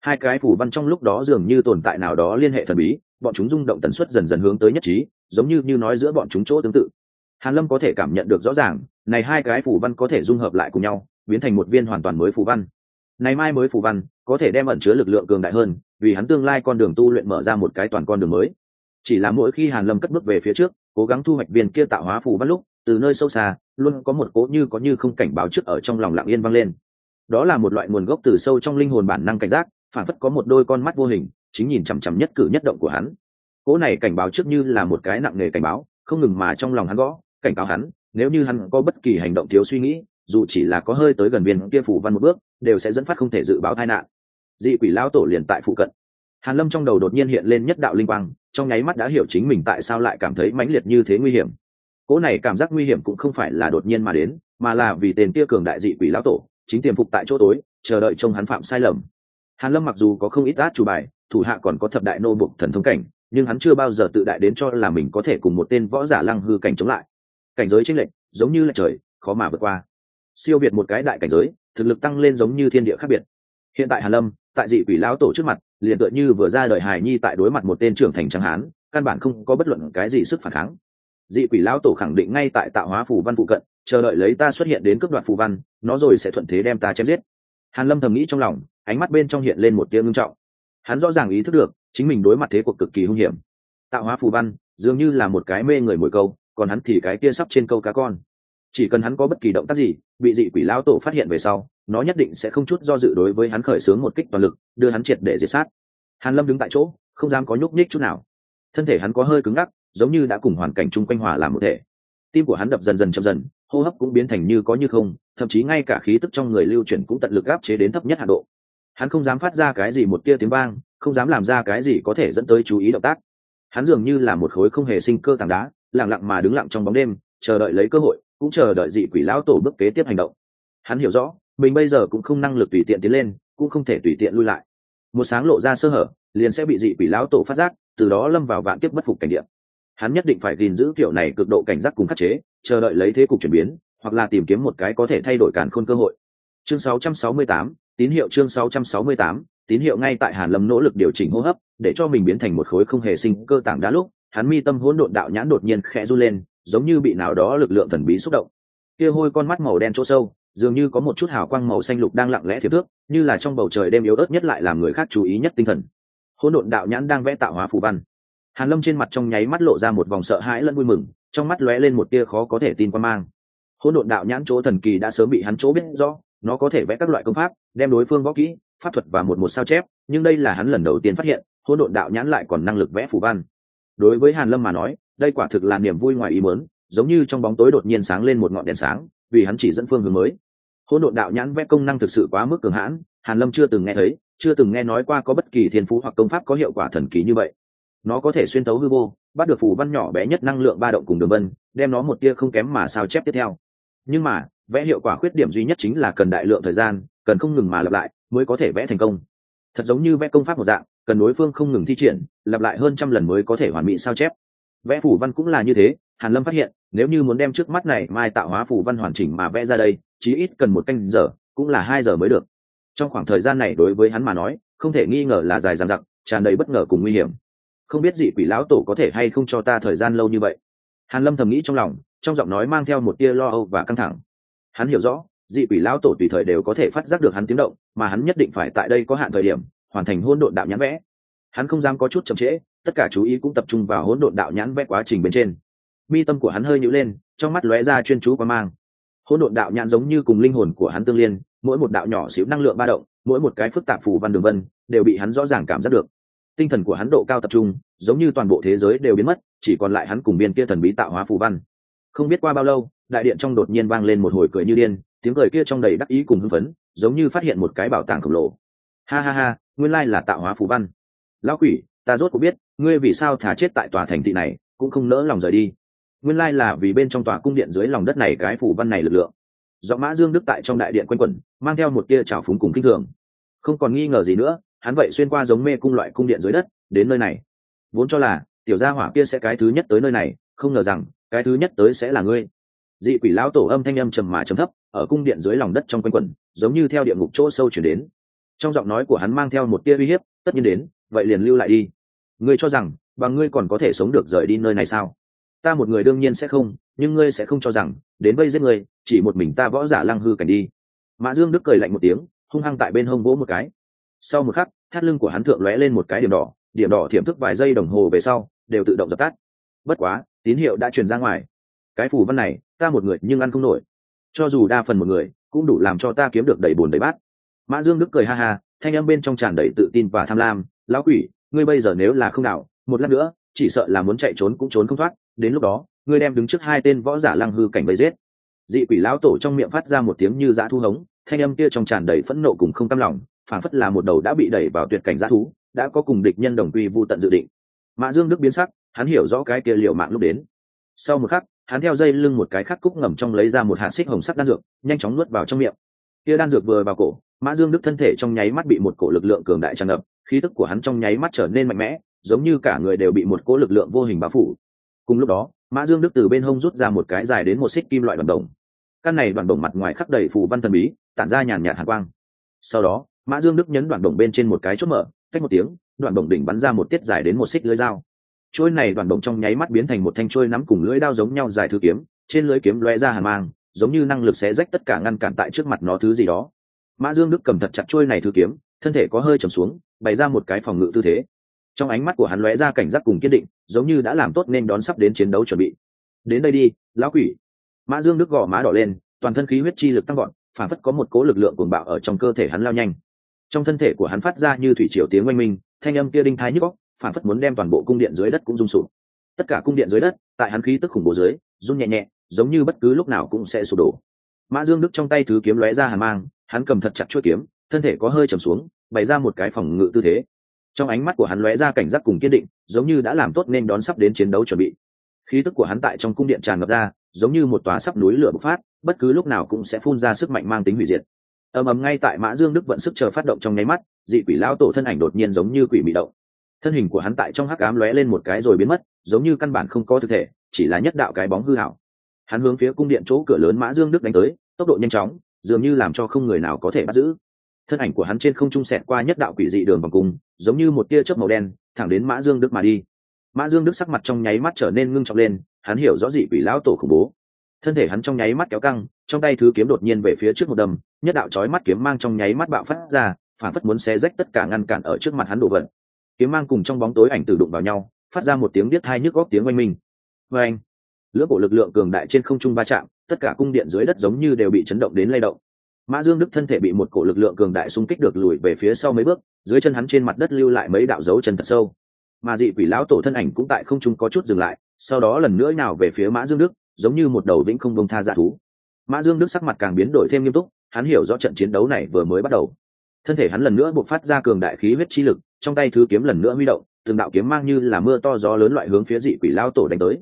Hai cái phù văn trong lúc đó dường như tồn tại nào đó liên hệ thần bí, bọn chúng rung động tần suất dần dần hướng tới nhất trí, giống như như nói giữa bọn chúng chỗ tương tự. Hàn lâm có thể cảm nhận được rõ ràng, này hai cái phù văn có thể dung hợp lại cùng nhau, biến thành một viên hoàn toàn mới phù văn. Này mai mới phù văn có thể đem ẩn chứa lực lượng cường đại hơn, vì hắn tương lai con đường tu luyện mở ra một cái toàn con đường mới. Chỉ là mỗi khi hàn lâm cất bước về phía trước, cố gắng thu hoạch viên kia tạo hóa phù văn lúc từ nơi sâu xa, luôn có một cố như có như không cảnh báo trước ở trong lòng lặng yên vang lên. Đó là một loại nguồn gốc từ sâu trong linh hồn bản năng cảnh giác, phản phất có một đôi con mắt vô hình, chính nhìn chằm chằm nhất cử nhất động của hắn. Cố này cảnh báo trước như là một cái nặng nề cảnh báo, không ngừng mà trong lòng hắn gõ, cảnh cáo hắn, nếu như hắn có bất kỳ hành động thiếu suy nghĩ, dù chỉ là có hơi tới gần viên kia phủ văn một bước, đều sẽ dẫn phát không thể dự báo tai nạn. Dị quỷ lão tổ liền tại phụ cận. Hàn lâm trong đầu đột nhiên hiện lên nhất đạo linh quang, trong nháy mắt đã hiểu chính mình tại sao lại cảm thấy mãnh liệt như thế nguy hiểm cỗ này cảm giác nguy hiểm cũng không phải là đột nhiên mà đến, mà là vì tên kia cường đại dị quỷ lão tổ, chính tiềm phục tại chỗ tối, chờ đợi trông hắn phạm sai lầm. Hàn lâm mặc dù có không ít át chủ bài, thủ hạ còn có thập đại nô bục thần thông cảnh, nhưng hắn chưa bao giờ tự đại đến cho là mình có thể cùng một tên võ giả lăng hư cảnh chống lại. Cảnh giới chênh lệch, giống như là trời, khó mà vượt qua. Siêu việt một cái đại cảnh giới, thực lực tăng lên giống như thiên địa khác biệt. Hiện tại hàn lâm, tại dị quỷ lão tổ trước mặt, liền tựa như vừa ra đời hài nhi tại đối mặt một tên trưởng thành trắng hán, căn bản không có bất luận cái gì sức phản kháng dị quỷ lão tổ khẳng định ngay tại tạo hóa phù văn phụ cận, chờ đợi lấy ta xuất hiện đến cướp đoạn phù văn, nó rồi sẽ thuận thế đem ta chém giết. Hàn lâm thầm nghĩ trong lòng, ánh mắt bên trong hiện lên một tia ngưng trọng. Hắn rõ ràng ý thức được, chính mình đối mặt thế cuộc cực kỳ hung hiểm. Tạo hóa phù văn, dường như là một cái mê người mồi câu, còn hắn thì cái kia sắp trên câu cá con. Chỉ cần hắn có bất kỳ động tác gì, bị dị quỷ lão tổ phát hiện về sau, nó nhất định sẽ không chút do dự đối với hắn khởi xướng một kích toàn lực, đưa hắn triệt để diệt sát. Hàn lâm đứng tại chỗ, không dám có nhúc nhích chút nào. Thân thể hắn có hơi cứng ngắc giống như đã cùng hoàn cảnh chung quanh hòa làm một thể. Tim của hắn đập dần dần chậm dần, hô hấp cũng biến thành như có như không, thậm chí ngay cả khí tức trong người lưu chuyển cũng tận lực áp chế đến thấp nhất hạ độ. Hắn không dám phát ra cái gì một tia tiếng vang, không dám làm ra cái gì có thể dẫn tới chú ý động tác. Hắn dường như là một khối không hề sinh cơ tảng đá, lặng lặng mà đứng lặng trong bóng đêm, chờ đợi lấy cơ hội, cũng chờ đợi dị quỷ lão tổ bước kế tiếp hành động. Hắn hiểu rõ, mình bây giờ cũng không năng lực tùy tiện tiến lên, cũng không thể tùy tiện lui lại. Một sáng lộ ra sơ hở, liền sẽ bị dị quỷ lão tổ phát giác, từ đó lâm vào vạn kiếp bất phục cảnh địa hắn nhất định phải gìn giữ kiểu này cực độ cảnh giác cùng khắc chế chờ đợi lấy thế cục chuyển biến hoặc là tìm kiếm một cái có thể thay đổi càn khôn cơ hội. Chương 668, tín hiệu chương 668, tín hiệu ngay tại hàn lâm nỗ lực điều chỉnh hô hấp để cho mình biến thành một khối không hề sinh cơ tảng đá lúc hắn mi tâm hỗn độn đạo nhãn đột nhiên khẽ run lên giống như bị nào đó lực lượng thần bí xúc động. Kia hôi con mắt màu đen chỗ sâu dường như có một chút hào quang màu xanh lục đang lặng lẽ thiệp thước như là trong bầu trời đêm yếu ớt nhất lại làm người khác chú ý nhất tinh thần. Hỗn độn đạo nhãn đang vẽ tạo hóa phù văn hàn lâm trên mặt trong nháy mắt lộ ra một vòng sợ hãi lẫn vui mừng, trong mắt lóe lên một tia khó có thể tin qua mang. Hỗn độn đạo nhãn chỗ thần kỳ đã sớm bị hắn chỗ biết rõ, nó có thể vẽ các loại công pháp, đem đối phương võ kỹ, pháp thuật và một một sao chép, nhưng đây là hắn lần đầu tiên phát hiện, hỗn độn đạo nhãn lại còn năng lực vẽ phù văn. Đối với hàn lâm mà nói, đây quả thực là niềm vui ngoài ý muốn, giống như trong bóng tối đột nhiên sáng lên một ngọn đèn sáng, vì hắn chỉ dẫn phương hướng mới. Hỗn độn đạo nhãn vẽ công năng thực sự quá mức cường hãn, hàn lâm chưa từng nghe thấy, chưa từng nghe nói qua có bất kỳ thiên phú hoặc công pháp có hiệu quả thần kỳ như vậy nó có thể xuyên tấu hư vô, bắt được phù văn nhỏ bé nhất năng lượng ba động cùng đường vân, đem nó một tia không kém mà sao chép tiếp theo. Nhưng mà, vẽ hiệu quả khuyết điểm duy nhất chính là cần đại lượng thời gian, cần không ngừng mà lặp lại mới có thể vẽ thành công. Thật giống như vẽ công pháp một dạng, cần đối phương không ngừng thi triển, lặp lại hơn trăm lần mới có thể hoàn mỹ sao chép. Vẽ phủ văn cũng là như thế, hàn lâm phát hiện, nếu như muốn đem trước mắt này mai tạo hóa phủ văn hoàn chỉnh mà vẽ ra đây, chí ít cần một canh giờ, cũng là hai giờ mới được. Trong khoảng thời gian này đối với hắn mà nói, không thể nghi ngờ là dài dằng dặc, tràn đầy bất ngờ cùng nguy hiểm không biết dị quỷ lão tổ có thể hay không cho ta thời gian lâu như vậy. Hàn lâm thầm nghĩ trong lòng, trong giọng nói mang theo một tia lo âu và căng thẳng. Hắn hiểu rõ, dị quỷ lão tổ tùy thời đều có thể phát giác được hắn tiếng động, mà hắn nhất định phải tại đây có hạn thời điểm, hoàn thành hôn độn đạo nhãn vẽ. Hắn không dám có chút chậm trễ, tất cả chú ý cũng tập trung vào hỗn độn đạo nhãn vẽ quá trình bên trên. Mi tâm của hắn hơi nhữ lên, trong mắt lóe ra chuyên chú và mang. Hỗn độn đạo nhãn giống như cùng linh hồn của hắn tương liên, mỗi một đạo nhỏ xíu năng lượng ba động, mỗi một cái phức tạp phù văn đường vân, đều bị hắn rõ ràng cảm giác được tinh thần của hắn độ cao tập trung, giống như toàn bộ thế giới đều biến mất, chỉ còn lại hắn cùng biên kia thần bí tạo hóa phù văn. Không biết qua bao lâu, đại điện trong đột nhiên vang lên một hồi cười như điên, tiếng cười kia trong đầy đắc ý cùng hưng phấn, giống như phát hiện một cái bảo tàng khổng lồ. Ha ha ha, nguyên lai là tạo hóa phù văn. Lão quỷ, ta rốt cuộc biết, ngươi vì sao thả chết tại tòa thành thị này, cũng không nỡ lòng rời đi. Nguyên lai là vì bên trong tòa cung điện dưới lòng đất này cái phủ văn này lực lượng. Do mã dương đức tại trong đại điện quanh quẩn, mang theo một tia trào phúng cùng kinh thường. Không còn nghi ngờ gì nữa hắn vậy xuyên qua giống mê cung loại cung điện dưới đất, đến nơi này. Vốn cho là, tiểu gia hỏa kia sẽ cái thứ nhất tới nơi này, không ngờ rằng, cái thứ nhất tới sẽ là ngươi. Dị quỷ lão tổ âm thanh âm trầm mà trầm thấp, ở cung điện dưới lòng đất trong quanh quẩn, giống như theo địa ngục chỗ sâu chuyển đến. Trong giọng nói của hắn mang theo một tia uy hiếp, tất nhiên đến, vậy liền lưu lại đi. Ngươi cho rằng và ngươi còn có thể sống được rời đi nơi này sao? Ta một người đương nhiên sẽ không, nhưng ngươi sẽ không cho rằng, đến bây giết ngươi, chỉ một mình ta võ giả lăng hư cảnh đi. Mã dương đức cười lạnh một tiếng, hung hăng tại bên hông vỗ một cái sau một khắc, thắt lưng của hắn thượng lóe lên một cái điểm đỏ điểm đỏ thiểm thức vài giây đồng hồ về sau, đều tự động dập tắt. Bất quá, tín hiệu đã truyền ra ngoài. Cái phù văn này, ta một người nhưng ăn không nổi. Cho dù đa phần một người, cũng đủ làm cho ta kiếm được đầy bùn đầy bát. Mã dương đức cười ha ha, thanh âm bên trong tràn đầy tự tin và tham lam. Lão quỷ, ngươi bây giờ nếu là không đạo một lát nữa, chỉ sợ là muốn chạy trốn cũng trốn không thoát. Đến lúc đó, ngươi đem đứng trước hai tên võ giả lăng hư cảnh bấy giết. Dị quỷ lão tổ trong miệng phát ra một tiếng như dã thu hống, thanh âm kia trong tràn đầy phẫn nộ cùng không tâm lòng phản phất là một đầu đã bị đẩy vào tuyệt cảnh giá thú, đã có cùng địch nhân đồng quy vô tận dự định. Mã dương đức biến sắc, hắn hiểu rõ cái kia liệu mạng lúc đến. Sau một khắc, hắn theo dây lưng một cái khắc cúc ngầm trong lấy ra một hạt xích hồng sắc đan dược, nhanh chóng nuốt vào trong miệng. Kia đan dược vừa vào cổ, mã dương đức thân thể trong nháy mắt bị một cổ lực lượng cường đại tràn ngập, khí tức của hắn trong nháy mắt trở nên mạnh mẽ, giống như cả người đều bị một cỗ lực lượng vô hình bao phủ. Cùng lúc đó, mã dương đức từ bên hông rút ra một cái dài đến một xích kim loại đoàn đồng căn này đoàn đồng mặt ngoài khắc đầy phù văn thần bí, tản ra nhàn nhạt hạt quang. Sau đó mã dương đức nhấn đoạn đồng bên trên một cái chốt mở, cách một tiếng, đoạn đồng đỉnh bắn ra một tiết dài đến một xích lưới dao. Trôi này đoạn đồng trong nháy mắt biến thành một thanh trôi nắm cùng lưỡi đao giống nhau dài thứ kiếm, trên lưỡi kiếm lóe ra hàn mang, giống như năng lực sẽ rách tất cả ngăn cản tại trước mặt nó thứ gì đó. Mã dương đức cầm thật chặt trôi này thứ kiếm, thân thể có hơi trầm xuống, bày ra một cái phòng ngự tư thế. Trong ánh mắt của hắn lóe ra cảnh giác cùng kiên định, giống như đã làm tốt nên đón sắp đến chiến đấu chuẩn bị. Đến đây đi, lão quỷ. Mã dương đức gò má đỏ lên, toàn thân khí huyết chi lực tăng gọn phản phất có một cố lực lượng cuồng bạo ở trong cơ thể hắn lao nhanh trong thân thể của hắn phát ra như thủy triều tiếng oanh minh, thanh âm kia đinh thái nhức góc phản phất muốn đem toàn bộ cung điện dưới đất cũng rung sụp. Tất cả cung điện dưới đất, tại hắn khí tức khủng bố dưới, run nhẹ nhẹ, giống như bất cứ lúc nào cũng sẽ sụp đổ. Mã dương đức trong tay thứ kiếm lóe ra hàn mang, hắn cầm thật chặt chuôi kiếm, thân thể có hơi trầm xuống, bày ra một cái phòng ngự tư thế. Trong ánh mắt của hắn lóe ra cảnh giác cùng kiên định, giống như đã làm tốt nên đón sắp đến chiến đấu chuẩn bị. Khí tức của hắn tại trong cung điện tràn ngập ra, giống như một tòa sắp núi lửa bộc phát, bất cứ lúc nào cũng sẽ phun ra sức mạnh mang tính hủy diệt ầm ầm ngay tại mã dương đức vận sức chờ phát động trong nháy mắt, dị quỷ lão tổ thân ảnh đột nhiên giống như quỷ bị động. Thân hình của hắn tại trong hắc ám lóe lên một cái rồi biến mất, giống như căn bản không có thực thể, chỉ là nhất đạo cái bóng hư hảo hắn hướng phía cung điện chỗ cửa lớn mã dương đức đánh tới, tốc độ nhanh chóng, dường như làm cho không người nào có thể bắt giữ. Thân ảnh của hắn trên không trung sẹt qua nhất đạo quỷ dị đường vòng cung giống như một tia chớp màu đen, thẳng đến mã dương đức mà đi. Mã dương đức sắc mặt trong nháy mắt trở nên ngưng trọng lên, hắn hiểu rõ dị quỷ lão tổ khủng bố. Thân thể hắn trong nháy mắt kéo căng trong tay thứ kiếm đột nhiên về phía trước một đầm, nhất đạo chói mắt kiếm mang trong nháy mắt bạo phát ra, phản phất muốn xé rách tất cả ngăn cản ở trước mặt hắn đổ vận kiếm mang cùng trong bóng tối ảnh tử đụng vào nhau, phát ra một tiếng biết hai nhức góc tiếng oanh minh. Vê anh lưỡi bộ lực lượng cường đại trên không trung va chạm, tất cả cung điện dưới đất giống như đều bị chấn động đến lay động. Mã dương đức thân thể bị một cổ lực lượng cường đại xung kích được lùi về phía sau mấy bước, dưới chân hắn trên mặt đất lưu lại mấy đạo dấu chân thật sâu. Mà dị quỷ lão tổ thân ảnh cũng tại không trung có chút dừng lại, sau đó lần nữa nào về phía mã dương đức, giống như một đầu vĩnh không bông tha dạ thú mã dương đức sắc mặt càng biến đổi thêm nghiêm túc, hắn hiểu rõ trận chiến đấu này vừa mới bắt đầu. Thân thể hắn lần nữa buộc phát ra cường đại khí huyết chi lực, trong tay thứ kiếm lần nữa huy động, từng đạo kiếm mang như là mưa to gió lớn loại hướng phía dị quỷ lão tổ đánh tới.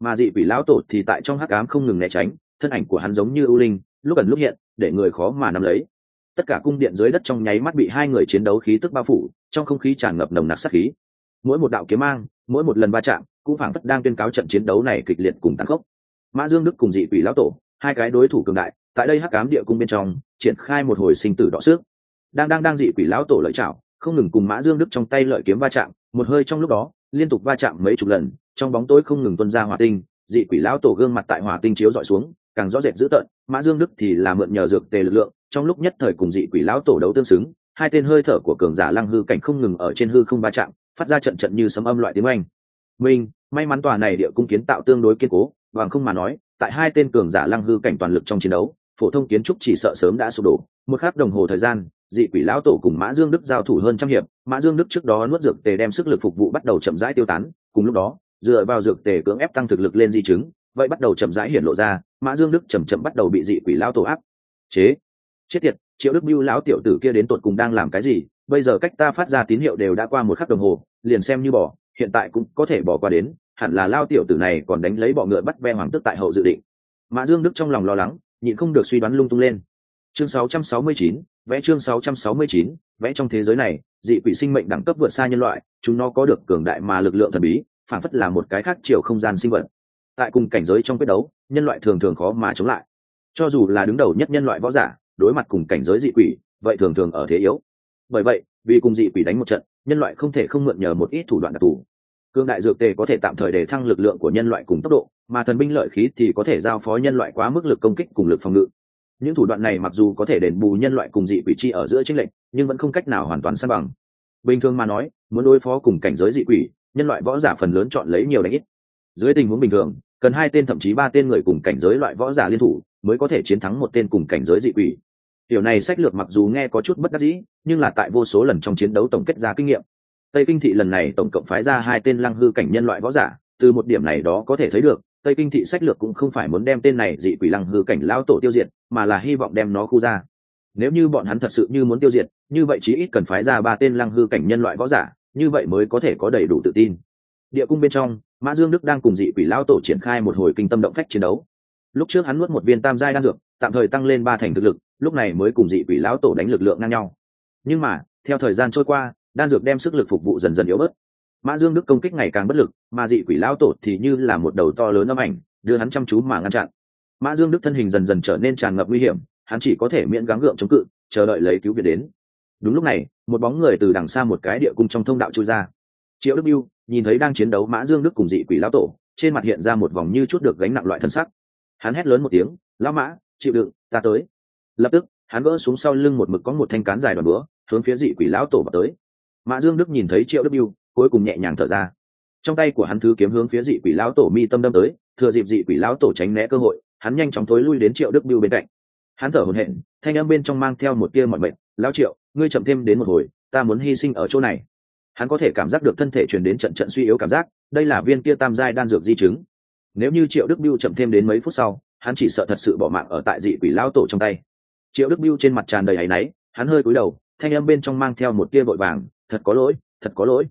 Mà dị quỷ lão tổ thì tại trong hắc ám không ngừng né tránh, thân ảnh của hắn giống như ưu linh, lúc ẩn lúc hiện, để người khó mà nắm lấy. Tất cả cung điện dưới đất trong nháy mắt bị hai người chiến đấu khí tức bao phủ, trong không khí tràn ngập nồng nặc sát khí. Mỗi một đạo kiếm mang, mỗi một lần va chạm, cũng phảng phất đang tuyên cáo trận chiến đấu này kịch liệt cùng tăng khốc. Mã dương đức cùng dị quỷ lão tổ hai cái đối thủ cường đại, tại đây hắc ám địa cung bên trong, triển khai một hồi sinh tử đỏ xước đang đang đang dị quỷ lão tổ lợi chảo không ngừng cùng mã dương đức trong tay lợi kiếm va chạm, một hơi trong lúc đó, liên tục va chạm mấy chục lần, trong bóng tối không ngừng tuân ra hỏa tinh, dị quỷ lão tổ gương mặt tại hỏa tinh chiếu dọi xuống, càng rõ rệt dữ tợn, mã dương đức thì là mượn nhờ dược tề lực lượng, trong lúc nhất thời cùng dị quỷ lão tổ đấu tương xứng, hai tên hơi thở của cường giả lăng hư cảnh không ngừng ở trên hư không va chạm, phát ra trận trận như sấm âm loại tiếng oanh. Minh may mắn tòa này địa cung kiến tạo tương đối kiên cố, bằng không mà nói tại hai tên cường giả lăng hư cảnh toàn lực trong chiến đấu, phổ thông kiến trúc chỉ sợ sớm đã sụp đổ. Một khắc đồng hồ thời gian, dị quỷ lão tổ cùng mã dương đức giao thủ hơn trăm hiệp. Mã dương đức trước đó nuốt dược tề đem sức lực phục vụ bắt đầu chậm rãi tiêu tán. Cùng lúc đó, dựa vào dược tề cưỡng ép tăng thực lực lên di chứng, vậy bắt đầu chậm rãi hiển lộ ra, mã dương đức chậm chậm bắt đầu bị dị quỷ lão tổ áp. Chế. Chết tiệt, triệu đức biêu lão tiểu tử kia đến tột cùng đang làm cái gì? Bây giờ cách ta phát ra tín hiệu đều đã qua một khắc đồng hồ, liền xem như bỏ, hiện tại cũng có thể bỏ qua đến hẳn là lao tiểu tử này còn đánh lấy bọ ngựa bắt ve hoàng tức tại hậu dự định. Mã dương đức trong lòng lo lắng nhịn không được suy đoán lung tung lên. Chương 669, vẽ chương 669, vẽ trong thế giới này dị quỷ sinh mệnh đẳng cấp vượt xa nhân loại chúng nó có được cường đại mà lực lượng thần bí phản phất là một cái khác chiều không gian sinh vật. Tại cùng cảnh giới trong quyết đấu nhân loại thường thường khó mà chống lại. Cho dù là đứng đầu nhất nhân loại võ giả đối mặt cùng cảnh giới dị quỷ vậy thường thường ở thế yếu. Bởi vậy vì cùng dị quỷ đánh một trận nhân loại không thể không mượn nhờ một ít thủ đoạn đặc thù cương đại dược tề có thể tạm thời để thăng lực lượng của nhân loại cùng tốc độ, mà thần binh lợi khí thì có thể giao phó nhân loại quá mức lực công kích cùng lực phòng ngự. Những thủ đoạn này mặc dù có thể đền bù nhân loại cùng dị quỷ chi ở giữa tranh lệch, nhưng vẫn không cách nào hoàn toàn san bằng. Bình thường mà nói, muốn đối phó cùng cảnh giới dị quỷ, nhân loại võ giả phần lớn chọn lấy nhiều đánh ít. Dưới tình huống bình thường, cần hai tên thậm chí ba tên người cùng cảnh giới loại võ giả liên thủ mới có thể chiến thắng một tên cùng cảnh giới dị quỷ. Điều này sách lược mặc dù nghe có chút bất đắc dĩ, nhưng là tại vô số lần trong chiến đấu tổng kết ra kinh nghiệm tây kinh thị lần này tổng cộng phái ra hai tên lăng hư cảnh nhân loại võ giả, từ một điểm này đó có thể thấy được, tây kinh thị sách lược cũng không phải muốn đem tên này dị quỷ lăng hư cảnh lao tổ tiêu diệt, mà là hy vọng đem nó khu ra. Nếu như bọn hắn thật sự như muốn tiêu diệt, như vậy chí ít cần phái ra ba tên lăng hư cảnh nhân loại võ giả, như vậy mới có thể có đầy đủ tự tin. Địa cung bên trong, mã dương đức đang cùng dị quỷ lao tổ triển khai một hồi kinh tâm động phách chiến đấu. Lúc trước hắn nuốt một viên tam giai đan dược, tạm thời tăng lên ba thành thực lực, lúc này mới cùng dị quỷ lão tổ đánh lực lượng ngang nhau. Nhưng mà, theo thời gian trôi qua đan dược đem sức lực phục vụ dần dần yếu bớt. Mã dương đức công kích ngày càng bất lực, mà dị quỷ lão tổ thì như là một đầu to lớn âm ảnh, đưa hắn chăm chú mà ngăn chặn. Mã dương đức thân hình dần dần trở nên tràn ngập nguy hiểm, hắn chỉ có thể miễn gắng gượng chống cự, chờ đợi lấy cứu viện đến. Đúng lúc này, một bóng người từ đằng xa một cái địa cung trong thông đạo trôi ra. Triệu đức biêu nhìn thấy đang chiến đấu mã dương đức cùng dị quỷ lão tổ, trên mặt hiện ra một vòng như chút được gánh nặng loại thân sắc. Hắn hét lớn một tiếng, lão mã, chịu đựng, ta tới. Lập tức, hắn vỡ xuống sau lưng một mực có một thanh cán dài đoàn búa, hướng phía dị quỷ lão tổ vào tới mã dương đức nhìn thấy triệu đức biêu, cuối cùng nhẹ nhàng thở ra. Trong tay của hắn thứ kiếm hướng phía dị quỷ lão tổ mi tâm đâm tới, thừa dịp dị quỷ lão tổ tránh né cơ hội, hắn nhanh chóng thối lui đến triệu đức biêu bên cạnh. Hắn thở hổn hển, thanh âm bên trong mang theo một tia mọi mệnh, lão triệu, ngươi chậm thêm đến một hồi, ta muốn hy sinh ở chỗ này. Hắn có thể cảm giác được thân thể truyền đến trận trận suy yếu cảm giác, đây là viên kia tam giai đan dược di chứng. Nếu như triệu đức biêu chậm thêm đến mấy phút sau, hắn chỉ sợ thật sự bỏ mạng ở tại dị quỷ lão tổ trong tay. Triệu đức biêu trên mặt tràn đầy áy náy, hắn hơi cúi đầu, thanh âm bên trong mang theo một tia vội vàng thật có lỗi, thật có lỗi.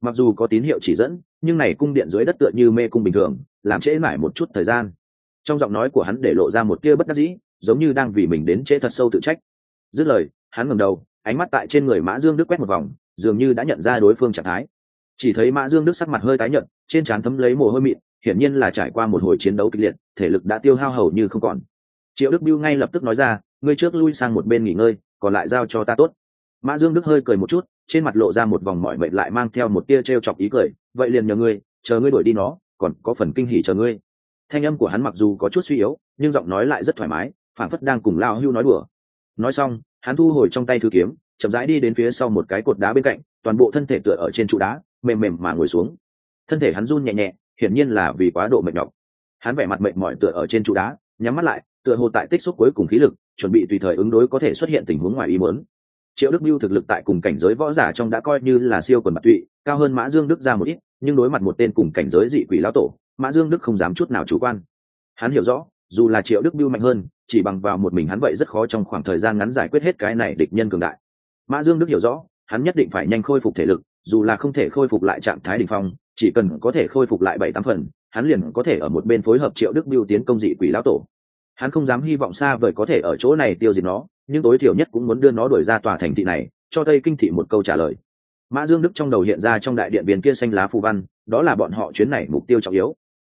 Mặc dù có tín hiệu chỉ dẫn, nhưng này cung điện dưới đất tựa như mê cung bình thường, làm trễ mãi một chút thời gian. Trong giọng nói của hắn để lộ ra một tia bất đắc dĩ, giống như đang vì mình đến trễ thật sâu tự trách. Dứt lời, hắn ngầm đầu, ánh mắt tại trên người mã dương đức quét một vòng, dường như đã nhận ra đối phương trạng thái. Chỉ thấy mã dương đức sắc mặt hơi tái nhợt, trên trán thấm lấy mồ hôi mịn, hiển nhiên là trải qua một hồi chiến đấu kịch liệt, thể lực đã tiêu hao hầu như không còn. Triệu đức biêu ngay lập tức nói ra, ngươi trước lui sang một bên nghỉ ngơi, còn lại giao cho ta tốt mã dương đức hơi cười một chút, trên mặt lộ ra một vòng mọi mệt lại mang theo một tia t r e o chọc ý cười, vậy liền nhờ ngươi, chờ ngươi đuổi đi nó, còn có phần kinh hỉ chờ ngươi. Thanh âm của hắn mặc dù có chút suy yếu, nhưng giọng nói lại rất thoải mái phản phất đang cùng lao hưu nói đùa. Nói xong, hắn thu hồi trong tay thư kiếm, chậm rãi đi đến phía sau một cái cột đá bên cạnh, toàn bộ thân thể tựa ở trên trụ đá, mềm mềm mà ngồi xuống. Thân thể hắn run nhẹ nhẹ, hiển nhiên là vì quá độ mệt nhọc. Hắn vẻ mặt mệt mỏi tựa ở trên trụ đá, nhắm mắt lại, tựa hồ tại tích xúc cuối cùng khí lực, chuẩn bị tùy thời ứng đối có thể xuất hiện tình huống ngoài ý muốn triệu đức mưu thực lực tại cùng cảnh giới võ giả trong đã coi như là siêu quần mặt tụy, cao hơn mã dương đức ra một ít, nhưng đối mặt một tên cùng cảnh giới dị quỷ lão tổ, mã dương đức không dám chút nào chủ quan. Hắn hiểu rõ, dù là triệu đức mưu mạnh hơn, chỉ bằng vào một mình hắn vậy rất khó trong khoảng thời gian ngắn giải quyết hết cái này địch nhân cường đại. Mã dương đức hiểu rõ, hắn nhất định phải nhanh khôi phục thể lực, dù là không thể khôi phục lại trạng thái đ ỉ n h phong, chỉ cần có thể khôi phục lại bảy tám phần, hắn liền có thể ở một bên phối hợp triệu đức biêu tiến công dị quỷ lão tổ. Hắn không dám hy vọng xa vời có thể ở chỗ này tiêu diệt nó nhưng tối thiểu nhất cũng muốn đưa nó đuổi ra tòa thành thị này, cho tây kinh thị một câu trả lời. Mã dương đức trong đầu hiện ra trong đại điện biên kia xanh lá phù văn, đó là bọn họ chuyến này mục tiêu trọng yếu.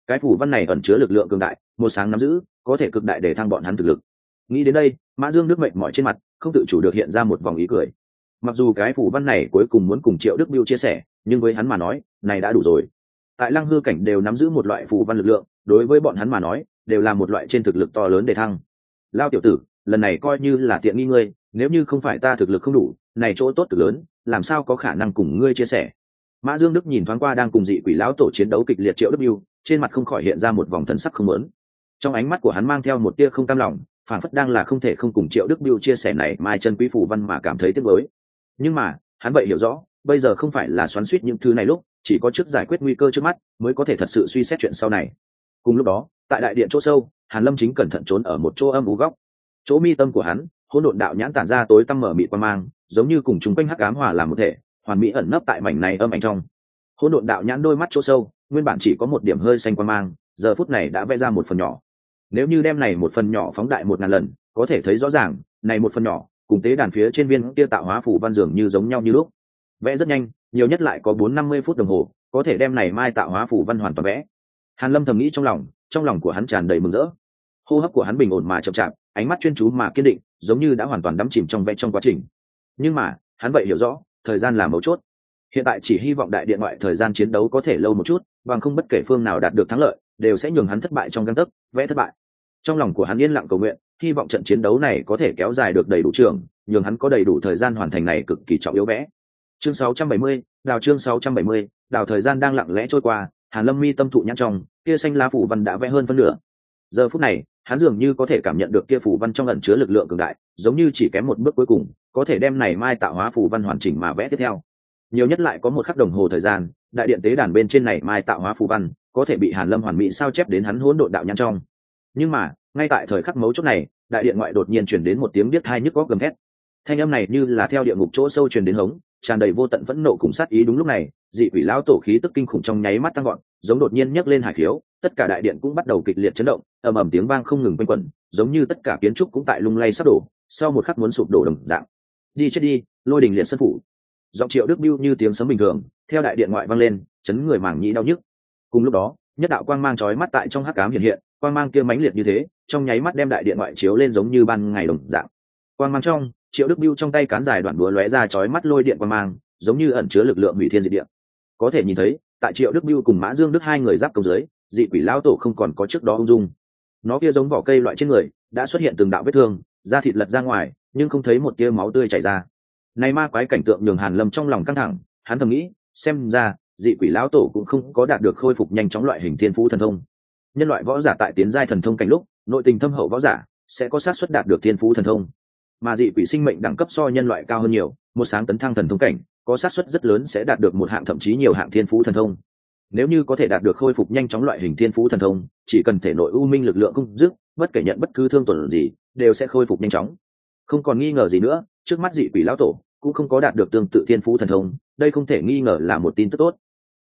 Cái phù văn này ẩn chứa lực lượng cường đại, một sáng nắm giữ, có thể cực đại để thăng bọn hắn thực lực. Nghĩ đến đây, mã dương đức mệnh mỏi trên mặt, không tự chủ được hiện ra một vòng ý cười. Mặc dù cái phù văn này cuối cùng muốn cùng triệu đức biêu chia sẻ, nhưng với hắn mà nói, này đã đủ rồi. Tại lăng hư cảnh đều nắm giữ một loại phù văn lực lượng, đối với bọn hắn mà nói, đều là một loại trên thực lực to lớn để thăng. Lao tiểu tử lần này coi như là tiện nghi ngươi, nếu như không phải ta thực lực không đủ, này chỗ tốt cực lớn, làm sao có khả năng cùng ngươi chia sẻ? Mã dương đức nhìn thoáng qua đang cùng dị quỷ lão tổ chiến đấu kịch liệt triệu đức biêu trên mặt không khỏi hiện ra một vòng thần sắc không lớn trong ánh mắt của hắn mang theo một tia không cam lòng phản phất đang là không thể không cùng triệu đức biêu chia sẻ này mai chân quý phủ văn mà cảm thấy tiếc mới nhưng mà, hắn vậy hiểu rõ, bây giờ không phải là xoắn suýt những thứ này lúc, chỉ có trước giải quyết nguy cơ trước mắt mới có thể thật sự suy xét chuyện sau này. Cùng lúc đó, tại đại điện chỗ sâu, hàn lâm chính cẩn thận trốn ở một chỗ âm ú góc chỗ mi tâm của hắn, hỗn độn đạo nhãn tản ra tối tăm mở mịt quan mang, giống như cùng chúng quanh hắc ám hòa làm một thể, hoàn mỹ ẩn nấp tại mảnh này âm ảnh trong. Hỗn độn đạo nhãn đôi mắt chỗ sâu, nguyên bản chỉ có một điểm hơi xanh quan mang, giờ phút này đã vẽ ra một phần nhỏ. Nếu như đem này một phần nhỏ phóng đại một ngàn lần, có thể thấy rõ ràng, này một phần nhỏ, cùng tế đàn phía trên viên kia tạo hóa phủ văn dường như giống nhau như lúc. Vẽ rất nhanh, nhiều nhất lại có bốn năm mươi phút đồng hồ, có thể đem này mai tạo hóa phủ văn hoàn toàn vẽ. Hàn lâm thầm nghĩ trong lòng trong lòng của hắn tràn đầy mừng rỡ. Hô hấp của hắn bình ổn mà chậm chạp ánh mắt chuyên chú mà kiên định giống như đã hoàn toàn đắm chìm trong vẽ trong quá trình. Nhưng mà hắn vậy hiểu rõ thời gian là mấu chốt. Hiện tại chỉ hy vọng đại điện ngoại thời gian chiến đấu có thể lâu một chút bằng không bất kể phương nào đạt được thắng lợi đều sẽ nhường hắn thất bại trong găng tấc vẽ thất bại. Trong lòng của hắn yên lặng cầu nguyện hy vọng trận chiến đấu này có thể kéo dài được đầy đủ trường nhường hắn có đầy đủ thời gian hoàn thành này cực kỳ trọng yếu vẽ. Chương 670, đào chương 670, đào thời gian đang lặng lẽ trôi qua hàn lâm mi tâm thụ nhãn trong kia xanh lá phủ văn đã vẽ hơn phân nửa. Giờ phút này hắn dường như có thể cảm nhận được kia phủ văn trong ẩn chứa lực lượng cường đại, giống như chỉ kém một bước cuối cùng, có thể đem này mai tạo hóa phủ văn hoàn chỉnh mà vẽ tiếp theo. Nhiều nhất lại có một khắc đồng hồ thời gian, đại điện tế đàn bên trên này mai tạo hóa phù văn có thể bị hàn lâm hoàn mỹ sao chép đến hắn hỗn độn đạo nhãn trong. Nhưng mà, ngay tại thời khắc mấu chốt này, đại điện ngoại đột nhiên chuyển đến một tiếng biết hai nhức góc gầm thét. Thanh âm này như là theo địa ngục chỗ sâu truyền đến hống, tràn đầy vô tận phẫn nộ cùng sát ý đúng lúc này, dị quỷ lão tổ khí tức kinh khủng trong nháy mắt tăng gọn giống đột nhiên nhấc lên hải khiếu tất cả đại điện cũng bắt đầu kịch liệt chấn động, ầm ầm tiếng vang không ngừng quanh quẩn, giống như tất cả kiến trúc cũng tại lung lay sắp đổ, sau một khắc muốn sụp đổ đồng dạng. Đi chết đi, lôi đình liệt sân phủ. Giọng triệu đức biêu như tiếng sấm bình thường, theo đại điện ngoại vang lên, chấn người mảng nhĩ đau nhức. Cùng lúc đó, nhất đạo quang mang chói mắt tại trong hắc cám hiện hiện, quang mang kia mãnh liệt như thế, trong nháy mắt đem đại điện ngoại chiếu lên giống như ban ngày đồng dạng. Quang mang trong, triệu đức biêu trong tay cán dài đoạn búa lóe ra chói mắt lôi điện quang mang, giống như ẩn chứa lực lượng hủy thiên diệt địa. Có thể nhìn thấy, tại triệu đức biêu cùng mã dương đức hai người giáp công dưới dị quỷ lão tổ không còn có trước đó ung dung. Nó kia giống vỏ cây loại trên người, đã xuất hiện từng đạo vết thương, da thịt lật ra ngoài, nhưng không thấy một tia máu tươi chảy ra. Nay ma quái cảnh tượng nhường hàn lâm trong lòng căng thẳng, hắn thầm nghĩ, xem ra, dị quỷ lão tổ cũng không có đạt được khôi phục nhanh chóng loại hình thiên phú thần thông. Nhân loại võ giả tại tiến giai thần thông cảnh lúc, nội tình thâm hậu võ giả sẽ có sát xuất đạt được thiên phú thần thông. Mà dị quỷ sinh mệnh đẳng cấp so nhân loại cao hơn nhiều, một sáng tấn thăng thần thông cảnh, có sát xuất rất lớn sẽ đạt được một hạng thậm chí nhiều hạng thiên phú thần thông nếu như có thể đạt được khôi phục nhanh chóng loại hình thiên phú thần thông chỉ cần thể nội u minh lực lượng không dứt bất kể nhận bất cứ thương tổn gì đều sẽ khôi phục nhanh chóng. Không còn nghi ngờ gì nữa trước mắt dị quỷ lão tổ cũng không có đạt được tương tự thiên phú thần thông đây không thể nghi ngờ là một tin tức tốt.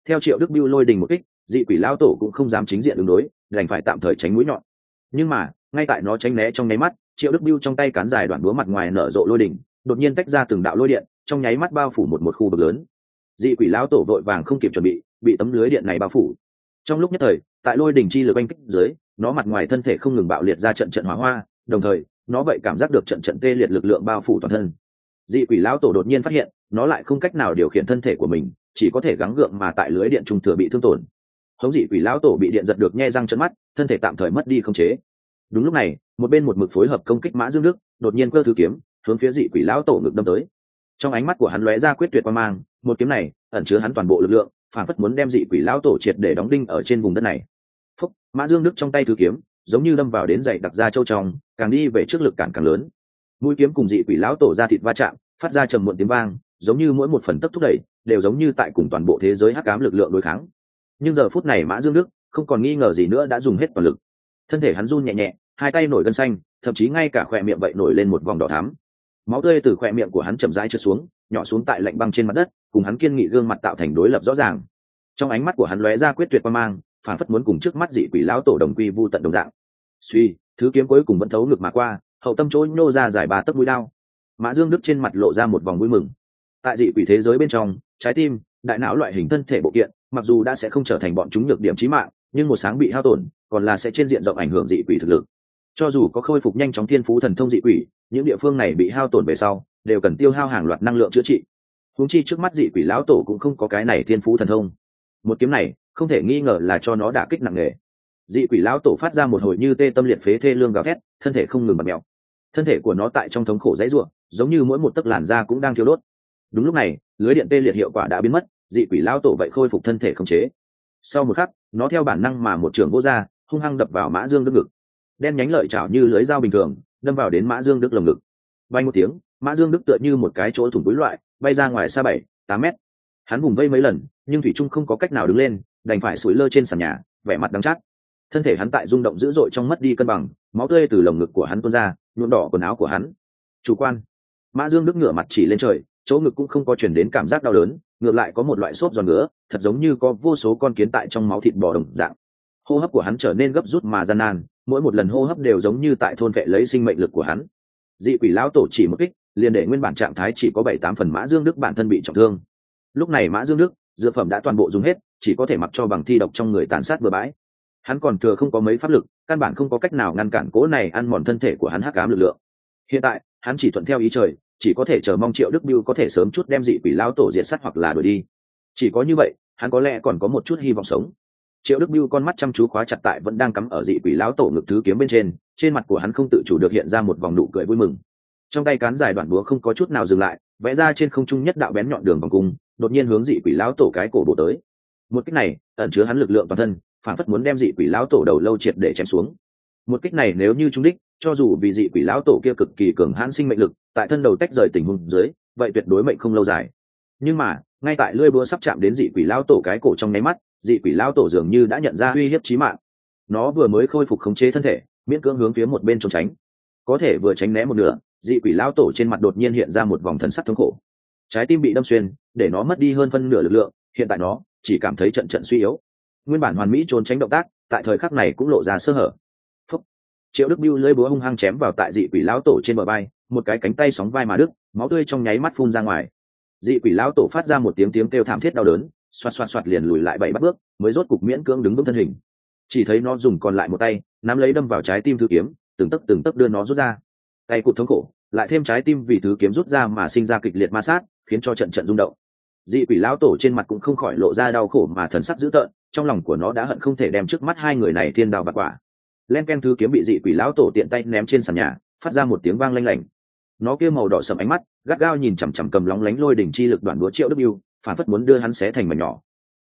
Theo triệu đức biêu lôi đình một kích dị quỷ lão tổ cũng không dám chính diện đường đối đành phải tạm thời tránh mũi nhọn. Nhưng mà ngay tại nó tránh né trong nháy mắt triệu đức biêu trong tay cán dài đoạn búa mặt ngoài nở rộ lôi đình, đột nhiên tách ra từng đạo lôi điện trong nháy mắt bao phủ một một khu vực lớn. Dị quỷ lão tổ vội vàng không kịp chuẩn bị bị tấm lưới điện này bao phủ. Trong lúc nhất thời, tại lôi đỉnh chi lực oanh kích dưới, nó mặt ngoài thân thể không ngừng bạo liệt ra trận trận hỏa hoa, đồng thời, nó vậy cảm giác được trận trận tê liệt lực lượng bao phủ toàn thân. Dị quỷ lão tổ đột nhiên phát hiện, nó lại không cách nào điều khiển thân thể của mình, chỉ có thể gắng gượng mà tại lưới điện trung thừa bị thương tổn. Hống dị quỷ lão tổ bị điện giật được nhe răng chân mắt, thân thể tạm thời mất đi không chế. Đúng lúc này, một bên một mực phối hợp công kích mã dương đức, đột nhiên cơ thứ kiếm, hướng phía dị quỷ lão tổ ngực đâm tới. Trong ánh mắt của hắn lóe ra quyết tuyệt qua mang, một kiếm này, ẩn chứa hắn toàn bộ lực lượng phản phất muốn đem dị quỷ lão tổ triệt để đóng đinh ở trên vùng đất này. Phúc, mã dương đức trong tay thứ kiếm, giống như đâm vào đến dậy đặc ra châu trong, càng đi về trước lực cản càng lớn. Mũi kiếm cùng dị quỷ lão tổ ra thịt va chạm, phát ra trầm muộn tiếng vang, giống như mỗi một phần tấp thúc đẩy, đều giống như tại cùng toàn bộ thế giới hắc cám lực lượng đối kháng. Nhưng giờ phút này mã dương đức không còn nghi ngờ gì nữa đã dùng hết toàn lực. Thân thể hắn run nhẹ nhẹ, hai tay nổi gân xanh, thậm chí ngay cả khỏe miệng vậy nổi lên một vòng đỏ thắm. Máu tươi từ khỏe miệng của hắn chậm rãi trượt xuống nhỏ xuống tại lạnh băng trên mặt đất, cùng hắn kiên nghị gương mặt tạo thành đối lập rõ ràng. Trong ánh mắt của hắn lóe ra quyết tuyệt qua mang phản phất muốn cùng trước mắt dị quỷ lão tổ đồng quy vu tận đồng dạng. Suy, thứ kiếm cuối cùng vẫn thấu ngực mà qua, hậu tâm chỗ nô ra giải ba tấc mũi đao. Mã dương đức trên mặt lộ ra một vòng vui mừng. Tại dị quỷ thế giới bên trong, trái tim, đại não loại hình thân thể bộ kiện, mặc dù đã sẽ không trở thành bọn chúng nhược điểm trí mạng, nhưng một sáng bị hao tổn, còn là sẽ trên diện rộng ảnh hưởng dị quỷ thực lực. Cho dù có khôi phục nhanh chóng thiên phú thần thông dị quỷ, những địa phương này bị hao tổn về sau đều cần tiêu hao hàng loạt năng lượng chữa trị. Húng chi trước mắt dị quỷ lão tổ cũng không có cái này thiên phú thần thông. Một kiếm này, không thể nghi ngờ là cho nó đả kích nặng nề. Dị quỷ lão tổ phát ra một hồi như tê tâm liệt phế thê lương gào thét, thân thể không ngừng bật mèo. Thân thể của nó tại trong thống khổ dãy ruộng giống như mỗi một tấc làn da cũng đang thiêu đốt. Đúng lúc này, lưới điện tê liệt hiệu quả đã biến mất, dị quỷ lão tổ vậy khôi phục thân thể không chế. Sau một khắc, nó theo bản năng mà một trường vô ra, hung hăng đập vào mã dương đức ngực. Đen nhánh lợi chảo như lưới dao bình thường, đâm vào đến mã dương đức lồng ngực. Bay một tiếng mã dương đức tựa như một cái chỗ thủng túi loại, bay ra ngoài xa bảy, tám mét. Hắn vùng vây mấy lần, nhưng thủy trung không có cách nào đứng lên, đành phải sủi lơ trên sàn nhà, vẻ mặt đắng chát. Thân thể hắn tại rung động dữ dội trong mất đi cân bằng, máu tươi từ lồng ngực của hắn tuôn ra, nhuộm đỏ quần áo của hắn. Chủ quan. Mã dương đức ngửa mặt chỉ lên trời, chỗ ngực cũng không có chuyển đến cảm giác đau đớn, ngược lại có một loại xốp giòn ngứa, thật giống như có vô số con kiến tại trong máu thịt bò đồng dạng. Hô hấp của hắn trở nên gấp rút mà gian nan, mỗi một lần hô hấp đều giống như tại thôn vệ lấy sinh mệnh lực của hắn. Dị quỷ lão tổ chỉ một kích liền để nguyên bản trạng thái chỉ có bảy tám phần mã dương đức bản thân bị trọng thương. Lúc này mã dương đức, dược phẩm đã toàn bộ dùng hết, chỉ có thể mặc cho bằng thi độc trong người tàn sát bừa bãi. Hắn còn thừa không có mấy pháp lực, căn bản không có cách nào ngăn cản cố này ăn mòn thân thể của hắn hắc ám lực lượng. Hiện tại, hắn chỉ thuận theo ý trời, chỉ có thể chờ mong triệu đức biêu có thể sớm chút đem dị quỷ lão tổ diệt sát hoặc là đuổi đi. Chỉ có như vậy, hắn có lẽ còn có một chút hy vọng sống. Triệu đức biêu con mắt chăm chú khóa chặt tại vẫn đang cắm ở dị quỷ lão tổ ngực thứ kiếm bên trên trên mặt của hắn không tự chủ được hiện ra một vòng nụ cười vui mừng trong tay cán dài đoạn búa không có chút nào dừng lại, vẽ ra trên không trung nhất đạo bén nhọn đường vòng cung, đột nhiên hướng dị quỷ lão tổ cái cổ bổ tới. Một cách này, ẩn chứa hắn lực lượng toàn thân, phản phất muốn đem dị quỷ lão tổ đầu lâu triệt để chém xuống. Một kích này nếu như trung đích, cho dù vì dị quỷ lão tổ kia cực kỳ cường hãn sinh mệnh lực, tại thân đầu tách rời tình huống dưới, vậy tuyệt đối mệnh không lâu dài. Nhưng mà, ngay tại lưỡi búa sắp chạm đến dị quỷ lão tổ cái cổ trong nháy mắt, dị quỷ lão tổ dường như đã nhận ra uy hiếp chí mạng. Nó vừa mới khôi phục khống chế thân thể, miễn cưỡng hướng phía một bên trốn tránh. Có thể vừa tránh né một nửa dị quỷ lão tổ trên mặt đột nhiên hiện ra một vòng thần sắc thống khổ. Trái tim bị đâm xuyên, để nó mất đi hơn phân nửa lực lượng, hiện tại nó chỉ cảm thấy trận trận suy yếu. Nguyên bản hoàn mỹ trốn tránh động tác, tại thời khắc này cũng lộ ra sơ hở. Phúc. triệu đức biêu lưỡi búa hung hăng chém vào tại dị quỷ lão tổ trên bờ bay một cái cánh tay sóng vai mà đứt, máu tươi trong nháy mắt phun ra ngoài. Dị quỷ lão tổ phát ra một tiếng tiếng kêu thảm thiết đau đớn, xoạt xoạt xoạt liền lùi lại bảy bắt bước, mới rốt cục miễn cưỡng đứng vững thân hình. Chỉ thấy nó dùng còn lại một tay, nắm lấy đâm vào trái tim thư kiếm, từng tấc từng tấc đưa nó rút ra tay cụt thống khổ, lại thêm trái tim vì thứ kiếm rút ra mà sinh ra kịch liệt ma sát, khiến cho trận trận rung động. Dị quỷ lão tổ trên mặt cũng không khỏi lộ ra đau khổ mà thần sắc dữ tợn, trong lòng của nó đã hận không thể đem trước mắt hai người này thiên đào bạc quả. Len ken thứ kiếm bị dị quỷ lão tổ tiện tay ném trên sàn nhà, phát ra một tiếng vang lanh lảnh. Nó kia màu đỏ sầm ánh mắt, gắt gao nhìn chằm chằm cầm lóng lánh lôi đỉnh chi lực đoàn đũa triệu đức biêu phản phất muốn đưa hắn xé thành mảnh nhỏ.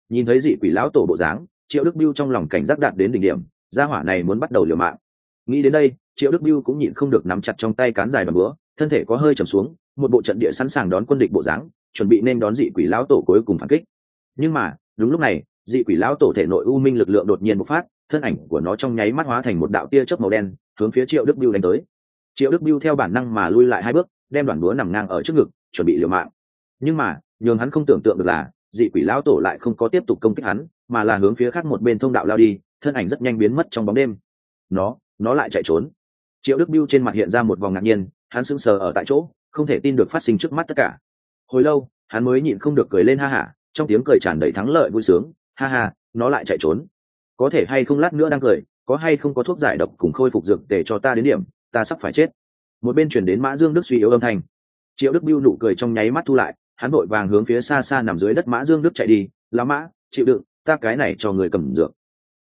Nhìn thấy dị quỷ lão tổ bộ dáng, triệu đức biêu trong lòng cảnh giác đạt đến đỉnh điểm, gia hỏa này muốn bắt đầu liều mạng nghĩ đến đây, triệu đức biêu cũng nhịn không được nắm chặt trong tay cán dài và búa, thân thể có hơi trầm xuống, một bộ trận địa sẵn sàng đón quân địch bộ dáng, chuẩn bị nên đón dị quỷ lão tổ cuối cùng phản kích. Nhưng mà, đúng lúc này, dị quỷ lão tổ thể nội u minh lực lượng đột nhiên bộc phát, thân ảnh của nó trong nháy mắt hóa thành một đạo tia chớp màu đen, hướng phía triệu đức biêu đánh tới. Triệu đức biêu theo bản năng mà lui lại hai bước, đem đoàn búa nằm ngang ở trước ngực, chuẩn bị liều mạng. Nhưng mà, nhường hắn không tưởng tượng được là, dị quỷ lão tổ lại không có tiếp tục công kích hắn, mà là hướng phía khác một bên thông đạo lao đi, thân ảnh rất nhanh biến mất trong bóng đêm. Nó nó lại chạy trốn. Triệu đức biêu trên mặt hiện ra một vòng ngạc nhiên, hắn sững sờ ở tại chỗ, không thể tin được phát sinh trước mắt tất cả. Hồi lâu, hắn mới nhịn không được cười lên ha hả, trong tiếng cười tràn đầy thắng lợi vui sướng, ha ha, nó lại chạy trốn. Có thể hay không lát nữa đang cười, có hay không có thuốc giải độc cùng khôi phục dược để cho ta đến điểm, ta sắp phải chết. Một bên chuyển đến mã dương đức suy yếu âm thanh. Triệu đức biêu nụ cười trong nháy mắt thu lại, hắn vội vàng hướng phía xa xa nằm dưới đất mã dương đức chạy đi lá mã, chịu đựng, ta cái này cho người cầm dược.